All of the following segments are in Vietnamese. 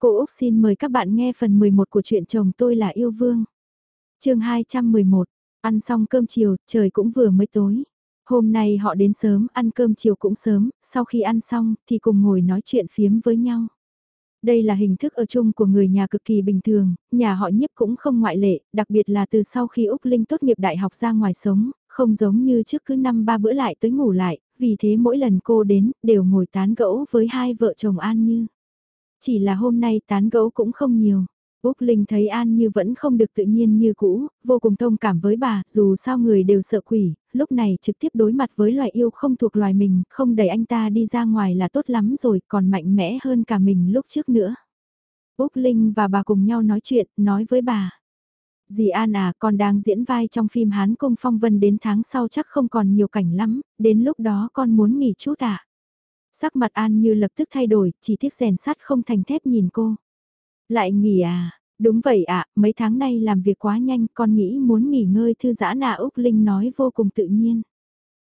Cô Úc xin mời các bạn nghe phần 11 của truyện chồng tôi là yêu vương. chương 211, ăn xong cơm chiều, trời cũng vừa mới tối. Hôm nay họ đến sớm, ăn cơm chiều cũng sớm, sau khi ăn xong thì cùng ngồi nói chuyện phiếm với nhau. Đây là hình thức ở chung của người nhà cực kỳ bình thường, nhà họ nhiếp cũng không ngoại lệ, đặc biệt là từ sau khi Úc Linh tốt nghiệp đại học ra ngoài sống, không giống như trước cứ năm ba bữa lại tới ngủ lại, vì thế mỗi lần cô đến, đều ngồi tán gẫu với hai vợ chồng An Như. Chỉ là hôm nay tán gẫu cũng không nhiều. Úc Linh thấy An Như vẫn không được tự nhiên như cũ, vô cùng thông cảm với bà, dù sao người đều sợ quỷ, lúc này trực tiếp đối mặt với loài yêu không thuộc loài mình, không đẩy anh ta đi ra ngoài là tốt lắm rồi, còn mạnh mẽ hơn cả mình lúc trước nữa. Úc Linh và bà cùng nhau nói chuyện, nói với bà. Dì An à, con đang diễn vai trong phim Hán Cung Phong Vân đến tháng sau chắc không còn nhiều cảnh lắm, đến lúc đó con muốn nghỉ chút à? Sắc mặt An như lập tức thay đổi, chỉ tiếc rèn sắt không thành thép nhìn cô. Lại nghỉ à? Đúng vậy ạ, mấy tháng nay làm việc quá nhanh, con nghĩ muốn nghỉ ngơi thư giãn à Úc Linh nói vô cùng tự nhiên.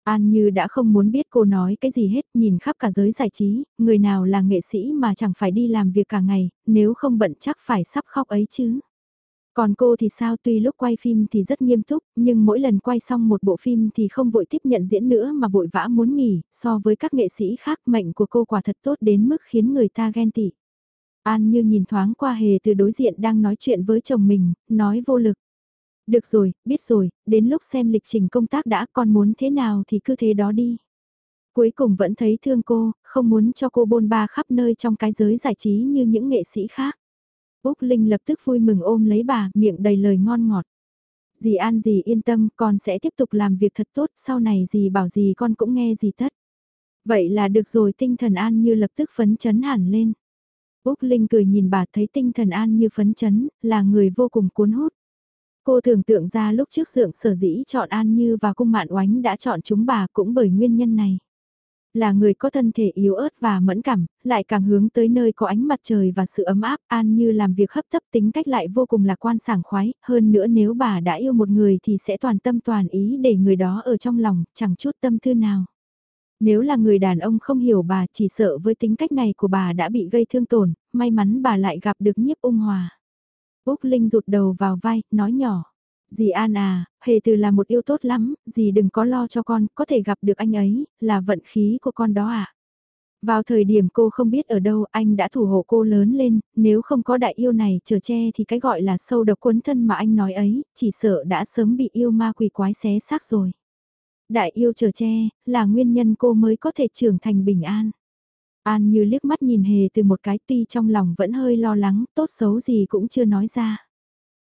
An Như đã không muốn biết cô nói cái gì hết, nhìn khắp cả giới giải trí, người nào là nghệ sĩ mà chẳng phải đi làm việc cả ngày, nếu không bận chắc phải sắp khóc ấy chứ. Còn cô thì sao tuy lúc quay phim thì rất nghiêm túc, nhưng mỗi lần quay xong một bộ phim thì không vội tiếp nhận diễn nữa mà vội vã muốn nghỉ, so với các nghệ sĩ khác mệnh của cô quả thật tốt đến mức khiến người ta ghen tị. An như nhìn thoáng qua hề từ đối diện đang nói chuyện với chồng mình, nói vô lực. Được rồi, biết rồi, đến lúc xem lịch trình công tác đã con muốn thế nào thì cứ thế đó đi. Cuối cùng vẫn thấy thương cô, không muốn cho cô bôn ba khắp nơi trong cái giới giải trí như những nghệ sĩ khác. Úc Linh lập tức vui mừng ôm lấy bà, miệng đầy lời ngon ngọt. Dì An dì yên tâm, con sẽ tiếp tục làm việc thật tốt, sau này dì bảo dì con cũng nghe dì tất. Vậy là được rồi tinh thần An như lập tức phấn chấn hẳn lên. Úc Linh cười nhìn bà thấy tinh thần An như phấn chấn, là người vô cùng cuốn hút. Cô tưởng tượng ra lúc trước dượng sở dĩ chọn An Như và cung mạn oánh đã chọn chúng bà cũng bởi nguyên nhân này. Là người có thân thể yếu ớt và mẫn cảm, lại càng hướng tới nơi có ánh mặt trời và sự ấm áp, an như làm việc hấp tấp tính cách lại vô cùng lạc quan sảng khoái, hơn nữa nếu bà đã yêu một người thì sẽ toàn tâm toàn ý để người đó ở trong lòng, chẳng chút tâm tư nào. Nếu là người đàn ông không hiểu bà chỉ sợ với tính cách này của bà đã bị gây thương tổn, may mắn bà lại gặp được nhiếp ung hòa. Úc Linh rụt đầu vào vai, nói nhỏ. Dì An à, hề từ là một yêu tốt lắm, dì đừng có lo cho con, có thể gặp được anh ấy, là vận khí của con đó à. Vào thời điểm cô không biết ở đâu anh đã thủ hộ cô lớn lên, nếu không có đại yêu này chờ che thì cái gọi là sâu độc quấn thân mà anh nói ấy, chỉ sợ đã sớm bị yêu ma quỷ quái xé xác rồi. Đại yêu chờ che, là nguyên nhân cô mới có thể trưởng thành bình an. An như liếc mắt nhìn hề từ một cái tuy trong lòng vẫn hơi lo lắng, tốt xấu gì cũng chưa nói ra.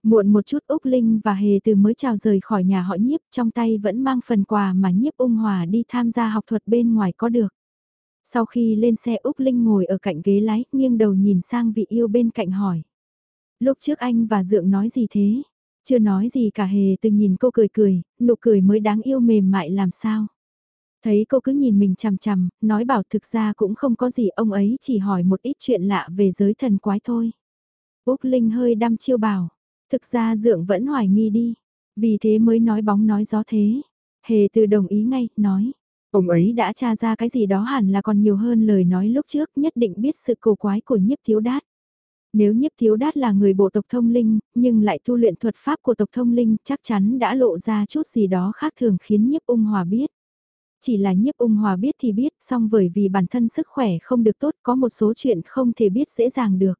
Muộn một chút Úc Linh và Hề từ mới chào rời khỏi nhà họ nhiếp trong tay vẫn mang phần quà mà nhiếp ung hòa đi tham gia học thuật bên ngoài có được. Sau khi lên xe Úc Linh ngồi ở cạnh ghế lái, nghiêng đầu nhìn sang vị yêu bên cạnh hỏi. Lúc trước anh và Dượng nói gì thế? Chưa nói gì cả hề từ nhìn cô cười cười, nụ cười mới đáng yêu mềm mại làm sao? Thấy cô cứ nhìn mình chằm chằm, nói bảo thực ra cũng không có gì ông ấy chỉ hỏi một ít chuyện lạ về giới thần quái thôi. Úc Linh hơi đăm chiêu bảo, Thực ra dượng vẫn hoài nghi đi, vì thế mới nói bóng nói gió thế. Hề từ đồng ý ngay, nói. Ông ấy đã tra ra cái gì đó hẳn là còn nhiều hơn lời nói lúc trước nhất định biết sự cổ quái của nhiếp thiếu đát. Nếu nhiếp thiếu đát là người bộ tộc thông linh, nhưng lại tu luyện thuật pháp của tộc thông linh chắc chắn đã lộ ra chút gì đó khác thường khiến nhiếp ung hòa biết. Chỉ là nhiếp ung hòa biết thì biết, song bởi vì bản thân sức khỏe không được tốt có một số chuyện không thể biết dễ dàng được.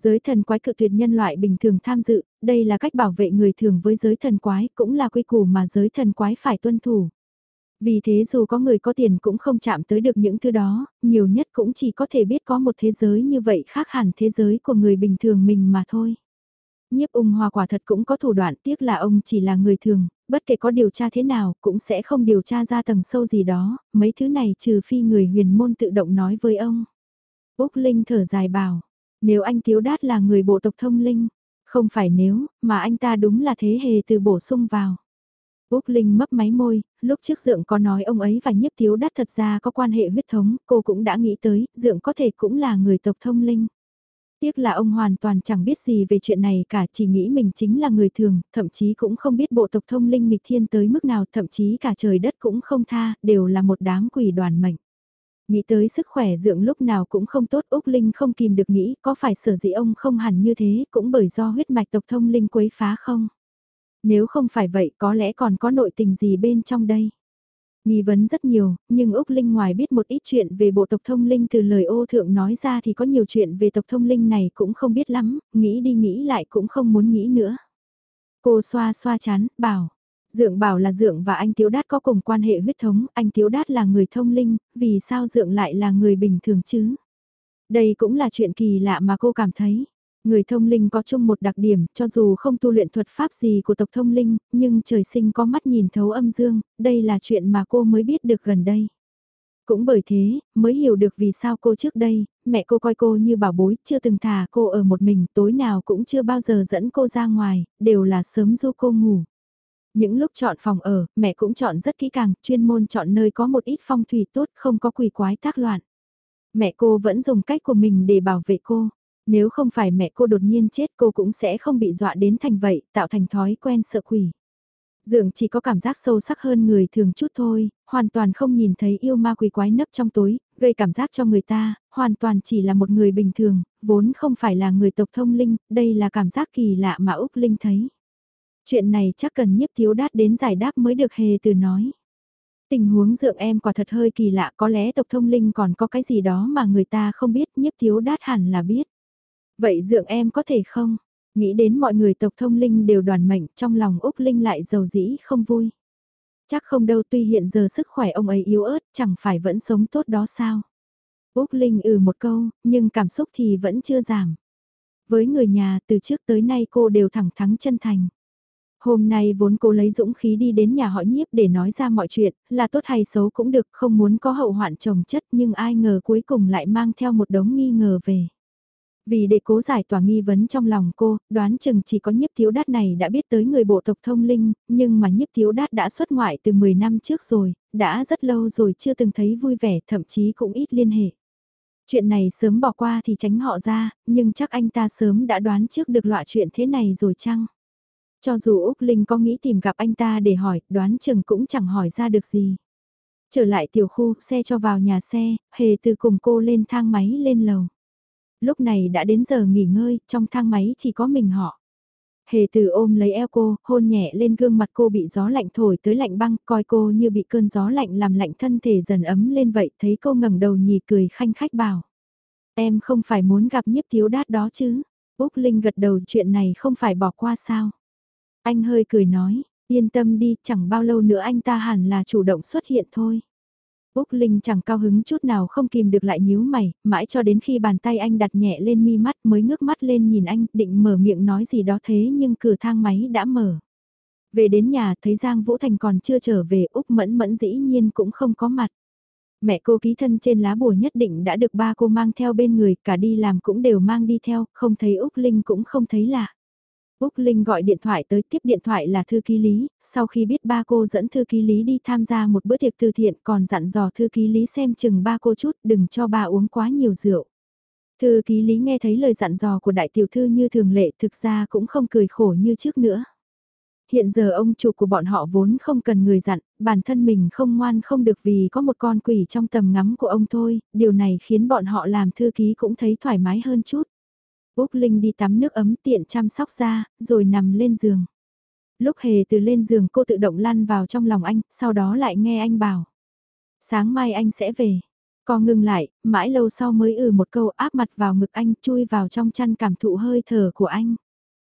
Giới thần quái cự tuyệt nhân loại bình thường tham dự, đây là cách bảo vệ người thường với giới thần quái, cũng là quy củ mà giới thần quái phải tuân thủ. Vì thế dù có người có tiền cũng không chạm tới được những thứ đó, nhiều nhất cũng chỉ có thể biết có một thế giới như vậy khác hẳn thế giới của người bình thường mình mà thôi. Nhiếp ung hòa quả thật cũng có thủ đoạn tiếc là ông chỉ là người thường, bất kể có điều tra thế nào cũng sẽ không điều tra ra tầng sâu gì đó, mấy thứ này trừ phi người huyền môn tự động nói với ông. Úc Linh thở dài bảo, nếu anh Tiếu Đát là người bộ tộc thông linh, không phải nếu, mà anh ta đúng là thế hề từ bổ sung vào. Úc Linh mấp máy môi, lúc trước Dượng có nói ông ấy và nhiếp Tiếu Đát thật ra có quan hệ huyết thống, cô cũng đã nghĩ tới, Dượng có thể cũng là người tộc thông linh. Tiếc là ông hoàn toàn chẳng biết gì về chuyện này cả chỉ nghĩ mình chính là người thường, thậm chí cũng không biết bộ tộc thông linh nghịch thiên tới mức nào, thậm chí cả trời đất cũng không tha, đều là một đám quỷ đoàn mệnh. Nghĩ tới sức khỏe dưỡng lúc nào cũng không tốt Úc Linh không kìm được nghĩ có phải sở dĩ ông không hẳn như thế cũng bởi do huyết mạch tộc thông linh quấy phá không? Nếu không phải vậy có lẽ còn có nội tình gì bên trong đây? Nghi vấn rất nhiều, nhưng Úc Linh ngoài biết một ít chuyện về bộ tộc thông linh từ lời ô thượng nói ra thì có nhiều chuyện về tộc thông linh này cũng không biết lắm, nghĩ đi nghĩ lại cũng không muốn nghĩ nữa. Cô xoa xoa chán, bảo, Dượng bảo là Dượng và anh Tiếu Đát có cùng quan hệ huyết thống, anh Tiếu Đát là người thông linh, vì sao Dượng lại là người bình thường chứ? Đây cũng là chuyện kỳ lạ mà cô cảm thấy. Người thông linh có chung một đặc điểm, cho dù không tu luyện thuật pháp gì của tộc thông linh, nhưng trời sinh có mắt nhìn thấu âm dương, đây là chuyện mà cô mới biết được gần đây. Cũng bởi thế, mới hiểu được vì sao cô trước đây, mẹ cô coi cô như bảo bối, chưa từng thả cô ở một mình, tối nào cũng chưa bao giờ dẫn cô ra ngoài, đều là sớm du cô ngủ. Những lúc chọn phòng ở, mẹ cũng chọn rất kỹ càng, chuyên môn chọn nơi có một ít phong thủy tốt, không có quỷ quái tác loạn. Mẹ cô vẫn dùng cách của mình để bảo vệ cô. Nếu không phải mẹ cô đột nhiên chết cô cũng sẽ không bị dọa đến thành vậy, tạo thành thói quen sợ quỷ. Dường chỉ có cảm giác sâu sắc hơn người thường chút thôi, hoàn toàn không nhìn thấy yêu ma quỷ quái nấp trong tối, gây cảm giác cho người ta, hoàn toàn chỉ là một người bình thường, vốn không phải là người tộc thông linh, đây là cảm giác kỳ lạ mà Úc Linh thấy. Chuyện này chắc cần nhiếp thiếu đát đến giải đáp mới được hề từ nói. Tình huống dượng em quả thật hơi kỳ lạ có lẽ tộc thông linh còn có cái gì đó mà người ta không biết nhiếp thiếu đát hẳn là biết. Vậy dượng em có thể không? Nghĩ đến mọi người tộc thông linh đều đoàn mệnh trong lòng Úc Linh lại giàu dĩ không vui. Chắc không đâu tuy hiện giờ sức khỏe ông ấy yếu ớt chẳng phải vẫn sống tốt đó sao? Úc Linh ừ một câu, nhưng cảm xúc thì vẫn chưa giảm. Với người nhà từ trước tới nay cô đều thẳng thắn chân thành. Hôm nay vốn cô lấy dũng khí đi đến nhà họ nhiếp để nói ra mọi chuyện, là tốt hay xấu cũng được, không muốn có hậu hoạn chồng chất nhưng ai ngờ cuối cùng lại mang theo một đống nghi ngờ về. Vì để cố giải tỏa nghi vấn trong lòng cô, đoán chừng chỉ có nhiếp thiếu đát này đã biết tới người bộ tộc thông linh, nhưng mà nhiếp thiếu đát đã xuất ngoại từ 10 năm trước rồi, đã rất lâu rồi chưa từng thấy vui vẻ, thậm chí cũng ít liên hệ. Chuyện này sớm bỏ qua thì tránh họ ra, nhưng chắc anh ta sớm đã đoán trước được loại chuyện thế này rồi chăng? Cho dù Úc Linh có nghĩ tìm gặp anh ta để hỏi, đoán chừng cũng chẳng hỏi ra được gì. Trở lại tiểu khu, xe cho vào nhà xe, hề từ cùng cô lên thang máy lên lầu. Lúc này đã đến giờ nghỉ ngơi, trong thang máy chỉ có mình họ. Hề từ ôm lấy eo cô, hôn nhẹ lên gương mặt cô bị gió lạnh thổi tới lạnh băng, coi cô như bị cơn gió lạnh làm lạnh thân thể dần ấm lên vậy, thấy cô ngẩng đầu nhì cười khanh khách bảo. Em không phải muốn gặp nhiếp thiếu đát đó chứ? Úc Linh gật đầu chuyện này không phải bỏ qua sao? Anh hơi cười nói, yên tâm đi, chẳng bao lâu nữa anh ta hẳn là chủ động xuất hiện thôi. Úc Linh chẳng cao hứng chút nào không kìm được lại nhíu mày, mãi cho đến khi bàn tay anh đặt nhẹ lên mi mắt mới ngước mắt lên nhìn anh, định mở miệng nói gì đó thế nhưng cửa thang máy đã mở. Về đến nhà thấy Giang Vũ Thành còn chưa trở về Úc Mẫn Mẫn dĩ nhiên cũng không có mặt. Mẹ cô ký thân trên lá bùa nhất định đã được ba cô mang theo bên người, cả đi làm cũng đều mang đi theo, không thấy Úc Linh cũng không thấy lạ. Úc Linh gọi điện thoại tới tiếp điện thoại là thư ký Lý, sau khi biết ba cô dẫn thư ký Lý đi tham gia một bữa tiệc từ thiện còn dặn dò thư ký Lý xem chừng ba cô chút đừng cho ba uống quá nhiều rượu. Thư ký Lý nghe thấy lời dặn dò của đại tiểu thư như thường lệ thực ra cũng không cười khổ như trước nữa. Hiện giờ ông chủ của bọn họ vốn không cần người dặn, bản thân mình không ngoan không được vì có một con quỷ trong tầm ngắm của ông thôi, điều này khiến bọn họ làm thư ký cũng thấy thoải mái hơn chút. Úc Linh đi tắm nước ấm tiện chăm sóc da, rồi nằm lên giường. Lúc hề từ lên giường cô tự động lăn vào trong lòng anh, sau đó lại nghe anh bảo. Sáng mai anh sẽ về. Co ngừng lại, mãi lâu sau mới ừ một câu áp mặt vào ngực anh chui vào trong chăn cảm thụ hơi thở của anh.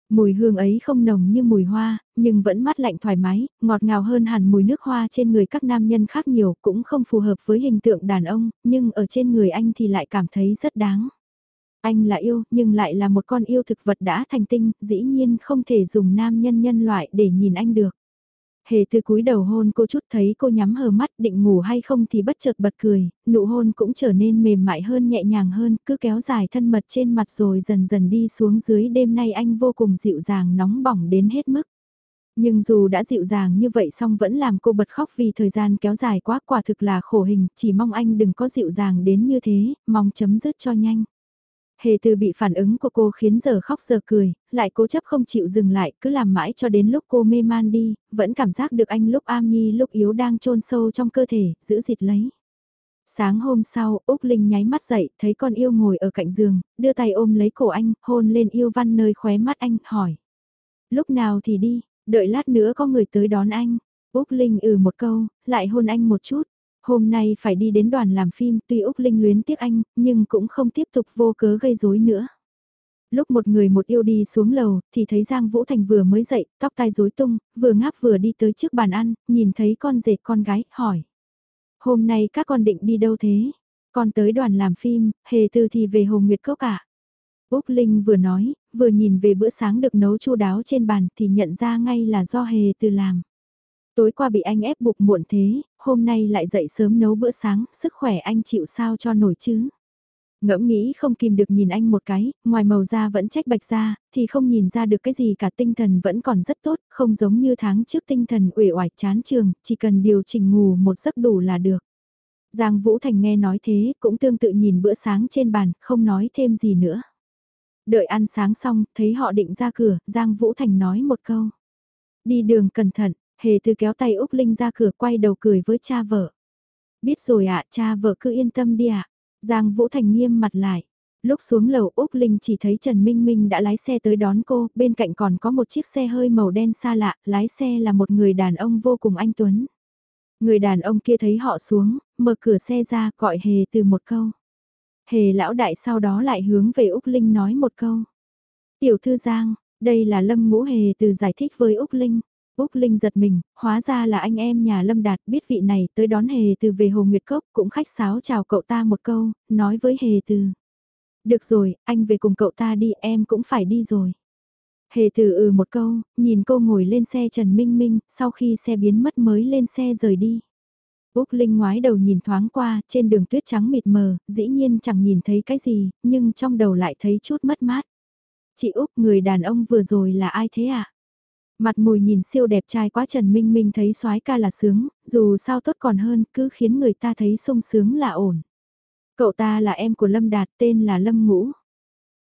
Mùi hương ấy không nồng như mùi hoa, nhưng vẫn mát lạnh thoải mái, ngọt ngào hơn hẳn mùi nước hoa trên người các nam nhân khác nhiều, cũng không phù hợp với hình tượng đàn ông, nhưng ở trên người anh thì lại cảm thấy rất đáng. Anh là yêu, nhưng lại là một con yêu thực vật đã thành tinh, dĩ nhiên không thể dùng nam nhân nhân loại để nhìn anh được. Hề từ cúi đầu hôn cô chút thấy cô nhắm hờ mắt định ngủ hay không thì bất chợt bật cười, nụ hôn cũng trở nên mềm mại hơn nhẹ nhàng hơn, cứ kéo dài thân mật trên mặt rồi dần dần đi xuống dưới đêm nay anh vô cùng dịu dàng nóng bỏng đến hết mức. Nhưng dù đã dịu dàng như vậy xong vẫn làm cô bật khóc vì thời gian kéo dài quá quả thực là khổ hình, chỉ mong anh đừng có dịu dàng đến như thế, mong chấm dứt cho nhanh. Hề từ bị phản ứng của cô khiến giờ khóc giờ cười, lại cố chấp không chịu dừng lại, cứ làm mãi cho đến lúc cô mê man đi, vẫn cảm giác được anh lúc am nhi lúc yếu đang chôn sâu trong cơ thể, giữ dịt lấy. Sáng hôm sau, Úc Linh nháy mắt dậy, thấy con yêu ngồi ở cạnh giường, đưa tay ôm lấy cổ anh, hôn lên yêu văn nơi khóe mắt anh, hỏi. Lúc nào thì đi, đợi lát nữa có người tới đón anh. Úc Linh ừ một câu, lại hôn anh một chút. Hôm nay phải đi đến đoàn làm phim, tuy Úc Linh luyến tiếc anh, nhưng cũng không tiếp tục vô cớ gây rối nữa. Lúc một người một yêu đi xuống lầu, thì thấy Giang Vũ Thành vừa mới dậy, tóc tai rối tung, vừa ngáp vừa đi tới trước bàn ăn, nhìn thấy con dệt con gái, hỏi. Hôm nay các con định đi đâu thế? Con tới đoàn làm phim, hề tư thì về Hồ Nguyệt Cốc ạ. Úc Linh vừa nói, vừa nhìn về bữa sáng được nấu chu đáo trên bàn thì nhận ra ngay là do hề từ làm. Tối qua bị anh ép buộc muộn thế, hôm nay lại dậy sớm nấu bữa sáng, sức khỏe anh chịu sao cho nổi chứ. Ngẫm nghĩ không kìm được nhìn anh một cái, ngoài màu da vẫn trách bạch da, thì không nhìn ra được cái gì cả tinh thần vẫn còn rất tốt, không giống như tháng trước tinh thần uể oải chán trường, chỉ cần điều chỉnh ngủ một giấc đủ là được. Giang Vũ Thành nghe nói thế, cũng tương tự nhìn bữa sáng trên bàn, không nói thêm gì nữa. Đợi ăn sáng xong, thấy họ định ra cửa, Giang Vũ Thành nói một câu. Đi đường cẩn thận, hề từ kéo tay Úc Linh ra cửa quay đầu cười với cha vợ. Biết rồi ạ, cha vợ cứ yên tâm đi ạ. Giang Vũ Thành nghiêm mặt lại. Lúc xuống lầu Úc Linh chỉ thấy Trần Minh Minh đã lái xe tới đón cô, bên cạnh còn có một chiếc xe hơi màu đen xa lạ, lái xe là một người đàn ông vô cùng anh Tuấn. Người đàn ông kia thấy họ xuống, mở cửa xe ra gọi hề từ một câu. Hề lão đại sau đó lại hướng về Úc Linh nói một câu. Tiểu thư Giang, đây là Lâm Ngũ Hề từ giải thích với Úc Linh. Úc Linh giật mình, hóa ra là anh em nhà Lâm Đạt biết vị này tới đón Hề từ về Hồ Nguyệt Cốc cũng khách sáo chào cậu ta một câu, nói với Hề từ. Được rồi, anh về cùng cậu ta đi em cũng phải đi rồi. Hề từ ừ một câu, nhìn cô ngồi lên xe Trần Minh Minh, sau khi xe biến mất mới lên xe rời đi. Úc Linh ngoái đầu nhìn thoáng qua, trên đường tuyết trắng mịt mờ, dĩ nhiên chẳng nhìn thấy cái gì, nhưng trong đầu lại thấy chút mất mát. Chị Úc, người đàn ông vừa rồi là ai thế ạ? À? Mặt mùi nhìn siêu đẹp trai quá Trần Minh Minh thấy soái ca là sướng, dù sao tốt còn hơn, cứ khiến người ta thấy sung sướng là ổn. Cậu ta là em của Lâm Đạt, tên là Lâm Ngũ.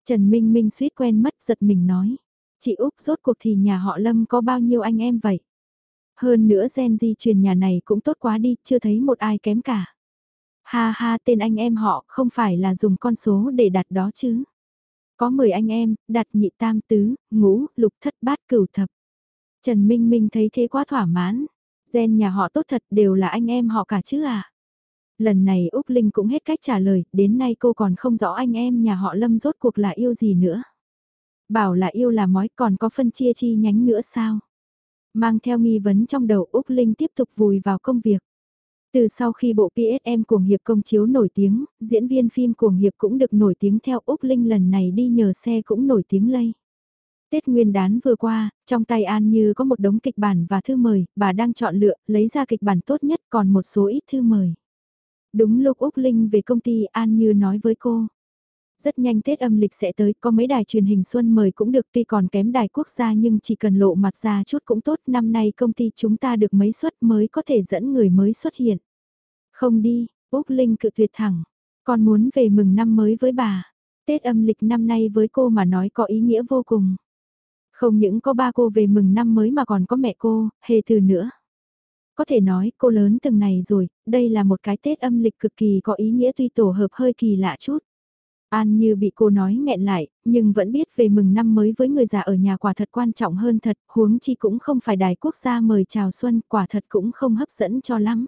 Trần Minh Minh suýt quen mất giật mình nói. Chị Úc rốt cuộc thì nhà họ Lâm có bao nhiêu anh em vậy? Hơn nữa gen di truyền nhà này cũng tốt quá đi, chưa thấy một ai kém cả. Ha ha tên anh em họ không phải là dùng con số để đặt đó chứ. Có 10 anh em, đặt nhị tam tứ, ngũ, lục thất bát cửu thập. Trần Minh Minh thấy thế quá thỏa mãn. Gen nhà họ tốt thật đều là anh em họ cả chứ à. Lần này Úc Linh cũng hết cách trả lời, đến nay cô còn không rõ anh em nhà họ Lâm rốt cuộc là yêu gì nữa. Bảo là yêu là mói còn có phân chia chi nhánh nữa sao? Mang theo nghi vấn trong đầu Úc Linh tiếp tục vùi vào công việc. Từ sau khi bộ PSM cuồng hiệp công chiếu nổi tiếng, diễn viên phim cuồng hiệp cũng được nổi tiếng theo Úc Linh lần này đi nhờ xe cũng nổi tiếng lây. Tết Nguyên đán vừa qua, trong tay An Như có một đống kịch bản và thư mời, bà đang chọn lựa, lấy ra kịch bản tốt nhất còn một số ít thư mời. Đúng lúc Úc Linh về công ty An Như nói với cô. Rất nhanh Tết âm lịch sẽ tới, có mấy đài truyền hình xuân mời cũng được tuy còn kém đài quốc gia nhưng chỉ cần lộ mặt ra chút cũng tốt. Năm nay công ty chúng ta được mấy suất mới có thể dẫn người mới xuất hiện. Không đi, Úc Linh cự tuyệt thẳng. Còn muốn về mừng năm mới với bà. Tết âm lịch năm nay với cô mà nói có ý nghĩa vô cùng. Không những có ba cô về mừng năm mới mà còn có mẹ cô, hề từ nữa. Có thể nói cô lớn từng này rồi, đây là một cái Tết âm lịch cực kỳ có ý nghĩa tuy tổ hợp hơi kỳ lạ chút. An như bị cô nói nghẹn lại, nhưng vẫn biết về mừng năm mới với người già ở nhà quả thật quan trọng hơn thật, huống chi cũng không phải đài quốc gia mời chào xuân, quả thật cũng không hấp dẫn cho lắm.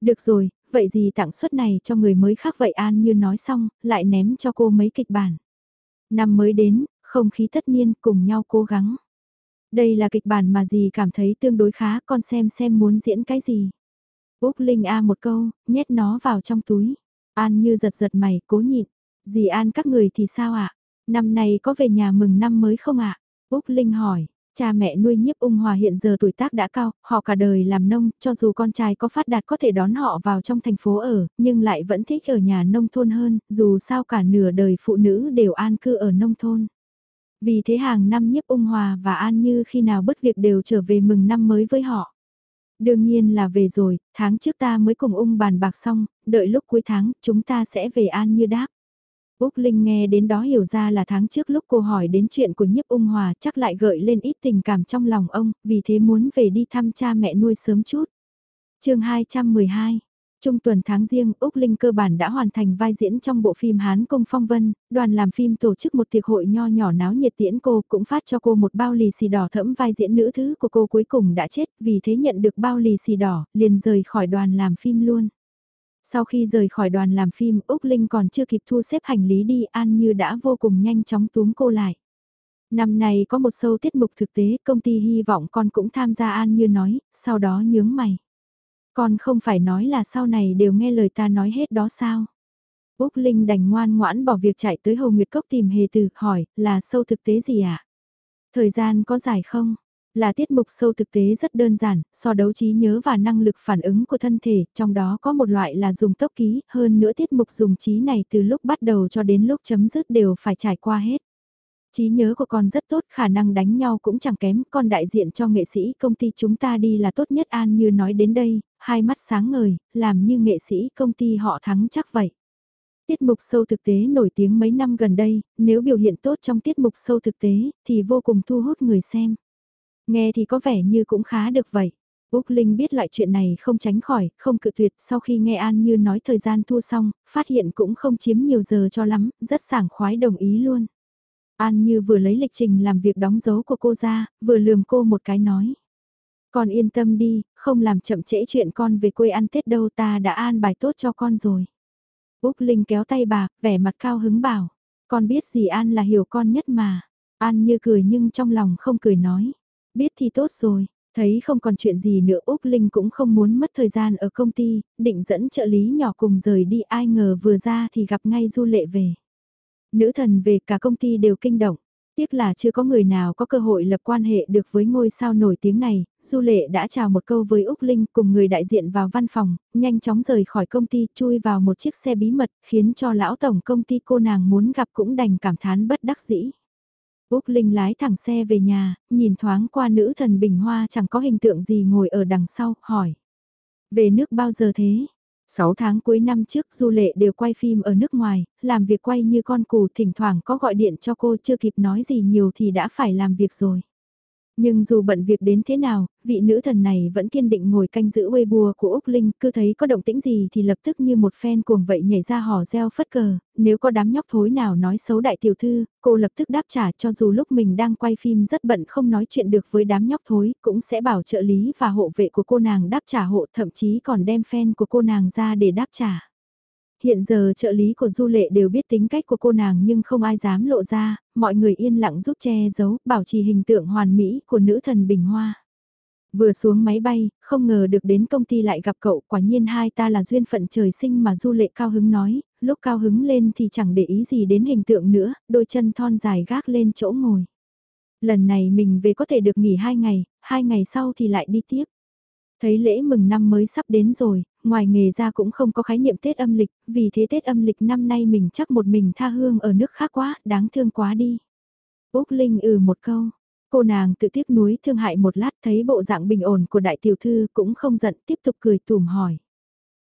Được rồi, vậy gì tặng suất này cho người mới khác vậy An như nói xong, lại ném cho cô mấy kịch bản. Năm mới đến, không khí tất nhiên cùng nhau cố gắng. Đây là kịch bản mà dì cảm thấy tương đối khá, con xem xem muốn diễn cái gì. Úc Linh A một câu, nhét nó vào trong túi. An như giật giật mày, cố nhịn. Dì An các người thì sao ạ? Năm nay có về nhà mừng năm mới không ạ? Úc Linh hỏi. Cha mẹ nuôi nhiếp ung hòa hiện giờ tuổi tác đã cao, họ cả đời làm nông, cho dù con trai có phát đạt có thể đón họ vào trong thành phố ở, nhưng lại vẫn thích ở nhà nông thôn hơn, dù sao cả nửa đời phụ nữ đều an cư ở nông thôn. Vì thế hàng năm nhiếp ung hòa và an như khi nào bất việc đều trở về mừng năm mới với họ. Đương nhiên là về rồi, tháng trước ta mới cùng ung bàn bạc xong, đợi lúc cuối tháng chúng ta sẽ về an như đáp. Úc Linh nghe đến đó hiểu ra là tháng trước lúc cô hỏi đến chuyện của nhiếp ung hòa chắc lại gợi lên ít tình cảm trong lòng ông, vì thế muốn về đi thăm cha mẹ nuôi sớm chút. chương 212 Trung tuần tháng riêng, Úc Linh cơ bản đã hoàn thành vai diễn trong bộ phim Hán Công Phong Vân, đoàn làm phim tổ chức một tiệc hội nho nhỏ náo nhiệt tiễn cô cũng phát cho cô một bao lì xì đỏ thẫm vai diễn nữ thứ của cô cuối cùng đã chết vì thế nhận được bao lì xì đỏ, liền rời khỏi đoàn làm phim luôn. Sau khi rời khỏi đoàn làm phim, Úc Linh còn chưa kịp thu xếp hành lý đi, An Như đã vô cùng nhanh chóng túm cô lại. Năm nay có một sâu tiết mục thực tế, công ty hy vọng con cũng tham gia An Như nói, sau đó nhướng mày. Con không phải nói là sau này đều nghe lời ta nói hết đó sao? Úc Linh đành ngoan ngoãn bỏ việc chạy tới Hồ Nguyệt Cốc tìm hề từ, hỏi, là sâu thực tế gì ạ? À? Thời gian có dài không? Là tiết mục sâu thực tế rất đơn giản, so đấu trí nhớ và năng lực phản ứng của thân thể, trong đó có một loại là dùng tốc ký, hơn nữa tiết mục dùng trí này từ lúc bắt đầu cho đến lúc chấm dứt đều phải trải qua hết. Trí nhớ của con rất tốt, khả năng đánh nhau cũng chẳng kém, con đại diện cho nghệ sĩ công ty chúng ta đi là tốt nhất An như nói đến đây, hai mắt sáng ngời, làm như nghệ sĩ công ty họ thắng chắc vậy. Tiết mục sâu thực tế nổi tiếng mấy năm gần đây, nếu biểu hiện tốt trong tiết mục sâu thực tế, thì vô cùng thu hút người xem. Nghe thì có vẻ như cũng khá được vậy. Úc Linh biết loại chuyện này không tránh khỏi, không cự tuyệt sau khi nghe An Như nói thời gian thu xong, phát hiện cũng không chiếm nhiều giờ cho lắm, rất sảng khoái đồng ý luôn. An Như vừa lấy lịch trình làm việc đóng dấu của cô ra, vừa lườm cô một cái nói. Con yên tâm đi, không làm chậm trễ chuyện con về quê ăn Tết đâu ta đã an bài tốt cho con rồi. Úc Linh kéo tay bà, vẻ mặt cao hứng bảo. Con biết gì An là hiểu con nhất mà. An như cười nhưng trong lòng không cười nói. Biết thì tốt rồi, thấy không còn chuyện gì nữa Úc Linh cũng không muốn mất thời gian ở công ty, định dẫn trợ lý nhỏ cùng rời đi ai ngờ vừa ra thì gặp ngay Du Lệ về. Nữ thần về cả công ty đều kinh động. Tiếc là chưa có người nào có cơ hội lập quan hệ được với ngôi sao nổi tiếng này, Du Lệ đã chào một câu với Úc Linh cùng người đại diện vào văn phòng, nhanh chóng rời khỏi công ty chui vào một chiếc xe bí mật khiến cho lão tổng công ty cô nàng muốn gặp cũng đành cảm thán bất đắc dĩ. Úc Linh lái thẳng xe về nhà, nhìn thoáng qua nữ thần bình hoa chẳng có hình tượng gì ngồi ở đằng sau, hỏi. Về nước bao giờ thế? 6 tháng cuối năm trước Du Lệ đều quay phim ở nước ngoài, làm việc quay như con cù thỉnh thoảng có gọi điện cho cô chưa kịp nói gì nhiều thì đã phải làm việc rồi. Nhưng dù bận việc đến thế nào, vị nữ thần này vẫn kiên định ngồi canh giữ Weibo của Úc Linh, cứ thấy có động tĩnh gì thì lập tức như một fan cuồng vậy nhảy ra hò reo phất cờ, nếu có đám nhóc thối nào nói xấu đại tiểu thư, cô lập tức đáp trả cho dù lúc mình đang quay phim rất bận không nói chuyện được với đám nhóc thối, cũng sẽ bảo trợ lý và hộ vệ của cô nàng đáp trả hộ thậm chí còn đem fan của cô nàng ra để đáp trả hiện giờ trợ lý của Du Lệ đều biết tính cách của cô nàng nhưng không ai dám lộ ra, mọi người yên lặng giúp che giấu, bảo trì hình tượng hoàn mỹ của nữ thần Bình Hoa. Vừa xuống máy bay, không ngờ được đến công ty lại gặp cậu, quả nhiên hai ta là duyên phận trời sinh mà Du Lệ cao hứng nói, lúc cao hứng lên thì chẳng để ý gì đến hình tượng nữa, đôi chân thon dài gác lên chỗ ngồi. Lần này mình về có thể được nghỉ hai ngày, hai ngày sau thì lại đi tiếp. Thấy lễ mừng năm mới sắp đến rồi, ngoài nghề ra cũng không có khái niệm Tết âm lịch, vì thế Tết âm lịch năm nay mình chắc một mình tha hương ở nước khác quá, đáng thương quá đi. Úc Linh ừ một câu, cô nàng tự tiếc nuối thương hại một lát thấy bộ dạng bình ổn của đại tiểu thư cũng không giận tiếp tục cười tùm hỏi.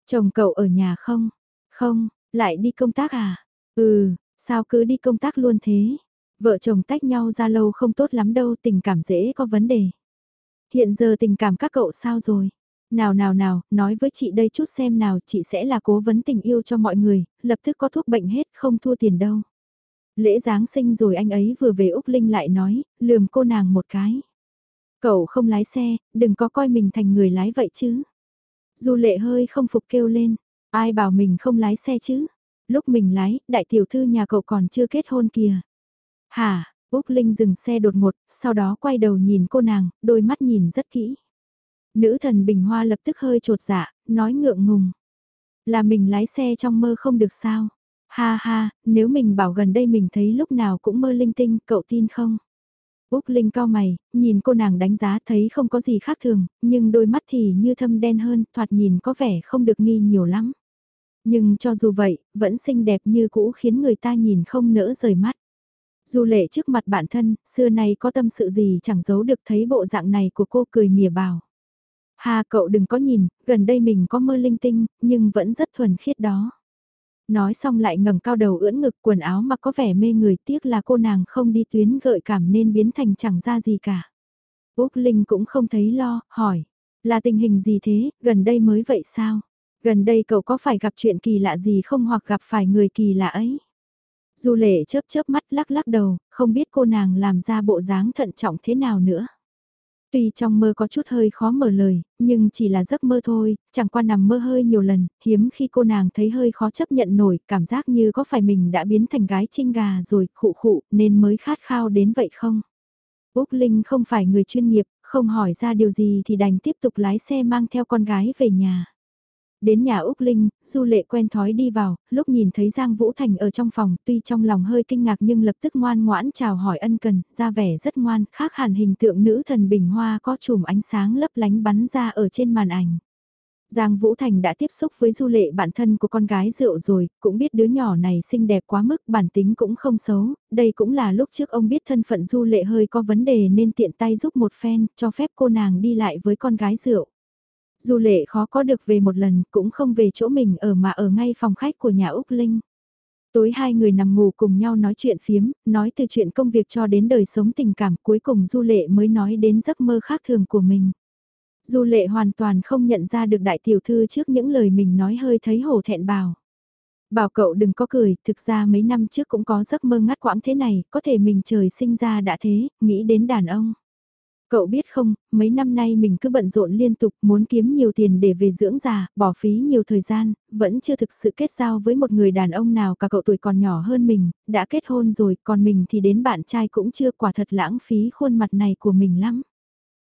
Chồng cậu ở nhà không? Không, lại đi công tác à? Ừ, sao cứ đi công tác luôn thế? Vợ chồng tách nhau ra lâu không tốt lắm đâu tình cảm dễ có vấn đề. Hiện giờ tình cảm các cậu sao rồi? Nào nào nào, nói với chị đây chút xem nào, chị sẽ là cố vấn tình yêu cho mọi người, lập tức có thuốc bệnh hết, không thua tiền đâu. Lễ Giáng sinh rồi anh ấy vừa về Úc Linh lại nói, lườm cô nàng một cái. Cậu không lái xe, đừng có coi mình thành người lái vậy chứ. Du lệ hơi không phục kêu lên, ai bảo mình không lái xe chứ. Lúc mình lái, đại tiểu thư nhà cậu còn chưa kết hôn kìa. Hả, Úc Linh dừng xe đột ngột, sau đó quay đầu nhìn cô nàng, đôi mắt nhìn rất kỹ. Nữ thần Bình Hoa lập tức hơi trột dạ, nói ngượng ngùng. Là mình lái xe trong mơ không được sao? Ha ha, nếu mình bảo gần đây mình thấy lúc nào cũng mơ linh tinh, cậu tin không? Úc Linh cao mày, nhìn cô nàng đánh giá thấy không có gì khác thường, nhưng đôi mắt thì như thâm đen hơn, thoạt nhìn có vẻ không được nghi nhiều lắm. Nhưng cho dù vậy, vẫn xinh đẹp như cũ khiến người ta nhìn không nỡ rời mắt. Du lệ trước mặt bản thân, xưa nay có tâm sự gì chẳng giấu được thấy bộ dạng này của cô cười mỉa bảo. Hà cậu đừng có nhìn, gần đây mình có mơ linh tinh, nhưng vẫn rất thuần khiết đó. Nói xong lại ngẩng cao đầu ưỡn ngực quần áo mà có vẻ mê người tiếc là cô nàng không đi tuyến gợi cảm nên biến thành chẳng ra gì cả. Úc Linh cũng không thấy lo, hỏi, là tình hình gì thế, gần đây mới vậy sao? Gần đây cậu có phải gặp chuyện kỳ lạ gì không hoặc gặp phải người kỳ lạ ấy? Du lệ chớp chớp mắt lắc lắc đầu, không biết cô nàng làm ra bộ dáng thận trọng thế nào nữa. Tuy trong mơ có chút hơi khó mở lời, nhưng chỉ là giấc mơ thôi, chẳng qua nằm mơ hơi nhiều lần, hiếm khi cô nàng thấy hơi khó chấp nhận nổi, cảm giác như có phải mình đã biến thành gái trinh gà rồi, khụ khụ, nên mới khát khao đến vậy không? Úc Linh không phải người chuyên nghiệp, không hỏi ra điều gì thì đành tiếp tục lái xe mang theo con gái về nhà. Đến nhà Úc Linh, Du Lệ quen thói đi vào, lúc nhìn thấy Giang Vũ Thành ở trong phòng, tuy trong lòng hơi kinh ngạc nhưng lập tức ngoan ngoãn chào hỏi ân cần, ra vẻ rất ngoan, khác hẳn hình tượng nữ thần bình hoa có chùm ánh sáng lấp lánh bắn ra ở trên màn ảnh. Giang Vũ Thành đã tiếp xúc với Du Lệ bản thân của con gái rượu rồi, cũng biết đứa nhỏ này xinh đẹp quá mức, bản tính cũng không xấu, đây cũng là lúc trước ông biết thân phận Du Lệ hơi có vấn đề nên tiện tay giúp một phen, cho phép cô nàng đi lại với con gái rượu. Du lệ khó có được về một lần, cũng không về chỗ mình ở mà ở ngay phòng khách của nhà Úc Linh. Tối hai người nằm ngủ cùng nhau nói chuyện phiếm, nói từ chuyện công việc cho đến đời sống tình cảm cuối cùng Du Lệ mới nói đến giấc mơ khác thường của mình. Du Lệ hoàn toàn không nhận ra được đại tiểu thư trước những lời mình nói hơi thấy hổ thẹn bảo. Bảo cậu đừng có cười, thực ra mấy năm trước cũng có giấc mơ ngắt quãng thế này, có thể mình trời sinh ra đã thế, nghĩ đến đàn ông. Cậu biết không, mấy năm nay mình cứ bận rộn liên tục muốn kiếm nhiều tiền để về dưỡng già, bỏ phí nhiều thời gian, vẫn chưa thực sự kết giao với một người đàn ông nào cả cậu tuổi còn nhỏ hơn mình, đã kết hôn rồi, còn mình thì đến bạn trai cũng chưa quả thật lãng phí khuôn mặt này của mình lắm.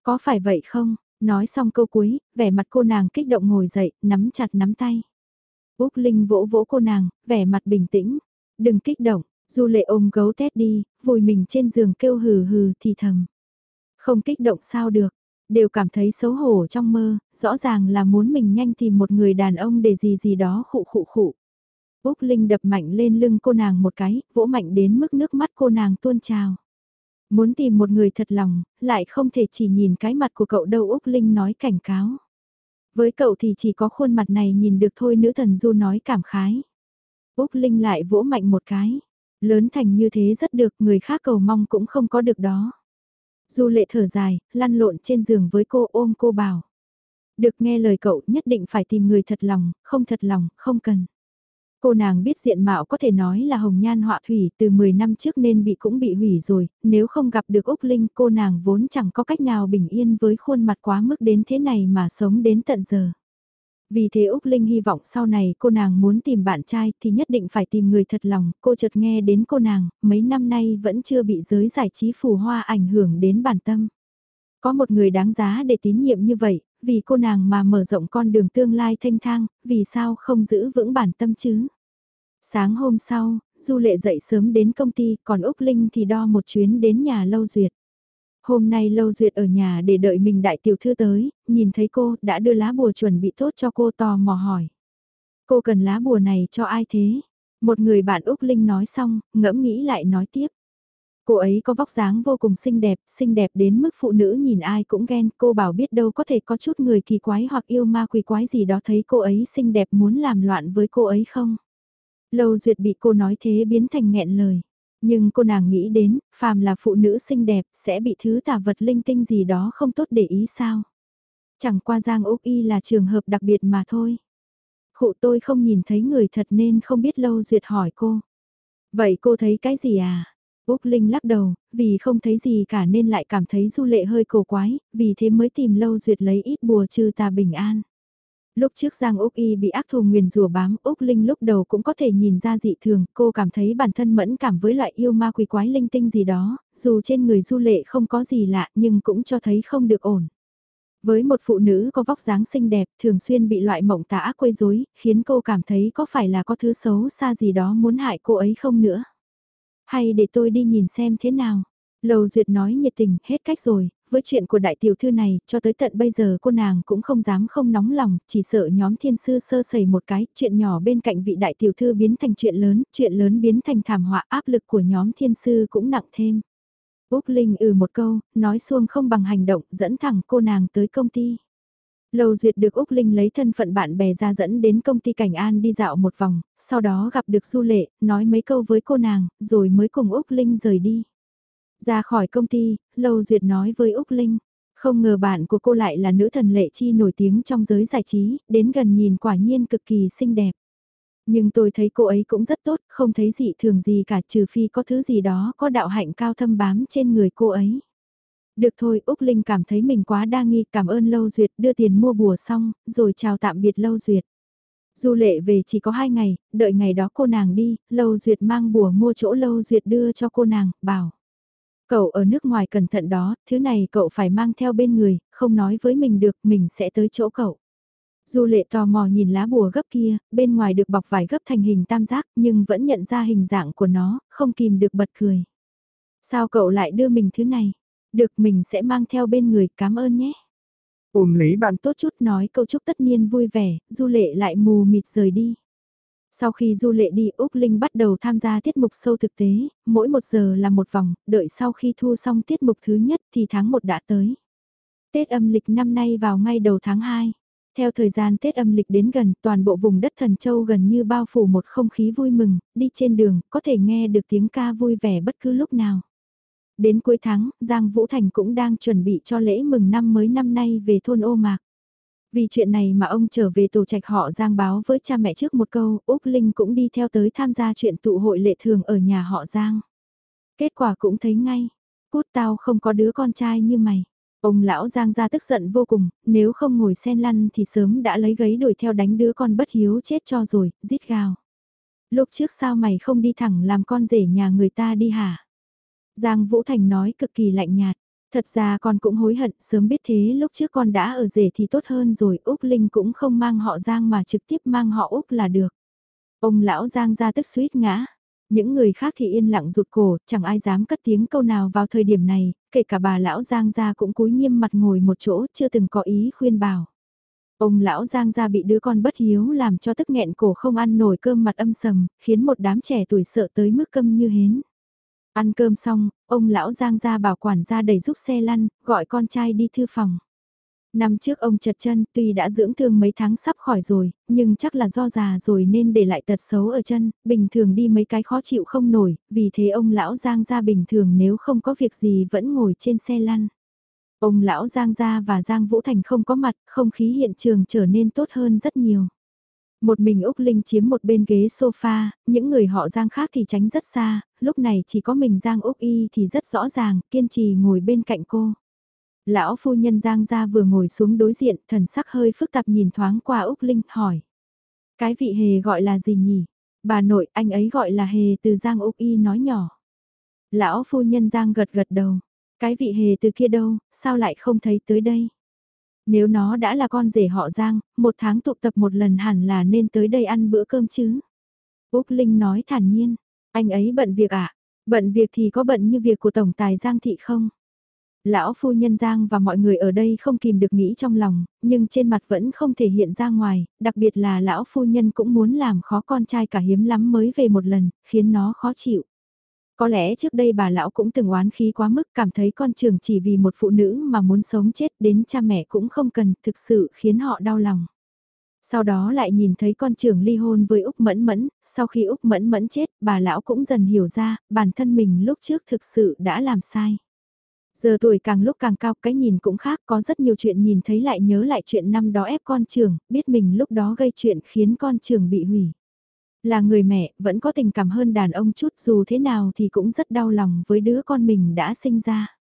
Có phải vậy không? Nói xong câu cuối, vẻ mặt cô nàng kích động ngồi dậy, nắm chặt nắm tay. Úc Linh vỗ vỗ cô nàng, vẻ mặt bình tĩnh. Đừng kích động, Du lệ ôm gấu tét đi, vùi mình trên giường kêu hừ hừ thì thầm. Không kích động sao được, đều cảm thấy xấu hổ trong mơ, rõ ràng là muốn mình nhanh tìm một người đàn ông để gì gì đó khụ khụ khụ. Úc Linh đập mạnh lên lưng cô nàng một cái, vỗ mạnh đến mức nước mắt cô nàng tuôn trào. Muốn tìm một người thật lòng, lại không thể chỉ nhìn cái mặt của cậu đâu Úc Linh nói cảnh cáo. Với cậu thì chỉ có khuôn mặt này nhìn được thôi nữ thần du nói cảm khái. Úc Linh lại vỗ mạnh một cái. Lớn thành như thế rất được người khác cầu mong cũng không có được đó. Du lệ thở dài, lăn lộn trên giường với cô ôm cô bảo. Được nghe lời cậu nhất định phải tìm người thật lòng, không thật lòng, không cần. Cô nàng biết diện mạo có thể nói là hồng nhan họa thủy từ 10 năm trước nên bị cũng bị hủy rồi, nếu không gặp được Úc Linh cô nàng vốn chẳng có cách nào bình yên với khuôn mặt quá mức đến thế này mà sống đến tận giờ. Vì thế Úc Linh hy vọng sau này cô nàng muốn tìm bạn trai thì nhất định phải tìm người thật lòng, cô chợt nghe đến cô nàng, mấy năm nay vẫn chưa bị giới giải trí phù hoa ảnh hưởng đến bản tâm. Có một người đáng giá để tín nhiệm như vậy, vì cô nàng mà mở rộng con đường tương lai thanh thang, vì sao không giữ vững bản tâm chứ? Sáng hôm sau, Du Lệ dậy sớm đến công ty, còn Úc Linh thì đo một chuyến đến nhà Lâu Duyệt. Hôm nay Lâu Duyệt ở nhà để đợi mình đại tiểu thư tới, nhìn thấy cô đã đưa lá bùa chuẩn bị tốt cho cô tò mò hỏi. Cô cần lá bùa này cho ai thế? Một người bạn Úc Linh nói xong, ngẫm nghĩ lại nói tiếp. Cô ấy có vóc dáng vô cùng xinh đẹp, xinh đẹp đến mức phụ nữ nhìn ai cũng ghen, cô bảo biết đâu có thể có chút người kỳ quái hoặc yêu ma quỷ quái gì đó thấy cô ấy xinh đẹp muốn làm loạn với cô ấy không? Lâu Duyệt bị cô nói thế biến thành nghẹn lời. Nhưng cô nàng nghĩ đến, phàm là phụ nữ xinh đẹp sẽ bị thứ tà vật linh tinh gì đó không tốt để ý sao. Chẳng qua Giang Úc Y là trường hợp đặc biệt mà thôi. Khụ tôi không nhìn thấy người thật nên không biết lâu duyệt hỏi cô. Vậy cô thấy cái gì à? Úc Linh lắc đầu, vì không thấy gì cả nên lại cảm thấy du lệ hơi cổ quái, vì thế mới tìm lâu duyệt lấy ít bùa trừ tà bình an. Lúc trước Giang Úc Y bị ác thù nguyền rùa bám, Úc Linh lúc đầu cũng có thể nhìn ra dị thường, cô cảm thấy bản thân mẫn cảm với loại yêu ma quỷ quái linh tinh gì đó, dù trên người du lệ không có gì lạ nhưng cũng cho thấy không được ổn. Với một phụ nữ có vóc dáng xinh đẹp, thường xuyên bị loại mộng tả quấy rối, khiến cô cảm thấy có phải là có thứ xấu xa gì đó muốn hại cô ấy không nữa. Hay để tôi đi nhìn xem thế nào. Lầu Duyệt nói nhiệt tình, hết cách rồi, với chuyện của đại tiểu thư này, cho tới tận bây giờ cô nàng cũng không dám không nóng lòng, chỉ sợ nhóm thiên sư sơ sẩy một cái, chuyện nhỏ bên cạnh vị đại tiểu thư biến thành chuyện lớn, chuyện lớn biến thành thảm họa áp lực của nhóm thiên sư cũng nặng thêm. Úc Linh ừ một câu, nói xuông không bằng hành động, dẫn thẳng cô nàng tới công ty. Lầu duyệt được Úc Linh lấy thân phận bạn bè ra dẫn đến công ty Cảnh An đi dạo một vòng, sau đó gặp được Du Lệ, nói mấy câu với cô nàng, rồi mới cùng Úc Linh rời đi. Ra khỏi công ty, Lâu Duyệt nói với Úc Linh, Không ngờ bạn của cô lại là nữ thần lệ chi nổi tiếng trong giới giải trí, đến gần nhìn quả nhiên cực kỳ xinh đẹp. Nhưng tôi thấy cô ấy cũng rất tốt, không thấy gì thường gì cả trừ phi có thứ gì đó có đạo hạnh cao thâm bám trên người cô ấy. Được thôi, Úc Linh cảm thấy mình quá đa nghi, cảm ơn Lâu Duyệt đưa tiền mua bùa xong, rồi chào tạm biệt Lâu Duyệt. Du lệ về chỉ có hai ngày, đợi ngày đó cô nàng đi, Lâu Duyệt mang bùa mua chỗ Lâu Duyệt đưa cho cô nàng, bảo. Cậu ở nước ngoài cẩn thận đó, thứ này cậu phải mang theo bên người, không nói với mình được, mình sẽ tới chỗ cậu. Du lệ tò mò nhìn lá bùa gấp kia, bên ngoài được bọc vải gấp thành hình tam giác nhưng vẫn nhận ra hình dạng của nó, không kìm được bật cười. Sao cậu lại đưa mình thứ này? Được mình sẽ mang theo bên người, cảm ơn nhé. Ôm lấy bạn tốt chút nói câu chúc tất niên vui vẻ, du lệ lại mù mịt rời đi. Sau khi du lệ đi Úc Linh bắt đầu tham gia tiết mục sâu thực tế, mỗi một giờ là một vòng, đợi sau khi thu xong tiết mục thứ nhất thì tháng 1 đã tới. Tết âm lịch năm nay vào ngay đầu tháng 2. Theo thời gian Tết âm lịch đến gần, toàn bộ vùng đất Thần Châu gần như bao phủ một không khí vui mừng, đi trên đường, có thể nghe được tiếng ca vui vẻ bất cứ lúc nào. Đến cuối tháng, Giang Vũ Thành cũng đang chuẩn bị cho lễ mừng năm mới năm nay về thôn ô mạc. Vì chuyện này mà ông trở về tổ trạch họ Giang báo với cha mẹ trước một câu, Úc Linh cũng đi theo tới tham gia chuyện tụ hội lệ thường ở nhà họ Giang. Kết quả cũng thấy ngay, cút tao không có đứa con trai như mày. Ông lão Giang ra tức giận vô cùng, nếu không ngồi sen lăn thì sớm đã lấy gấy đuổi theo đánh đứa con bất hiếu chết cho rồi, rít gào. Lúc trước sao mày không đi thẳng làm con rể nhà người ta đi hả? Giang Vũ Thành nói cực kỳ lạnh nhạt. Thật ra con cũng hối hận, sớm biết thế lúc trước con đã ở rể thì tốt hơn rồi, Úc Linh cũng không mang họ Giang mà trực tiếp mang họ Úc là được. Ông lão Giang ra tức suýt ngã. Những người khác thì yên lặng rụt cổ, chẳng ai dám cất tiếng câu nào vào thời điểm này, kể cả bà lão Giang gia cũng cúi nghiêm mặt ngồi một chỗ chưa từng có ý khuyên bảo. Ông lão Giang gia bị đứa con bất hiếu làm cho tức nghẹn cổ không ăn nổi cơm mặt âm sầm, khiến một đám trẻ tuổi sợ tới mức câm như hến. Ăn cơm xong, ông lão Giang ra bảo quản ra đẩy giúp xe lăn, gọi con trai đi thư phòng. Năm trước ông chật chân tuy đã dưỡng thương mấy tháng sắp khỏi rồi, nhưng chắc là do già rồi nên để lại tật xấu ở chân, bình thường đi mấy cái khó chịu không nổi, vì thế ông lão Giang ra bình thường nếu không có việc gì vẫn ngồi trên xe lăn. Ông lão Giang gia và Giang Vũ Thành không có mặt, không khí hiện trường trở nên tốt hơn rất nhiều. Một mình Úc Linh chiếm một bên ghế sofa, những người họ Giang khác thì tránh rất xa, lúc này chỉ có mình Giang Úc Y thì rất rõ ràng, kiên trì ngồi bên cạnh cô. Lão phu nhân Giang gia vừa ngồi xuống đối diện, thần sắc hơi phức tạp nhìn thoáng qua Úc Linh, hỏi. Cái vị hề gọi là gì nhỉ? Bà nội, anh ấy gọi là hề từ Giang Úc Y nói nhỏ. Lão phu nhân Giang gật gật đầu. Cái vị hề từ kia đâu, sao lại không thấy tới đây? Nếu nó đã là con rể họ Giang, một tháng tụ tập một lần hẳn là nên tới đây ăn bữa cơm chứ. Úc Linh nói thản nhiên, anh ấy bận việc à? Bận việc thì có bận như việc của Tổng Tài Giang Thị không? Lão phu nhân Giang và mọi người ở đây không kìm được nghĩ trong lòng, nhưng trên mặt vẫn không thể hiện ra ngoài, đặc biệt là lão phu nhân cũng muốn làm khó con trai cả hiếm lắm mới về một lần, khiến nó khó chịu. Có lẽ trước đây bà lão cũng từng oán khí quá mức cảm thấy con trưởng chỉ vì một phụ nữ mà muốn sống chết đến cha mẹ cũng không cần thực sự khiến họ đau lòng. Sau đó lại nhìn thấy con trưởng ly hôn với Úc Mẫn Mẫn, sau khi Úc Mẫn Mẫn chết bà lão cũng dần hiểu ra bản thân mình lúc trước thực sự đã làm sai. Giờ tuổi càng lúc càng cao cái nhìn cũng khác có rất nhiều chuyện nhìn thấy lại nhớ lại chuyện năm đó ép con trưởng, biết mình lúc đó gây chuyện khiến con trưởng bị hủy. Là người mẹ, vẫn có tình cảm hơn đàn ông chút dù thế nào thì cũng rất đau lòng với đứa con mình đã sinh ra.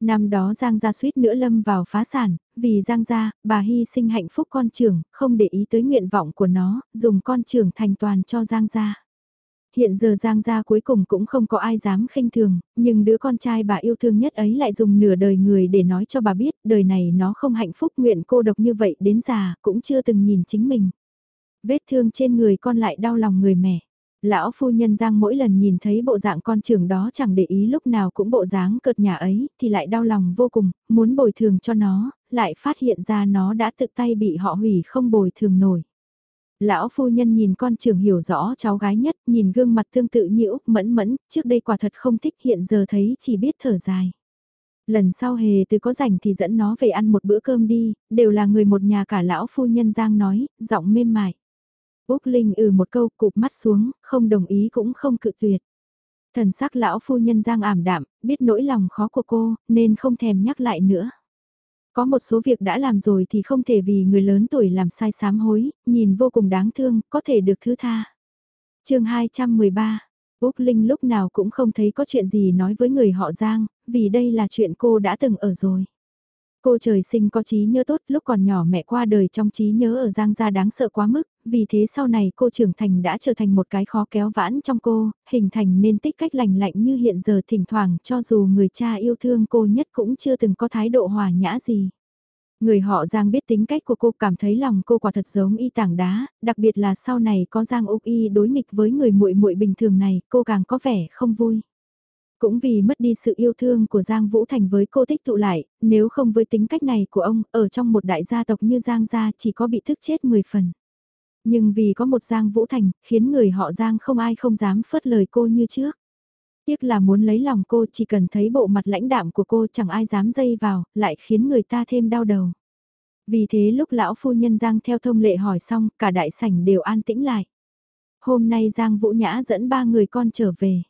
Năm đó Giang Gia suýt nữa lâm vào phá sản, vì Giang Gia, bà hy sinh hạnh phúc con trưởng, không để ý tới nguyện vọng của nó, dùng con trưởng thành toàn cho Giang Gia. Hiện giờ Giang Gia cuối cùng cũng không có ai dám khinh thường, nhưng đứa con trai bà yêu thương nhất ấy lại dùng nửa đời người để nói cho bà biết đời này nó không hạnh phúc nguyện cô độc như vậy đến già, cũng chưa từng nhìn chính mình vết thương trên người con lại đau lòng người mẹ. Lão phu nhân Giang mỗi lần nhìn thấy bộ dạng con trưởng đó chẳng để ý lúc nào cũng bộ dáng cợt nhà ấy, thì lại đau lòng vô cùng, muốn bồi thường cho nó, lại phát hiện ra nó đã tự tay bị họ hủy không bồi thường nổi. Lão phu nhân nhìn con trưởng hiểu rõ cháu gái nhất, nhìn gương mặt tương tự nhiễu mẫn mẫn, trước đây quả thật không thích hiện giờ thấy chỉ biết thở dài. Lần sau hề từ có rảnh thì dẫn nó về ăn một bữa cơm đi, đều là người một nhà cả lão phu nhân Giang nói, giọng mềm mại. Úc Linh ừ một câu cụp mắt xuống, không đồng ý cũng không cự tuyệt. Thần sắc lão phu nhân giang ảm đạm, biết nỗi lòng khó của cô, nên không thèm nhắc lại nữa. Có một số việc đã làm rồi thì không thể vì người lớn tuổi làm sai sám hối, nhìn vô cùng đáng thương, có thể được thứ tha. chương 213, Úc Linh lúc nào cũng không thấy có chuyện gì nói với người họ Giang, vì đây là chuyện cô đã từng ở rồi. Cô trời sinh có trí nhớ tốt lúc còn nhỏ mẹ qua đời trong trí nhớ ở Giang gia đáng sợ quá mức, vì thế sau này cô trưởng thành đã trở thành một cái khó kéo vãn trong cô, hình thành nên tích cách lành lạnh như hiện giờ thỉnh thoảng cho dù người cha yêu thương cô nhất cũng chưa từng có thái độ hòa nhã gì. Người họ Giang biết tính cách của cô cảm thấy lòng cô quả thật giống y tảng đá, đặc biệt là sau này có Giang Úc Y đối nghịch với người muội muội bình thường này, cô càng có vẻ không vui. Cũng vì mất đi sự yêu thương của Giang Vũ Thành với cô tích tụ lại, nếu không với tính cách này của ông, ở trong một đại gia tộc như Giang gia chỉ có bị thức chết 10 phần. Nhưng vì có một Giang Vũ Thành, khiến người họ Giang không ai không dám phớt lời cô như trước. Tiếc là muốn lấy lòng cô chỉ cần thấy bộ mặt lãnh đạm của cô chẳng ai dám dây vào, lại khiến người ta thêm đau đầu. Vì thế lúc lão phu nhân Giang theo thông lệ hỏi xong, cả đại sảnh đều an tĩnh lại. Hôm nay Giang Vũ Nhã dẫn ba người con trở về.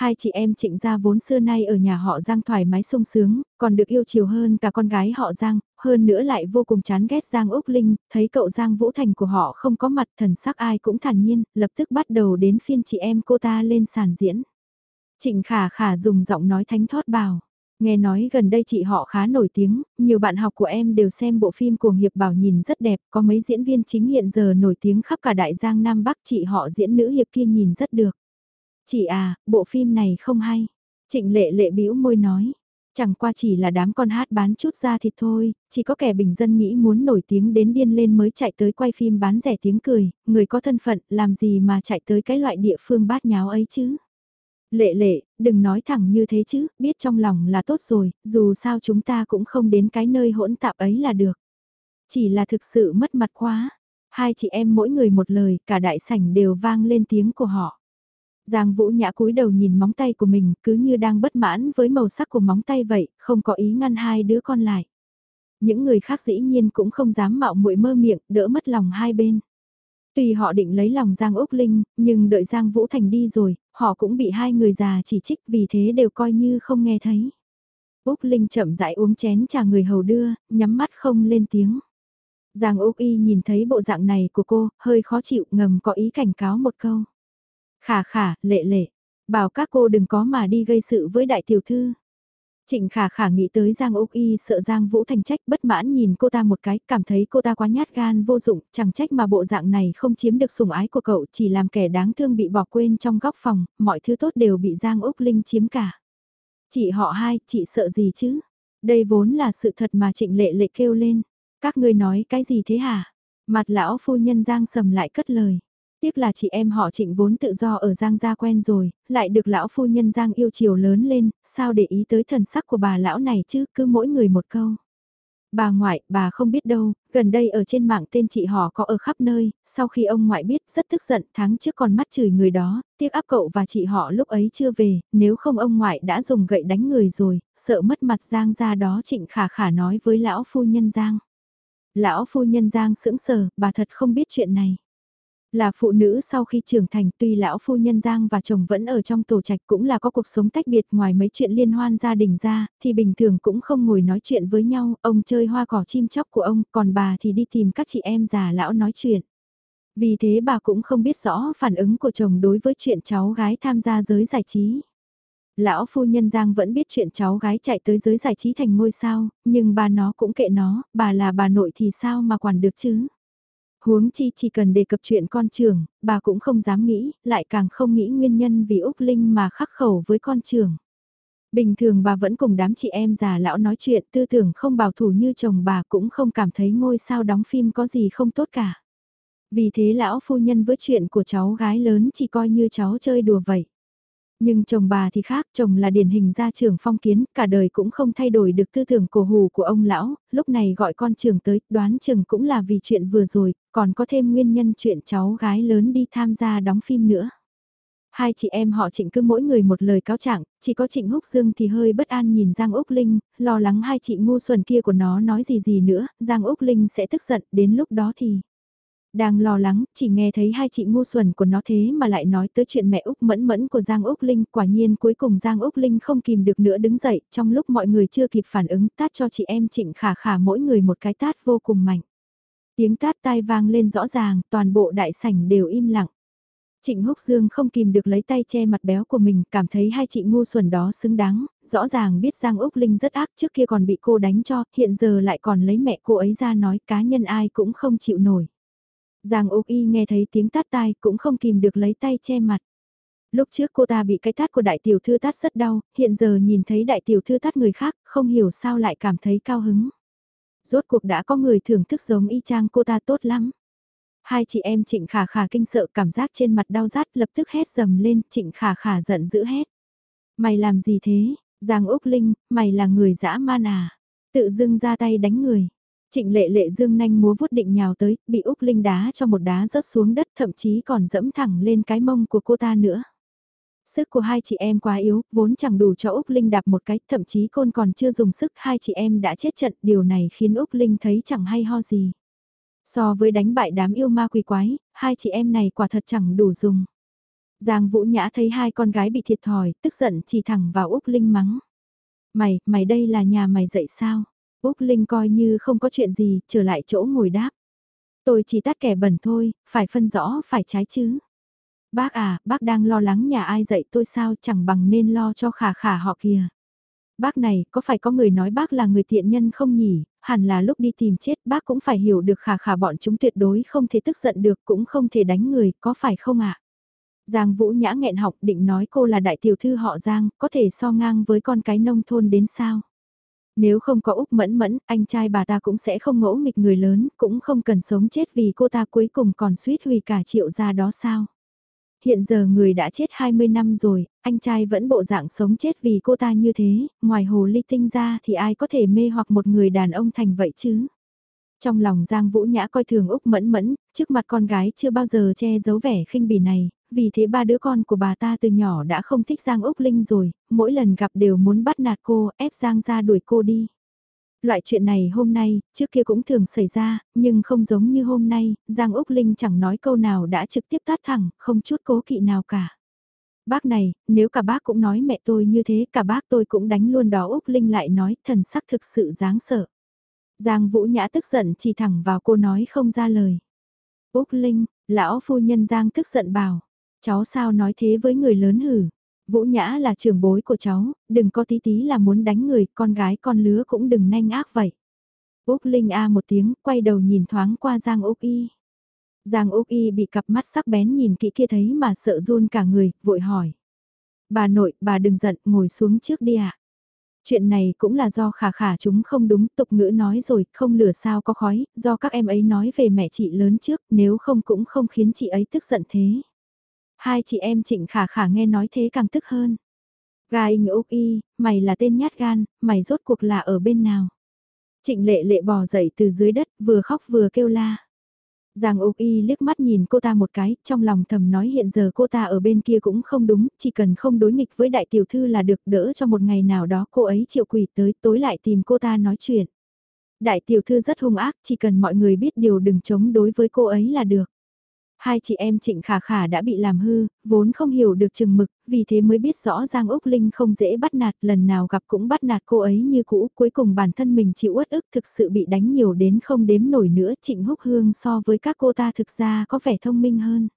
Hai chị em trịnh gia vốn xưa nay ở nhà họ Giang thoải mái sung sướng, còn được yêu chiều hơn cả con gái họ Giang, hơn nữa lại vô cùng chán ghét Giang Úc Linh, thấy cậu Giang Vũ Thành của họ không có mặt thần sắc ai cũng thản nhiên, lập tức bắt đầu đến phiên chị em cô ta lên sàn diễn. Trịnh khả khả dùng giọng nói thánh thoát bảo. Nghe nói gần đây chị họ khá nổi tiếng, nhiều bạn học của em đều xem bộ phim Cuồng Hiệp Bảo nhìn rất đẹp, có mấy diễn viên chính hiện giờ nổi tiếng khắp cả Đại Giang Nam Bắc chị họ diễn nữ hiệp kia nhìn rất được. Chị à, bộ phim này không hay. Trịnh lệ lệ bĩu môi nói. Chẳng qua chỉ là đám con hát bán chút ra thịt thôi, chỉ có kẻ bình dân nghĩ muốn nổi tiếng đến điên lên mới chạy tới quay phim bán rẻ tiếng cười, người có thân phận làm gì mà chạy tới cái loại địa phương bát nháo ấy chứ. Lệ lệ, đừng nói thẳng như thế chứ, biết trong lòng là tốt rồi, dù sao chúng ta cũng không đến cái nơi hỗn tạp ấy là được. Chỉ là thực sự mất mặt quá. Hai chị em mỗi người một lời, cả đại sảnh đều vang lên tiếng của họ. Giang Vũ Nhã cúi đầu nhìn móng tay của mình, cứ như đang bất mãn với màu sắc của móng tay vậy, không có ý ngăn hai đứa con lại. Những người khác dĩ nhiên cũng không dám mạo muội mơ miệng, đỡ mất lòng hai bên. Tùy họ định lấy lòng Giang Úc Linh, nhưng đợi Giang Vũ Thành đi rồi, họ cũng bị hai người già chỉ trích vì thế đều coi như không nghe thấy. Úc Linh chậm rãi uống chén trà người hầu đưa, nhắm mắt không lên tiếng. Giang Úc Y nhìn thấy bộ dạng này của cô, hơi khó chịu ngầm có ý cảnh cáo một câu. Khả khả, lệ lệ, bảo các cô đừng có mà đi gây sự với đại tiểu thư. Trịnh khả khả nghĩ tới Giang Úc Y sợ Giang Vũ Thành trách bất mãn nhìn cô ta một cái, cảm thấy cô ta quá nhát gan vô dụng, chẳng trách mà bộ dạng này không chiếm được sủng ái của cậu, chỉ làm kẻ đáng thương bị bỏ quên trong góc phòng, mọi thứ tốt đều bị Giang Úc Linh chiếm cả. Chị họ hai, chị sợ gì chứ? Đây vốn là sự thật mà trịnh lệ lệ kêu lên. Các ngươi nói cái gì thế hả? Mặt lão phu nhân Giang sầm lại cất lời. Tiếc là chị em họ trịnh vốn tự do ở Giang gia quen rồi, lại được lão phu nhân Giang yêu chiều lớn lên, sao để ý tới thần sắc của bà lão này chứ, cứ mỗi người một câu. Bà ngoại, bà không biết đâu, gần đây ở trên mạng tên chị họ có ở khắp nơi, sau khi ông ngoại biết rất tức giận tháng trước còn mắt chửi người đó, tiếc áp cậu và chị họ lúc ấy chưa về, nếu không ông ngoại đã dùng gậy đánh người rồi, sợ mất mặt Giang ra đó trịnh khả khả nói với lão phu nhân Giang. Lão phu nhân Giang sững sờ, bà thật không biết chuyện này. Là phụ nữ sau khi trưởng thành tuy lão phu nhân Giang và chồng vẫn ở trong tổ trạch cũng là có cuộc sống tách biệt ngoài mấy chuyện liên hoan gia đình ra, thì bình thường cũng không ngồi nói chuyện với nhau, ông chơi hoa cỏ chim chóc của ông, còn bà thì đi tìm các chị em già lão nói chuyện. Vì thế bà cũng không biết rõ phản ứng của chồng đối với chuyện cháu gái tham gia giới giải trí. Lão phu nhân Giang vẫn biết chuyện cháu gái chạy tới giới giải trí thành ngôi sao, nhưng bà nó cũng kệ nó, bà là bà nội thì sao mà quản được chứ. Huống chi chỉ cần đề cập chuyện con trưởng, bà cũng không dám nghĩ, lại càng không nghĩ nguyên nhân vì Úc Linh mà khắc khẩu với con trưởng. Bình thường bà vẫn cùng đám chị em già lão nói chuyện tư tưởng không bảo thủ như chồng bà cũng không cảm thấy ngôi sao đóng phim có gì không tốt cả. Vì thế lão phu nhân với chuyện của cháu gái lớn chỉ coi như cháu chơi đùa vậy. Nhưng chồng bà thì khác, chồng là điển hình gia trưởng phong kiến, cả đời cũng không thay đổi được tư tưởng cổ hù của ông lão, lúc này gọi con trưởng tới, đoán chừng cũng là vì chuyện vừa rồi, còn có thêm nguyên nhân chuyện cháu gái lớn đi tham gia đóng phim nữa. Hai chị em họ trịnh cứ mỗi người một lời cáo trạng, chỉ có trịnh húc dương thì hơi bất an nhìn Giang Úc Linh, lo lắng hai chị ngu xuẩn kia của nó nói gì gì nữa, Giang Úc Linh sẽ tức giận, đến lúc đó thì... Đang lo lắng, chỉ nghe thấy hai chị ngu xuẩn của nó thế mà lại nói tới chuyện mẹ Úc mẫn mẫn của Giang Úc Linh. Quả nhiên cuối cùng Giang Úc Linh không kìm được nữa đứng dậy, trong lúc mọi người chưa kịp phản ứng tát cho chị em Trịnh Khả Khả mỗi người một cái tát vô cùng mạnh. Tiếng tát tai vang lên rõ ràng, toàn bộ đại sảnh đều im lặng. Trịnh Húc Dương không kìm được lấy tay che mặt béo của mình, cảm thấy hai chị ngu xuẩn đó xứng đáng, rõ ràng biết Giang Úc Linh rất ác trước kia còn bị cô đánh cho, hiện giờ lại còn lấy mẹ cô ấy ra nói cá nhân ai cũng không chịu nổi. Giang Úc Y nghe thấy tiếng tát tai cũng không kìm được lấy tay che mặt. Lúc trước cô ta bị cái tát của đại tiểu thư tát rất đau, hiện giờ nhìn thấy đại tiểu thư tát người khác, không hiểu sao lại cảm thấy cao hứng. Rốt cuộc đã có người thưởng thức giống y chang cô ta tốt lắm. Hai chị em Trịnh Khả Khả kinh sợ cảm giác trên mặt đau rát lập tức hét dầm lên, Trịnh Khả Khả giận dữ hét. Mày làm gì thế? Giang Úc Linh, mày là người dã man à? Tự dưng ra tay đánh người. Trịnh lệ lệ dương nanh múa vuốt định nhào tới, bị Úc Linh đá cho một đá rớt xuống đất thậm chí còn dẫm thẳng lên cái mông của cô ta nữa. Sức của hai chị em quá yếu, vốn chẳng đủ cho Úc Linh đạp một cái, thậm chí côn còn chưa dùng sức, hai chị em đã chết trận, điều này khiến Úc Linh thấy chẳng hay ho gì. So với đánh bại đám yêu ma quỷ quái, hai chị em này quả thật chẳng đủ dùng. Giang Vũ Nhã thấy hai con gái bị thiệt thòi, tức giận chỉ thẳng vào Úc Linh mắng. Mày, mày đây là nhà mày dậy sao? Úc Linh coi như không có chuyện gì, trở lại chỗ ngồi đáp. Tôi chỉ tắt kẻ bẩn thôi, phải phân rõ phải trái chứ. Bác à, bác đang lo lắng nhà ai dạy tôi sao chẳng bằng nên lo cho khả khả họ kìa. Bác này, có phải có người nói bác là người tiện nhân không nhỉ, hẳn là lúc đi tìm chết bác cũng phải hiểu được khả khả bọn chúng tuyệt đối không thể tức giận được cũng không thể đánh người, có phải không ạ? Giang Vũ Nhã nghẹn học định nói cô là đại tiểu thư họ Giang, có thể so ngang với con cái nông thôn đến sao? Nếu không có Úc Mẫn Mẫn, anh trai bà ta cũng sẽ không ngỗ nghịch người lớn, cũng không cần sống chết vì cô ta cuối cùng còn suýt hủy cả triệu gia đó sao? Hiện giờ người đã chết 20 năm rồi, anh trai vẫn bộ dạng sống chết vì cô ta như thế, ngoài hồ ly tinh ra thì ai có thể mê hoặc một người đàn ông thành vậy chứ? Trong lòng Giang Vũ Nhã coi thường Úc Mẫn Mẫn, trước mặt con gái chưa bao giờ che giấu vẻ khinh bỉ này, vì thế ba đứa con của bà ta từ nhỏ đã không thích Giang Úc Linh rồi, mỗi lần gặp đều muốn bắt nạt cô, ép Giang ra đuổi cô đi. Loại chuyện này hôm nay, trước kia cũng thường xảy ra, nhưng không giống như hôm nay, Giang Úc Linh chẳng nói câu nào đã trực tiếp tát thẳng, không chút cố kỵ nào cả. Bác này, nếu cả bác cũng nói mẹ tôi như thế, cả bác tôi cũng đánh luôn đó Úc Linh lại nói thần sắc thực sự dáng sợ. Giang Vũ Nhã tức giận chỉ thẳng vào cô nói không ra lời. Úc Linh, lão phu nhân Giang tức giận bảo, cháu sao nói thế với người lớn hử. Vũ Nhã là trưởng bối của cháu, đừng có tí tí là muốn đánh người, con gái con lứa cũng đừng nanh ác vậy. Úc Linh A một tiếng, quay đầu nhìn thoáng qua Giang Úc Y. Giang Úc Y bị cặp mắt sắc bén nhìn kỹ kia thấy mà sợ run cả người, vội hỏi. Bà nội, bà đừng giận, ngồi xuống trước đi ạ. Chuyện này cũng là do khả khả chúng không đúng, tục ngữ nói rồi, không lửa sao có khói, do các em ấy nói về mẹ chị lớn trước, nếu không cũng không khiến chị ấy tức giận thế. Hai chị em trịnh khả khả nghe nói thế càng tức hơn. Gà in ốc y, mày là tên nhát gan, mày rốt cuộc là ở bên nào? Trịnh lệ lệ bò dậy từ dưới đất, vừa khóc vừa kêu la. Giang Úc Y liếc mắt nhìn cô ta một cái, trong lòng thầm nói hiện giờ cô ta ở bên kia cũng không đúng, chỉ cần không đối nghịch với đại tiểu thư là được đỡ cho một ngày nào đó cô ấy chịu quỷ tới tối lại tìm cô ta nói chuyện. Đại tiểu thư rất hung ác, chỉ cần mọi người biết điều đừng chống đối với cô ấy là được. Hai chị em Trịnh Khả Khả đã bị làm hư, vốn không hiểu được chừng mực, vì thế mới biết rõ Giang Úc Linh không dễ bắt nạt, lần nào gặp cũng bắt nạt cô ấy như cũ, cuối cùng bản thân mình chịu uất ức thực sự bị đánh nhiều đến không đếm nổi nữa. Trịnh Húc Hương so với các cô ta thực ra có vẻ thông minh hơn.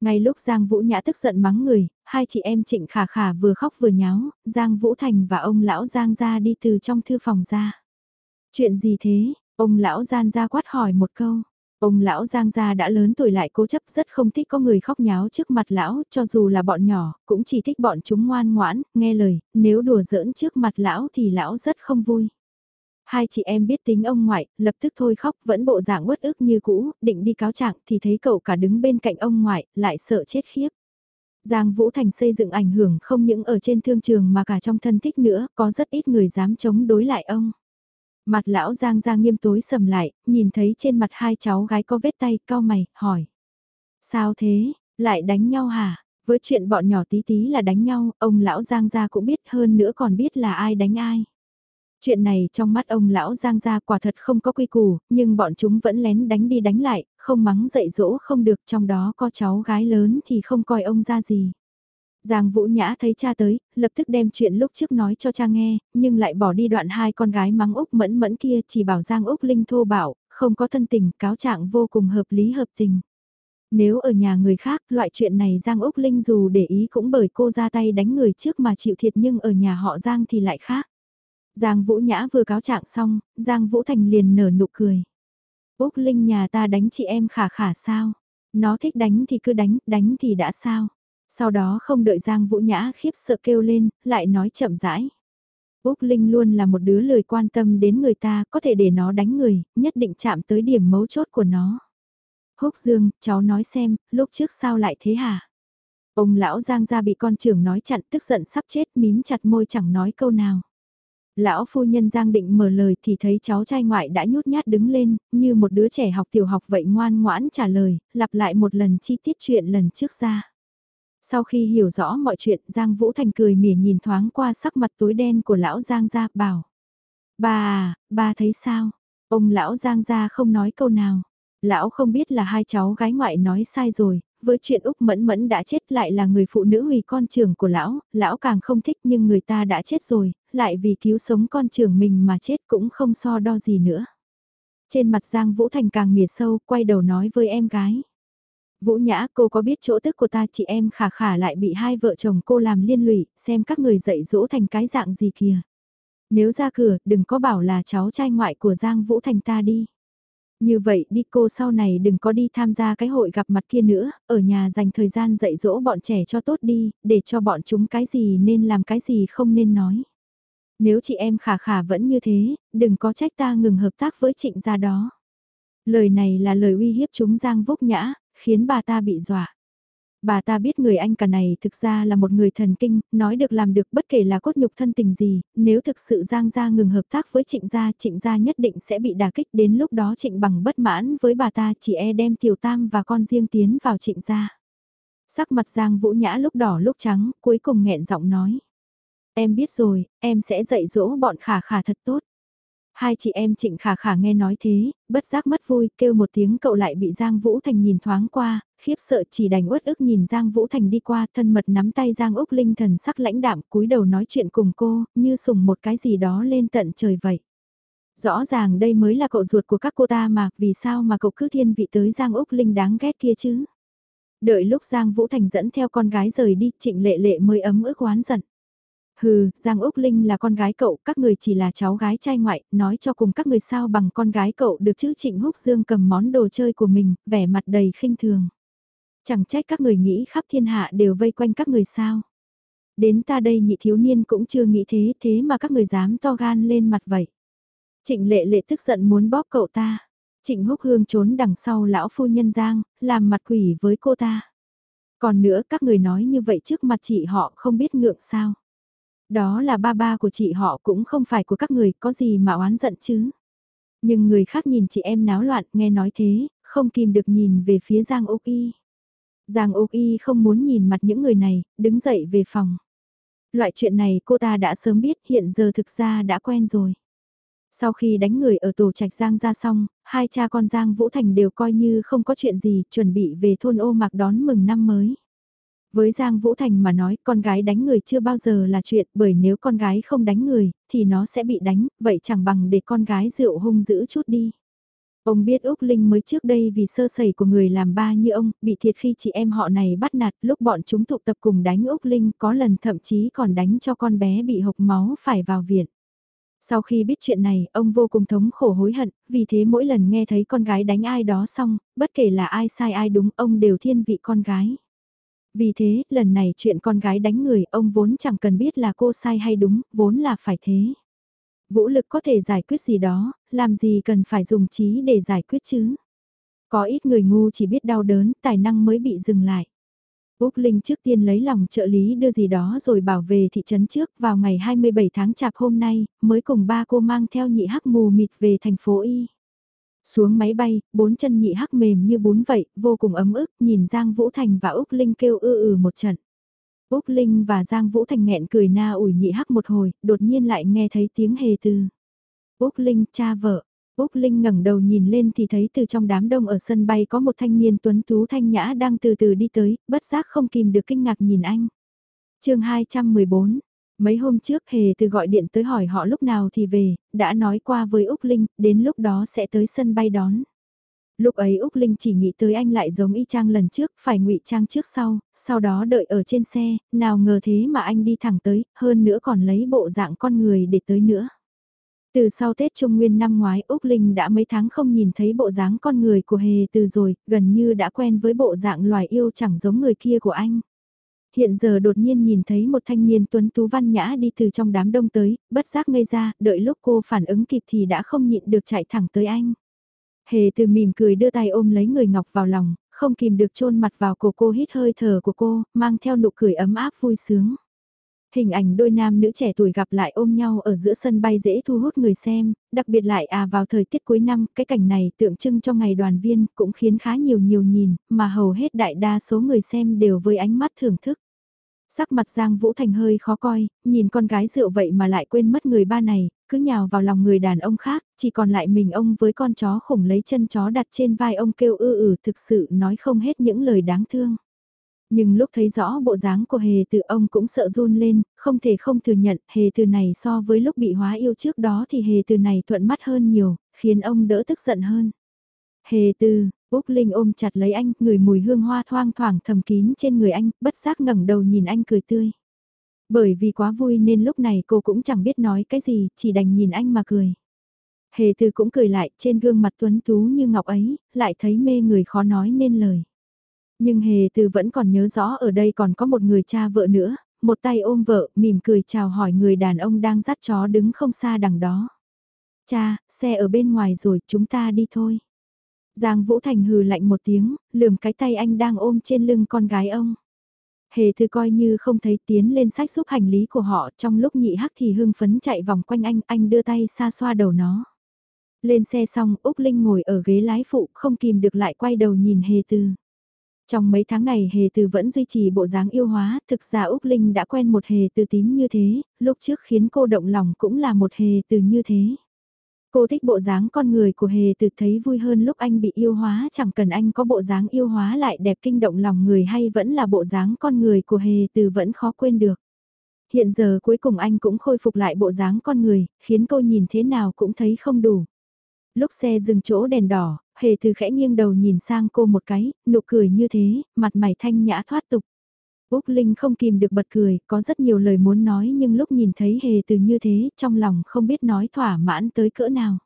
Ngay lúc Giang Vũ Nhã tức giận mắng người, hai chị em Trịnh Khả Khả vừa khóc vừa nháo, Giang Vũ Thành và ông lão Giang ra đi từ trong thư phòng ra. Chuyện gì thế? Ông lão Gian ra quát hỏi một câu. Ông lão Giang gia đã lớn tuổi lại cố chấp rất không thích có người khóc nháo trước mặt lão, cho dù là bọn nhỏ, cũng chỉ thích bọn chúng ngoan ngoãn, nghe lời, nếu đùa giỡn trước mặt lão thì lão rất không vui. Hai chị em biết tính ông ngoại, lập tức thôi khóc, vẫn bộ dạng uất ức như cũ, định đi cáo trạng thì thấy cậu cả đứng bên cạnh ông ngoại, lại sợ chết khiếp. Giang Vũ Thành xây dựng ảnh hưởng không những ở trên thương trường mà cả trong thân thích nữa, có rất ít người dám chống đối lại ông. Mặt lão Giang Giang nghiêm tối sầm lại, nhìn thấy trên mặt hai cháu gái có vết tay, cao mày, hỏi. Sao thế, lại đánh nhau hả? Với chuyện bọn nhỏ tí tí là đánh nhau, ông lão Giang gia cũng biết hơn nữa còn biết là ai đánh ai. Chuyện này trong mắt ông lão Giang gia quả thật không có quy củ, nhưng bọn chúng vẫn lén đánh đi đánh lại, không mắng dạy dỗ không được trong đó có cháu gái lớn thì không coi ông ra gì. Giang Vũ Nhã thấy cha tới, lập tức đem chuyện lúc trước nói cho cha nghe, nhưng lại bỏ đi đoạn hai con gái mắng Úc mẫn mẫn kia chỉ bảo Giang Úc Linh thô bảo, không có thân tình, cáo trạng vô cùng hợp lý hợp tình. Nếu ở nhà người khác, loại chuyện này Giang Úc Linh dù để ý cũng bởi cô ra tay đánh người trước mà chịu thiệt nhưng ở nhà họ Giang thì lại khác. Giang Vũ Nhã vừa cáo trạng xong, Giang Vũ Thành liền nở nụ cười. Úc Linh nhà ta đánh chị em khả khả sao? Nó thích đánh thì cứ đánh, đánh thì đã sao? Sau đó không đợi Giang Vũ Nhã khiếp sợ kêu lên, lại nói chậm rãi. Úc Linh luôn là một đứa lời quan tâm đến người ta, có thể để nó đánh người, nhất định chạm tới điểm mấu chốt của nó. Húc Dương, cháu nói xem, lúc trước sao lại thế hả? Ông lão Giang ra bị con trưởng nói chặn tức giận sắp chết mím chặt môi chẳng nói câu nào. Lão phu nhân Giang định mở lời thì thấy cháu trai ngoại đã nhút nhát đứng lên, như một đứa trẻ học tiểu học vậy ngoan ngoãn trả lời, lặp lại một lần chi tiết chuyện lần trước ra. Sau khi hiểu rõ mọi chuyện Giang Vũ Thành cười mỉa nhìn thoáng qua sắc mặt tối đen của lão Giang gia bảo. Bà à, bà thấy sao? Ông lão Giang gia không nói câu nào. Lão không biết là hai cháu gái ngoại nói sai rồi, với chuyện Úc Mẫn Mẫn đã chết lại là người phụ nữ hủy con trưởng của lão, lão càng không thích nhưng người ta đã chết rồi, lại vì cứu sống con trưởng mình mà chết cũng không so đo gì nữa. Trên mặt Giang Vũ Thành càng mỉa sâu, quay đầu nói với em gái. Vũ Nhã cô có biết chỗ tức của ta chị em khả khả lại bị hai vợ chồng cô làm liên lụy, xem các người dạy dỗ thành cái dạng gì kìa. Nếu ra cửa, đừng có bảo là cháu trai ngoại của Giang Vũ Thành ta đi. Như vậy đi cô sau này đừng có đi tham gia cái hội gặp mặt kia nữa, ở nhà dành thời gian dạy dỗ bọn trẻ cho tốt đi, để cho bọn chúng cái gì nên làm cái gì không nên nói. Nếu chị em khả khả vẫn như thế, đừng có trách ta ngừng hợp tác với trịnh gia đó. Lời này là lời uy hiếp chúng Giang Vúc Nhã, khiến bà ta bị dọa. Bà ta biết người anh cả này thực ra là một người thần kinh, nói được làm được bất kể là cốt nhục thân tình gì, nếu thực sự Giang Gia ngừng hợp tác với trịnh gia, trịnh gia nhất định sẽ bị đả kích đến lúc đó trịnh bằng bất mãn với bà ta chỉ e đem tiểu tam và con riêng tiến vào trịnh gia. Sắc mặt Giang Vũ Nhã lúc đỏ lúc trắng, cuối cùng nghẹn giọng nói. Em biết rồi, em sẽ dạy dỗ bọn khả khả thật tốt. Hai chị em Trịnh Khả Khả nghe nói thế, bất giác mất vui, kêu một tiếng cậu lại bị Giang Vũ Thành nhìn thoáng qua, khiếp sợ chỉ đành uất ức nhìn Giang Vũ Thành đi qua, thân mật nắm tay Giang Úc Linh thần sắc lãnh đạm, cúi đầu nói chuyện cùng cô, như sùng một cái gì đó lên tận trời vậy. Rõ ràng đây mới là cậu ruột của các cô ta mà, vì sao mà cậu cứ thiên vị tới Giang Úc Linh đáng ghét kia chứ? Đợi lúc Giang Vũ Thành dẫn theo con gái rời đi, Trịnh Lệ Lệ mới ấm ức oán giận. Hừ, Giang Úc Linh là con gái cậu, các người chỉ là cháu gái trai ngoại, nói cho cùng các người sao bằng con gái cậu được chứ Trịnh Húc Dương cầm món đồ chơi của mình, vẻ mặt đầy khinh thường. Chẳng trách các người nghĩ khắp thiên hạ đều vây quanh các người sao. Đến ta đây nhị thiếu niên cũng chưa nghĩ thế, thế mà các người dám to gan lên mặt vậy. Trịnh lệ lệ tức giận muốn bóp cậu ta. Trịnh húc hương trốn đằng sau lão phu nhân Giang, làm mặt quỷ với cô ta. Còn nữa các người nói như vậy trước mặt chị họ không biết ngượng sao. Đó là ba ba của chị họ cũng không phải của các người, có gì mà oán giận chứ. Nhưng người khác nhìn chị em náo loạn, nghe nói thế, không kìm được nhìn về phía Giang Úc Y. Giang Úc Y không muốn nhìn mặt những người này, đứng dậy về phòng. Loại chuyện này cô ta đã sớm biết, hiện giờ thực ra đã quen rồi. Sau khi đánh người ở tổ trạch Giang ra xong, hai cha con Giang Vũ Thành đều coi như không có chuyện gì, chuẩn bị về thôn ô mạc đón mừng năm mới. Với Giang Vũ Thành mà nói con gái đánh người chưa bao giờ là chuyện bởi nếu con gái không đánh người thì nó sẽ bị đánh, vậy chẳng bằng để con gái rượu hung dữ chút đi. Ông biết Úc Linh mới trước đây vì sơ sẩy của người làm ba như ông, bị thiệt khi chị em họ này bắt nạt lúc bọn chúng tụ tập cùng đánh Úc Linh có lần thậm chí còn đánh cho con bé bị hộc máu phải vào viện. Sau khi biết chuyện này, ông vô cùng thống khổ hối hận, vì thế mỗi lần nghe thấy con gái đánh ai đó xong, bất kể là ai sai ai đúng, ông đều thiên vị con gái. Vì thế, lần này chuyện con gái đánh người, ông vốn chẳng cần biết là cô sai hay đúng, vốn là phải thế. Vũ lực có thể giải quyết gì đó, làm gì cần phải dùng trí để giải quyết chứ. Có ít người ngu chỉ biết đau đớn, tài năng mới bị dừng lại. Úc Linh trước tiên lấy lòng trợ lý đưa gì đó rồi bảo về thị trấn trước vào ngày 27 tháng chạp hôm nay, mới cùng ba cô mang theo nhị hắc mù mịt về thành phố Y. Xuống máy bay, bốn chân nhị hắc mềm như bún vậy, vô cùng ấm ức, nhìn Giang Vũ Thành và Úc Linh kêu ư ừ một trận. Úc Linh và Giang Vũ Thành nghẹn cười na ủi nhị hắc một hồi, đột nhiên lại nghe thấy tiếng hề từ. Úc Linh, cha vợ. Úc Linh ngẩng đầu nhìn lên thì thấy từ trong đám đông ở sân bay có một thanh niên tuấn tú thanh nhã đang từ từ đi tới, bất giác không kìm được kinh ngạc nhìn anh. chương 214 Mấy hôm trước Hề từ gọi điện tới hỏi họ lúc nào thì về, đã nói qua với Úc Linh, đến lúc đó sẽ tới sân bay đón. Lúc ấy Úc Linh chỉ nghĩ tới anh lại giống y chang lần trước, phải ngụy trang trước sau, sau đó đợi ở trên xe, nào ngờ thế mà anh đi thẳng tới, hơn nữa còn lấy bộ dạng con người để tới nữa. Từ sau Tết Trung Nguyên năm ngoái Úc Linh đã mấy tháng không nhìn thấy bộ dáng con người của Hề từ rồi, gần như đã quen với bộ dạng loài yêu chẳng giống người kia của anh. Hiện giờ đột nhiên nhìn thấy một thanh niên tuấn tú văn nhã đi từ trong đám đông tới, bất giác ngây ra, đợi lúc cô phản ứng kịp thì đã không nhịn được chạy thẳng tới anh. Hề từ mỉm cười đưa tay ôm lấy người ngọc vào lòng, không kìm được chôn mặt vào cổ cô hít hơi thở của cô, mang theo nụ cười ấm áp vui sướng. Hình ảnh đôi nam nữ trẻ tuổi gặp lại ôm nhau ở giữa sân bay dễ thu hút người xem, đặc biệt lại à vào thời tiết cuối năm, cái cảnh này tượng trưng cho ngày đoàn viên cũng khiến khá nhiều nhiều nhìn, mà hầu hết đại đa số người xem đều với ánh mắt thưởng thức. Sắc mặt Giang Vũ Thành hơi khó coi, nhìn con gái rượu vậy mà lại quên mất người ba này, cứ nhào vào lòng người đàn ông khác, chỉ còn lại mình ông với con chó khủng lấy chân chó đặt trên vai ông kêu ư ử thực sự nói không hết những lời đáng thương. Nhưng lúc thấy rõ bộ dáng của hề từ ông cũng sợ run lên, không thể không thừa nhận hề từ này so với lúc bị hóa yêu trước đó thì hề từ này thuận mắt hơn nhiều, khiến ông đỡ tức giận hơn. Hề từ, Úc Linh ôm chặt lấy anh, người mùi hương hoa thoang thoảng thầm kín trên người anh, bất giác ngẩng đầu nhìn anh cười tươi. Bởi vì quá vui nên lúc này cô cũng chẳng biết nói cái gì, chỉ đành nhìn anh mà cười. Hề từ cũng cười lại, trên gương mặt tuấn tú như ngọc ấy, lại thấy mê người khó nói nên lời. Nhưng hề từ vẫn còn nhớ rõ ở đây còn có một người cha vợ nữa, một tay ôm vợ, mỉm cười chào hỏi người đàn ông đang dắt chó đứng không xa đằng đó. Cha, xe ở bên ngoài rồi, chúng ta đi thôi. Giang Vũ Thành hừ lạnh một tiếng, lườm cái tay anh đang ôm trên lưng con gái ông. Hề thư coi như không thấy tiến lên sách giúp hành lý của họ trong lúc nhị hắc thì hưng phấn chạy vòng quanh anh, anh đưa tay xa xoa đầu nó. Lên xe xong, Úc Linh ngồi ở ghế lái phụ không kìm được lại quay đầu nhìn Hề Từ. Trong mấy tháng này Hề Từ vẫn duy trì bộ dáng yêu hóa, thực ra Úc Linh đã quen một Hề Từ tím như thế, lúc trước khiến cô động lòng cũng là một Hề Từ như thế. Cô thích bộ dáng con người của Hề Từ thấy vui hơn lúc anh bị yêu hóa chẳng cần anh có bộ dáng yêu hóa lại đẹp kinh động lòng người hay vẫn là bộ dáng con người của Hề Từ vẫn khó quên được. Hiện giờ cuối cùng anh cũng khôi phục lại bộ dáng con người, khiến cô nhìn thế nào cũng thấy không đủ. Lúc xe dừng chỗ đèn đỏ, Hề Từ khẽ nghiêng đầu nhìn sang cô một cái, nụ cười như thế, mặt mày thanh nhã thoát tục. Úc Linh không kìm được bật cười, có rất nhiều lời muốn nói nhưng lúc nhìn thấy hề từ như thế, trong lòng không biết nói thỏa mãn tới cỡ nào.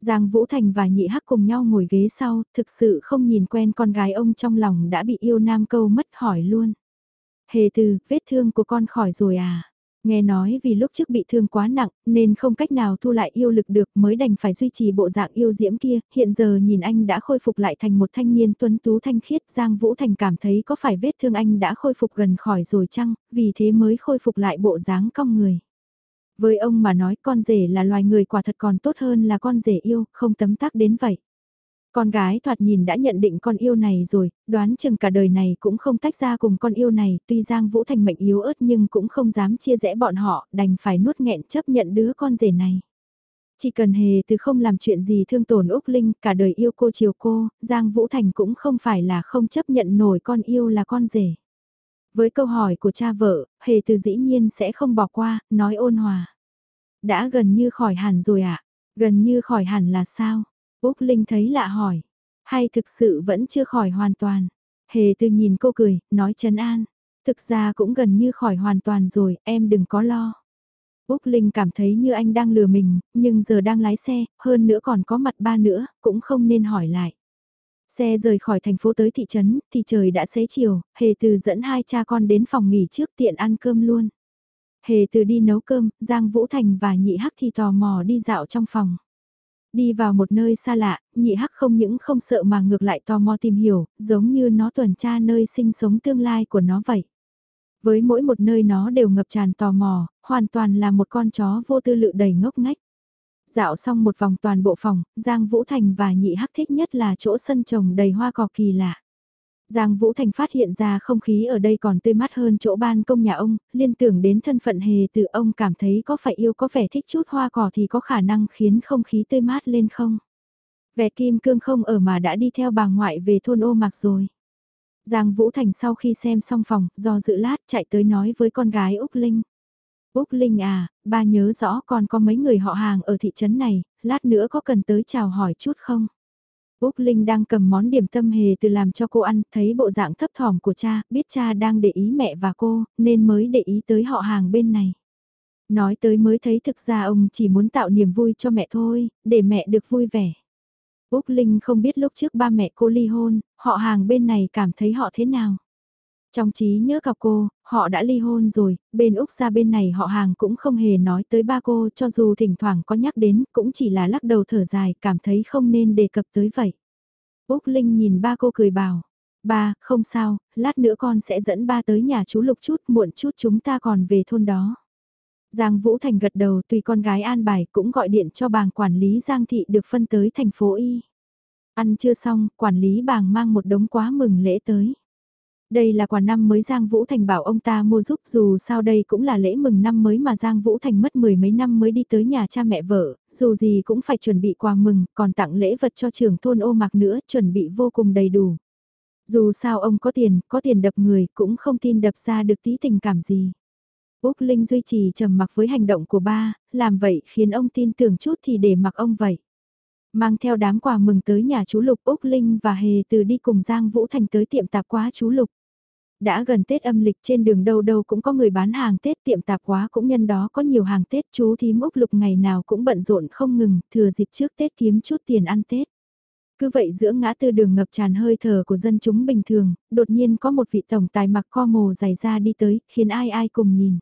Giang Vũ Thành và Nhị Hắc cùng nhau ngồi ghế sau, thực sự không nhìn quen con gái ông trong lòng đã bị yêu nam câu mất hỏi luôn. Hề từ, vết thương của con khỏi rồi à? Nghe nói vì lúc trước bị thương quá nặng nên không cách nào thu lại yêu lực được mới đành phải duy trì bộ dạng yêu diễm kia, hiện giờ nhìn anh đã khôi phục lại thành một thanh niên tuấn tú thanh khiết Giang Vũ Thành cảm thấy có phải vết thương anh đã khôi phục gần khỏi rồi chăng, vì thế mới khôi phục lại bộ dáng cong người. Với ông mà nói con rể là loài người quả thật còn tốt hơn là con rể yêu, không tấm tắc đến vậy. Con gái thoạt nhìn đã nhận định con yêu này rồi, đoán chừng cả đời này cũng không tách ra cùng con yêu này, tuy Giang Vũ Thành mệnh yếu ớt nhưng cũng không dám chia rẽ bọn họ, đành phải nuốt nghẹn chấp nhận đứa con rể này. Chỉ cần hề từ không làm chuyện gì thương tổn Úc Linh, cả đời yêu cô chiều cô, Giang Vũ Thành cũng không phải là không chấp nhận nổi con yêu là con rể. Với câu hỏi của cha vợ, hề từ dĩ nhiên sẽ không bỏ qua, nói ôn hòa. Đã gần như khỏi hẳn rồi ạ, à? gần như khỏi hẳn là sao? Úc Linh thấy lạ hỏi, hay thực sự vẫn chưa khỏi hoàn toàn? Hề từ nhìn cô cười, nói chấn an, thực ra cũng gần như khỏi hoàn toàn rồi, em đừng có lo. Úc Linh cảm thấy như anh đang lừa mình, nhưng giờ đang lái xe, hơn nữa còn có mặt ba nữa, cũng không nên hỏi lại. Xe rời khỏi thành phố tới thị trấn, thì trời đã xế chiều, Hề Từ dẫn hai cha con đến phòng nghỉ trước tiện ăn cơm luôn. Hề Từ đi nấu cơm, Giang Vũ Thành và Nhị Hắc thì tò mò đi dạo trong phòng. Đi vào một nơi xa lạ, nhị hắc không những không sợ mà ngược lại tò mò tìm hiểu, giống như nó tuần tra nơi sinh sống tương lai của nó vậy. Với mỗi một nơi nó đều ngập tràn tò mò, hoàn toàn là một con chó vô tư lự đầy ngốc ngách. Dạo xong một vòng toàn bộ phòng, Giang Vũ Thành và nhị hắc thích nhất là chỗ sân trồng đầy hoa cỏ kỳ lạ. Giang Vũ Thành phát hiện ra không khí ở đây còn tươi mát hơn chỗ ban công nhà ông, liên tưởng đến thân phận hề từ ông cảm thấy có phải yêu có vẻ thích chút hoa cỏ thì có khả năng khiến không khí tươi mát lên không. Vẻ kim cương không ở mà đã đi theo bà ngoại về thôn ô mạc rồi. Giang Vũ Thành sau khi xem xong phòng, do dự lát chạy tới nói với con gái Úc Linh. Úc Linh à, ba nhớ rõ còn có mấy người họ hàng ở thị trấn này, lát nữa có cần tới chào hỏi chút không? Úc Linh đang cầm món điểm tâm hề từ làm cho cô ăn, thấy bộ dạng thấp thỏm của cha, biết cha đang để ý mẹ và cô, nên mới để ý tới họ hàng bên này. Nói tới mới thấy thực ra ông chỉ muốn tạo niềm vui cho mẹ thôi, để mẹ được vui vẻ. Úc Linh không biết lúc trước ba mẹ cô ly hôn, họ hàng bên này cảm thấy họ thế nào. Trong trí nhớ cọc cô, họ đã ly hôn rồi, bên Úc ra bên này họ hàng cũng không hề nói tới ba cô cho dù thỉnh thoảng có nhắc đến cũng chỉ là lắc đầu thở dài cảm thấy không nên đề cập tới vậy. Úc Linh nhìn ba cô cười bảo, ba, không sao, lát nữa con sẽ dẫn ba tới nhà chú Lục chút muộn chút chúng ta còn về thôn đó. Giang Vũ Thành gật đầu tùy con gái an bài cũng gọi điện cho bàng quản lý Giang Thị được phân tới thành phố Y. Ăn chưa xong, quản lý bàng mang một đống quá mừng lễ tới. Đây là quà năm mới Giang Vũ Thành bảo ông ta mua giúp dù sao đây cũng là lễ mừng năm mới mà Giang Vũ Thành mất mười mấy năm mới đi tới nhà cha mẹ vợ, dù gì cũng phải chuẩn bị quà mừng, còn tặng lễ vật cho trưởng thôn ô mạc nữa, chuẩn bị vô cùng đầy đủ. Dù sao ông có tiền, có tiền đập người, cũng không tin đập ra được tí tình cảm gì. Úc Linh duy trì trầm mặc với hành động của ba, làm vậy khiến ông tin tưởng chút thì để mặc ông vậy. Mang theo đám quà mừng tới nhà chú Lục Úc Linh và Hề từ đi cùng Giang Vũ Thành tới tiệm tạp quá chú Lục. Đã gần Tết âm lịch trên đường đâu đâu cũng có người bán hàng Tết tiệm tạp quá cũng nhân đó có nhiều hàng Tết chú thím Úc Lục ngày nào cũng bận rộn không ngừng, thừa dịp trước Tết kiếm chút tiền ăn Tết. Cứ vậy giữa ngã tư đường ngập tràn hơi thở của dân chúng bình thường, đột nhiên có một vị tổng tài mặc co mồ dày ra đi tới, khiến ai ai cùng nhìn.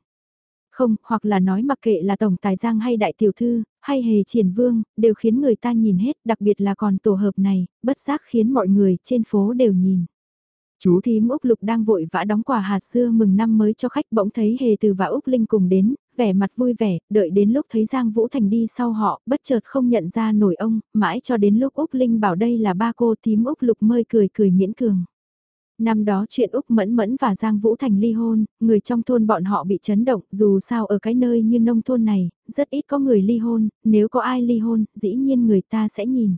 Không, hoặc là nói mặc kệ là tổng tài giang hay đại tiểu thư, hay hề triển vương, đều khiến người ta nhìn hết, đặc biệt là còn tổ hợp này, bất giác khiến mọi người trên phố đều nhìn. Chú thím Úc Lục đang vội vã đóng quà hạt xưa mừng năm mới cho khách bỗng thấy Hề Từ và Úc Linh cùng đến, vẻ mặt vui vẻ, đợi đến lúc thấy Giang Vũ Thành đi sau họ, bất chợt không nhận ra nổi ông, mãi cho đến lúc Úc Linh bảo đây là ba cô thím Úc Lục mơi cười cười miễn cường. Năm đó chuyện Úc Mẫn Mẫn và Giang Vũ Thành ly hôn, người trong thôn bọn họ bị chấn động, dù sao ở cái nơi như nông thôn này, rất ít có người ly hôn, nếu có ai ly hôn, dĩ nhiên người ta sẽ nhìn.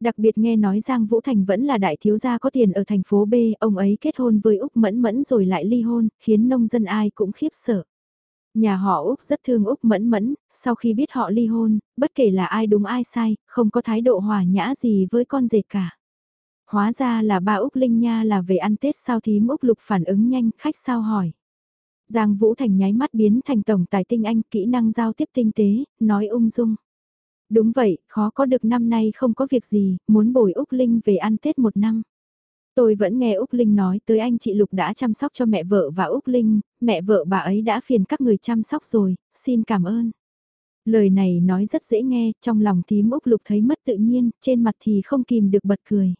Đặc biệt nghe nói Giang Vũ Thành vẫn là đại thiếu gia có tiền ở thành phố B, ông ấy kết hôn với Úc Mẫn Mẫn rồi lại ly hôn, khiến nông dân ai cũng khiếp sợ. Nhà họ Úc rất thương Úc Mẫn Mẫn, sau khi biết họ ly hôn, bất kể là ai đúng ai sai, không có thái độ hòa nhã gì với con rể cả. Hóa ra là ba Úc Linh Nha là về ăn Tết sao thím Úc Lục phản ứng nhanh, khách sao hỏi. Giang Vũ Thành nháy mắt biến thành tổng tài tinh anh kỹ năng giao tiếp tinh tế, nói ung dung. Đúng vậy, khó có được năm nay không có việc gì, muốn bồi Úc Linh về ăn Tết một năm. Tôi vẫn nghe Úc Linh nói tới anh chị Lục đã chăm sóc cho mẹ vợ và Úc Linh, mẹ vợ bà ấy đã phiền các người chăm sóc rồi, xin cảm ơn. Lời này nói rất dễ nghe, trong lòng tím Úc Lục thấy mất tự nhiên, trên mặt thì không kìm được bật cười.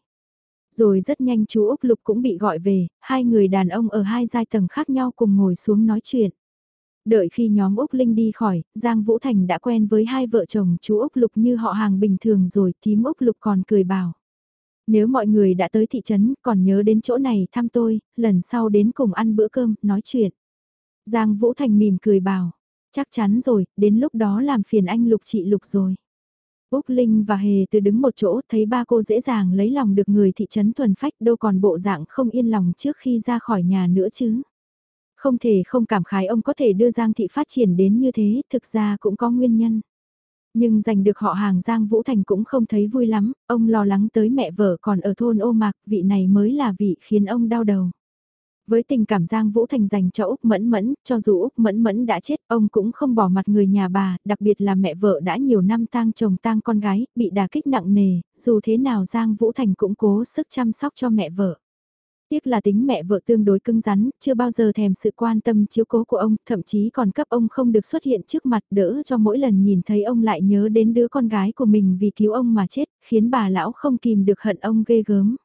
Rồi rất nhanh chú Úc Lục cũng bị gọi về, hai người đàn ông ở hai giai tầng khác nhau cùng ngồi xuống nói chuyện. Đợi khi nhóm Úc Linh đi khỏi, Giang Vũ Thành đã quen với hai vợ chồng chú Úc Lục như họ hàng bình thường rồi, thím Úc Lục còn cười bảo. Nếu mọi người đã tới thị trấn, còn nhớ đến chỗ này thăm tôi, lần sau đến cùng ăn bữa cơm, nói chuyện. Giang Vũ Thành mỉm cười bảo, chắc chắn rồi, đến lúc đó làm phiền anh Lục chị Lục rồi. Úc Linh và Hề từ đứng một chỗ thấy ba cô dễ dàng lấy lòng được người thị trấn thuần phách đâu còn bộ dạng không yên lòng trước khi ra khỏi nhà nữa chứ. Không thể không cảm khái ông có thể đưa Giang Thị phát triển đến như thế, thực ra cũng có nguyên nhân. Nhưng giành được họ hàng Giang Vũ Thành cũng không thấy vui lắm, ông lo lắng tới mẹ vợ còn ở thôn ô mạc, vị này mới là vị khiến ông đau đầu. Với tình cảm Giang Vũ Thành dành cho Úc Mẫn Mẫn, cho dù Úc Mẫn Mẫn đã chết, ông cũng không bỏ mặt người nhà bà, đặc biệt là mẹ vợ đã nhiều năm tang chồng tang con gái, bị đả kích nặng nề, dù thế nào Giang Vũ Thành cũng cố sức chăm sóc cho mẹ vợ. Tiếc là tính mẹ vợ tương đối cứng rắn, chưa bao giờ thèm sự quan tâm chiếu cố của ông, thậm chí còn cấp ông không được xuất hiện trước mặt đỡ cho mỗi lần nhìn thấy ông lại nhớ đến đứa con gái của mình vì cứu ông mà chết, khiến bà lão không kìm được hận ông ghê gớm.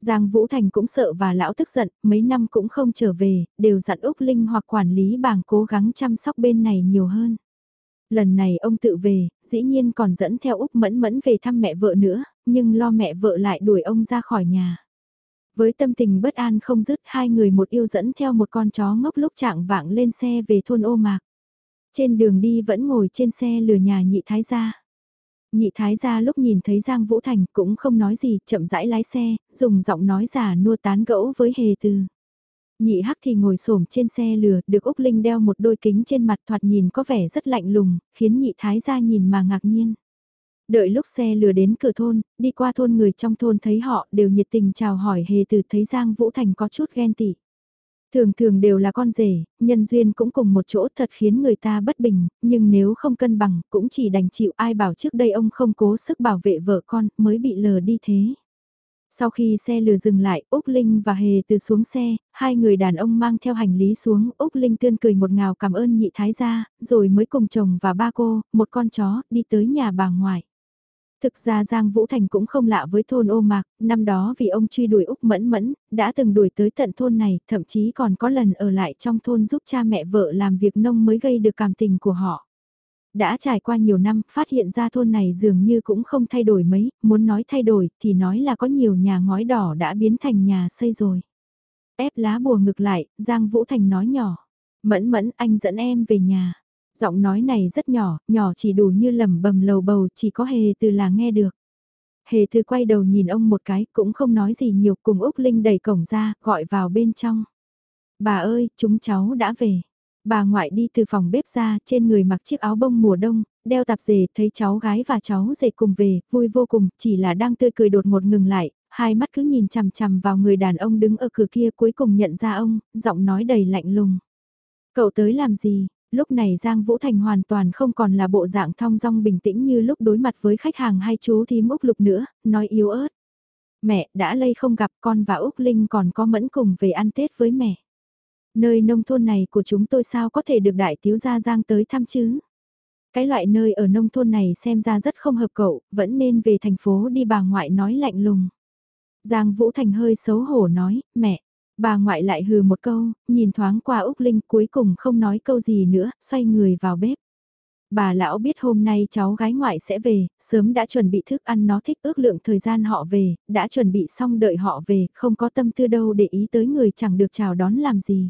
Giang Vũ Thành cũng sợ và lão tức giận, mấy năm cũng không trở về, đều dặn Úc Linh hoặc quản lý bảng cố gắng chăm sóc bên này nhiều hơn. Lần này ông tự về, dĩ nhiên còn dẫn theo Úc Mẫn Mẫn về thăm mẹ vợ nữa, nhưng lo mẹ vợ lại đuổi ông ra khỏi nhà. Với tâm tình bất an không dứt hai người một yêu dẫn theo một con chó ngốc lúc trạng vạng lên xe về thôn ô mạc. Trên đường đi vẫn ngồi trên xe lừa nhà nhị thái gia. Nhị thái gia lúc nhìn thấy Giang Vũ Thành cũng không nói gì, chậm rãi lái xe, dùng giọng nói giả nua tán gẫu với hề từ. Nhị hắc thì ngồi xổm trên xe lừa, được Úc Linh đeo một đôi kính trên mặt thoạt nhìn có vẻ rất lạnh lùng, khiến nhị thái gia nhìn mà ngạc nhiên. Đợi lúc xe lừa đến cửa thôn, đi qua thôn người trong thôn thấy họ đều nhiệt tình chào hỏi hề từ thấy Giang Vũ Thành có chút ghen tị. Thường thường đều là con rể, nhân duyên cũng cùng một chỗ thật khiến người ta bất bình, nhưng nếu không cân bằng cũng chỉ đành chịu ai bảo trước đây ông không cố sức bảo vệ vợ con mới bị lờ đi thế. Sau khi xe lừa dừng lại, Úc Linh và Hề từ xuống xe, hai người đàn ông mang theo hành lý xuống, Úc Linh tươi cười một ngào cảm ơn nhị thái gia, rồi mới cùng chồng và ba cô, một con chó, đi tới nhà bà ngoại. Thực ra Giang Vũ Thành cũng không lạ với thôn ô mạc, năm đó vì ông truy đuổi Úc Mẫn Mẫn, đã từng đuổi tới tận thôn này, thậm chí còn có lần ở lại trong thôn giúp cha mẹ vợ làm việc nông mới gây được cảm tình của họ. Đã trải qua nhiều năm, phát hiện ra thôn này dường như cũng không thay đổi mấy, muốn nói thay đổi thì nói là có nhiều nhà ngói đỏ đã biến thành nhà xây rồi. Ép lá bùa ngực lại, Giang Vũ Thành nói nhỏ. Mẫn mẫn anh dẫn em về nhà. Giọng nói này rất nhỏ, nhỏ chỉ đủ như lầm bầm lầu bầu chỉ có hề từ là nghe được. Hề từ quay đầu nhìn ông một cái cũng không nói gì nhiều cùng Úc Linh đẩy cổng ra, gọi vào bên trong. Bà ơi, chúng cháu đã về. Bà ngoại đi từ phòng bếp ra, trên người mặc chiếc áo bông mùa đông, đeo tạp dề, thấy cháu gái và cháu dề cùng về, vui vô cùng, chỉ là đang tươi cười đột ngột ngừng lại, hai mắt cứ nhìn chằm chằm vào người đàn ông đứng ở cửa kia cuối cùng nhận ra ông, giọng nói đầy lạnh lùng. Cậu tới làm gì? Lúc này Giang Vũ Thành hoàn toàn không còn là bộ dạng thong dong bình tĩnh như lúc đối mặt với khách hàng hay chú thím Úc Lục nữa, nói yếu ớt. Mẹ, đã lây không gặp con và Úc Linh còn có mẫn cùng về ăn Tết với mẹ. Nơi nông thôn này của chúng tôi sao có thể được đại thiếu gia Giang tới thăm chứ? Cái loại nơi ở nông thôn này xem ra rất không hợp cậu, vẫn nên về thành phố đi bà ngoại nói lạnh lùng. Giang Vũ Thành hơi xấu hổ nói, mẹ, Bà ngoại lại hừ một câu, nhìn thoáng qua Úc Linh cuối cùng không nói câu gì nữa, xoay người vào bếp. Bà lão biết hôm nay cháu gái ngoại sẽ về, sớm đã chuẩn bị thức ăn nó thích ước lượng thời gian họ về, đã chuẩn bị xong đợi họ về, không có tâm tư đâu để ý tới người chẳng được chào đón làm gì.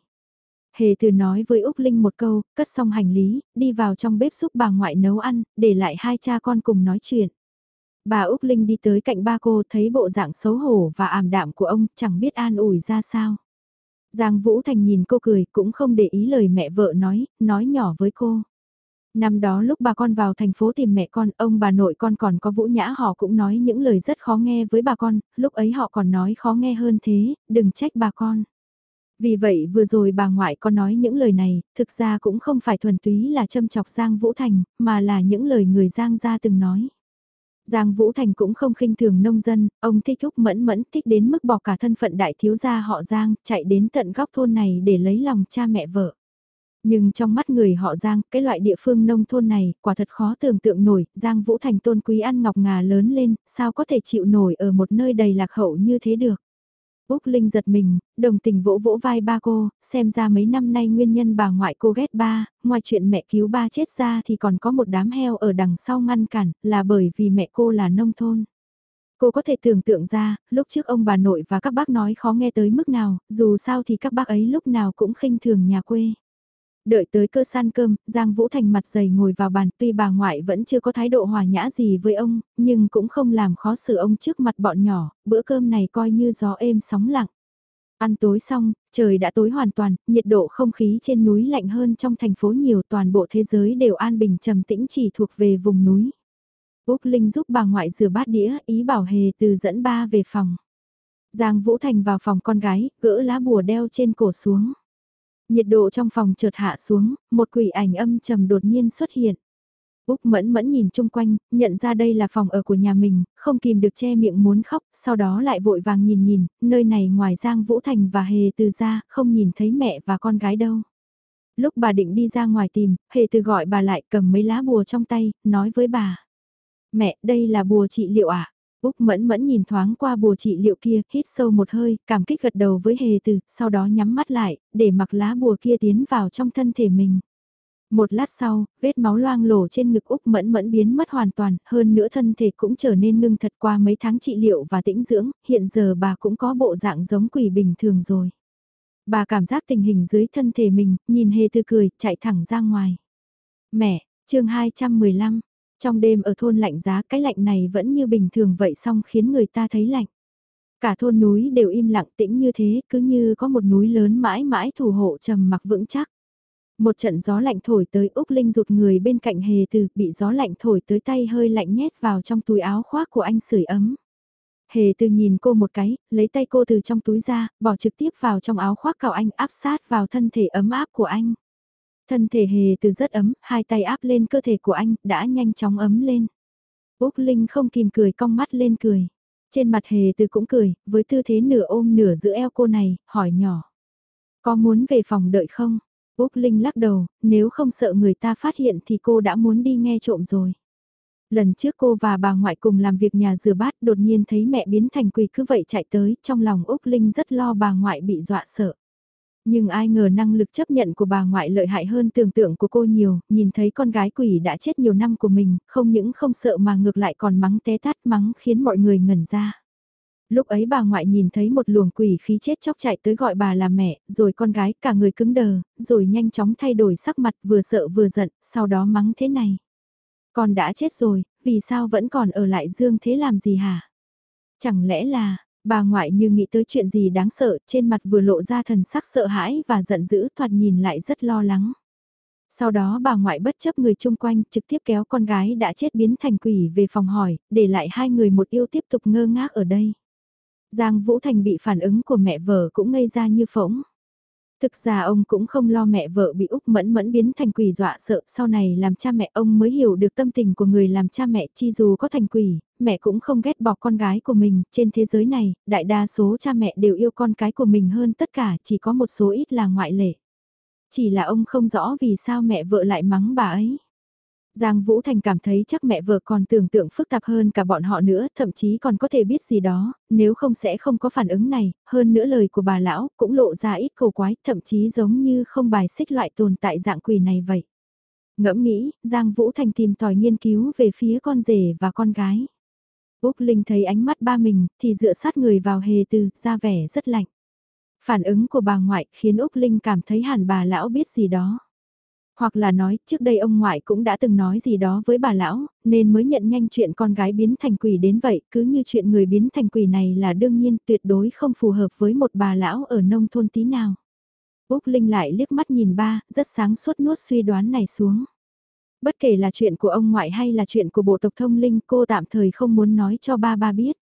Hề từ nói với Úc Linh một câu, cất xong hành lý, đi vào trong bếp giúp bà ngoại nấu ăn, để lại hai cha con cùng nói chuyện. Bà Úc Linh đi tới cạnh ba cô thấy bộ dạng xấu hổ và ảm đạm của ông, chẳng biết an ủi ra sao. Giang Vũ Thành nhìn cô cười, cũng không để ý lời mẹ vợ nói, nói nhỏ với cô. Năm đó lúc bà con vào thành phố tìm mẹ con, ông bà nội con còn có vũ nhã họ cũng nói những lời rất khó nghe với bà con, lúc ấy họ còn nói khó nghe hơn thế, đừng trách bà con. Vì vậy vừa rồi bà ngoại có nói những lời này, thực ra cũng không phải thuần túy là châm chọc Giang Vũ Thành, mà là những lời người Giang gia từng nói. Giang Vũ Thành cũng không khinh thường nông dân, ông thích thúc mẫn mẫn thích đến mức bỏ cả thân phận đại thiếu gia họ Giang, chạy đến tận góc thôn này để lấy lòng cha mẹ vợ. Nhưng trong mắt người họ Giang, cái loại địa phương nông thôn này, quả thật khó tưởng tượng nổi, Giang Vũ Thành tôn quý ăn ngọc ngà lớn lên, sao có thể chịu nổi ở một nơi đầy lạc hậu như thế được. Úc Linh giật mình, đồng tình vỗ vỗ vai ba cô, xem ra mấy năm nay nguyên nhân bà ngoại cô ghét ba, ngoài chuyện mẹ cứu ba chết ra thì còn có một đám heo ở đằng sau ngăn cản, là bởi vì mẹ cô là nông thôn. Cô có thể tưởng tượng ra, lúc trước ông bà nội và các bác nói khó nghe tới mức nào, dù sao thì các bác ấy lúc nào cũng khinh thường nhà quê. Đợi tới cơ san cơm, Giang Vũ Thành mặt dày ngồi vào bàn tuy bà ngoại vẫn chưa có thái độ hòa nhã gì với ông, nhưng cũng không làm khó xử ông trước mặt bọn nhỏ, bữa cơm này coi như gió êm sóng lặng. Ăn tối xong, trời đã tối hoàn toàn, nhiệt độ không khí trên núi lạnh hơn trong thành phố nhiều toàn bộ thế giới đều an bình trầm tĩnh chỉ thuộc về vùng núi. Úc Linh giúp bà ngoại rửa bát đĩa, ý bảo hề từ dẫn ba về phòng. Giang Vũ Thành vào phòng con gái, gỡ lá bùa đeo trên cổ xuống. Nhiệt độ trong phòng chợt hạ xuống, một quỷ ảnh âm trầm đột nhiên xuất hiện. Úc mẫn mẫn nhìn chung quanh, nhận ra đây là phòng ở của nhà mình, không kìm được che miệng muốn khóc, sau đó lại vội vàng nhìn nhìn, nơi này ngoài Giang Vũ Thành và Hề Từ ra, không nhìn thấy mẹ và con gái đâu. Lúc bà định đi ra ngoài tìm, Hề Từ gọi bà lại cầm mấy lá bùa trong tay, nói với bà. Mẹ, đây là bùa trị liệu ạ. À? Úc mẫn mẫn nhìn thoáng qua bùa trị liệu kia, hít sâu một hơi, cảm kích gật đầu với hề từ, sau đó nhắm mắt lại, để mặc lá bùa kia tiến vào trong thân thể mình. Một lát sau, vết máu loang lổ trên ngực Úc mẫn mẫn biến mất hoàn toàn, hơn nữa thân thể cũng trở nên ngưng thật qua mấy tháng trị liệu và tĩnh dưỡng, hiện giờ bà cũng có bộ dạng giống quỷ bình thường rồi. Bà cảm giác tình hình dưới thân thể mình, nhìn hề từ cười, chạy thẳng ra ngoài. Mẹ, chương 215, trong đêm ở thôn lạnh giá cái lạnh này vẫn như bình thường vậy xong khiến người ta thấy lạnh. Cả thôn núi đều im lặng tĩnh như thế, cứ như có một núi lớn mãi mãi thủ hộ trầm mặc vững chắc. Một trận gió lạnh thổi tới Úc Linh rụt người bên cạnh hề từ, bị gió lạnh thổi tới tay hơi lạnh nhét vào trong túi áo khoác của anh sưởi ấm. Hề từ nhìn cô một cái, lấy tay cô từ trong túi ra, bỏ trực tiếp vào trong áo khoác cào anh áp sát vào thân thể ấm áp của anh. Thân thể hề từ rất ấm, hai tay áp lên cơ thể của anh, đã nhanh chóng ấm lên. Úc Linh không kìm cười cong mắt lên cười. Trên mặt hề từ cũng cười, với tư thế nửa ôm nửa giữ eo cô này, hỏi nhỏ. Có muốn về phòng đợi không? Úc Linh lắc đầu, nếu không sợ người ta phát hiện thì cô đã muốn đi nghe trộm rồi. Lần trước cô và bà ngoại cùng làm việc nhà rửa bát đột nhiên thấy mẹ biến thành quỳ cứ vậy chạy tới, trong lòng Úc Linh rất lo bà ngoại bị dọa sợ. Nhưng ai ngờ năng lực chấp nhận của bà ngoại lợi hại hơn tưởng tượng của cô nhiều, nhìn thấy con gái quỷ đã chết nhiều năm của mình, không những không sợ mà ngược lại còn mắng té tát mắng khiến mọi người ngẩn ra. Lúc ấy bà ngoại nhìn thấy một luồng quỷ khí chết chóc chạy tới gọi bà là mẹ, rồi con gái cả người cứng đờ, rồi nhanh chóng thay đổi sắc mặt vừa sợ vừa giận, sau đó mắng thế này. Con đã chết rồi, vì sao vẫn còn ở lại dương thế làm gì hả? Chẳng lẽ là, bà ngoại như nghĩ tới chuyện gì đáng sợ, trên mặt vừa lộ ra thần sắc sợ hãi và giận dữ thoạt nhìn lại rất lo lắng. Sau đó bà ngoại bất chấp người chung quanh trực tiếp kéo con gái đã chết biến thành quỷ về phòng hỏi, để lại hai người một yêu tiếp tục ngơ ngác ở đây. Giang Vũ Thành bị phản ứng của mẹ vợ cũng ngây ra như phỗng. Thực ra ông cũng không lo mẹ vợ bị Úc mẫn mẫn biến thành quỷ dọa sợ, sau này làm cha mẹ ông mới hiểu được tâm tình của người làm cha mẹ chi dù có thành quỷ, mẹ cũng không ghét bỏ con gái của mình, trên thế giới này, đại đa số cha mẹ đều yêu con cái của mình hơn tất cả, chỉ có một số ít là ngoại lệ. Chỉ là ông không rõ vì sao mẹ vợ lại mắng bà ấy. Giang Vũ Thành cảm thấy chắc mẹ vợ còn tưởng tượng phức tạp hơn cả bọn họ nữa, thậm chí còn có thể biết gì đó, nếu không sẽ không có phản ứng này, hơn nữa lời của bà lão cũng lộ ra ít cầu quái, thậm chí giống như không bài xích loại tồn tại dạng quỷ này vậy. Ngẫm nghĩ, Giang Vũ Thành tìm tòi nghiên cứu về phía con rể và con gái. Úc Linh thấy ánh mắt ba mình, thì dựa sát người vào hề từ, ra vẻ rất lạnh. Phản ứng của bà ngoại khiến Úc Linh cảm thấy hẳn bà lão biết gì đó. Hoặc là nói, trước đây ông ngoại cũng đã từng nói gì đó với bà lão, nên mới nhận nhanh chuyện con gái biến thành quỷ đến vậy, cứ như chuyện người biến thành quỷ này là đương nhiên tuyệt đối không phù hợp với một bà lão ở nông thôn tí nào. Úc Linh lại liếc mắt nhìn ba, rất sáng suốt nuốt suy đoán này xuống. Bất kể là chuyện của ông ngoại hay là chuyện của bộ tộc thông linh cô tạm thời không muốn nói cho ba ba biết.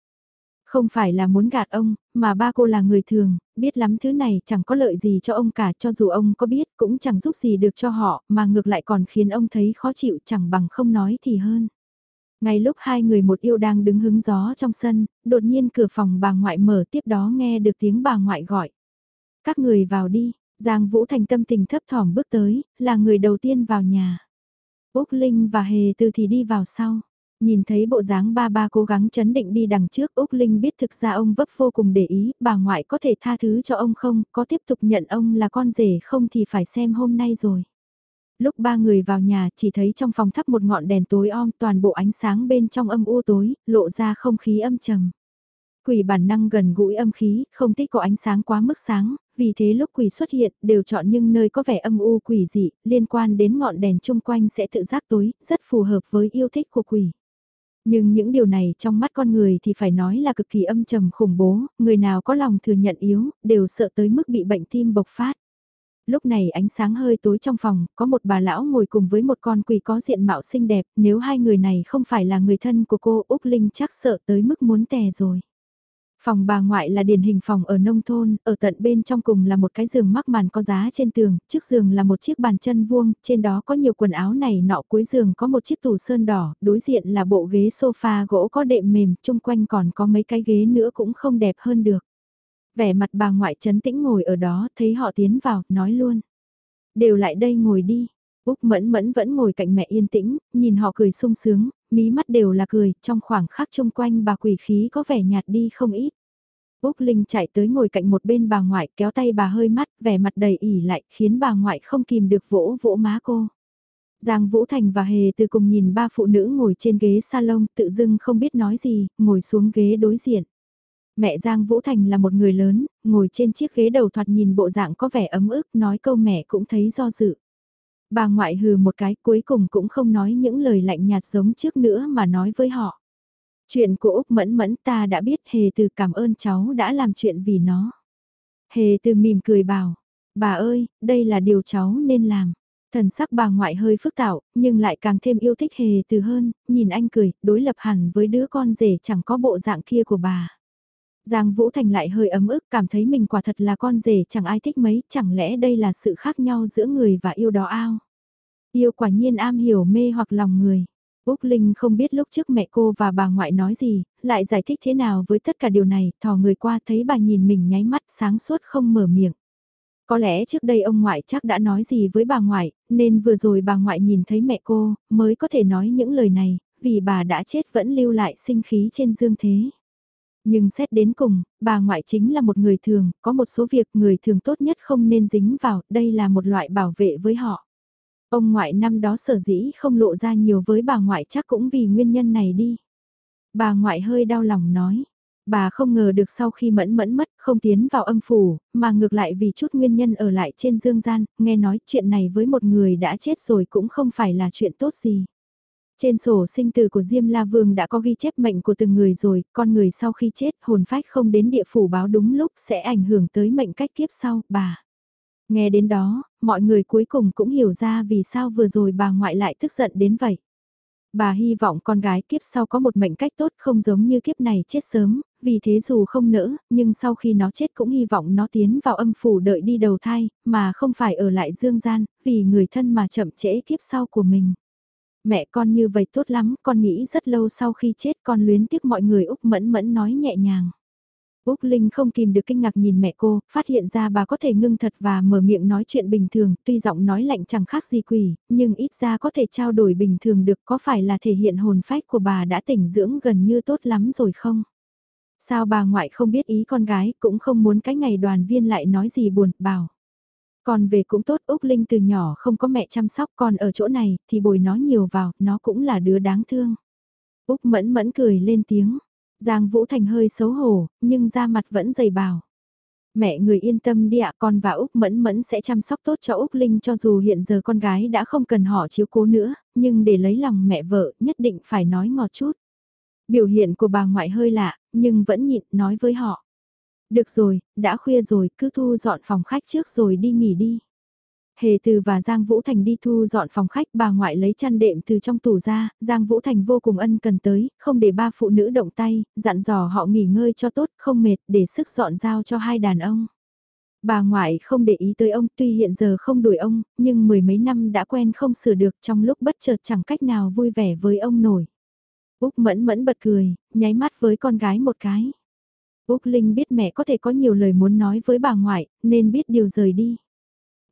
Không phải là muốn gạt ông, mà ba cô là người thường, biết lắm thứ này chẳng có lợi gì cho ông cả cho dù ông có biết cũng chẳng giúp gì được cho họ mà ngược lại còn khiến ông thấy khó chịu chẳng bằng không nói thì hơn. Ngay lúc hai người một yêu đang đứng hứng gió trong sân, đột nhiên cửa phòng bà ngoại mở tiếp đó nghe được tiếng bà ngoại gọi. Các người vào đi, Giang Vũ Thành tâm tình thấp thỏm bước tới, là người đầu tiên vào nhà. Úc Linh và Hề Từ thì đi vào sau. Nhìn thấy bộ dáng ba ba cố gắng chấn định đi đằng trước Úc Linh biết thực ra ông vấp vô cùng để ý, bà ngoại có thể tha thứ cho ông không, có tiếp tục nhận ông là con rể không thì phải xem hôm nay rồi. Lúc ba người vào nhà chỉ thấy trong phòng thắp một ngọn đèn tối om toàn bộ ánh sáng bên trong âm u tối, lộ ra không khí âm trầm. Quỷ bản năng gần gũi âm khí, không thích có ánh sáng quá mức sáng, vì thế lúc quỷ xuất hiện đều chọn những nơi có vẻ âm u quỷ dị, liên quan đến ngọn đèn chung quanh sẽ tự giác tối, rất phù hợp với yêu thích của quỷ. Nhưng những điều này trong mắt con người thì phải nói là cực kỳ âm trầm khủng bố, người nào có lòng thừa nhận yếu, đều sợ tới mức bị bệnh tim bộc phát. Lúc này ánh sáng hơi tối trong phòng, có một bà lão ngồi cùng với một con quỷ có diện mạo xinh đẹp, nếu hai người này không phải là người thân của cô Úc Linh chắc sợ tới mức muốn tè rồi. Phòng bà ngoại là điển hình phòng ở nông thôn, ở tận bên trong cùng là một cái giường mắc màn có giá trên tường, trước giường là một chiếc bàn chân vuông, trên đó có nhiều quần áo này nọ cuối giường có một chiếc tủ sơn đỏ, đối diện là bộ ghế sofa gỗ có đệm mềm, chung quanh còn có mấy cái ghế nữa cũng không đẹp hơn được. Vẻ mặt bà ngoại trấn tĩnh ngồi ở đó, thấy họ tiến vào, nói luôn. Đều lại đây ngồi đi. Úc mẫn mẫn vẫn ngồi cạnh mẹ yên tĩnh, nhìn họ cười sung sướng, mí mắt đều là cười, trong khoảng khắc chung quanh bà quỷ khí có vẻ nhạt đi không ít. Úc Linh chạy tới ngồi cạnh một bên bà ngoại kéo tay bà hơi mắt, vẻ mặt đầy ỉ lại, khiến bà ngoại không kìm được vỗ vỗ má cô. Giang Vũ Thành và Hề từ cùng nhìn ba phụ nữ ngồi trên ghế salon tự dưng không biết nói gì, ngồi xuống ghế đối diện. Mẹ Giang Vũ Thành là một người lớn, ngồi trên chiếc ghế đầu thoạt nhìn bộ dạng có vẻ ấm ức nói câu mẹ cũng thấy do dự. Bà ngoại hừ một cái cuối cùng cũng không nói những lời lạnh nhạt giống trước nữa mà nói với họ. Chuyện của Úc Mẫn Mẫn ta đã biết Hề từ cảm ơn cháu đã làm chuyện vì nó. Hề từ mỉm cười bảo, bà ơi, đây là điều cháu nên làm. Thần sắc bà ngoại hơi phức tạp, nhưng lại càng thêm yêu thích hề từ hơn, nhìn anh cười, đối lập hẳn với đứa con rể chẳng có bộ dạng kia của bà. Giang Vũ Thành lại hơi ấm ức cảm thấy mình quả thật là con rể chẳng ai thích mấy, chẳng lẽ đây là sự khác nhau giữa người và yêu đó ao. Yêu quả nhiên am hiểu mê hoặc lòng người. Úc Linh không biết lúc trước mẹ cô và bà ngoại nói gì, lại giải thích thế nào với tất cả điều này, thò người qua thấy bà nhìn mình nháy mắt sáng suốt không mở miệng. Có lẽ trước đây ông ngoại chắc đã nói gì với bà ngoại, nên vừa rồi bà ngoại nhìn thấy mẹ cô, mới có thể nói những lời này, vì bà đã chết vẫn lưu lại sinh khí trên dương thế. Nhưng xét đến cùng, bà ngoại chính là một người thường, có một số việc người thường tốt nhất không nên dính vào, đây là một loại bảo vệ với họ. Ông ngoại năm đó sở dĩ không lộ ra nhiều với bà ngoại chắc cũng vì nguyên nhân này đi. Bà ngoại hơi đau lòng nói, Bà không ngờ được sau khi mẫn mẫn mất không tiến vào âm phủ, mà ngược lại vì chút nguyên nhân ở lại trên dương gian, nghe nói chuyện này với một người đã chết rồi cũng không phải là chuyện tốt gì. Trên sổ sinh tử của Diêm La Vương đã có ghi chép mệnh của từng người rồi, con người sau khi chết hồn phách không đến địa phủ báo đúng lúc sẽ ảnh hưởng tới mệnh cách kiếp sau, bà. Nghe đến đó, mọi người cuối cùng cũng hiểu ra vì sao vừa rồi bà ngoại lại tức giận đến vậy. Bà hy vọng con gái kiếp sau có một mệnh cách tốt không giống như kiếp này chết sớm, vì thế dù không nỡ, nhưng sau khi nó chết cũng hy vọng nó tiến vào âm phủ đợi đi đầu thai, mà không phải ở lại dương gian, vì người thân mà chậm trễ kiếp sau của mình. Mẹ con như vậy tốt lắm, con nghĩ rất lâu sau khi chết con luyến tiếc mọi người Úc Mẫn Mẫn nói nhẹ nhàng. Úc Linh không kìm được kinh ngạc nhìn mẹ cô, phát hiện ra bà có thể ngưng thật và mở miệng nói chuyện bình thường, tuy giọng nói lạnh chẳng khác gì quỷ, nhưng ít ra có thể trao đổi bình thường được có phải là thể hiện hồn phách của bà đã tỉnh dưỡng gần như tốt lắm rồi không? Sao bà ngoại không biết ý con gái cũng không muốn cái ngày đoàn viên lại nói gì buồn, bảo. Còn về cũng tốt Úc Linh từ nhỏ không có mẹ chăm sóc còn ở chỗ này thì bồi nó nhiều vào, nó cũng là đứa đáng thương. Úc mẫn mẫn cười lên tiếng, Giang Vũ Thành hơi xấu hổ, nhưng da mặt vẫn dày bào. Mẹ người yên tâm đi ạ con và Úc Mẫn Mẫn sẽ chăm sóc tốt cho Úc Linh cho dù hiện giờ con gái đã không cần họ chiếu cố nữa, nhưng để lấy lòng mẹ vợ nhất định phải nói ngọt chút. Biểu hiện của bà ngoại hơi lạ, nhưng vẫn nhịn nói với họ. Được rồi, đã khuya rồi, cứ thu dọn phòng khách trước rồi đi nghỉ đi. Hề từ và Giang Vũ Thành đi thu dọn phòng khách bà ngoại lấy chăn đệm từ trong tủ ra, Giang Vũ Thành vô cùng ân cần tới, không để ba phụ nữ động tay, dặn dò họ nghỉ ngơi cho tốt, không mệt, để sức dọn giao cho hai đàn ông. Bà ngoại không để ý tới ông tuy hiện giờ không đuổi ông, nhưng mười mấy năm đã quen không sửa được trong lúc bất chợt chẳng cách nào vui vẻ với ông nổi. Úc mẫn mẫn bật cười, nháy mắt với con gái một cái. Úc Linh biết mẹ có thể có nhiều lời muốn nói với bà ngoại, nên biết điều rời đi.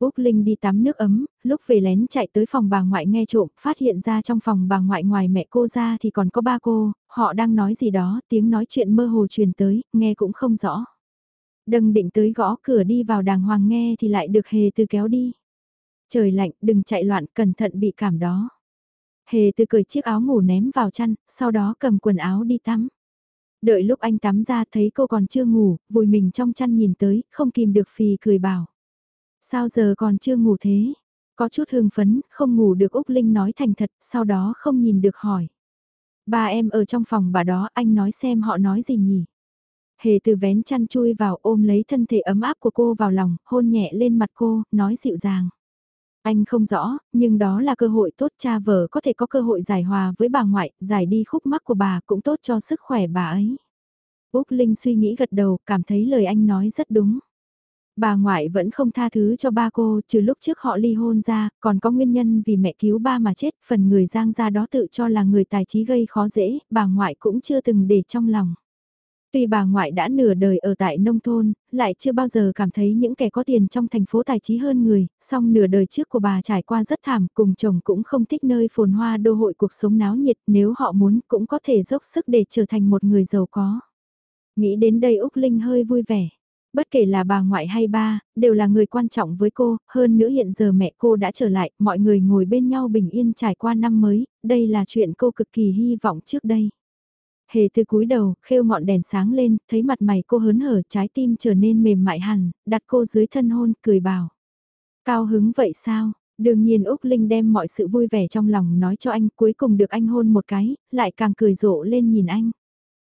Úc Linh đi tắm nước ấm, lúc về lén chạy tới phòng bà ngoại nghe trộm, phát hiện ra trong phòng bà ngoại ngoài mẹ cô ra thì còn có ba cô, họ đang nói gì đó, tiếng nói chuyện mơ hồ truyền tới, nghe cũng không rõ. Đừng định tới gõ cửa đi vào đàng hoàng nghe thì lại được hề từ kéo đi. Trời lạnh, đừng chạy loạn, cẩn thận bị cảm đó. Hề từ cởi chiếc áo ngủ ném vào chăn, sau đó cầm quần áo đi tắm. Đợi lúc anh tắm ra thấy cô còn chưa ngủ, vùi mình trong chăn nhìn tới, không kìm được phì cười bảo. Sao giờ còn chưa ngủ thế? Có chút hương phấn, không ngủ được Úc Linh nói thành thật, sau đó không nhìn được hỏi. Ba em ở trong phòng bà đó, anh nói xem họ nói gì nhỉ? Hề từ vén chăn chui vào ôm lấy thân thể ấm áp của cô vào lòng, hôn nhẹ lên mặt cô, nói dịu dàng. Anh không rõ, nhưng đó là cơ hội tốt cha vợ có thể có cơ hội giải hòa với bà ngoại, giải đi khúc mắc của bà cũng tốt cho sức khỏe bà ấy. Úc Linh suy nghĩ gật đầu, cảm thấy lời anh nói rất đúng. Bà ngoại vẫn không tha thứ cho ba cô, trừ lúc trước họ ly hôn ra, còn có nguyên nhân vì mẹ cứu ba mà chết, phần người giang gia đó tự cho là người tài trí gây khó dễ, bà ngoại cũng chưa từng để trong lòng. Tuy bà ngoại đã nửa đời ở tại nông thôn, lại chưa bao giờ cảm thấy những kẻ có tiền trong thành phố tài trí hơn người, song nửa đời trước của bà trải qua rất thảm, cùng chồng cũng không thích nơi phồn hoa đô hội cuộc sống náo nhiệt, nếu họ muốn cũng có thể dốc sức để trở thành một người giàu có. Nghĩ đến đây Úc Linh hơi vui vẻ. Bất kể là bà ngoại hay ba, đều là người quan trọng với cô, hơn nữa hiện giờ mẹ cô đã trở lại, mọi người ngồi bên nhau bình yên trải qua năm mới, đây là chuyện cô cực kỳ hy vọng trước đây. Hề từ cúi đầu, khêu ngọn đèn sáng lên, thấy mặt mày cô hớn hở, trái tim trở nên mềm mại hẳn, đặt cô dưới thân hôn, cười bảo. Cao hứng vậy sao? Đương nhiên Úc Linh đem mọi sự vui vẻ trong lòng nói cho anh, cuối cùng được anh hôn một cái, lại càng cười rộ lên nhìn anh.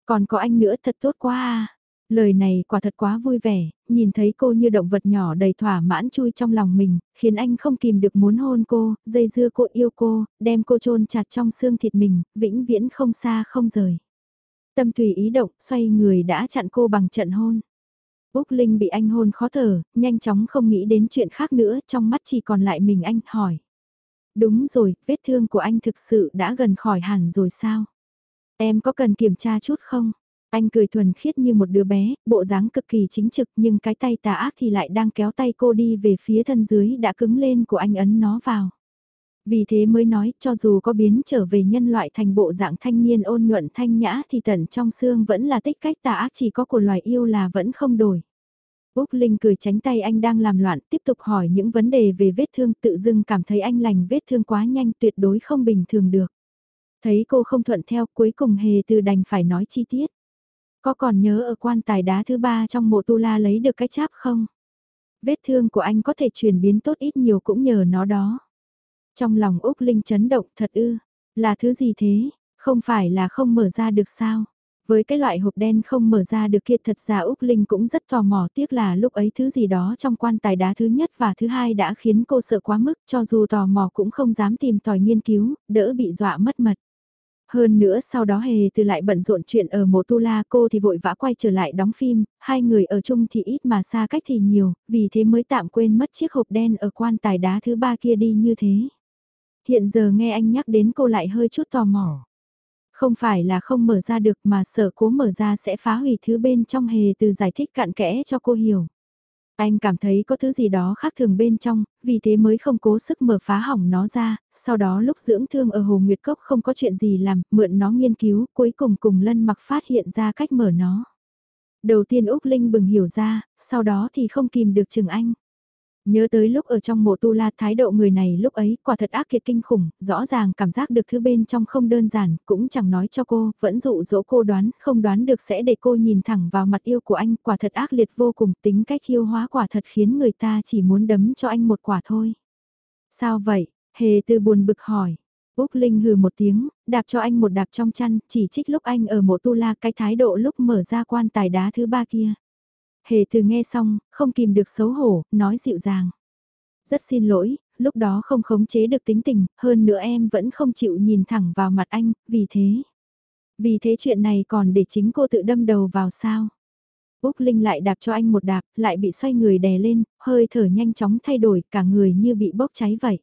Còn có anh nữa thật tốt quá à. Lời này quả thật quá vui vẻ, nhìn thấy cô như động vật nhỏ đầy thỏa mãn chui trong lòng mình, khiến anh không kìm được muốn hôn cô, dây dưa cô yêu cô, đem cô chôn chặt trong xương thịt mình, vĩnh viễn không xa không rời. Tâm tùy ý động, xoay người đã chặn cô bằng trận hôn. Úc Linh bị anh hôn khó thở, nhanh chóng không nghĩ đến chuyện khác nữa, trong mắt chỉ còn lại mình anh, hỏi. Đúng rồi, vết thương của anh thực sự đã gần khỏi hẳn rồi sao? Em có cần kiểm tra chút không? Anh cười thuần khiết như một đứa bé, bộ dáng cực kỳ chính trực nhưng cái tay tà ác thì lại đang kéo tay cô đi về phía thân dưới đã cứng lên của anh ấn nó vào. Vì thế mới nói cho dù có biến trở về nhân loại thành bộ dạng thanh niên ôn nhuận thanh nhã thì tận trong xương vẫn là tích cách tà ác chỉ có của loài yêu là vẫn không đổi. Úc Linh cười tránh tay anh đang làm loạn tiếp tục hỏi những vấn đề về vết thương tự dưng cảm thấy anh lành vết thương quá nhanh tuyệt đối không bình thường được. Thấy cô không thuận theo cuối cùng hề từ đành phải nói chi tiết. Có còn nhớ ở quan tài đá thứ ba trong mộ tu la lấy được cái cháp không? Vết thương của anh có thể chuyển biến tốt ít nhiều cũng nhờ nó đó. Trong lòng Úc Linh chấn động thật ư, là thứ gì thế, không phải là không mở ra được sao? Với cái loại hộp đen không mở ra được kia thật ra Úc Linh cũng rất tò mò tiếc là lúc ấy thứ gì đó trong quan tài đá thứ nhất và thứ hai đã khiến cô sợ quá mức cho dù tò mò cũng không dám tìm tòi nghiên cứu, đỡ bị dọa mất mật. Hơn nữa sau đó hề từ lại bận rộn chuyện ở mộ tu la cô thì vội vã quay trở lại đóng phim, hai người ở chung thì ít mà xa cách thì nhiều, vì thế mới tạm quên mất chiếc hộp đen ở quan tài đá thứ ba kia đi như thế. Hiện giờ nghe anh nhắc đến cô lại hơi chút tò mò. Không phải là không mở ra được mà sợ cố mở ra sẽ phá hủy thứ bên trong hề từ giải thích cặn kẽ cho cô hiểu. Anh cảm thấy có thứ gì đó khác thường bên trong, vì thế mới không cố sức mở phá hỏng nó ra, sau đó lúc dưỡng thương ở Hồ Nguyệt Cốc không có chuyện gì làm, mượn nó nghiên cứu, cuối cùng cùng lân mặc phát hiện ra cách mở nó. Đầu tiên Úc Linh bừng hiểu ra, sau đó thì không kìm được chừng anh. Nhớ tới lúc ở trong mộ tu la thái độ người này lúc ấy quả thật ác kiệt kinh khủng, rõ ràng cảm giác được thứ bên trong không đơn giản, cũng chẳng nói cho cô, vẫn dụ dỗ cô đoán, không đoán được sẽ để cô nhìn thẳng vào mặt yêu của anh, quả thật ác liệt vô cùng, tính cách yêu hóa quả thật khiến người ta chỉ muốn đấm cho anh một quả thôi. Sao vậy? Hề từ buồn bực hỏi. Úc Linh hừ một tiếng, đạp cho anh một đạp trong chăn, chỉ trích lúc anh ở mộ tu la cái thái độ lúc mở ra quan tài đá thứ ba kia. Hề từ nghe xong, không kìm được xấu hổ, nói dịu dàng. Rất xin lỗi, lúc đó không khống chế được tính tình, hơn nữa em vẫn không chịu nhìn thẳng vào mặt anh, vì thế. Vì thế chuyện này còn để chính cô tự đâm đầu vào sao. Úc Linh lại đạp cho anh một đạp, lại bị xoay người đè lên, hơi thở nhanh chóng thay đổi, cả người như bị bốc cháy vậy.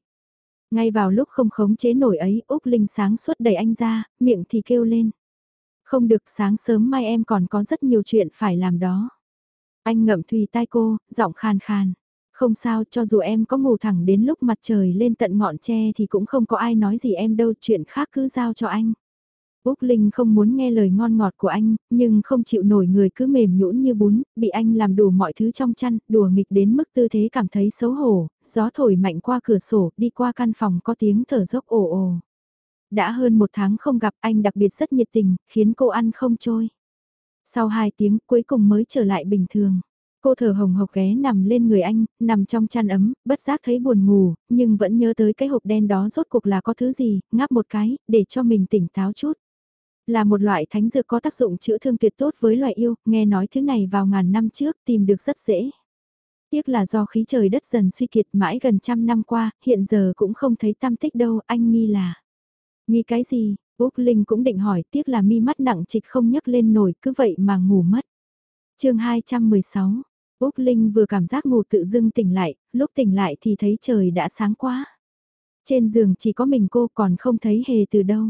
Ngay vào lúc không khống chế nổi ấy, Úc Linh sáng suốt đẩy anh ra, miệng thì kêu lên. Không được sáng sớm mai em còn có rất nhiều chuyện phải làm đó. Anh ngậm thùy tai cô, giọng khàn khàn. Không sao, cho dù em có ngủ thẳng đến lúc mặt trời lên tận ngọn tre thì cũng không có ai nói gì em đâu, chuyện khác cứ giao cho anh. Úc Linh không muốn nghe lời ngon ngọt của anh, nhưng không chịu nổi người cứ mềm nhũn như bún, bị anh làm đủ mọi thứ trong chăn, đùa nghịch đến mức tư thế cảm thấy xấu hổ, gió thổi mạnh qua cửa sổ, đi qua căn phòng có tiếng thở dốc ồ ồ. Đã hơn một tháng không gặp anh đặc biệt rất nhiệt tình, khiến cô ăn không trôi. Sau hai tiếng cuối cùng mới trở lại bình thường. Cô thở hồng hộc ghé nằm lên người anh, nằm trong chăn ấm, bất giác thấy buồn ngủ, nhưng vẫn nhớ tới cái hộp đen đó rốt cuộc là có thứ gì, ngáp một cái, để cho mình tỉnh táo chút. Là một loại thánh dược có tác dụng chữa thương tuyệt tốt với loài yêu, nghe nói thứ này vào ngàn năm trước tìm được rất dễ. Tiếc là do khí trời đất dần suy kiệt mãi gần trăm năm qua, hiện giờ cũng không thấy tam tích đâu, anh nghi là. Nghi cái gì, Úc Linh cũng định hỏi tiếc là mi mắt nặng trịch không nhấc lên nổi cứ vậy mà ngủ mất. chương 216, Úc Linh vừa cảm giác ngủ tự dưng tỉnh lại, lúc tỉnh lại thì thấy trời đã sáng quá. Trên giường chỉ có mình cô còn không thấy hề từ đâu.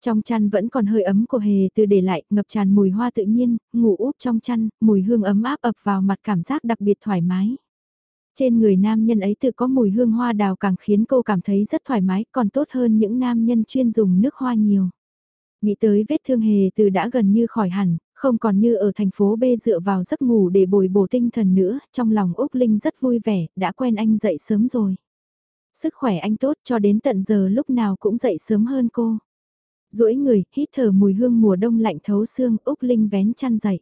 Trong chăn vẫn còn hơi ấm của hề từ để lại, ngập tràn mùi hoa tự nhiên, ngủ úp trong chăn, mùi hương ấm áp ập vào mặt cảm giác đặc biệt thoải mái. Trên người nam nhân ấy tự có mùi hương hoa đào càng khiến cô cảm thấy rất thoải mái, còn tốt hơn những nam nhân chuyên dùng nước hoa nhiều. Nghĩ tới vết thương hề từ đã gần như khỏi hẳn, không còn như ở thành phố B dựa vào giấc ngủ để bồi bổ tinh thần nữa, trong lòng Úc Linh rất vui vẻ, đã quen anh dậy sớm rồi. Sức khỏe anh tốt cho đến tận giờ lúc nào cũng dậy sớm hơn cô. duỗi người, hít thở mùi hương mùa đông lạnh thấu xương, Úc Linh vén chăn dậy.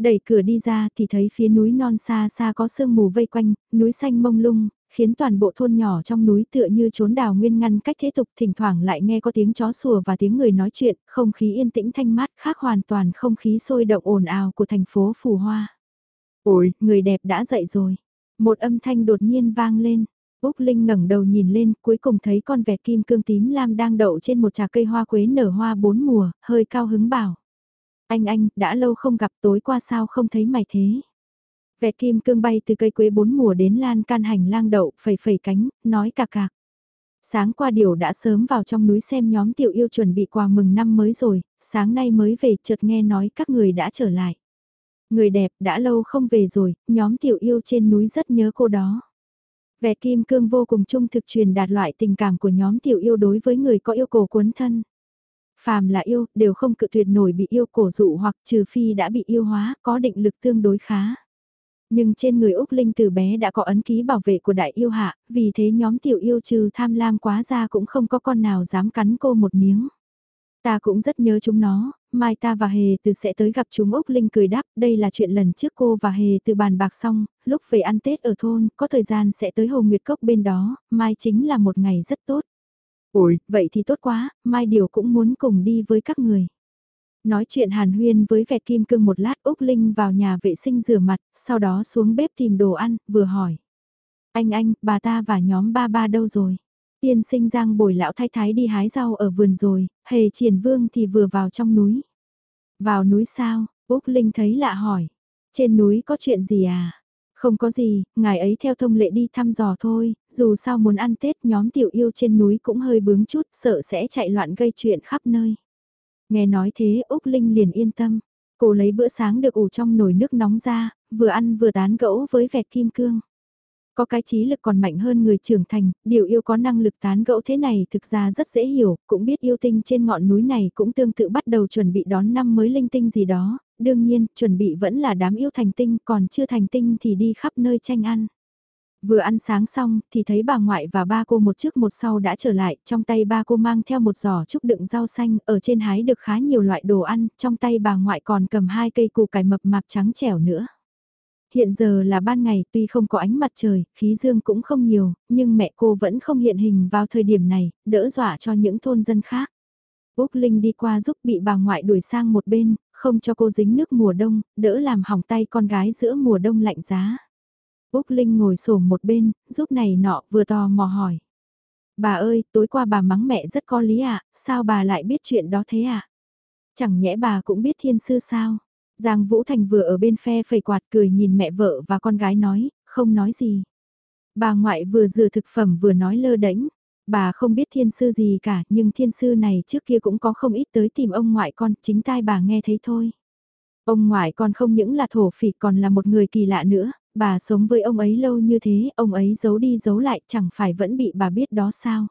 Đẩy cửa đi ra thì thấy phía núi non xa xa có sương mù vây quanh, núi xanh mông lung, khiến toàn bộ thôn nhỏ trong núi tựa như trốn đào nguyên ngăn cách thế tục thỉnh thoảng lại nghe có tiếng chó sủa và tiếng người nói chuyện, không khí yên tĩnh thanh mát khác hoàn toàn không khí sôi động ồn ào của thành phố Phù Hoa. Ôi, người đẹp đã dậy rồi. Một âm thanh đột nhiên vang lên. Úc Linh ngẩng đầu nhìn lên, cuối cùng thấy con vẹt kim cương tím lam đang đậu trên một trà cây hoa quế nở hoa bốn mùa, hơi cao hứng bảo. Anh anh, đã lâu không gặp tối qua sao không thấy mày thế? Vẹt kim cương bay từ cây quế bốn mùa đến lan can hành lang đậu, phẩy phẩy cánh, nói cạc cạc. Sáng qua điều đã sớm vào trong núi xem nhóm tiểu yêu chuẩn bị quà mừng năm mới rồi, sáng nay mới về chợt nghe nói các người đã trở lại. Người đẹp đã lâu không về rồi, nhóm tiểu yêu trên núi rất nhớ cô đó. Vẹt kim cương vô cùng trung thực truyền đạt loại tình cảm của nhóm tiểu yêu đối với người có yêu cầu cuốn thân. Phàm là yêu, đều không cự tuyệt nổi bị yêu cổ dụ hoặc trừ phi đã bị yêu hóa, có định lực tương đối khá. Nhưng trên người Úc Linh từ bé đã có ấn ký bảo vệ của đại yêu hạ, vì thế nhóm tiểu yêu trừ tham lam quá ra cũng không có con nào dám cắn cô một miếng. Ta cũng rất nhớ chúng nó, mai ta và Hề từ sẽ tới gặp chúng Úc Linh cười đáp, đây là chuyện lần trước cô và Hề từ bàn bạc xong, lúc về ăn Tết ở thôn, có thời gian sẽ tới Hồ Nguyệt Cốc bên đó, mai chính là một ngày rất tốt. Ôi, vậy thì tốt quá, mai điều cũng muốn cùng đi với các người. Nói chuyện hàn huyên với vẹt kim cương một lát Úc Linh vào nhà vệ sinh rửa mặt, sau đó xuống bếp tìm đồ ăn, vừa hỏi. Anh anh, bà ta và nhóm ba ba đâu rồi? Tiên sinh giang bồi lão thái thái đi hái rau ở vườn rồi, hề triển vương thì vừa vào trong núi. Vào núi sao? Úc Linh thấy lạ hỏi. Trên núi có chuyện gì à? Không có gì, ngài ấy theo thông lệ đi thăm dò thôi, dù sao muốn ăn Tết nhóm tiểu yêu trên núi cũng hơi bướng chút, sợ sẽ chạy loạn gây chuyện khắp nơi. Nghe nói thế Úc Linh liền yên tâm. Cô lấy bữa sáng được ủ trong nồi nước nóng ra, vừa ăn vừa tán gẫu với vẹt kim cương. Có cái trí lực còn mạnh hơn người trưởng thành, điều yêu có năng lực tán gẫu thế này thực ra rất dễ hiểu, cũng biết yêu tinh trên ngọn núi này cũng tương tự bắt đầu chuẩn bị đón năm mới linh tinh gì đó, đương nhiên, chuẩn bị vẫn là đám yêu thành tinh, còn chưa thành tinh thì đi khắp nơi tranh ăn. Vừa ăn sáng xong thì thấy bà ngoại và ba cô một trước một sau đã trở lại, trong tay ba cô mang theo một giỏ trúc đựng rau xanh, ở trên hái được khá nhiều loại đồ ăn, trong tay bà ngoại còn cầm hai cây củ cải mập mạp trắng trẻo nữa. Hiện giờ là ban ngày tuy không có ánh mặt trời, khí dương cũng không nhiều, nhưng mẹ cô vẫn không hiện hình vào thời điểm này, đỡ dọa cho những thôn dân khác. Úc Linh đi qua giúp bị bà ngoại đuổi sang một bên, không cho cô dính nước mùa đông, đỡ làm hỏng tay con gái giữa mùa đông lạnh giá. Úc Linh ngồi xổm một bên, giúp này nọ vừa tò mò hỏi. Bà ơi, tối qua bà mắng mẹ rất có lý ạ, sao bà lại biết chuyện đó thế ạ? Chẳng nhẽ bà cũng biết thiên sư sao? Giang Vũ Thành vừa ở bên phe phẩy quạt cười nhìn mẹ vợ và con gái nói, không nói gì. Bà ngoại vừa rửa thực phẩm vừa nói lơ đễnh, bà không biết thiên sư gì cả, nhưng thiên sư này trước kia cũng có không ít tới tìm ông ngoại con, chính tai bà nghe thấy thôi. Ông ngoại con không những là thổ phỉ còn là một người kỳ lạ nữa, bà sống với ông ấy lâu như thế, ông ấy giấu đi giấu lại chẳng phải vẫn bị bà biết đó sao.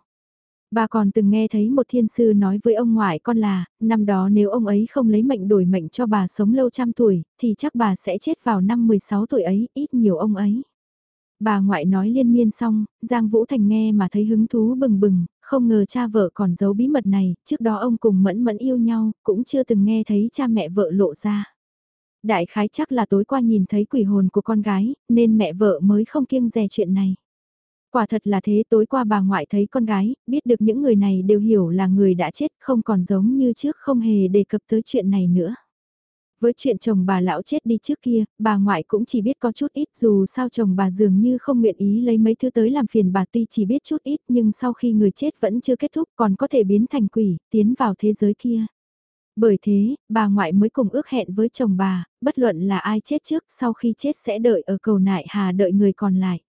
Bà còn từng nghe thấy một thiên sư nói với ông ngoại con là, năm đó nếu ông ấy không lấy mệnh đổi mệnh cho bà sống lâu trăm tuổi, thì chắc bà sẽ chết vào năm 16 tuổi ấy, ít nhiều ông ấy. Bà ngoại nói liên miên xong, Giang Vũ Thành nghe mà thấy hứng thú bừng bừng, không ngờ cha vợ còn giấu bí mật này, trước đó ông cùng mẫn mẫn yêu nhau, cũng chưa từng nghe thấy cha mẹ vợ lộ ra. Đại khái chắc là tối qua nhìn thấy quỷ hồn của con gái, nên mẹ vợ mới không kiêng dè chuyện này. Quả thật là thế tối qua bà ngoại thấy con gái, biết được những người này đều hiểu là người đã chết không còn giống như trước không hề đề cập tới chuyện này nữa. Với chuyện chồng bà lão chết đi trước kia, bà ngoại cũng chỉ biết có chút ít dù sao chồng bà dường như không nguyện ý lấy mấy thứ tới làm phiền bà tuy chỉ biết chút ít nhưng sau khi người chết vẫn chưa kết thúc còn có thể biến thành quỷ, tiến vào thế giới kia. Bởi thế, bà ngoại mới cùng ước hẹn với chồng bà, bất luận là ai chết trước sau khi chết sẽ đợi ở cầu nại hà đợi người còn lại.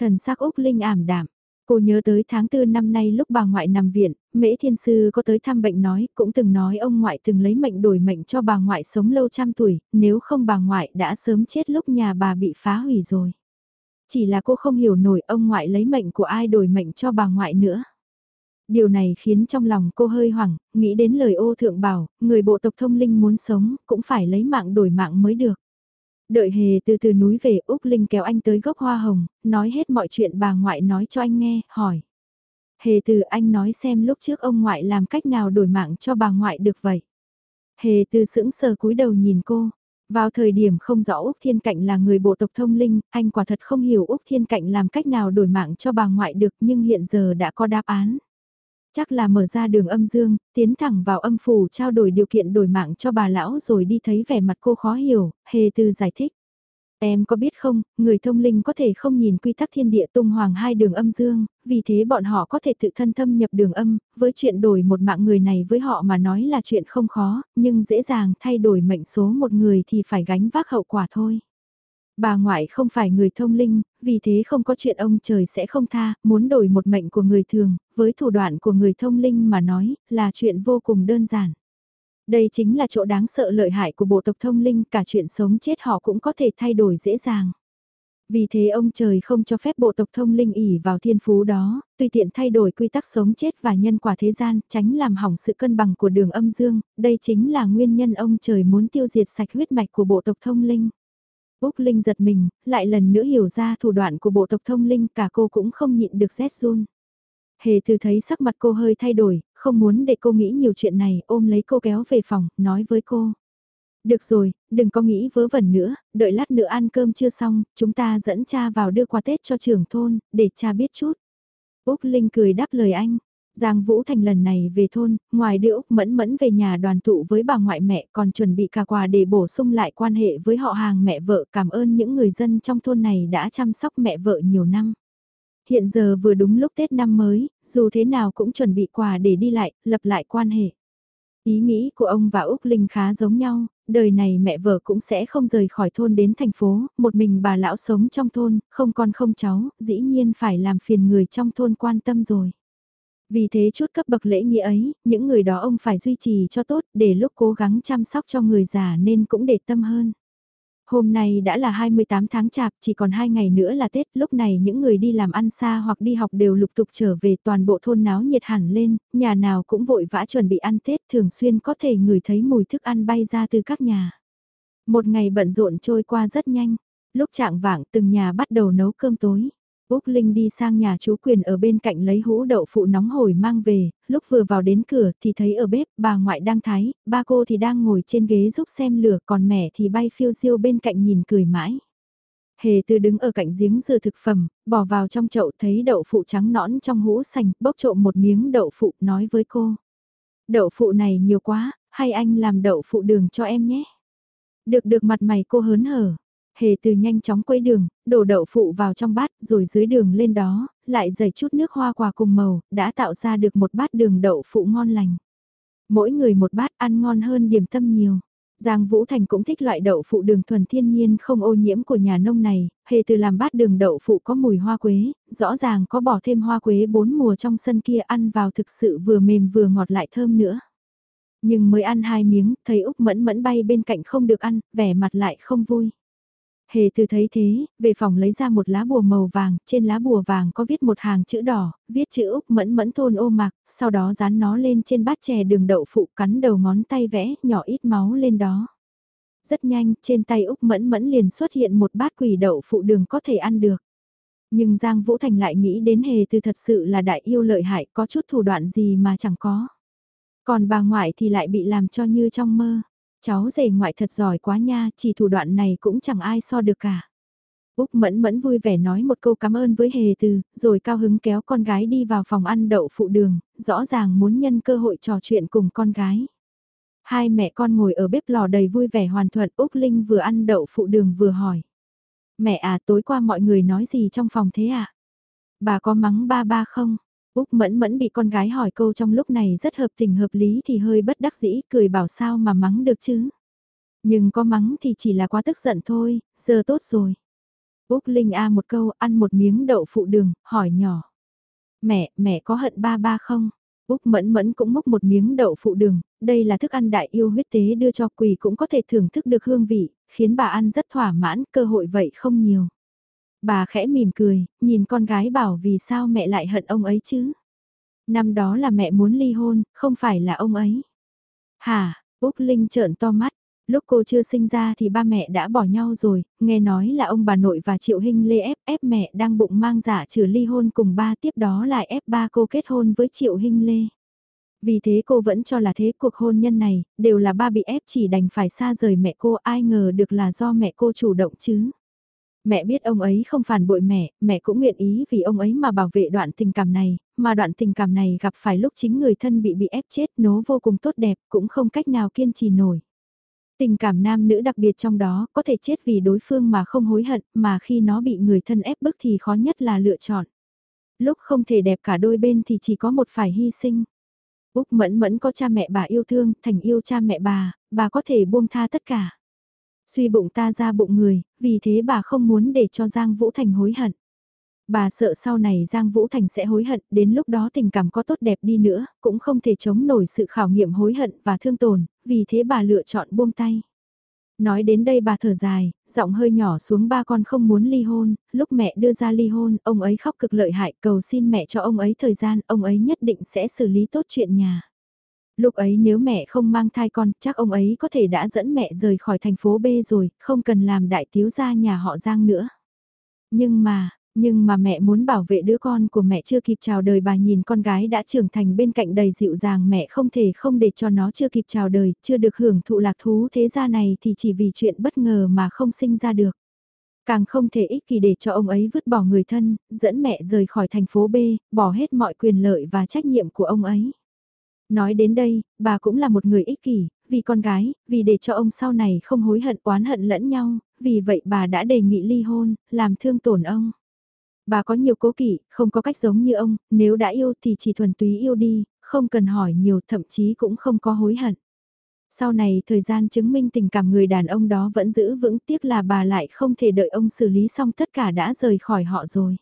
Thần sắc Úc Linh ảm đạm. Cô nhớ tới tháng tư năm nay lúc bà ngoại nằm viện, Mễ Thiên Sư có tới thăm bệnh nói, cũng từng nói ông ngoại từng lấy mệnh đổi mệnh cho bà ngoại sống lâu trăm tuổi, nếu không bà ngoại đã sớm chết lúc nhà bà bị phá hủy rồi. Chỉ là cô không hiểu nổi ông ngoại lấy mệnh của ai đổi mệnh cho bà ngoại nữa. Điều này khiến trong lòng cô hơi hoảng, nghĩ đến lời ô thượng bảo, người bộ tộc thông linh muốn sống, cũng phải lấy mạng đổi mạng mới được. Đợi hề từ từ núi về Úc Linh kéo anh tới gốc hoa hồng, nói hết mọi chuyện bà ngoại nói cho anh nghe, hỏi. Hề từ anh nói xem lúc trước ông ngoại làm cách nào đổi mạng cho bà ngoại được vậy. Hề từ sững sờ cúi đầu nhìn cô. Vào thời điểm không rõ Úc Thiên Cạnh là người bộ tộc thông linh, anh quả thật không hiểu Úc Thiên Cạnh làm cách nào đổi mạng cho bà ngoại được nhưng hiện giờ đã có đáp án. Chắc là mở ra đường âm dương, tiến thẳng vào âm phủ trao đổi điều kiện đổi mạng cho bà lão rồi đi thấy vẻ mặt cô khó hiểu, hề từ giải thích. Em có biết không, người thông linh có thể không nhìn quy tắc thiên địa tung hoàng hai đường âm dương, vì thế bọn họ có thể tự thân thâm nhập đường âm, với chuyện đổi một mạng người này với họ mà nói là chuyện không khó, nhưng dễ dàng thay đổi mệnh số một người thì phải gánh vác hậu quả thôi. Bà ngoại không phải người thông linh, vì thế không có chuyện ông trời sẽ không tha, muốn đổi một mệnh của người thường, với thủ đoạn của người thông linh mà nói, là chuyện vô cùng đơn giản. Đây chính là chỗ đáng sợ lợi hại của bộ tộc thông linh, cả chuyện sống chết họ cũng có thể thay đổi dễ dàng. Vì thế ông trời không cho phép bộ tộc thông linh ỉ vào thiên phú đó, tùy tiện thay đổi quy tắc sống chết và nhân quả thế gian, tránh làm hỏng sự cân bằng của đường âm dương, đây chính là nguyên nhân ông trời muốn tiêu diệt sạch huyết mạch của bộ tộc thông linh. Úc Linh giật mình, lại lần nữa hiểu ra thủ đoạn của bộ tộc thông linh cả cô cũng không nhịn được rét run. Hề từ thấy sắc mặt cô hơi thay đổi, không muốn để cô nghĩ nhiều chuyện này, ôm lấy cô kéo về phòng, nói với cô. Được rồi, đừng có nghĩ vớ vẩn nữa, đợi lát nữa ăn cơm chưa xong, chúng ta dẫn cha vào đưa quà Tết cho trưởng thôn, để cha biết chút. Úc Linh cười đáp lời anh. Giang Vũ Thành lần này về thôn, ngoài đưa Úc Mẫn Mẫn về nhà đoàn tụ với bà ngoại mẹ còn chuẩn bị cả quà để bổ sung lại quan hệ với họ hàng mẹ vợ cảm ơn những người dân trong thôn này đã chăm sóc mẹ vợ nhiều năm. Hiện giờ vừa đúng lúc Tết năm mới, dù thế nào cũng chuẩn bị quà để đi lại, lập lại quan hệ. Ý nghĩ của ông và Úc Linh khá giống nhau, đời này mẹ vợ cũng sẽ không rời khỏi thôn đến thành phố, một mình bà lão sống trong thôn, không con không cháu, dĩ nhiên phải làm phiền người trong thôn quan tâm rồi. Vì thế chút cấp bậc lễ nghĩa ấy, những người đó ông phải duy trì cho tốt để lúc cố gắng chăm sóc cho người già nên cũng để tâm hơn. Hôm nay đã là 28 tháng chạp, chỉ còn 2 ngày nữa là Tết, lúc này những người đi làm ăn xa hoặc đi học đều lục tục trở về toàn bộ thôn náo nhiệt hẳn lên, nhà nào cũng vội vã chuẩn bị ăn Tết thường xuyên có thể ngửi thấy mùi thức ăn bay ra từ các nhà. Một ngày bận rộn trôi qua rất nhanh, lúc trạng vạng từng nhà bắt đầu nấu cơm tối. Úc Linh đi sang nhà chú Quyền ở bên cạnh lấy hũ đậu phụ nóng hổi mang về, lúc vừa vào đến cửa thì thấy ở bếp bà ngoại đang thái, ba cô thì đang ngồi trên ghế giúp xem lửa còn mẹ thì bay phiêu diêu bên cạnh nhìn cười mãi. Hề từ đứng ở cạnh giếng dừa thực phẩm, bỏ vào trong chậu thấy đậu phụ trắng nõn trong hũ sành, bốc trộm một miếng đậu phụ nói với cô. Đậu phụ này nhiều quá, hay anh làm đậu phụ đường cho em nhé. Được được mặt mày cô hớn hở, Hề từ nhanh chóng quấy đường, đổ đậu phụ vào trong bát rồi dưới đường lên đó, lại dày chút nước hoa quả cùng màu, đã tạo ra được một bát đường đậu phụ ngon lành. Mỗi người một bát ăn ngon hơn điểm tâm nhiều. Giang Vũ Thành cũng thích loại đậu phụ đường thuần thiên nhiên không ô nhiễm của nhà nông này, hề từ làm bát đường đậu phụ có mùi hoa quế, rõ ràng có bỏ thêm hoa quế bốn mùa trong sân kia ăn vào thực sự vừa mềm vừa ngọt lại thơm nữa. Nhưng mới ăn hai miếng, thấy Úc mẫn mẫn bay bên cạnh không được ăn, vẻ mặt lại không vui. Hề từ thấy thế, về phòng lấy ra một lá bùa màu vàng, trên lá bùa vàng có viết một hàng chữ đỏ, viết chữ Úc mẫn mẫn thôn ô mạc, sau đó dán nó lên trên bát chè đường đậu phụ cắn đầu ngón tay vẽ, nhỏ ít máu lên đó. Rất nhanh, trên tay Úc mẫn mẫn liền xuất hiện một bát quỷ đậu phụ đường có thể ăn được. Nhưng Giang Vũ Thành lại nghĩ đến hề từ thật sự là đại yêu lợi hại có chút thủ đoạn gì mà chẳng có. Còn bà ngoại thì lại bị làm cho như trong mơ. Cháu rể ngoại thật giỏi quá nha, chỉ thủ đoạn này cũng chẳng ai so được cả. Úc mẫn mẫn vui vẻ nói một câu cảm ơn với hề từ, rồi cao hứng kéo con gái đi vào phòng ăn đậu phụ đường, rõ ràng muốn nhân cơ hội trò chuyện cùng con gái. Hai mẹ con ngồi ở bếp lò đầy vui vẻ hoàn thuận Úc Linh vừa ăn đậu phụ đường vừa hỏi. Mẹ à tối qua mọi người nói gì trong phòng thế à? Bà có mắng ba ba không? Úc mẫn mẫn bị con gái hỏi câu trong lúc này rất hợp tình hợp lý thì hơi bất đắc dĩ cười bảo sao mà mắng được chứ. Nhưng có mắng thì chỉ là quá tức giận thôi, giờ tốt rồi. Úc Linh A một câu ăn một miếng đậu phụ đường, hỏi nhỏ. Mẹ, mẹ có hận ba ba không? Úc mẫn mẫn cũng múc một miếng đậu phụ đường, đây là thức ăn đại yêu huyết tế đưa cho quỷ cũng có thể thưởng thức được hương vị, khiến bà ăn rất thỏa mãn, cơ hội vậy không nhiều. Bà khẽ mỉm cười, nhìn con gái bảo vì sao mẹ lại hận ông ấy chứ. Năm đó là mẹ muốn ly hôn, không phải là ông ấy. Hả, Úc Linh trợn to mắt. Lúc cô chưa sinh ra thì ba mẹ đã bỏ nhau rồi, nghe nói là ông bà nội và Triệu Hinh Lê ép ép mẹ đang bụng mang dạ giả trừ ly hôn cùng ba tiếp đó lại ép ba cô kết hôn với Triệu Hinh Lê. Vì thế cô vẫn cho là thế cuộc hôn nhân này, đều là ba bị ép chỉ đành phải xa rời mẹ cô ai ngờ được là do mẹ cô chủ động chứ. Mẹ biết ông ấy không phản bội mẹ, mẹ cũng nguyện ý vì ông ấy mà bảo vệ đoạn tình cảm này, mà đoạn tình cảm này gặp phải lúc chính người thân bị bị ép chết nố vô cùng tốt đẹp cũng không cách nào kiên trì nổi. Tình cảm nam nữ đặc biệt trong đó có thể chết vì đối phương mà không hối hận mà khi nó bị người thân ép bức thì khó nhất là lựa chọn. Lúc không thể đẹp cả đôi bên thì chỉ có một phải hy sinh. Úc Mẫn Mẫn có cha mẹ bà yêu thương, thành yêu cha mẹ bà, bà có thể buông tha tất cả. Suy bụng ta ra bụng người, vì thế bà không muốn để cho Giang Vũ Thành hối hận. Bà sợ sau này Giang Vũ Thành sẽ hối hận, đến lúc đó tình cảm có tốt đẹp đi nữa, cũng không thể chống nổi sự khảo nghiệm hối hận và thương tổn, vì thế bà lựa chọn buông tay. Nói đến đây bà thở dài, giọng hơi nhỏ xuống ba con không muốn ly hôn, lúc mẹ đưa ra ly hôn, ông ấy khóc cực lợi hại cầu xin mẹ cho ông ấy thời gian, ông ấy nhất định sẽ xử lý tốt chuyện nhà. Lúc ấy nếu mẹ không mang thai con, chắc ông ấy có thể đã dẫn mẹ rời khỏi thành phố B rồi, không cần làm đại thiếu gia nhà họ Giang nữa. Nhưng mà, nhưng mà mẹ muốn bảo vệ đứa con của mẹ chưa kịp chào đời bà nhìn con gái đã trưởng thành bên cạnh đầy dịu dàng mẹ không thể không để cho nó chưa kịp chào đời, chưa được hưởng thụ lạc thú thế gia này thì chỉ vì chuyện bất ngờ mà không sinh ra được. Càng không thể ích kỷ để cho ông ấy vứt bỏ người thân, dẫn mẹ rời khỏi thành phố B, bỏ hết mọi quyền lợi và trách nhiệm của ông ấy. Nói đến đây, bà cũng là một người ích kỷ, vì con gái, vì để cho ông sau này không hối hận oán hận lẫn nhau, vì vậy bà đã đề nghị ly hôn, làm thương tổn ông. Bà có nhiều cố kỵ, không có cách giống như ông, nếu đã yêu thì chỉ thuần túy yêu đi, không cần hỏi nhiều thậm chí cũng không có hối hận. Sau này thời gian chứng minh tình cảm người đàn ông đó vẫn giữ vững tiếc là bà lại không thể đợi ông xử lý xong tất cả đã rời khỏi họ rồi.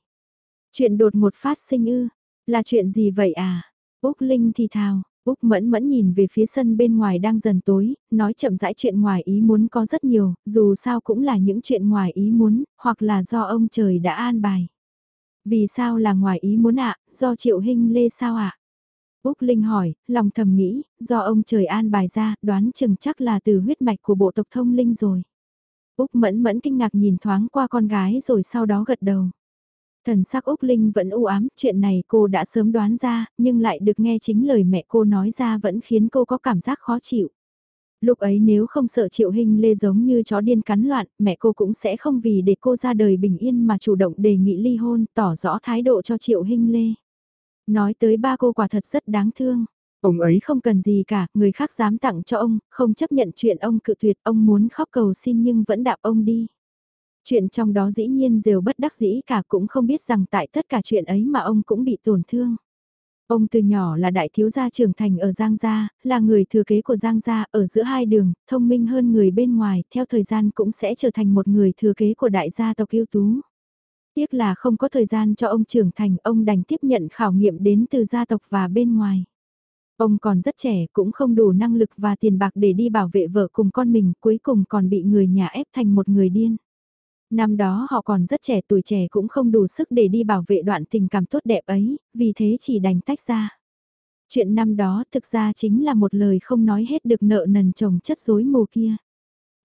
Chuyện đột một phát sinh ư, là chuyện gì vậy à? Úc Linh thì thào, Úc mẫn mẫn nhìn về phía sân bên ngoài đang dần tối, nói chậm rãi chuyện ngoài ý muốn có rất nhiều, dù sao cũng là những chuyện ngoài ý muốn, hoặc là do ông trời đã an bài. Vì sao là ngoài ý muốn ạ, do triệu hình lê sao ạ? Úc Linh hỏi, lòng thầm nghĩ, do ông trời an bài ra, đoán chừng chắc là từ huyết mạch của bộ tộc thông linh rồi. Úc mẫn mẫn kinh ngạc nhìn thoáng qua con gái rồi sau đó gật đầu. Thần sắc Úc Linh vẫn u ám, chuyện này cô đã sớm đoán ra, nhưng lại được nghe chính lời mẹ cô nói ra vẫn khiến cô có cảm giác khó chịu. Lúc ấy nếu không sợ Triệu Hình Lê giống như chó điên cắn loạn, mẹ cô cũng sẽ không vì để cô ra đời bình yên mà chủ động đề nghị ly hôn, tỏ rõ thái độ cho Triệu Hình Lê. Nói tới ba cô quả thật rất đáng thương. Ông ấy không cần gì cả, người khác dám tặng cho ông, không chấp nhận chuyện ông cự tuyệt, ông muốn khóc cầu xin nhưng vẫn đạp ông đi. Chuyện trong đó dĩ nhiên đều bất đắc dĩ cả cũng không biết rằng tại tất cả chuyện ấy mà ông cũng bị tổn thương. Ông từ nhỏ là đại thiếu gia trưởng thành ở Giang Gia, là người thừa kế của Giang Gia ở giữa hai đường, thông minh hơn người bên ngoài, theo thời gian cũng sẽ trở thành một người thừa kế của đại gia tộc yêu tú. Tiếc là không có thời gian cho ông trưởng thành, ông đành tiếp nhận khảo nghiệm đến từ gia tộc và bên ngoài. Ông còn rất trẻ, cũng không đủ năng lực và tiền bạc để đi bảo vệ vợ cùng con mình, cuối cùng còn bị người nhà ép thành một người điên. Năm đó họ còn rất trẻ tuổi trẻ cũng không đủ sức để đi bảo vệ đoạn tình cảm tốt đẹp ấy, vì thế chỉ đành tách ra. Chuyện năm đó thực ra chính là một lời không nói hết được nợ nần chồng chất rối mù kia.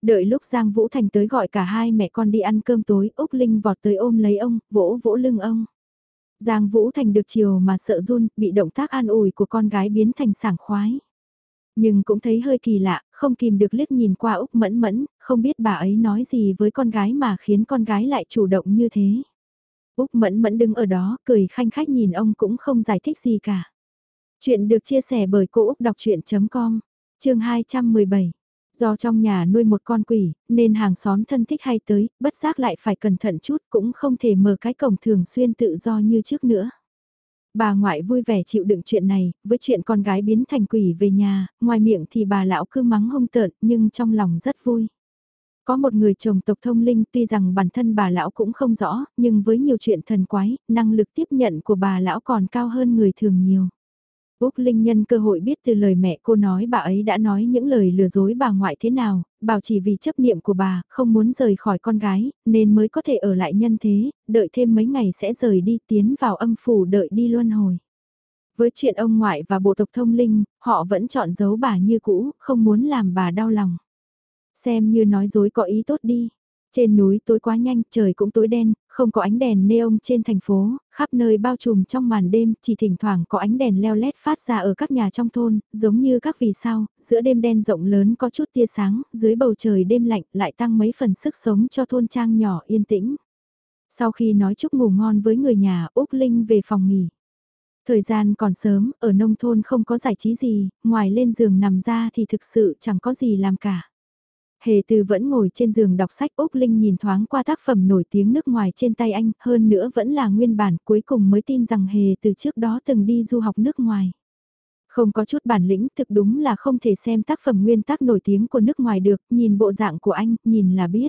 Đợi lúc Giang Vũ Thành tới gọi cả hai mẹ con đi ăn cơm tối, Úc Linh vọt tới ôm lấy ông, vỗ vỗ lưng ông. Giang Vũ Thành được chiều mà sợ run, bị động tác an ủi của con gái biến thành sảng khoái. Nhưng cũng thấy hơi kỳ lạ, không kìm được liếc nhìn qua Úc Mẫn Mẫn, không biết bà ấy nói gì với con gái mà khiến con gái lại chủ động như thế. Úc Mẫn Mẫn đứng ở đó, cười khanh khách nhìn ông cũng không giải thích gì cả. Chuyện được chia sẻ bởi Cô Úc Đọc Chuyện.com, chương 217. Do trong nhà nuôi một con quỷ, nên hàng xóm thân thích hay tới, bất giác lại phải cẩn thận chút cũng không thể mở cái cổng thường xuyên tự do như trước nữa. Bà ngoại vui vẻ chịu đựng chuyện này, với chuyện con gái biến thành quỷ về nhà, ngoài miệng thì bà lão cứ mắng hông tợn nhưng trong lòng rất vui. Có một người chồng tộc thông linh tuy rằng bản thân bà lão cũng không rõ, nhưng với nhiều chuyện thần quái, năng lực tiếp nhận của bà lão còn cao hơn người thường nhiều. Úc Linh nhân cơ hội biết từ lời mẹ cô nói bà ấy đã nói những lời lừa dối bà ngoại thế nào, bảo chỉ vì chấp niệm của bà, không muốn rời khỏi con gái, nên mới có thể ở lại nhân thế, đợi thêm mấy ngày sẽ rời đi tiến vào âm phủ đợi đi luân hồi. Với chuyện ông ngoại và bộ tộc thông linh, họ vẫn chọn giấu bà như cũ, không muốn làm bà đau lòng. Xem như nói dối có ý tốt đi. Trên núi tối quá nhanh, trời cũng tối đen, không có ánh đèn neon trên thành phố, khắp nơi bao trùm trong màn đêm, chỉ thỉnh thoảng có ánh đèn leo lét phát ra ở các nhà trong thôn, giống như các vì sao, giữa đêm đen rộng lớn có chút tia sáng, dưới bầu trời đêm lạnh lại tăng mấy phần sức sống cho thôn trang nhỏ yên tĩnh. Sau khi nói chúc ngủ ngon với người nhà, Úc Linh về phòng nghỉ. Thời gian còn sớm, ở nông thôn không có giải trí gì, ngoài lên giường nằm ra thì thực sự chẳng có gì làm cả. Hề từ vẫn ngồi trên giường đọc sách Úc Linh nhìn thoáng qua tác phẩm nổi tiếng nước ngoài trên tay anh, hơn nữa vẫn là nguyên bản cuối cùng mới tin rằng Hề từ trước đó từng đi du học nước ngoài. Không có chút bản lĩnh thực đúng là không thể xem tác phẩm nguyên tác nổi tiếng của nước ngoài được, nhìn bộ dạng của anh, nhìn là biết.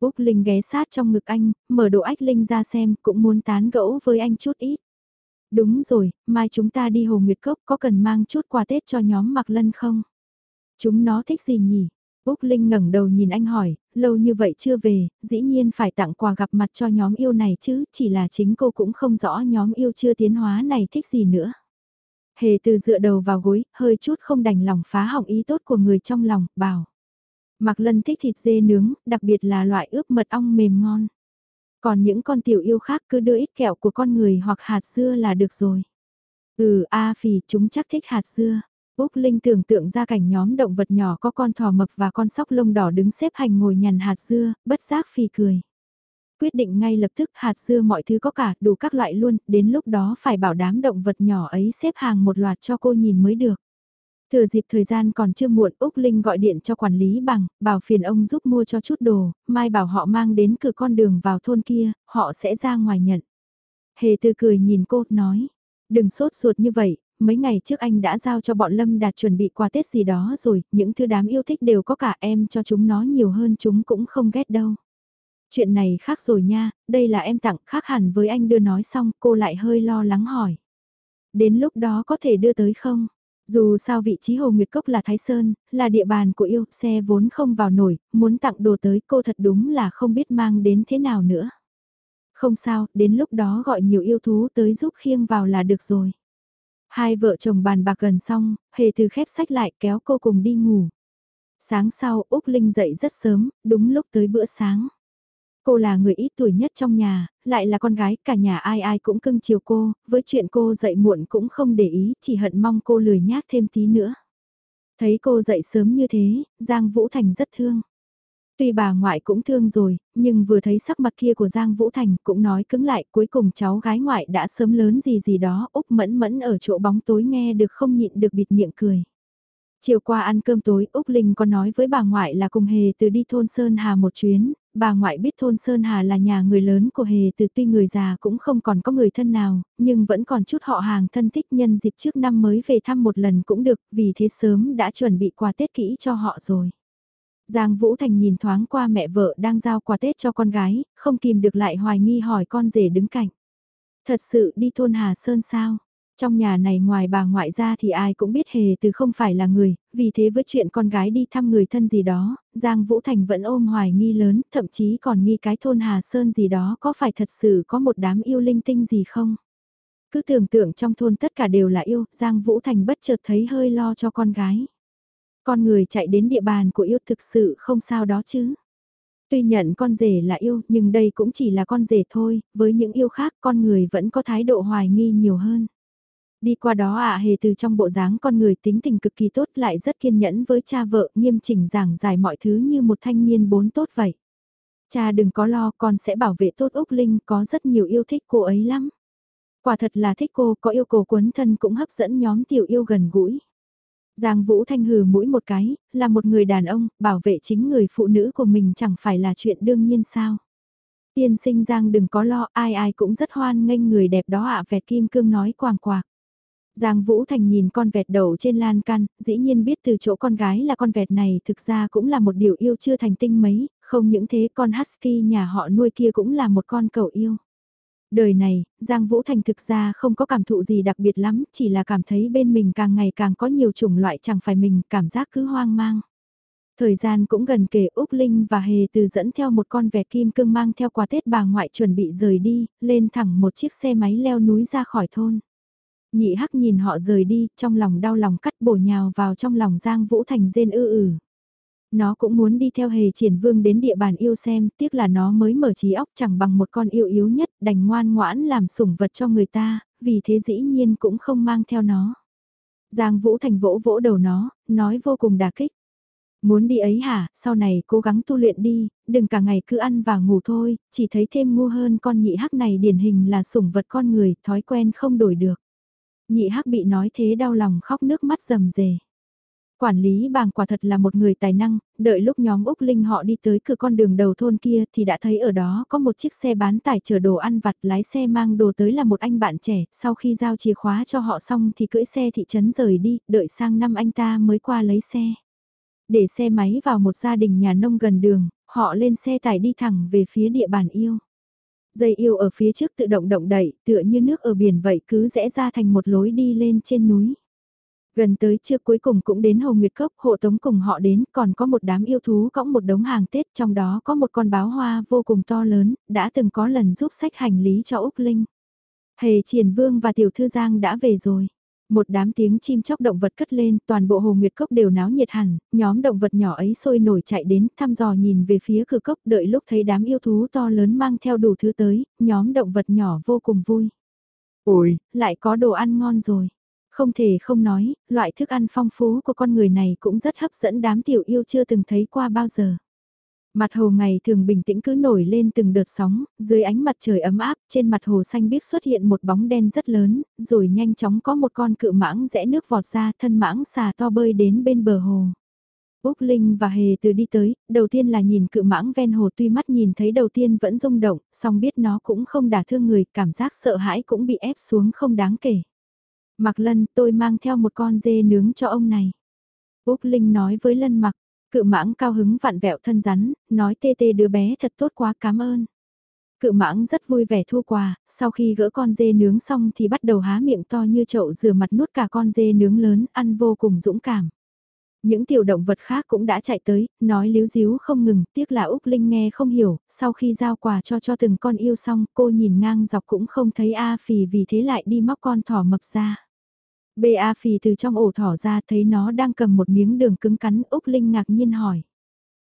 Úc Linh ghé sát trong ngực anh, mở độ ách Linh ra xem, cũng muốn tán gẫu với anh chút ít. Đúng rồi, mai chúng ta đi Hồ Nguyệt Cốc có cần mang chút quà Tết cho nhóm Mạc Lân không? Chúng nó thích gì nhỉ? Úc Linh ngẩng đầu nhìn anh hỏi, lâu như vậy chưa về, dĩ nhiên phải tặng quà gặp mặt cho nhóm yêu này chứ, chỉ là chính cô cũng không rõ nhóm yêu chưa tiến hóa này thích gì nữa. Hề từ dựa đầu vào gối, hơi chút không đành lòng phá hỏng ý tốt của người trong lòng, bảo. Mạc Lân thích thịt dê nướng, đặc biệt là loại ướp mật ong mềm ngon. Còn những con tiểu yêu khác cứ đưa ít kẹo của con người hoặc hạt dưa là được rồi. Ừ A phì chúng chắc thích hạt dưa. Úc Linh tưởng tượng ra cảnh nhóm động vật nhỏ có con thỏ mập và con sóc lông đỏ đứng xếp hành ngồi nhằn hạt dưa, bất giác phì cười. Quyết định ngay lập tức hạt dưa mọi thứ có cả, đủ các loại luôn, đến lúc đó phải bảo đám động vật nhỏ ấy xếp hàng một loạt cho cô nhìn mới được. Thừa dịp thời gian còn chưa muộn, Úc Linh gọi điện cho quản lý bằng, bảo phiền ông giúp mua cho chút đồ, mai bảo họ mang đến cửa con đường vào thôn kia, họ sẽ ra ngoài nhận. Hề từ cười nhìn cô, nói, đừng sốt ruột như vậy, mấy ngày trước anh đã giao cho bọn Lâm Đạt chuẩn bị quà Tết gì đó rồi, những thứ đám yêu thích đều có cả em cho chúng nó nhiều hơn chúng cũng không ghét đâu. Chuyện này khác rồi nha, đây là em tặng khác hẳn với anh đưa nói xong cô lại hơi lo lắng hỏi. Đến lúc đó có thể đưa tới không? Dù sao vị trí Hồ Nguyệt Cốc là Thái Sơn, là địa bàn của yêu, xe vốn không vào nổi, muốn tặng đồ tới cô thật đúng là không biết mang đến thế nào nữa. Không sao, đến lúc đó gọi nhiều yêu thú tới giúp khiêng vào là được rồi. Hai vợ chồng bàn bạc gần xong, hề từ khép sách lại kéo cô cùng đi ngủ. Sáng sau, Úc Linh dậy rất sớm, đúng lúc tới bữa sáng. Cô là người ít tuổi nhất trong nhà, lại là con gái, cả nhà ai ai cũng cưng chiều cô, với chuyện cô dậy muộn cũng không để ý, chỉ hận mong cô lười nhác thêm tí nữa. Thấy cô dậy sớm như thế, Giang Vũ Thành rất thương. Tuy bà ngoại cũng thương rồi, nhưng vừa thấy sắc mặt kia của Giang Vũ Thành cũng nói cứng lại cuối cùng cháu gái ngoại đã sớm lớn gì gì đó Úc mẫn mẫn ở chỗ bóng tối nghe được không nhịn được bịt miệng cười. Chiều qua ăn cơm tối Úc Linh có nói với bà ngoại là cùng Hề từ đi thôn Sơn Hà một chuyến, bà ngoại biết thôn Sơn Hà là nhà người lớn của Hề từ tuy người già cũng không còn có người thân nào, nhưng vẫn còn chút họ hàng thân thích nhân dịp trước năm mới về thăm một lần cũng được, vì thế sớm đã chuẩn bị quà Tết kỹ cho họ rồi. Giang Vũ Thành nhìn thoáng qua mẹ vợ đang giao quà Tết cho con gái, không kìm được lại hoài nghi hỏi con rể đứng cạnh. Thật sự đi thôn Hà Sơn sao? Trong nhà này ngoài bà ngoại ra thì ai cũng biết hề từ không phải là người, vì thế với chuyện con gái đi thăm người thân gì đó, Giang Vũ Thành vẫn ôm hoài nghi lớn, thậm chí còn nghi cái thôn Hà Sơn gì đó có phải thật sự có một đám yêu linh tinh gì không? Cứ tưởng tượng trong thôn tất cả đều là yêu, Giang Vũ Thành bất chợt thấy hơi lo cho con gái. Con người chạy đến địa bàn của yêu thực sự không sao đó chứ. Tuy nhận con rể là yêu nhưng đây cũng chỉ là con rể thôi, với những yêu khác con người vẫn có thái độ hoài nghi nhiều hơn. Đi qua đó ạ hề từ trong bộ dáng con người tính tình cực kỳ tốt lại rất kiên nhẫn với cha vợ nghiêm chỉnh giảng giải mọi thứ như một thanh niên bốn tốt vậy. Cha đừng có lo con sẽ bảo vệ tốt Úc Linh có rất nhiều yêu thích cô ấy lắm. Quả thật là thích cô có yêu cầu quấn thân cũng hấp dẫn nhóm tiểu yêu gần gũi. Giang Vũ Thanh hừ mũi một cái, là một người đàn ông, bảo vệ chính người phụ nữ của mình chẳng phải là chuyện đương nhiên sao. Tiên sinh Giang đừng có lo, ai ai cũng rất hoan nghênh người đẹp đó ạ vẹt kim cương nói quàng quạc. Giang Vũ Thành nhìn con vẹt đầu trên lan can, dĩ nhiên biết từ chỗ con gái là con vẹt này thực ra cũng là một điều yêu chưa thành tinh mấy, không những thế con Husky nhà họ nuôi kia cũng là một con cậu yêu. Đời này, Giang Vũ Thành thực ra không có cảm thụ gì đặc biệt lắm, chỉ là cảm thấy bên mình càng ngày càng có nhiều chủng loại chẳng phải mình, cảm giác cứ hoang mang. Thời gian cũng gần kể Úc Linh và Hề từ dẫn theo một con vẹt kim cương mang theo quà Tết bà ngoại chuẩn bị rời đi, lên thẳng một chiếc xe máy leo núi ra khỏi thôn. Nhị hắc nhìn họ rời đi, trong lòng đau lòng cắt bổ nhào vào trong lòng Giang Vũ Thành rên ư ử. Nó cũng muốn đi theo hề triển vương đến địa bàn yêu xem, tiếc là nó mới mở trí óc chẳng bằng một con yêu yếu nhất, đành ngoan ngoãn làm sủng vật cho người ta, vì thế dĩ nhiên cũng không mang theo nó. Giang Vũ Thành vỗ vỗ đầu nó, nói vô cùng đà kích. Muốn đi ấy hả, sau này cố gắng tu luyện đi, đừng cả ngày cứ ăn và ngủ thôi, chỉ thấy thêm ngu hơn con nhị hắc này điển hình là sủng vật con người, thói quen không đổi được. Nhị hắc bị nói thế đau lòng khóc nước mắt rầm rề. Quản lý bàng quả thật là một người tài năng, đợi lúc nhóm Úc Linh họ đi tới cửa con đường đầu thôn kia thì đã thấy ở đó có một chiếc xe bán tải chở đồ ăn vặt lái xe mang đồ tới là một anh bạn trẻ, sau khi giao chìa khóa cho họ xong thì cưỡi xe thị trấn rời đi, đợi sang năm anh ta mới qua lấy xe. Để xe máy vào một gia đình nhà nông gần đường, họ lên xe tải đi thẳng về phía địa bàn yêu. Dây yêu ở phía trước tự động động đẩy, tựa như nước ở biển vậy cứ rẽ ra thành một lối đi lên trên núi. Gần tới trưa cuối cùng cũng đến Hồ Nguyệt Cốc, hộ tống cùng họ đến, còn có một đám yêu thú cõng một đống hàng Tết, trong đó có một con báo hoa vô cùng to lớn, đã từng có lần giúp sách hành lý cho Úc Linh. Hề Triển Vương và Tiểu Thư Giang đã về rồi. Một đám tiếng chim chóc động vật cất lên, toàn bộ Hồ Nguyệt Cốc đều náo nhiệt hẳn, nhóm động vật nhỏ ấy sôi nổi chạy đến, thăm dò nhìn về phía cửa cốc, đợi lúc thấy đám yêu thú to lớn mang theo đủ thứ tới, nhóm động vật nhỏ vô cùng vui. Ôi, lại có đồ ăn ngon rồi. Không thể không nói, loại thức ăn phong phú của con người này cũng rất hấp dẫn đám tiểu yêu chưa từng thấy qua bao giờ. Mặt hồ ngày thường bình tĩnh cứ nổi lên từng đợt sóng, dưới ánh mặt trời ấm áp, trên mặt hồ xanh biếc xuất hiện một bóng đen rất lớn, rồi nhanh chóng có một con cự mãng rẽ nước vọt ra thân mãng xà to bơi đến bên bờ hồ. Úc Linh và Hề từ đi tới, đầu tiên là nhìn cự mãng ven hồ tuy mắt nhìn thấy đầu tiên vẫn rung động, song biết nó cũng không đả thương người, cảm giác sợ hãi cũng bị ép xuống không đáng kể. Mặc Lân, tôi mang theo một con dê nướng cho ông này. Úc Linh nói với Lân Mặc, cự mãng cao hứng vặn vẹo thân rắn, nói tê tê đứa bé thật tốt quá cảm ơn. Cự mãng rất vui vẻ thua quà, sau khi gỡ con dê nướng xong thì bắt đầu há miệng to như chậu rửa mặt nuốt cả con dê nướng lớn, ăn vô cùng dũng cảm. Những tiểu động vật khác cũng đã chạy tới, nói líu díu không ngừng, tiếc là Úc Linh nghe không hiểu, sau khi giao quà cho cho từng con yêu xong, cô nhìn ngang dọc cũng không thấy A Phì vì thế lại đi móc con thỏ mập ra. Bê A Phì từ trong ổ thỏ ra thấy nó đang cầm một miếng đường cứng cắn, Úc Linh ngạc nhiên hỏi.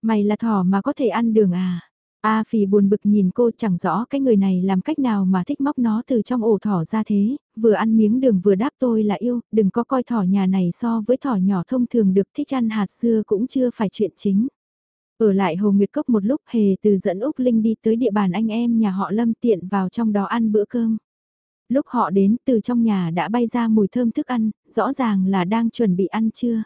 Mày là thỏ mà có thể ăn đường à? A Phì buồn bực nhìn cô chẳng rõ cái người này làm cách nào mà thích móc nó từ trong ổ thỏ ra thế, vừa ăn miếng đường vừa đáp tôi là yêu, đừng có coi thỏ nhà này so với thỏ nhỏ thông thường được thích ăn hạt dưa cũng chưa phải chuyện chính. Ở lại Hồ Nguyệt Cốc một lúc hề từ dẫn Úc Linh đi tới địa bàn anh em nhà họ Lâm tiện vào trong đó ăn bữa cơm. Lúc họ đến từ trong nhà đã bay ra mùi thơm thức ăn, rõ ràng là đang chuẩn bị ăn trưa.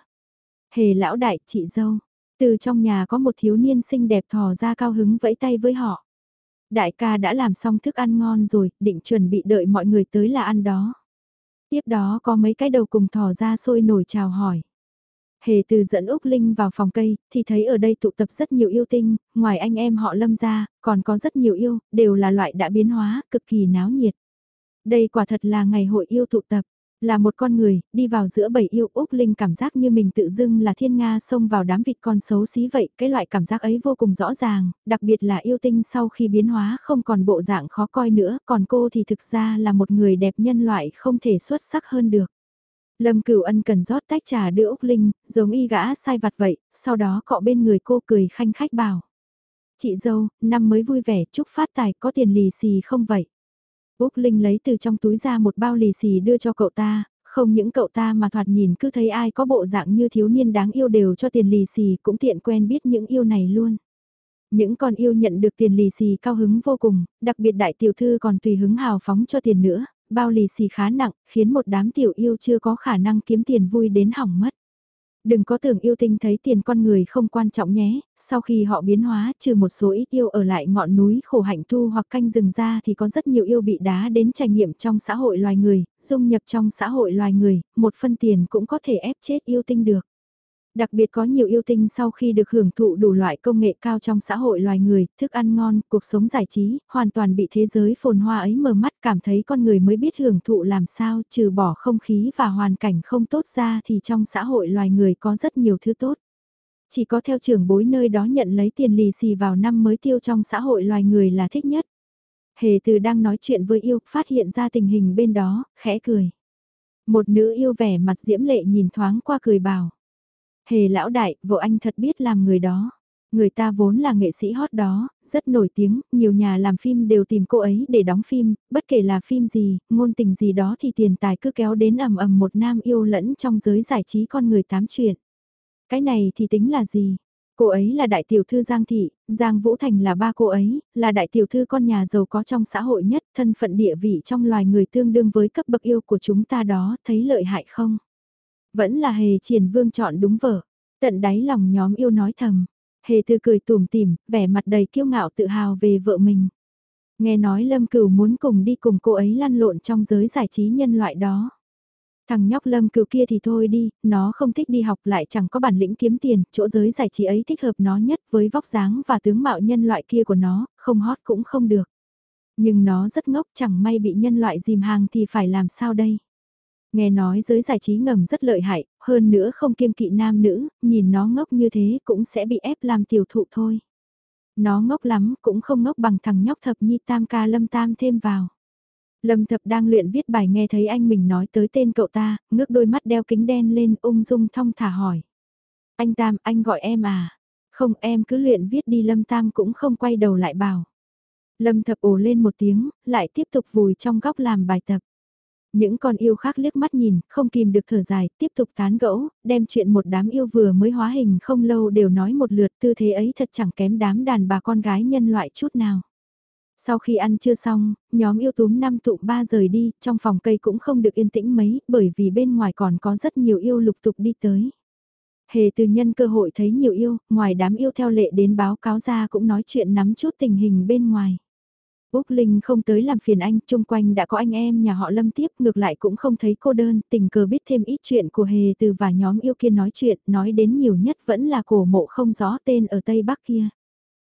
Hề lão đại, chị dâu, từ trong nhà có một thiếu niên xinh đẹp thò ra cao hứng vẫy tay với họ. Đại ca đã làm xong thức ăn ngon rồi, định chuẩn bị đợi mọi người tới là ăn đó. Tiếp đó có mấy cái đầu cùng thò ra sôi nổi chào hỏi. Hề từ dẫn Úc Linh vào phòng cây, thì thấy ở đây tụ tập rất nhiều yêu tinh, ngoài anh em họ lâm ra, còn có rất nhiều yêu, đều là loại đã biến hóa, cực kỳ náo nhiệt. Đây quả thật là ngày hội yêu tụ tập. Là một con người, đi vào giữa bầy yêu Úc Linh cảm giác như mình tự dưng là thiên Nga xông vào đám vịt con xấu xí vậy, cái loại cảm giác ấy vô cùng rõ ràng, đặc biệt là yêu tinh sau khi biến hóa không còn bộ dạng khó coi nữa, còn cô thì thực ra là một người đẹp nhân loại không thể xuất sắc hơn được. Lâm Cửu Ân cần rót tách trà đưa Úc Linh, giống y gã sai vặt vậy, sau đó cọ bên người cô cười khanh khách bảo. Chị dâu, năm mới vui vẻ, chúc phát tài, có tiền lì xì không vậy? Úc Linh lấy từ trong túi ra một bao lì xì đưa cho cậu ta, không những cậu ta mà thoạt nhìn cứ thấy ai có bộ dạng như thiếu niên đáng yêu đều cho tiền lì xì cũng tiện quen biết những yêu này luôn. Những con yêu nhận được tiền lì xì cao hứng vô cùng, đặc biệt đại tiểu thư còn tùy hứng hào phóng cho tiền nữa, bao lì xì khá nặng, khiến một đám tiểu yêu chưa có khả năng kiếm tiền vui đến hỏng mất. Đừng có tưởng yêu tinh thấy tiền con người không quan trọng nhé, sau khi họ biến hóa trừ một số ít yêu ở lại ngọn núi khổ hạnh thu hoặc canh rừng ra thì có rất nhiều yêu bị đá đến trải nghiệm trong xã hội loài người, dung nhập trong xã hội loài người, một phân tiền cũng có thể ép chết yêu tinh được. Đặc biệt có nhiều yêu tinh sau khi được hưởng thụ đủ loại công nghệ cao trong xã hội loài người, thức ăn ngon, cuộc sống giải trí, hoàn toàn bị thế giới phồn hoa ấy mờ mắt cảm thấy con người mới biết hưởng thụ làm sao trừ bỏ không khí và hoàn cảnh không tốt ra thì trong xã hội loài người có rất nhiều thứ tốt. Chỉ có theo trưởng bối nơi đó nhận lấy tiền lì xì vào năm mới tiêu trong xã hội loài người là thích nhất. Hề từ đang nói chuyện với yêu, phát hiện ra tình hình bên đó, khẽ cười. Một nữ yêu vẻ mặt diễm lệ nhìn thoáng qua cười bảo. Hề lão đại, vợ anh thật biết làm người đó. Người ta vốn là nghệ sĩ hot đó, rất nổi tiếng, nhiều nhà làm phim đều tìm cô ấy để đóng phim, bất kể là phim gì, ngôn tình gì đó thì tiền tài cứ kéo đến ầm ầm một nam yêu lẫn trong giới giải trí con người tám chuyện. Cái này thì tính là gì? Cô ấy là đại tiểu thư Giang Thị, Giang Vũ Thành là ba cô ấy, là đại tiểu thư con nhà giàu có trong xã hội nhất, thân phận địa vị trong loài người tương đương với cấp bậc yêu của chúng ta đó, thấy lợi hại không? Vẫn là hề triển vương chọn đúng vợ. Tận đáy lòng nhóm yêu nói thầm. Hề thư cười tủm tỉm, vẻ mặt đầy kiêu ngạo tự hào về vợ mình. Nghe nói Lâm Cửu muốn cùng đi cùng cô ấy lăn lộn trong giới giải trí nhân loại đó. Thằng nhóc lâm Cửu kia thì thôi đi, nó không thích đi học lại chẳng có bản lĩnh kiếm tiền, chỗ giới giải trí ấy thích hợp nó nhất với vóc dáng và tướng mạo nhân loại kia của nó, không hot cũng không được. Nhưng nó rất ngốc chẳng may bị nhân loại dìm hàng thì phải làm sao đây? Nghe nói giới giải trí ngầm rất lợi hại, hơn nữa không kiêng kỵ nam nữ, nhìn nó ngốc như thế cũng sẽ bị ép làm tiểu thụ thôi. Nó ngốc lắm cũng không ngốc bằng thằng nhóc thập nhi tam ca lâm tam thêm vào. Lâm Thập đang luyện viết bài nghe thấy anh mình nói tới tên cậu ta, ngước đôi mắt đeo kính đen lên ung dung thong thả hỏi. Anh Tam, anh gọi em à? Không em cứ luyện viết đi Lâm Tam cũng không quay đầu lại bảo. Lâm Thập ồ lên một tiếng, lại tiếp tục vùi trong góc làm bài tập. Những con yêu khác liếc mắt nhìn, không kìm được thở dài, tiếp tục tán gẫu, đem chuyện một đám yêu vừa mới hóa hình không lâu đều nói một lượt tư thế ấy thật chẳng kém đám đàn bà con gái nhân loại chút nào. Sau khi ăn chưa xong, nhóm yêu túm năm tụ ba rời đi, trong phòng cây cũng không được yên tĩnh mấy, bởi vì bên ngoài còn có rất nhiều yêu lục tục đi tới. Hề từ nhân cơ hội thấy nhiều yêu, ngoài đám yêu theo lệ đến báo cáo ra cũng nói chuyện nắm chút tình hình bên ngoài. Úc Linh không tới làm phiền anh, chung quanh đã có anh em nhà họ Lâm tiếp, ngược lại cũng không thấy cô đơn, tình cờ biết thêm ít chuyện của Hề từ và nhóm yêu kia nói chuyện, nói đến nhiều nhất vẫn là cổ mộ không rõ tên ở Tây Bắc kia.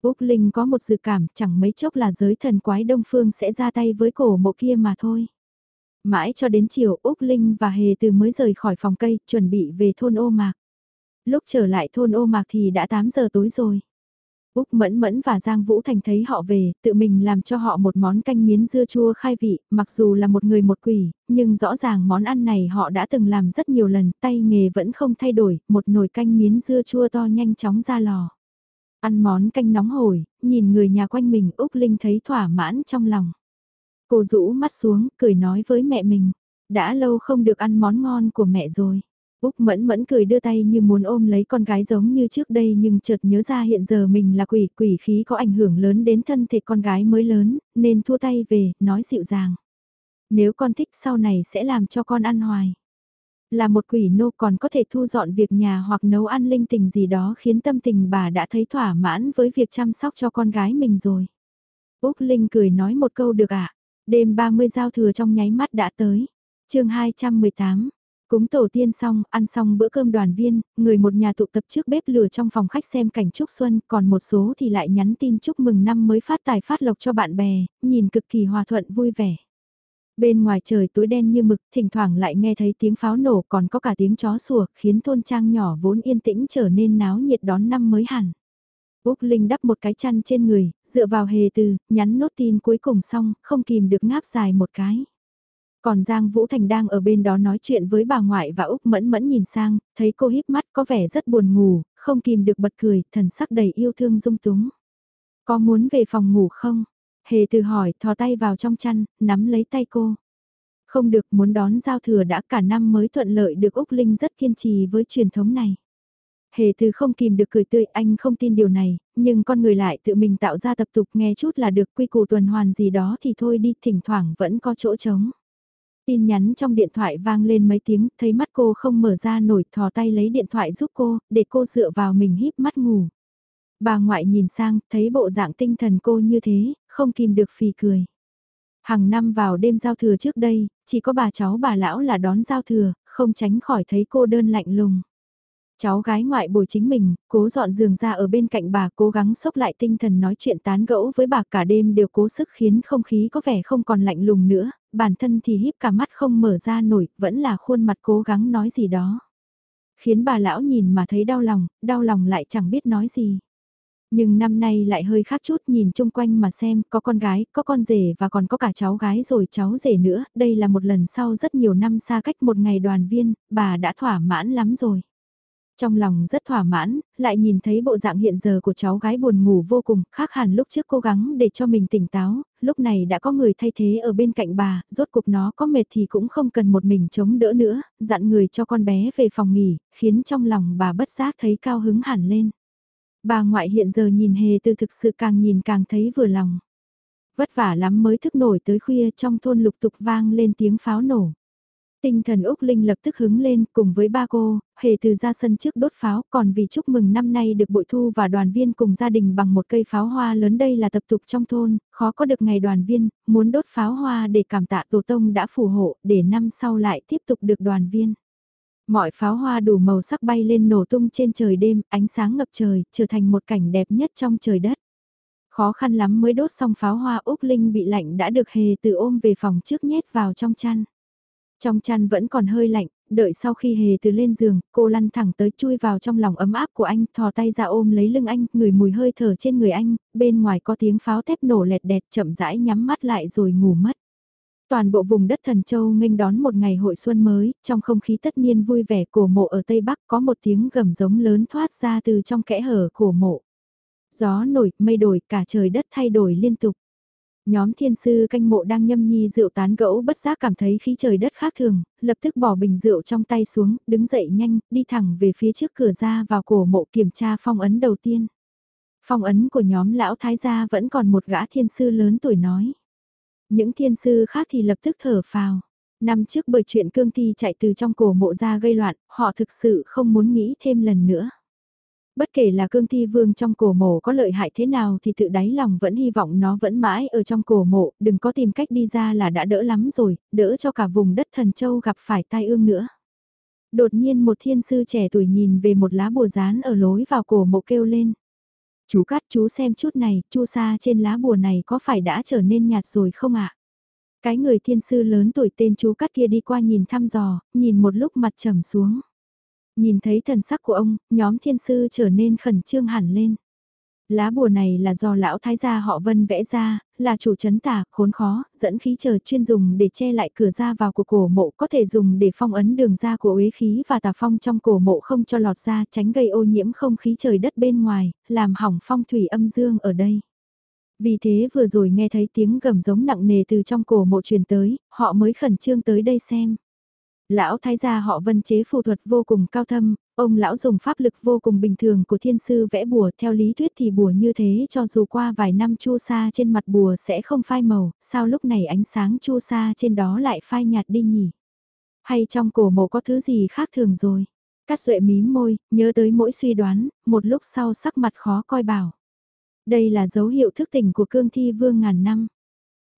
Úc Linh có một dự cảm chẳng mấy chốc là giới thần quái Đông Phương sẽ ra tay với cổ mộ kia mà thôi. Mãi cho đến chiều Úc Linh và Hề Từ mới rời khỏi phòng cây chuẩn bị về thôn ô mạc. Lúc trở lại thôn ô mạc thì đã 8 giờ tối rồi. Úc Mẫn Mẫn và Giang Vũ Thành thấy họ về, tự mình làm cho họ một món canh miến dưa chua khai vị, mặc dù là một người một quỷ, nhưng rõ ràng món ăn này họ đã từng làm rất nhiều lần, tay nghề vẫn không thay đổi, một nồi canh miến dưa chua to nhanh chóng ra lò. Ăn món canh nóng hổi, nhìn người nhà quanh mình Úc Linh thấy thỏa mãn trong lòng. Cô rũ mắt xuống, cười nói với mẹ mình, đã lâu không được ăn món ngon của mẹ rồi. Úc mẫn mẫn cười đưa tay như muốn ôm lấy con gái giống như trước đây nhưng chợt nhớ ra hiện giờ mình là quỷ, quỷ khí có ảnh hưởng lớn đến thân thể con gái mới lớn, nên thua tay về, nói dịu dàng. Nếu con thích sau này sẽ làm cho con ăn hoài. Là một quỷ nô còn có thể thu dọn việc nhà hoặc nấu ăn linh tình gì đó khiến tâm tình bà đã thấy thỏa mãn với việc chăm sóc cho con gái mình rồi. Úc Linh cười nói một câu được ạ. À? Đêm 30 giao thừa trong nháy mắt đã tới. chương 218. Cúng tổ tiên xong, ăn xong bữa cơm đoàn viên, người một nhà tụ tập trước bếp lửa trong phòng khách xem cảnh chúc xuân, còn một số thì lại nhắn tin chúc mừng năm mới phát tài phát lộc cho bạn bè, nhìn cực kỳ hòa thuận vui vẻ. Bên ngoài trời tối đen như mực, thỉnh thoảng lại nghe thấy tiếng pháo nổ còn có cả tiếng chó sủa, khiến thôn trang nhỏ vốn yên tĩnh trở nên náo nhiệt đón năm mới hẳn. Úc Linh đắp một cái chăn trên người, dựa vào hề từ, nhắn nốt tin cuối cùng xong, không kìm được ngáp dài một cái. Còn Giang Vũ Thành đang ở bên đó nói chuyện với bà ngoại và Úc Mẫn Mẫn nhìn sang, thấy cô híp mắt có vẻ rất buồn ngủ, không kìm được bật cười, thần sắc đầy yêu thương dung túng. Có muốn về phòng ngủ không? Hề từ hỏi, thò tay vào trong chăn, nắm lấy tay cô. Không được muốn đón giao thừa đã cả năm mới thuận lợi được Úc Linh rất kiên trì với truyền thống này. Hề từ không kìm được cười tươi, anh không tin điều này, nhưng con người lại tự mình tạo ra tập tục nghe chút là được quy củ tuần hoàn gì đó thì thôi đi, thỉnh thoảng vẫn có chỗ trống. Tin nhắn trong điện thoại vang lên mấy tiếng, thấy mắt cô không mở ra nổi, thò tay lấy điện thoại giúp cô, để cô dựa vào mình híp mắt ngủ. Bà ngoại nhìn sang, thấy bộ dạng tinh thần cô như thế, không kìm được phì cười. Hàng năm vào đêm giao thừa trước đây, chỉ có bà cháu bà lão là đón giao thừa, không tránh khỏi thấy cô đơn lạnh lùng. Cháu gái ngoại bồi chính mình, cố dọn giường ra ở bên cạnh bà cố gắng sốc lại tinh thần nói chuyện tán gẫu với bà cả đêm đều cố sức khiến không khí có vẻ không còn lạnh lùng nữa, bản thân thì híp cả mắt không mở ra nổi, vẫn là khuôn mặt cố gắng nói gì đó. Khiến bà lão nhìn mà thấy đau lòng, đau lòng lại chẳng biết nói gì. Nhưng năm nay lại hơi khác chút nhìn chung quanh mà xem, có con gái, có con rể và còn có cả cháu gái rồi cháu rể nữa, đây là một lần sau rất nhiều năm xa cách một ngày đoàn viên, bà đã thỏa mãn lắm rồi. Trong lòng rất thỏa mãn, lại nhìn thấy bộ dạng hiện giờ của cháu gái buồn ngủ vô cùng, khác hẳn lúc trước cố gắng để cho mình tỉnh táo, lúc này đã có người thay thế ở bên cạnh bà, rốt cục nó có mệt thì cũng không cần một mình chống đỡ nữa, dặn người cho con bé về phòng nghỉ, khiến trong lòng bà bất giác thấy cao hứng hẳn lên. Bà ngoại hiện giờ nhìn hề từ thực sự càng nhìn càng thấy vừa lòng. Vất vả lắm mới thức nổi tới khuya trong thôn lục tục vang lên tiếng pháo nổ. Tinh thần Úc Linh lập tức hứng lên cùng với ba cô, hề từ ra sân trước đốt pháo còn vì chúc mừng năm nay được bội thu và đoàn viên cùng gia đình bằng một cây pháo hoa lớn đây là tập tục trong thôn, khó có được ngày đoàn viên, muốn đốt pháo hoa để cảm tạ tổ tông đã phù hộ để năm sau lại tiếp tục được đoàn viên. Mọi pháo hoa đủ màu sắc bay lên nổ tung trên trời đêm, ánh sáng ngập trời, trở thành một cảnh đẹp nhất trong trời đất. Khó khăn lắm mới đốt xong pháo hoa Úc Linh bị lạnh đã được hề từ ôm về phòng trước nhét vào trong chăn. Trong chăn vẫn còn hơi lạnh, đợi sau khi hề từ lên giường, cô lăn thẳng tới chui vào trong lòng ấm áp của anh, thò tay ra ôm lấy lưng anh, người mùi hơi thở trên người anh, bên ngoài có tiếng pháo thép nổ lẹt đẹt chậm rãi nhắm mắt lại rồi ngủ mất. Toàn bộ vùng đất Thần Châu nghênh đón một ngày hội xuân mới, trong không khí tất niên vui vẻ cổ mộ ở Tây Bắc có một tiếng gầm giống lớn thoát ra từ trong kẽ hở cổ mộ. Gió nổi, mây đổi, cả trời đất thay đổi liên tục. Nhóm thiên sư canh mộ đang nhâm nhi rượu tán gẫu bất giác cảm thấy khí trời đất khác thường, lập tức bỏ bình rượu trong tay xuống, đứng dậy nhanh, đi thẳng về phía trước cửa ra vào cổ mộ kiểm tra phong ấn đầu tiên. Phong ấn của nhóm lão thái gia vẫn còn một gã thiên sư lớn tuổi nói. Những thiên sư khác thì lập tức thở phào. Năm trước bởi chuyện cương thi chạy từ trong cổ mộ ra gây loạn, họ thực sự không muốn nghĩ thêm lần nữa. Bất kể là cương thi vương trong cổ mộ có lợi hại thế nào thì tự đáy lòng vẫn hy vọng nó vẫn mãi ở trong cổ mộ, đừng có tìm cách đi ra là đã đỡ lắm rồi, đỡ cho cả vùng đất thần châu gặp phải tai ương nữa. Đột nhiên một thiên sư trẻ tuổi nhìn về một lá bùa rán ở lối vào cổ mộ kêu lên. Chú cắt chú xem chút này, chu sa trên lá bùa này có phải đã trở nên nhạt rồi không ạ? Cái người thiên sư lớn tuổi tên chú cắt kia đi qua nhìn thăm dò, nhìn một lúc mặt trầm xuống. Nhìn thấy thần sắc của ông, nhóm thiên sư trở nên khẩn trương hẳn lên. Lá bùa này là do lão thái gia họ Vân vẽ ra, là chủ chấn tà, khốn khó, dẫn khí trời chuyên dùng để che lại cửa ra vào của cổ mộ có thể dùng để phong ấn đường ra của uế khí và tà phong trong cổ mộ không cho lọt ra tránh gây ô nhiễm không khí trời đất bên ngoài, làm hỏng phong thủy âm dương ở đây. Vì thế vừa rồi nghe thấy tiếng gầm giống nặng nề từ trong cổ mộ truyền tới, họ mới khẩn trương tới đây xem. Lão thái gia họ vân chế phù thuật vô cùng cao thâm, ông lão dùng pháp lực vô cùng bình thường của thiên sư vẽ bùa theo lý thuyết thì bùa như thế cho dù qua vài năm chu sa trên mặt bùa sẽ không phai màu, sao lúc này ánh sáng chu sa trên đó lại phai nhạt đi nhỉ? Hay trong cổ mộ có thứ gì khác thường rồi? Cát duệ mím môi, nhớ tới mỗi suy đoán, một lúc sau sắc mặt khó coi bảo. Đây là dấu hiệu thức tỉnh của cương thi vương ngàn năm.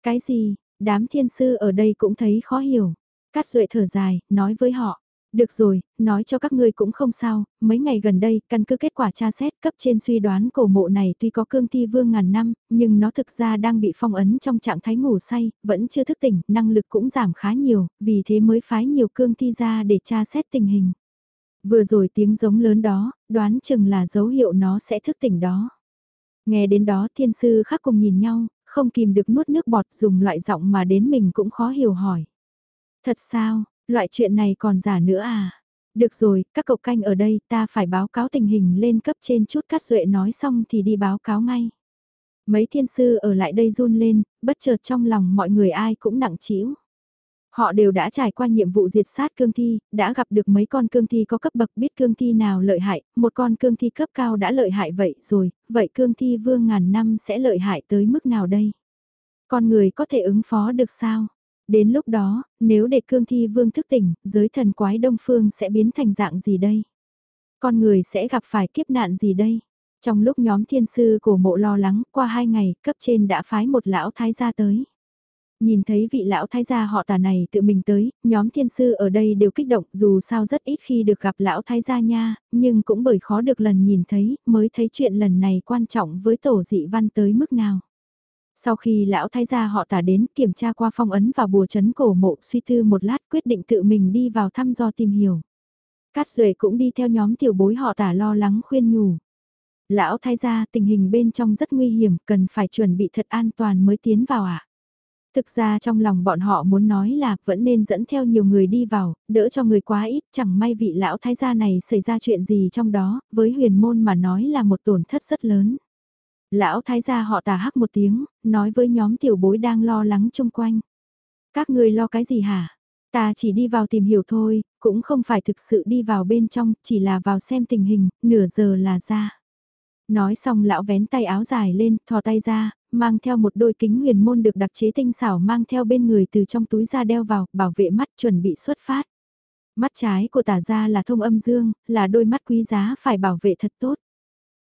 Cái gì, đám thiên sư ở đây cũng thấy khó hiểu. Cát Duệ thở dài, nói với họ. Được rồi, nói cho các ngươi cũng không sao, mấy ngày gần đây, căn cứ kết quả tra xét cấp trên suy đoán cổ mộ này tuy có cương thi vương ngàn năm, nhưng nó thực ra đang bị phong ấn trong trạng thái ngủ say, vẫn chưa thức tỉnh, năng lực cũng giảm khá nhiều, vì thế mới phái nhiều cương thi ra để tra xét tình hình. Vừa rồi tiếng giống lớn đó, đoán chừng là dấu hiệu nó sẽ thức tỉnh đó. Nghe đến đó thiên sư khác cùng nhìn nhau, không kìm được nuốt nước bọt dùng loại giọng mà đến mình cũng khó hiểu hỏi. Thật sao, loại chuyện này còn giả nữa à? Được rồi, các cậu canh ở đây ta phải báo cáo tình hình lên cấp trên chút cắt duệ nói xong thì đi báo cáo ngay. Mấy thiên sư ở lại đây run lên, bất chợt trong lòng mọi người ai cũng nặng trĩu. Họ đều đã trải qua nhiệm vụ diệt sát cương thi, đã gặp được mấy con cương thi có cấp bậc biết cương thi nào lợi hại, một con cương thi cấp cao đã lợi hại vậy rồi, vậy cương thi vương ngàn năm sẽ lợi hại tới mức nào đây? Con người có thể ứng phó được sao? Đến lúc đó, nếu để cương thi vương thức tỉnh, giới thần quái đông phương sẽ biến thành dạng gì đây? Con người sẽ gặp phải kiếp nạn gì đây? Trong lúc nhóm thiên sư cổ mộ lo lắng, qua hai ngày, cấp trên đã phái một lão thái gia tới. Nhìn thấy vị lão thái gia họ tà này tự mình tới, nhóm thiên sư ở đây đều kích động dù sao rất ít khi được gặp lão thái gia nha, nhưng cũng bởi khó được lần nhìn thấy, mới thấy chuyện lần này quan trọng với tổ dị văn tới mức nào. Sau khi lão thái gia họ tả đến kiểm tra qua phong ấn và bùa chấn cổ mộ suy tư một lát quyết định tự mình đi vào thăm dò tìm hiểu. Cát Duệ cũng đi theo nhóm tiểu bối họ tả lo lắng khuyên nhủ. Lão thái gia tình hình bên trong rất nguy hiểm, cần phải chuẩn bị thật an toàn mới tiến vào ạ. Thực ra trong lòng bọn họ muốn nói là vẫn nên dẫn theo nhiều người đi vào, đỡ cho người quá ít, chẳng may vị lão thái gia này xảy ra chuyện gì trong đó, với huyền môn mà nói là một tổn thất rất lớn. Lão thái gia họ tà hắc một tiếng, nói với nhóm tiểu bối đang lo lắng chung quanh. Các người lo cái gì hả? Ta chỉ đi vào tìm hiểu thôi, cũng không phải thực sự đi vào bên trong, chỉ là vào xem tình hình, nửa giờ là ra. Nói xong lão vén tay áo dài lên, thò tay ra, mang theo một đôi kính huyền môn được đặc chế tinh xảo mang theo bên người từ trong túi ra đeo vào, bảo vệ mắt chuẩn bị xuất phát. Mắt trái của tả gia là thông âm dương, là đôi mắt quý giá phải bảo vệ thật tốt.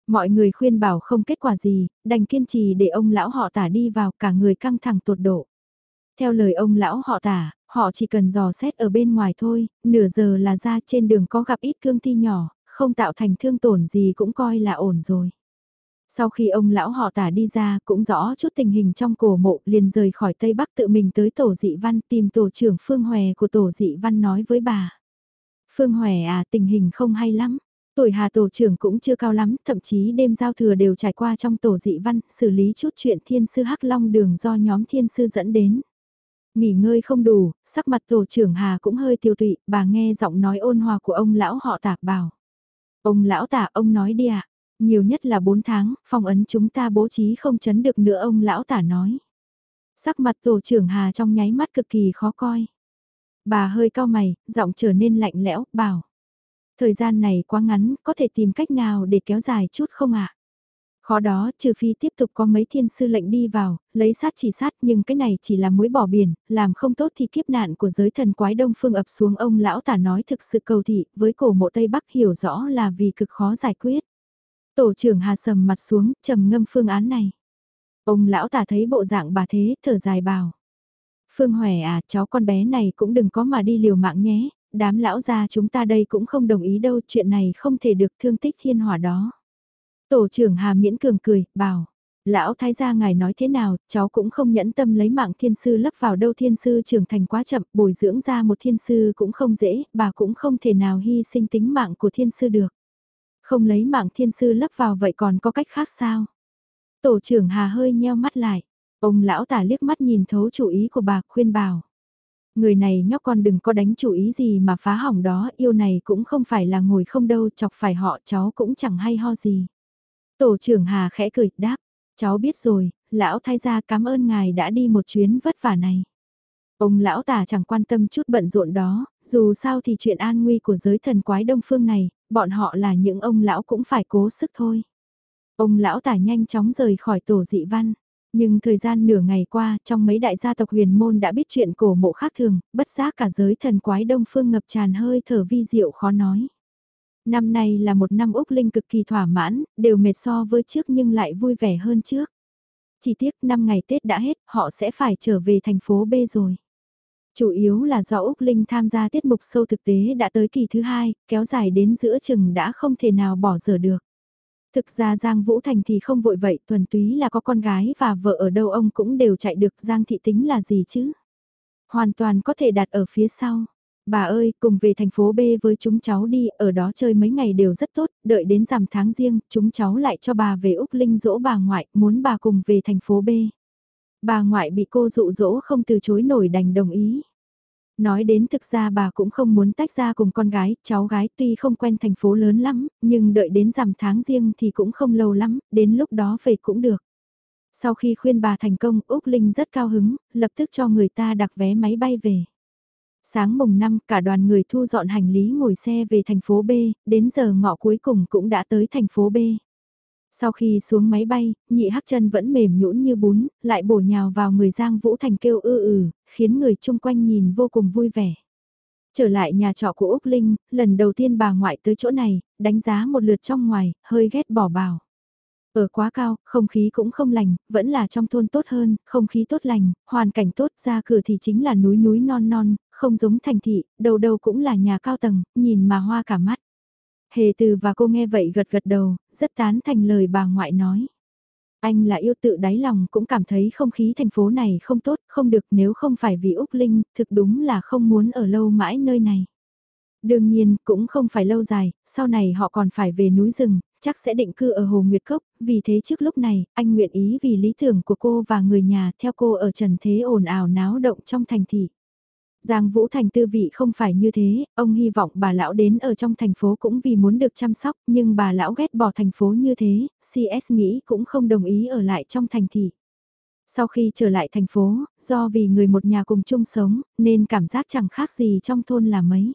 Mọi người khuyên bảo không kết quả gì, đành kiên trì để ông lão họ tả đi vào cả người căng thẳng tột độ. Theo lời ông lão họ tả, họ chỉ cần dò xét ở bên ngoài thôi, nửa giờ là ra trên đường có gặp ít cương thi nhỏ, không tạo thành thương tổn gì cũng coi là ổn rồi. Sau khi ông lão họ tả đi ra cũng rõ chút tình hình trong cổ mộ liền rời khỏi Tây Bắc tự mình tới tổ dị văn tìm tổ trưởng Phương Hòe của tổ dị văn nói với bà. Phương Hòe à tình hình không hay lắm. Tuổi hà tổ trưởng cũng chưa cao lắm, thậm chí đêm giao thừa đều trải qua trong tổ dị văn, xử lý chút chuyện thiên sư Hắc Long đường do nhóm thiên sư dẫn đến. Nghỉ ngơi không đủ, sắc mặt tổ trưởng hà cũng hơi tiêu tụy, bà nghe giọng nói ôn hòa của ông lão họ tạp bảo. Ông lão tả ông nói đi ạ, nhiều nhất là 4 tháng, phòng ấn chúng ta bố trí không chấn được nữa ông lão tả nói. Sắc mặt tổ trưởng Hà trong nháy mắt cực kỳ khó coi. Bà hơi cao mày, giọng trở nên lạnh lẽo, bảo. Thời gian này quá ngắn, có thể tìm cách nào để kéo dài chút không ạ? Khó đó, trừ phi tiếp tục có mấy thiên sư lệnh đi vào, lấy sát chỉ sát nhưng cái này chỉ là muối bỏ biển, làm không tốt thì kiếp nạn của giới thần quái đông phương ập xuống ông lão tả nói thực sự cầu thị, với cổ mộ Tây Bắc hiểu rõ là vì cực khó giải quyết. Tổ trưởng Hà sầm mặt xuống, trầm ngâm phương án này. Ông lão tả thấy bộ dạng bà thế, thở dài bảo. Phương Hòe à, cháu con bé này cũng đừng có mà đi liều mạng nhé, đám lão gia chúng ta đây cũng không đồng ý đâu, chuyện này không thể được thương tích thiên hỏa đó. Tổ trưởng Hà miễn cường cười, bảo. Lão thái gia ngài nói thế nào, cháu cũng không nhẫn tâm lấy mạng thiên sư lấp vào đâu thiên sư trưởng thành quá chậm, bồi dưỡng ra một thiên sư cũng không dễ, bà cũng không thể nào hy sinh tính mạng của thiên sư được. Không lấy mạng thiên sư lấp vào vậy còn có cách khác sao? Tổ trưởng Hà hơi nheo mắt lại. Ông lão tả liếc mắt nhìn thấu chủ ý của bà khuyên bảo. Người này nhóc con đừng có đánh chủ ý gì mà phá hỏng đó, yêu này cũng không phải là ngồi không đâu, chọc phải họ cháu cũng chẳng hay ho gì. Tổ trưởng Hà khẽ cười, đáp, cháu biết rồi, lão thái gia cảm ơn ngài đã đi một chuyến vất vả này. Ông lão tả chẳng quan tâm chút bận rộn đó, dù sao thì chuyện an nguy của giới thần quái đông phương này, bọn họ là những ông lão cũng phải cố sức thôi. Ông lão tả nhanh chóng rời khỏi tổ dị văn. Nhưng thời gian nửa ngày qua, trong mấy đại gia tộc huyền môn đã biết chuyện cổ mộ khác thường, bất giác cả giới thần quái đông phương ngập tràn hơi thở vi diệu khó nói. Năm nay là một năm Úc Linh cực kỳ thỏa mãn, đều mệt so với trước nhưng lại vui vẻ hơn trước. Chỉ tiếc năm ngày Tết đã hết, họ sẽ phải trở về thành phố B rồi. Chủ yếu là do Úc Linh tham gia tiết mục sâu thực tế đã tới kỳ thứ hai, kéo dài đến giữa chừng đã không thể nào bỏ dở được. Thực ra Giang Vũ Thành thì không vội vậy, thuần túy là có con gái và vợ ở đâu ông cũng đều chạy được Giang Thị tính là gì chứ. Hoàn toàn có thể đặt ở phía sau. Bà ơi, cùng về thành phố B với chúng cháu đi, ở đó chơi mấy ngày đều rất tốt, đợi đến rằm tháng riêng, chúng cháu lại cho bà về Úc Linh dỗ bà ngoại, muốn bà cùng về thành phố B. Bà ngoại bị cô dụ dỗ không từ chối nổi đành đồng ý. Nói đến thực ra bà cũng không muốn tách ra cùng con gái, cháu gái tuy không quen thành phố lớn lắm, nhưng đợi đến rằm tháng riêng thì cũng không lâu lắm, đến lúc đó về cũng được. Sau khi khuyên bà thành công, Úc Linh rất cao hứng, lập tức cho người ta đặt vé máy bay về. Sáng mùng 5, cả đoàn người thu dọn hành lý ngồi xe về thành phố B, đến giờ ngọ cuối cùng cũng đã tới thành phố B. Sau khi xuống máy bay, nhị hắc chân vẫn mềm nhũn như bún, lại bổ nhào vào người Giang Vũ Thành kêu ư ừ, khiến người chung quanh nhìn vô cùng vui vẻ. Trở lại nhà trọ của Úc Linh, lần đầu tiên bà ngoại tới chỗ này, đánh giá một lượt trong ngoài, hơi ghét bỏ bảo. Ở quá cao, không khí cũng không lành, vẫn là trong thôn tốt hơn, không khí tốt lành, hoàn cảnh tốt, ra cửa thì chính là núi núi non non, không giống thành thị, đầu đầu cũng là nhà cao tầng, nhìn mà hoa cả mắt. Hề từ và cô nghe vậy gật gật đầu, rất tán thành lời bà ngoại nói. Anh là yêu tự đáy lòng cũng cảm thấy không khí thành phố này không tốt, không được nếu không phải vì Úc Linh, thực đúng là không muốn ở lâu mãi nơi này. Đương nhiên, cũng không phải lâu dài, sau này họ còn phải về núi rừng, chắc sẽ định cư ở Hồ Nguyệt Cốc, vì thế trước lúc này, anh nguyện ý vì lý tưởng của cô và người nhà theo cô ở trần thế ồn ào náo động trong thành thị. Giang Vũ Thành tư vị không phải như thế, ông hy vọng bà lão đến ở trong thành phố cũng vì muốn được chăm sóc, nhưng bà lão ghét bỏ thành phố như thế, CS nghĩ cũng không đồng ý ở lại trong thành thị. Sau khi trở lại thành phố, do vì người một nhà cùng chung sống, nên cảm giác chẳng khác gì trong thôn là mấy.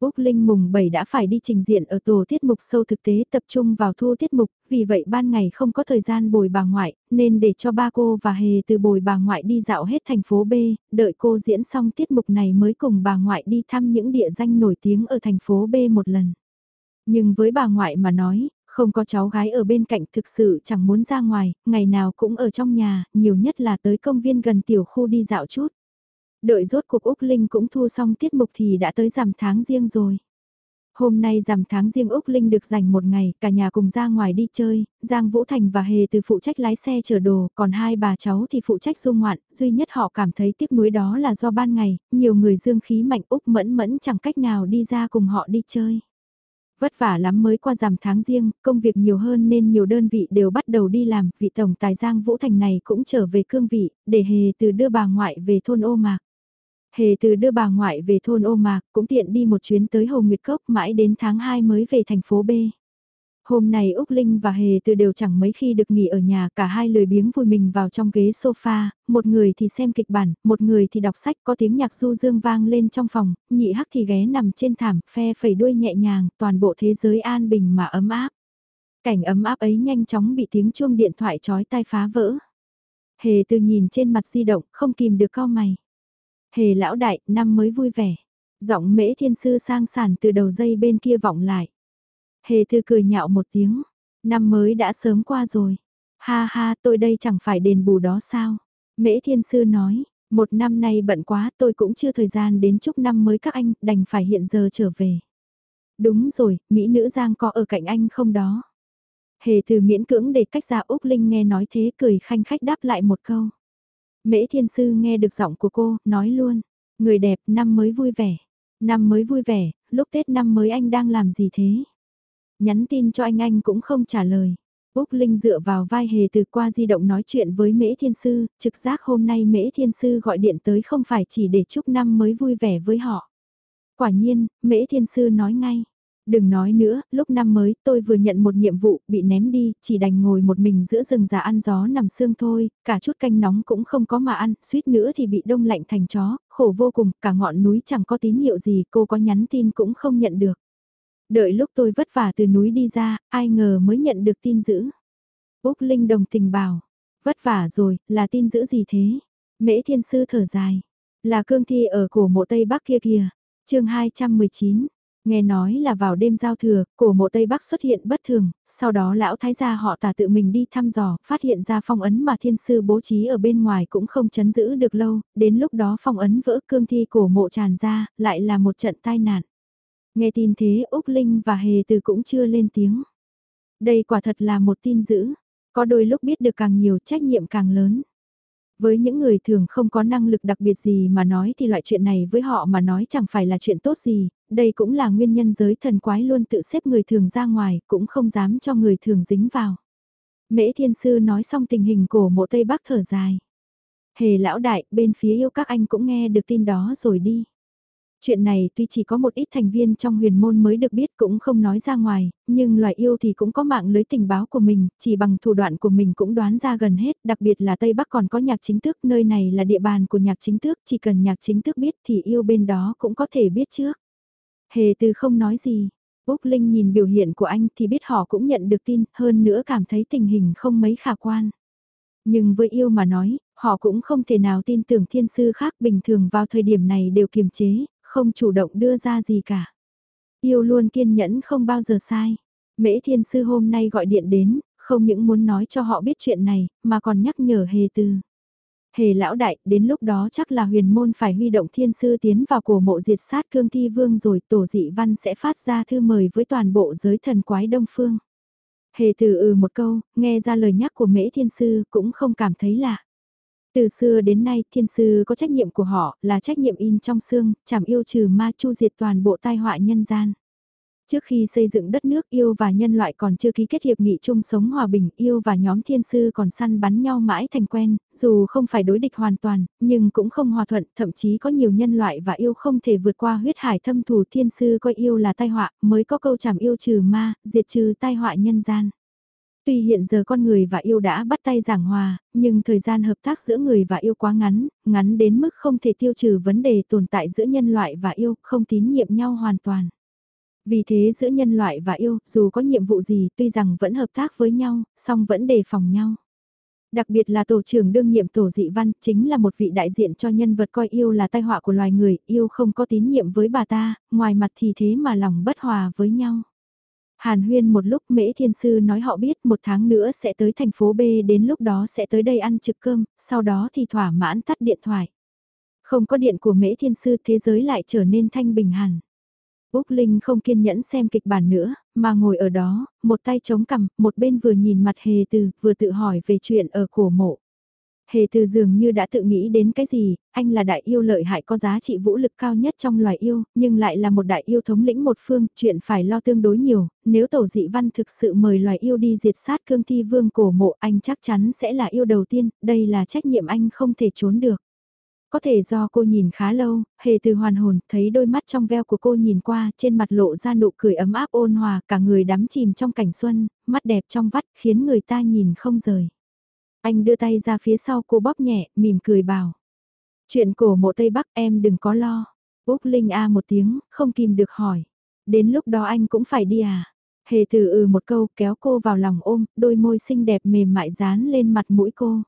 Úc Linh mùng 7 đã phải đi trình diện ở tổ tiết mục sâu thực tế tập trung vào thu tiết mục, vì vậy ban ngày không có thời gian bồi bà ngoại, nên để cho ba cô và Hề từ bồi bà ngoại đi dạo hết thành phố B, đợi cô diễn xong tiết mục này mới cùng bà ngoại đi thăm những địa danh nổi tiếng ở thành phố B một lần. Nhưng với bà ngoại mà nói, không có cháu gái ở bên cạnh thực sự chẳng muốn ra ngoài, ngày nào cũng ở trong nhà, nhiều nhất là tới công viên gần tiểu khu đi dạo chút. Đợi rốt cuộc Úc Linh cũng thu xong tiết mục thì đã tới rằm tháng riêng rồi. Hôm nay rằm tháng riêng Úc Linh được dành một ngày, cả nhà cùng ra ngoài đi chơi, Giang Vũ Thành và Hề từ phụ trách lái xe chở đồ, còn hai bà cháu thì phụ trách du ngoạn, duy nhất họ cảm thấy tiếc nuối đó là do ban ngày, nhiều người dương khí mạnh Úc mẫn mẫn chẳng cách nào đi ra cùng họ đi chơi. Vất vả lắm mới qua rằm tháng riêng, công việc nhiều hơn nên nhiều đơn vị đều bắt đầu đi làm, vị tổng tài Giang Vũ Thành này cũng trở về cương vị, để Hề từ đưa bà ngoại về thôn ô mạc. Hề từ đưa bà ngoại về thôn ô mạc, cũng tiện đi một chuyến tới Hồ Nguyệt Cốc mãi đến tháng 2 mới về thành phố B. Hôm nay Úc Linh và Hề từ đều chẳng mấy khi được nghỉ ở nhà, cả hai lười biếng vui mình vào trong ghế sofa, một người thì xem kịch bản, một người thì đọc sách có tiếng nhạc du dương vang lên trong phòng, nhị hắc thì ghé nằm trên thảm, phe phẩy đuôi nhẹ nhàng, toàn bộ thế giới an bình mà ấm áp. Cảnh ấm áp ấy nhanh chóng bị tiếng chuông điện thoại chói tai phá vỡ. Hề từ nhìn trên mặt di động, không kìm được cau mày. Hề lão đại, năm mới vui vẻ. Giọng mễ thiên sư sang sản từ đầu dây bên kia vọng lại. Hề thư cười nhạo một tiếng. Năm mới đã sớm qua rồi. Ha ha, tôi đây chẳng phải đền bù đó sao? Mễ thiên sư nói, một năm nay bận quá tôi cũng chưa thời gian đến chúc năm mới các anh, đành phải hiện giờ trở về. Đúng rồi, Mỹ nữ Giang có ở cạnh anh không đó? Hề từ miễn cưỡng để cách ra Úc Linh nghe nói thế cười khanh khách đáp lại một câu. Mễ thiên sư nghe được giọng của cô, nói luôn. Người đẹp, năm mới vui vẻ. Năm mới vui vẻ, lúc Tết năm mới anh đang làm gì thế? Nhắn tin cho anh anh cũng không trả lời. Úc Linh dựa vào vai hề từ qua di động nói chuyện với Mễ Thiên Sư, trực giác hôm nay Mễ Thiên Sư gọi điện tới không phải chỉ để chúc năm mới vui vẻ với họ. Quả nhiên, Mễ Thiên Sư nói ngay, Đừng nói nữa, lúc năm mới tôi vừa nhận một nhiệm vụ bị ném đi, chỉ đành ngồi một mình giữa rừng già ăn gió nằm xương thôi, cả chút canh nóng cũng không có mà ăn, suýt nữa thì bị đông lạnh thành chó, khổ vô cùng, cả ngọn núi chẳng có tín hiệu gì, cô có nhắn tin cũng không nhận được. Đợi lúc tôi vất vả từ núi đi ra, ai ngờ mới nhận được tin dữ. Úc Linh đồng tình bảo, vất vả rồi, là tin dữ gì thế? Mễ Thiên Sư thở dài, là cương thi ở cổ mộ Tây Bắc kia kìa, chương 219 Nghe nói là vào đêm giao thừa, cổ mộ Tây Bắc xuất hiện bất thường, sau đó lão thái gia họ tả tự mình đi thăm dò, phát hiện ra phong ấn mà thiên sư bố trí ở bên ngoài cũng không chấn giữ được lâu, đến lúc đó phong ấn vỡ cương thi cổ mộ tràn ra, lại là một trận tai nạn. Nghe tin thế Úc Linh và Hề Từ cũng chưa lên tiếng. Đây quả thật là một tin dữ, có đôi lúc biết được càng nhiều trách nhiệm càng lớn. Với những người thường không có năng lực đặc biệt gì mà nói thì loại chuyện này với họ mà nói chẳng phải là chuyện tốt gì, đây cũng là nguyên nhân giới thần quái luôn tự xếp người thường ra ngoài, cũng không dám cho người thường dính vào. Mễ Thiên Sư nói xong tình hình cổ mộ Tây Bắc thở dài. Hề lão đại, bên phía yêu các anh cũng nghe được tin đó rồi đi. Chuyện này tuy chỉ có một ít thành viên trong huyền môn mới được biết cũng không nói ra ngoài, nhưng loài yêu thì cũng có mạng lưới tình báo của mình, chỉ bằng thủ đoạn của mình cũng đoán ra gần hết, đặc biệt là Tây Bắc còn có nhạc chính tước, nơi này là địa bàn của nhạc chính tước, chỉ cần nhạc chính tước biết thì yêu bên đó cũng có thể biết trước. Hề từ không nói gì, Úc Linh nhìn biểu hiện của anh thì biết họ cũng nhận được tin, hơn nữa cảm thấy tình hình không mấy khả quan. Nhưng với yêu mà nói, họ cũng không thể nào tin tưởng thiên sư khác bình thường vào thời điểm này đều kiềm chế, không chủ động đưa ra gì cả. Yêu luôn kiên nhẫn không bao giờ sai. Mễ thiên sư hôm nay gọi điện đến, không những muốn nói cho họ biết chuyện này, mà còn nhắc nhở hề từ. Hề lão đại, đến lúc đó chắc là huyền môn phải huy động thiên sư tiến vào cổ mộ diệt sát cương thi vương rồi tổ dị văn sẽ phát ra thư mời với toàn bộ giới thần quái đông phương. Hề từ ừ một câu, nghe ra lời nhắc của mễ thiên sư cũng không cảm thấy lạ. Từ xưa đến nay, thiên sư có trách nhiệm của họ, là trách nhiệm in trong xương, chảm yêu trừ ma chu diệt toàn bộ tai họa nhân gian. Trước khi xây dựng đất nước yêu và nhân loại còn chưa ký kết hiệp nghị chung sống hòa bình, yêu và nhóm thiên sư còn săn bắn nhau mãi thành quen, dù không phải đối địch hoàn toàn, nhưng cũng không hòa thuận, thậm chí có nhiều nhân loại và yêu không thể vượt qua huyết hải thâm thù thiên sư coi yêu là tai họa, mới có câu chảm yêu trừ ma, diệt trừ tai họa nhân gian. Tuy hiện giờ con người và yêu đã bắt tay giảng hòa, nhưng thời gian hợp tác giữa người và yêu quá ngắn, ngắn đến mức không thể tiêu trừ vấn đề tồn tại giữa nhân loại và yêu, không tín nhiệm nhau hoàn toàn. Vì thế giữa nhân loại và yêu, dù có nhiệm vụ gì tuy rằng vẫn hợp tác với nhau, song vẫn đề phòng nhau. Đặc biệt là tổ trưởng đương nhiệm tổ dị văn, chính là một vị đại diện cho nhân vật coi yêu là tai họa của loài người, yêu không có tín nhiệm với bà ta, ngoài mặt thì thế mà lòng bất hòa với nhau. Hàn huyên một lúc mễ thiên sư nói họ biết một tháng nữa sẽ tới thành phố B đến lúc đó sẽ tới đây ăn trực cơm, sau đó thì thỏa mãn tắt điện thoại. Không có điện của mễ thiên sư thế giới lại trở nên thanh bình hẳn. Úc Linh không kiên nhẫn xem kịch bản nữa, mà ngồi ở đó, một tay chống cằm, một bên vừa nhìn mặt hề từ, vừa tự hỏi về chuyện ở cổ mộ. Hề từ dường như đã tự nghĩ đến cái gì, anh là đại yêu lợi hại có giá trị vũ lực cao nhất trong loài yêu, nhưng lại là một đại yêu thống lĩnh một phương, chuyện phải lo tương đối nhiều, nếu tổ dị văn thực sự mời loài yêu đi diệt sát cương thi vương cổ mộ anh chắc chắn sẽ là yêu đầu tiên, đây là trách nhiệm anh không thể trốn được. Có thể do cô nhìn khá lâu, hề từ hoàn hồn, thấy đôi mắt trong veo của cô nhìn qua, trên mặt lộ ra nụ cười ấm áp ôn hòa, cả người đắm chìm trong cảnh xuân, mắt đẹp trong vắt, khiến người ta nhìn không rời. Anh đưa tay ra phía sau cô bóp nhẹ, mỉm cười bảo. Chuyện cổ mộ Tây Bắc em đừng có lo. Úc Linh A một tiếng, không kìm được hỏi. Đến lúc đó anh cũng phải đi à? Hề từ ừ một câu kéo cô vào lòng ôm, đôi môi xinh đẹp mềm mại dán lên mặt mũi cô.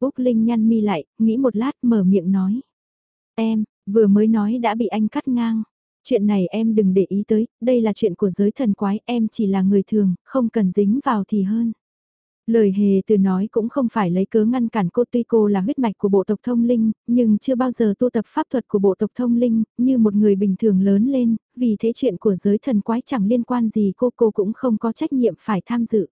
Úc Linh nhăn mi lại, nghĩ một lát mở miệng nói. Em, vừa mới nói đã bị anh cắt ngang. Chuyện này em đừng để ý tới, đây là chuyện của giới thần quái, em chỉ là người thường, không cần dính vào thì hơn. Lời hề từ nói cũng không phải lấy cớ ngăn cản cô tuy cô là huyết mạch của bộ tộc thông linh, nhưng chưa bao giờ tu tập pháp thuật của bộ tộc thông linh, như một người bình thường lớn lên, vì thế chuyện của giới thần quái chẳng liên quan gì cô cô cũng không có trách nhiệm phải tham dự.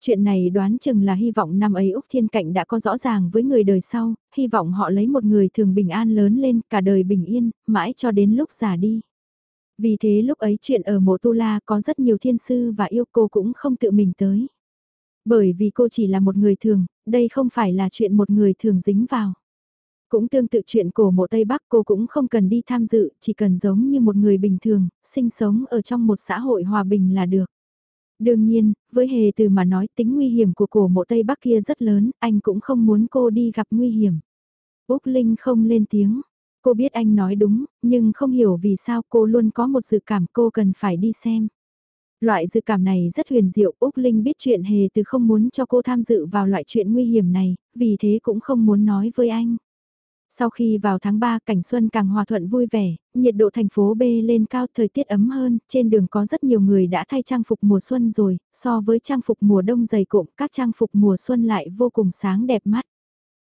Chuyện này đoán chừng là hy vọng năm ấy Úc Thiên Cạnh đã có rõ ràng với người đời sau, hy vọng họ lấy một người thường bình an lớn lên cả đời bình yên, mãi cho đến lúc già đi. Vì thế lúc ấy chuyện ở mộ Tu La có rất nhiều thiên sư và yêu cô cũng không tự mình tới. Bởi vì cô chỉ là một người thường, đây không phải là chuyện một người thường dính vào. Cũng tương tự chuyện cổ mộ Tây Bắc cô cũng không cần đi tham dự, chỉ cần giống như một người bình thường, sinh sống ở trong một xã hội hòa bình là được. Đương nhiên, với hề từ mà nói tính nguy hiểm của cổ mộ Tây Bắc kia rất lớn, anh cũng không muốn cô đi gặp nguy hiểm. Úc Linh không lên tiếng. Cô biết anh nói đúng, nhưng không hiểu vì sao cô luôn có một dự cảm cô cần phải đi xem. Loại dự cảm này rất huyền diệu, Úc Linh biết chuyện hề từ không muốn cho cô tham dự vào loại chuyện nguy hiểm này, vì thế cũng không muốn nói với anh. Sau khi vào tháng 3 cảnh xuân càng hòa thuận vui vẻ, nhiệt độ thành phố B lên cao thời tiết ấm hơn, trên đường có rất nhiều người đã thay trang phục mùa xuân rồi, so với trang phục mùa đông dày cộm các trang phục mùa xuân lại vô cùng sáng đẹp mắt.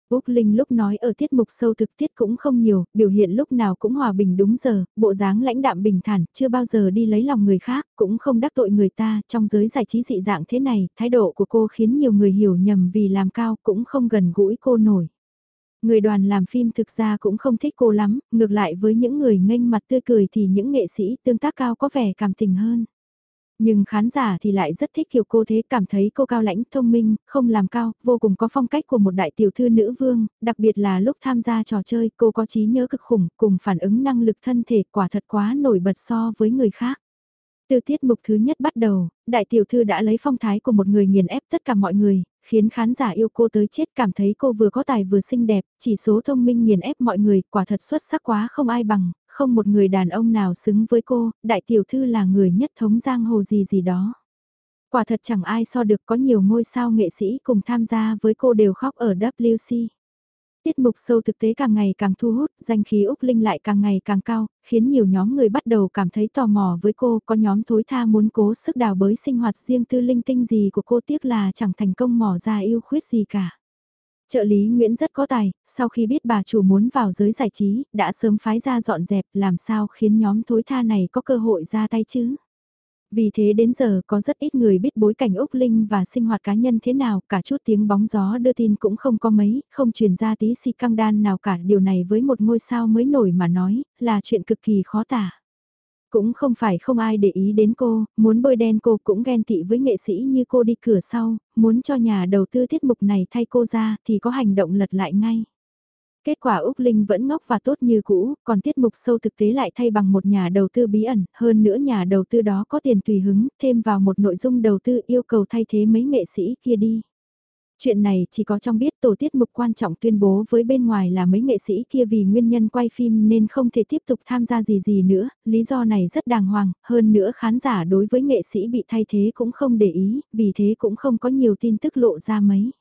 Úc Linh lúc nói ở tiết mục sâu thực tiết cũng không nhiều, biểu hiện lúc nào cũng hòa bình đúng giờ, bộ dáng lãnh đạm bình thản, chưa bao giờ đi lấy lòng người khác, cũng không đắc tội người ta, trong giới giải trí dị dạng thế này, thái độ của cô khiến nhiều người hiểu nhầm vì làm cao cũng không gần gũi cô nổi. Người đoàn làm phim thực ra cũng không thích cô lắm, ngược lại với những người nghênh mặt tươi cười thì những nghệ sĩ tương tác cao có vẻ cảm tình hơn. Nhưng khán giả thì lại rất thích kiểu cô thế cảm thấy cô cao lãnh, thông minh, không làm cao, vô cùng có phong cách của một đại tiểu thư nữ vương, đặc biệt là lúc tham gia trò chơi cô có trí nhớ cực khủng, cùng phản ứng năng lực thân thể quả thật quá nổi bật so với người khác. Từ tiết mục thứ nhất bắt đầu, đại tiểu thư đã lấy phong thái của một người nghiền ép tất cả mọi người, khiến khán giả yêu cô tới chết cảm thấy cô vừa có tài vừa xinh đẹp, chỉ số thông minh nghiền ép mọi người, quả thật xuất sắc quá không ai bằng, không một người đàn ông nào xứng với cô, đại tiểu thư là người nhất thống giang hồ gì gì đó. Quả thật chẳng ai so được có nhiều ngôi sao nghệ sĩ cùng tham gia với cô đều khóc ở WC. Tiết mục sâu thực tế càng ngày càng thu hút, danh khí Úc Linh lại càng ngày càng cao, khiến nhiều nhóm người bắt đầu cảm thấy tò mò với cô, có nhóm thối tha muốn cố sức đào bới sinh hoạt riêng tư linh tinh gì của cô tiếc là chẳng thành công mò ra yêu khuyết gì cả. Trợ lý Nguyễn rất có tài, sau khi biết bà chủ muốn vào giới giải trí, đã sớm phái ra dọn dẹp làm sao khiến nhóm thối tha này có cơ hội ra tay chứ. Vì thế đến giờ có rất ít người biết bối cảnh Úc Linh và sinh hoạt cá nhân thế nào, cả chút tiếng bóng gió đưa tin cũng không có mấy, không truyền ra tí si căng đan nào cả. Điều này với một ngôi sao mới nổi mà nói, là chuyện cực kỳ khó tả. Cũng không phải không ai để ý đến cô, muốn bôi đen cô cũng ghen tị với nghệ sĩ như cô đi cửa sau, muốn cho nhà đầu tư tiết mục này thay cô ra thì có hành động lật lại ngay. Kết quả Úc Linh vẫn ngốc và tốt như cũ, còn tiết mục sâu thực tế lại thay bằng một nhà đầu tư bí ẩn, hơn nữa nhà đầu tư đó có tiền tùy hứng, thêm vào một nội dung đầu tư yêu cầu thay thế mấy nghệ sĩ kia đi. Chuyện này chỉ có trong biết tổ tiết mục quan trọng tuyên bố với bên ngoài là mấy nghệ sĩ kia vì nguyên nhân quay phim nên không thể tiếp tục tham gia gì gì nữa, lý do này rất đàng hoàng, hơn nữa khán giả đối với nghệ sĩ bị thay thế cũng không để ý, vì thế cũng không có nhiều tin tức lộ ra mấy.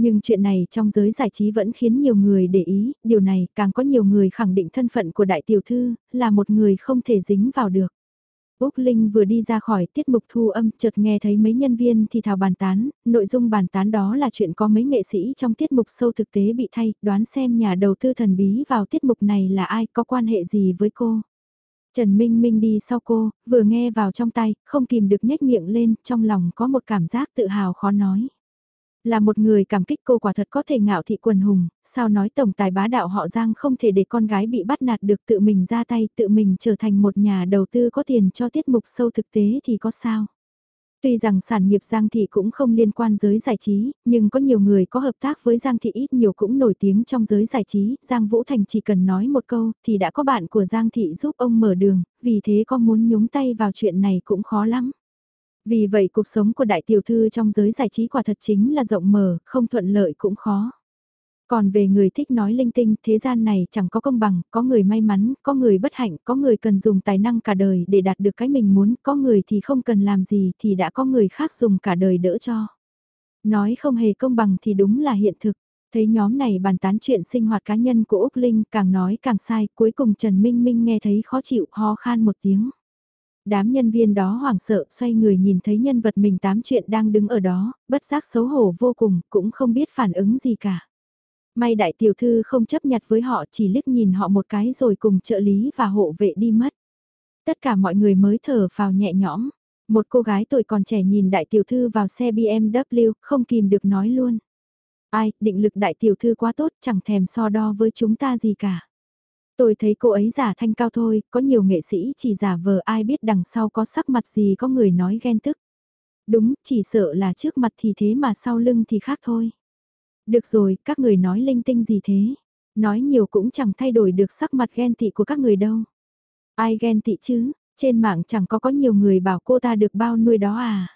Nhưng chuyện này trong giới giải trí vẫn khiến nhiều người để ý, điều này càng có nhiều người khẳng định thân phận của đại tiểu thư, là một người không thể dính vào được. Úc Linh vừa đi ra khỏi tiết mục thu âm chợt nghe thấy mấy nhân viên thì thảo bàn tán, nội dung bàn tán đó là chuyện có mấy nghệ sĩ trong tiết mục sâu thực tế bị thay, đoán xem nhà đầu tư thần bí vào tiết mục này là ai, có quan hệ gì với cô. Trần Minh Minh đi sau cô, vừa nghe vào trong tay, không kìm được nhếch miệng lên, trong lòng có một cảm giác tự hào khó nói. Là một người cảm kích cô quả thật có thể ngạo thị quần hùng, sao nói tổng tài bá đạo họ Giang không thể để con gái bị bắt nạt được tự mình ra tay tự mình trở thành một nhà đầu tư có tiền cho tiết mục sâu thực tế thì có sao. Tuy rằng sản nghiệp Giang Thị cũng không liên quan giới giải trí, nhưng có nhiều người có hợp tác với Giang Thị ít nhiều cũng nổi tiếng trong giới giải trí, Giang Vũ Thành chỉ cần nói một câu thì đã có bạn của Giang Thị giúp ông mở đường, vì thế có muốn nhúng tay vào chuyện này cũng khó lắm. Vì vậy cuộc sống của đại tiểu thư trong giới giải trí quả thật chính là rộng mở, không thuận lợi cũng khó. Còn về người thích nói linh tinh, thế gian này chẳng có công bằng, có người may mắn, có người bất hạnh, có người cần dùng tài năng cả đời để đạt được cái mình muốn, có người thì không cần làm gì thì đã có người khác dùng cả đời đỡ cho. Nói không hề công bằng thì đúng là hiện thực. Thấy nhóm này bàn tán chuyện sinh hoạt cá nhân của Úc Linh càng nói càng sai, cuối cùng Trần Minh Minh nghe thấy khó chịu ho khan một tiếng. Đám nhân viên đó hoảng sợ xoay người nhìn thấy nhân vật mình tám chuyện đang đứng ở đó, bất giác xấu hổ vô cùng, cũng không biết phản ứng gì cả. May đại tiểu thư không chấp nhặt với họ chỉ liếc nhìn họ một cái rồi cùng trợ lý và hộ vệ đi mất. Tất cả mọi người mới thở vào nhẹ nhõm. Một cô gái tuổi còn trẻ nhìn đại tiểu thư vào xe BMW, không kìm được nói luôn. Ai, định lực đại tiểu thư quá tốt, chẳng thèm so đo với chúng ta gì cả. Tôi thấy cô ấy giả thanh cao thôi, có nhiều nghệ sĩ chỉ giả vờ ai biết đằng sau có sắc mặt gì có người nói ghen tức. Đúng, chỉ sợ là trước mặt thì thế mà sau lưng thì khác thôi. Được rồi, các người nói linh tinh gì thế? Nói nhiều cũng chẳng thay đổi được sắc mặt ghen tị của các người đâu. Ai ghen tị chứ? Trên mạng chẳng có có nhiều người bảo cô ta được bao nuôi đó à?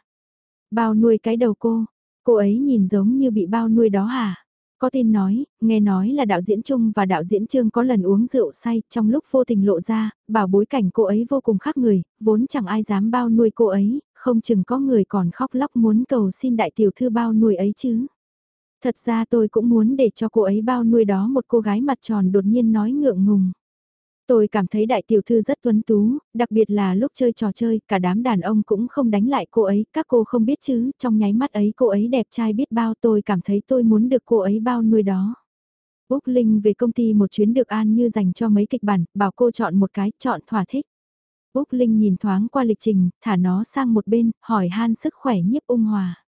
Bao nuôi cái đầu cô, cô ấy nhìn giống như bị bao nuôi đó à? Có tin nói, nghe nói là đạo diễn Trung và đạo diễn Trương có lần uống rượu say trong lúc vô tình lộ ra, bảo bối cảnh cô ấy vô cùng khác người, vốn chẳng ai dám bao nuôi cô ấy, không chừng có người còn khóc lóc muốn cầu xin đại tiểu thư bao nuôi ấy chứ. Thật ra tôi cũng muốn để cho cô ấy bao nuôi đó một cô gái mặt tròn đột nhiên nói ngượng ngùng. Tôi cảm thấy đại tiểu thư rất tuấn tú, đặc biệt là lúc chơi trò chơi, cả đám đàn ông cũng không đánh lại cô ấy, các cô không biết chứ, trong nháy mắt ấy cô ấy đẹp trai biết bao tôi cảm thấy tôi muốn được cô ấy bao nuôi đó. Úc Linh về công ty một chuyến được an như dành cho mấy kịch bản, bảo cô chọn một cái, chọn thỏa thích. Úc Linh nhìn thoáng qua lịch trình, thả nó sang một bên, hỏi han sức khỏe nhiếp ung hòa.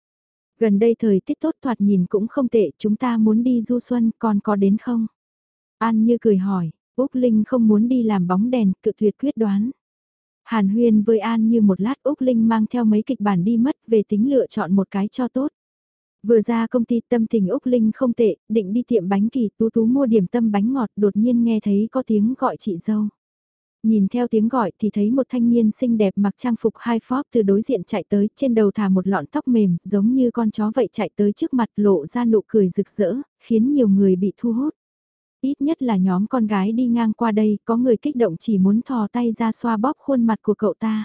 Gần đây thời tiết tốt thoạt nhìn cũng không tệ, chúng ta muốn đi du xuân, còn có đến không? An như cười hỏi, Úc Linh không muốn đi làm bóng đèn, cự tuyệt quyết đoán. Hàn huyên với An như một lát Úc Linh mang theo mấy kịch bản đi mất về tính lựa chọn một cái cho tốt. Vừa ra công ty tâm tình Úc Linh không tệ, định đi tiệm bánh kỳ tú tú mua điểm tâm bánh ngọt đột nhiên nghe thấy có tiếng gọi chị dâu. Nhìn theo tiếng gọi thì thấy một thanh niên xinh đẹp mặc trang phục hai phóp từ đối diện chạy tới trên đầu thả một lọn tóc mềm giống như con chó vậy chạy tới trước mặt lộ ra nụ cười rực rỡ, khiến nhiều người bị thu hút. Ít nhất là nhóm con gái đi ngang qua đây, có người kích động chỉ muốn thò tay ra xoa bóp khuôn mặt của cậu ta.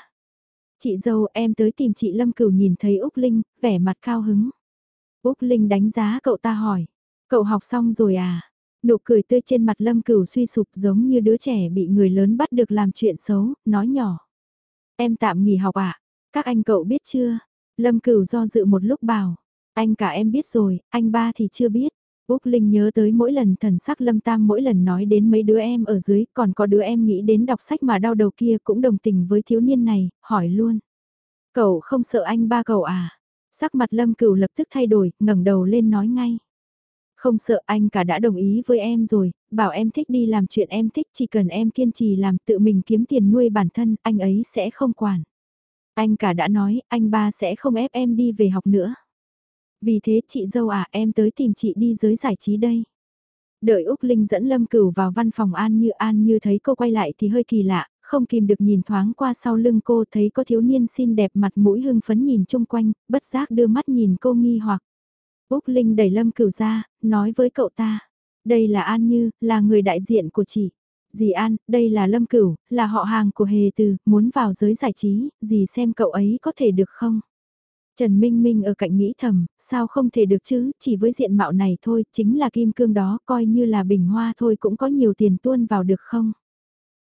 Chị dâu em tới tìm chị Lâm Cửu nhìn thấy Úc Linh, vẻ mặt cao hứng. Úc Linh đánh giá cậu ta hỏi, cậu học xong rồi à? Nụ cười tươi trên mặt Lâm Cửu suy sụp giống như đứa trẻ bị người lớn bắt được làm chuyện xấu, nói nhỏ. Em tạm nghỉ học ạ, à? các anh cậu biết chưa? Lâm Cửu do dự một lúc bảo, anh cả em biết rồi, anh ba thì chưa biết. Úc Linh nhớ tới mỗi lần thần sắc lâm tam mỗi lần nói đến mấy đứa em ở dưới, còn có đứa em nghĩ đến đọc sách mà đau đầu kia cũng đồng tình với thiếu niên này, hỏi luôn. Cậu không sợ anh ba cậu à? Sắc mặt Lâm Cửu lập tức thay đổi, ngẩng đầu lên nói ngay. Không sợ anh cả đã đồng ý với em rồi, bảo em thích đi làm chuyện em thích chỉ cần em kiên trì làm tự mình kiếm tiền nuôi bản thân, anh ấy sẽ không quản. Anh cả đã nói, anh ba sẽ không ép em đi về học nữa. Vì thế chị dâu à em tới tìm chị đi giới giải trí đây. Đợi Úc Linh dẫn Lâm Cửu vào văn phòng An Như An Như thấy cô quay lại thì hơi kỳ lạ, không kìm được nhìn thoáng qua sau lưng cô thấy có thiếu niên xinh đẹp mặt mũi hưng phấn nhìn chung quanh, bất giác đưa mắt nhìn cô nghi hoặc. Úc Linh đẩy Lâm Cửu ra, nói với cậu ta, đây là An Như, là người đại diện của chị. Dì An, đây là Lâm Cửu, là họ hàng của Hề Từ, muốn vào giới giải trí, dì xem cậu ấy có thể được không? Trần Minh Minh ở cạnh nghĩ thầm, sao không thể được chứ, chỉ với diện mạo này thôi, chính là kim cương đó, coi như là bình hoa thôi cũng có nhiều tiền tuôn vào được không?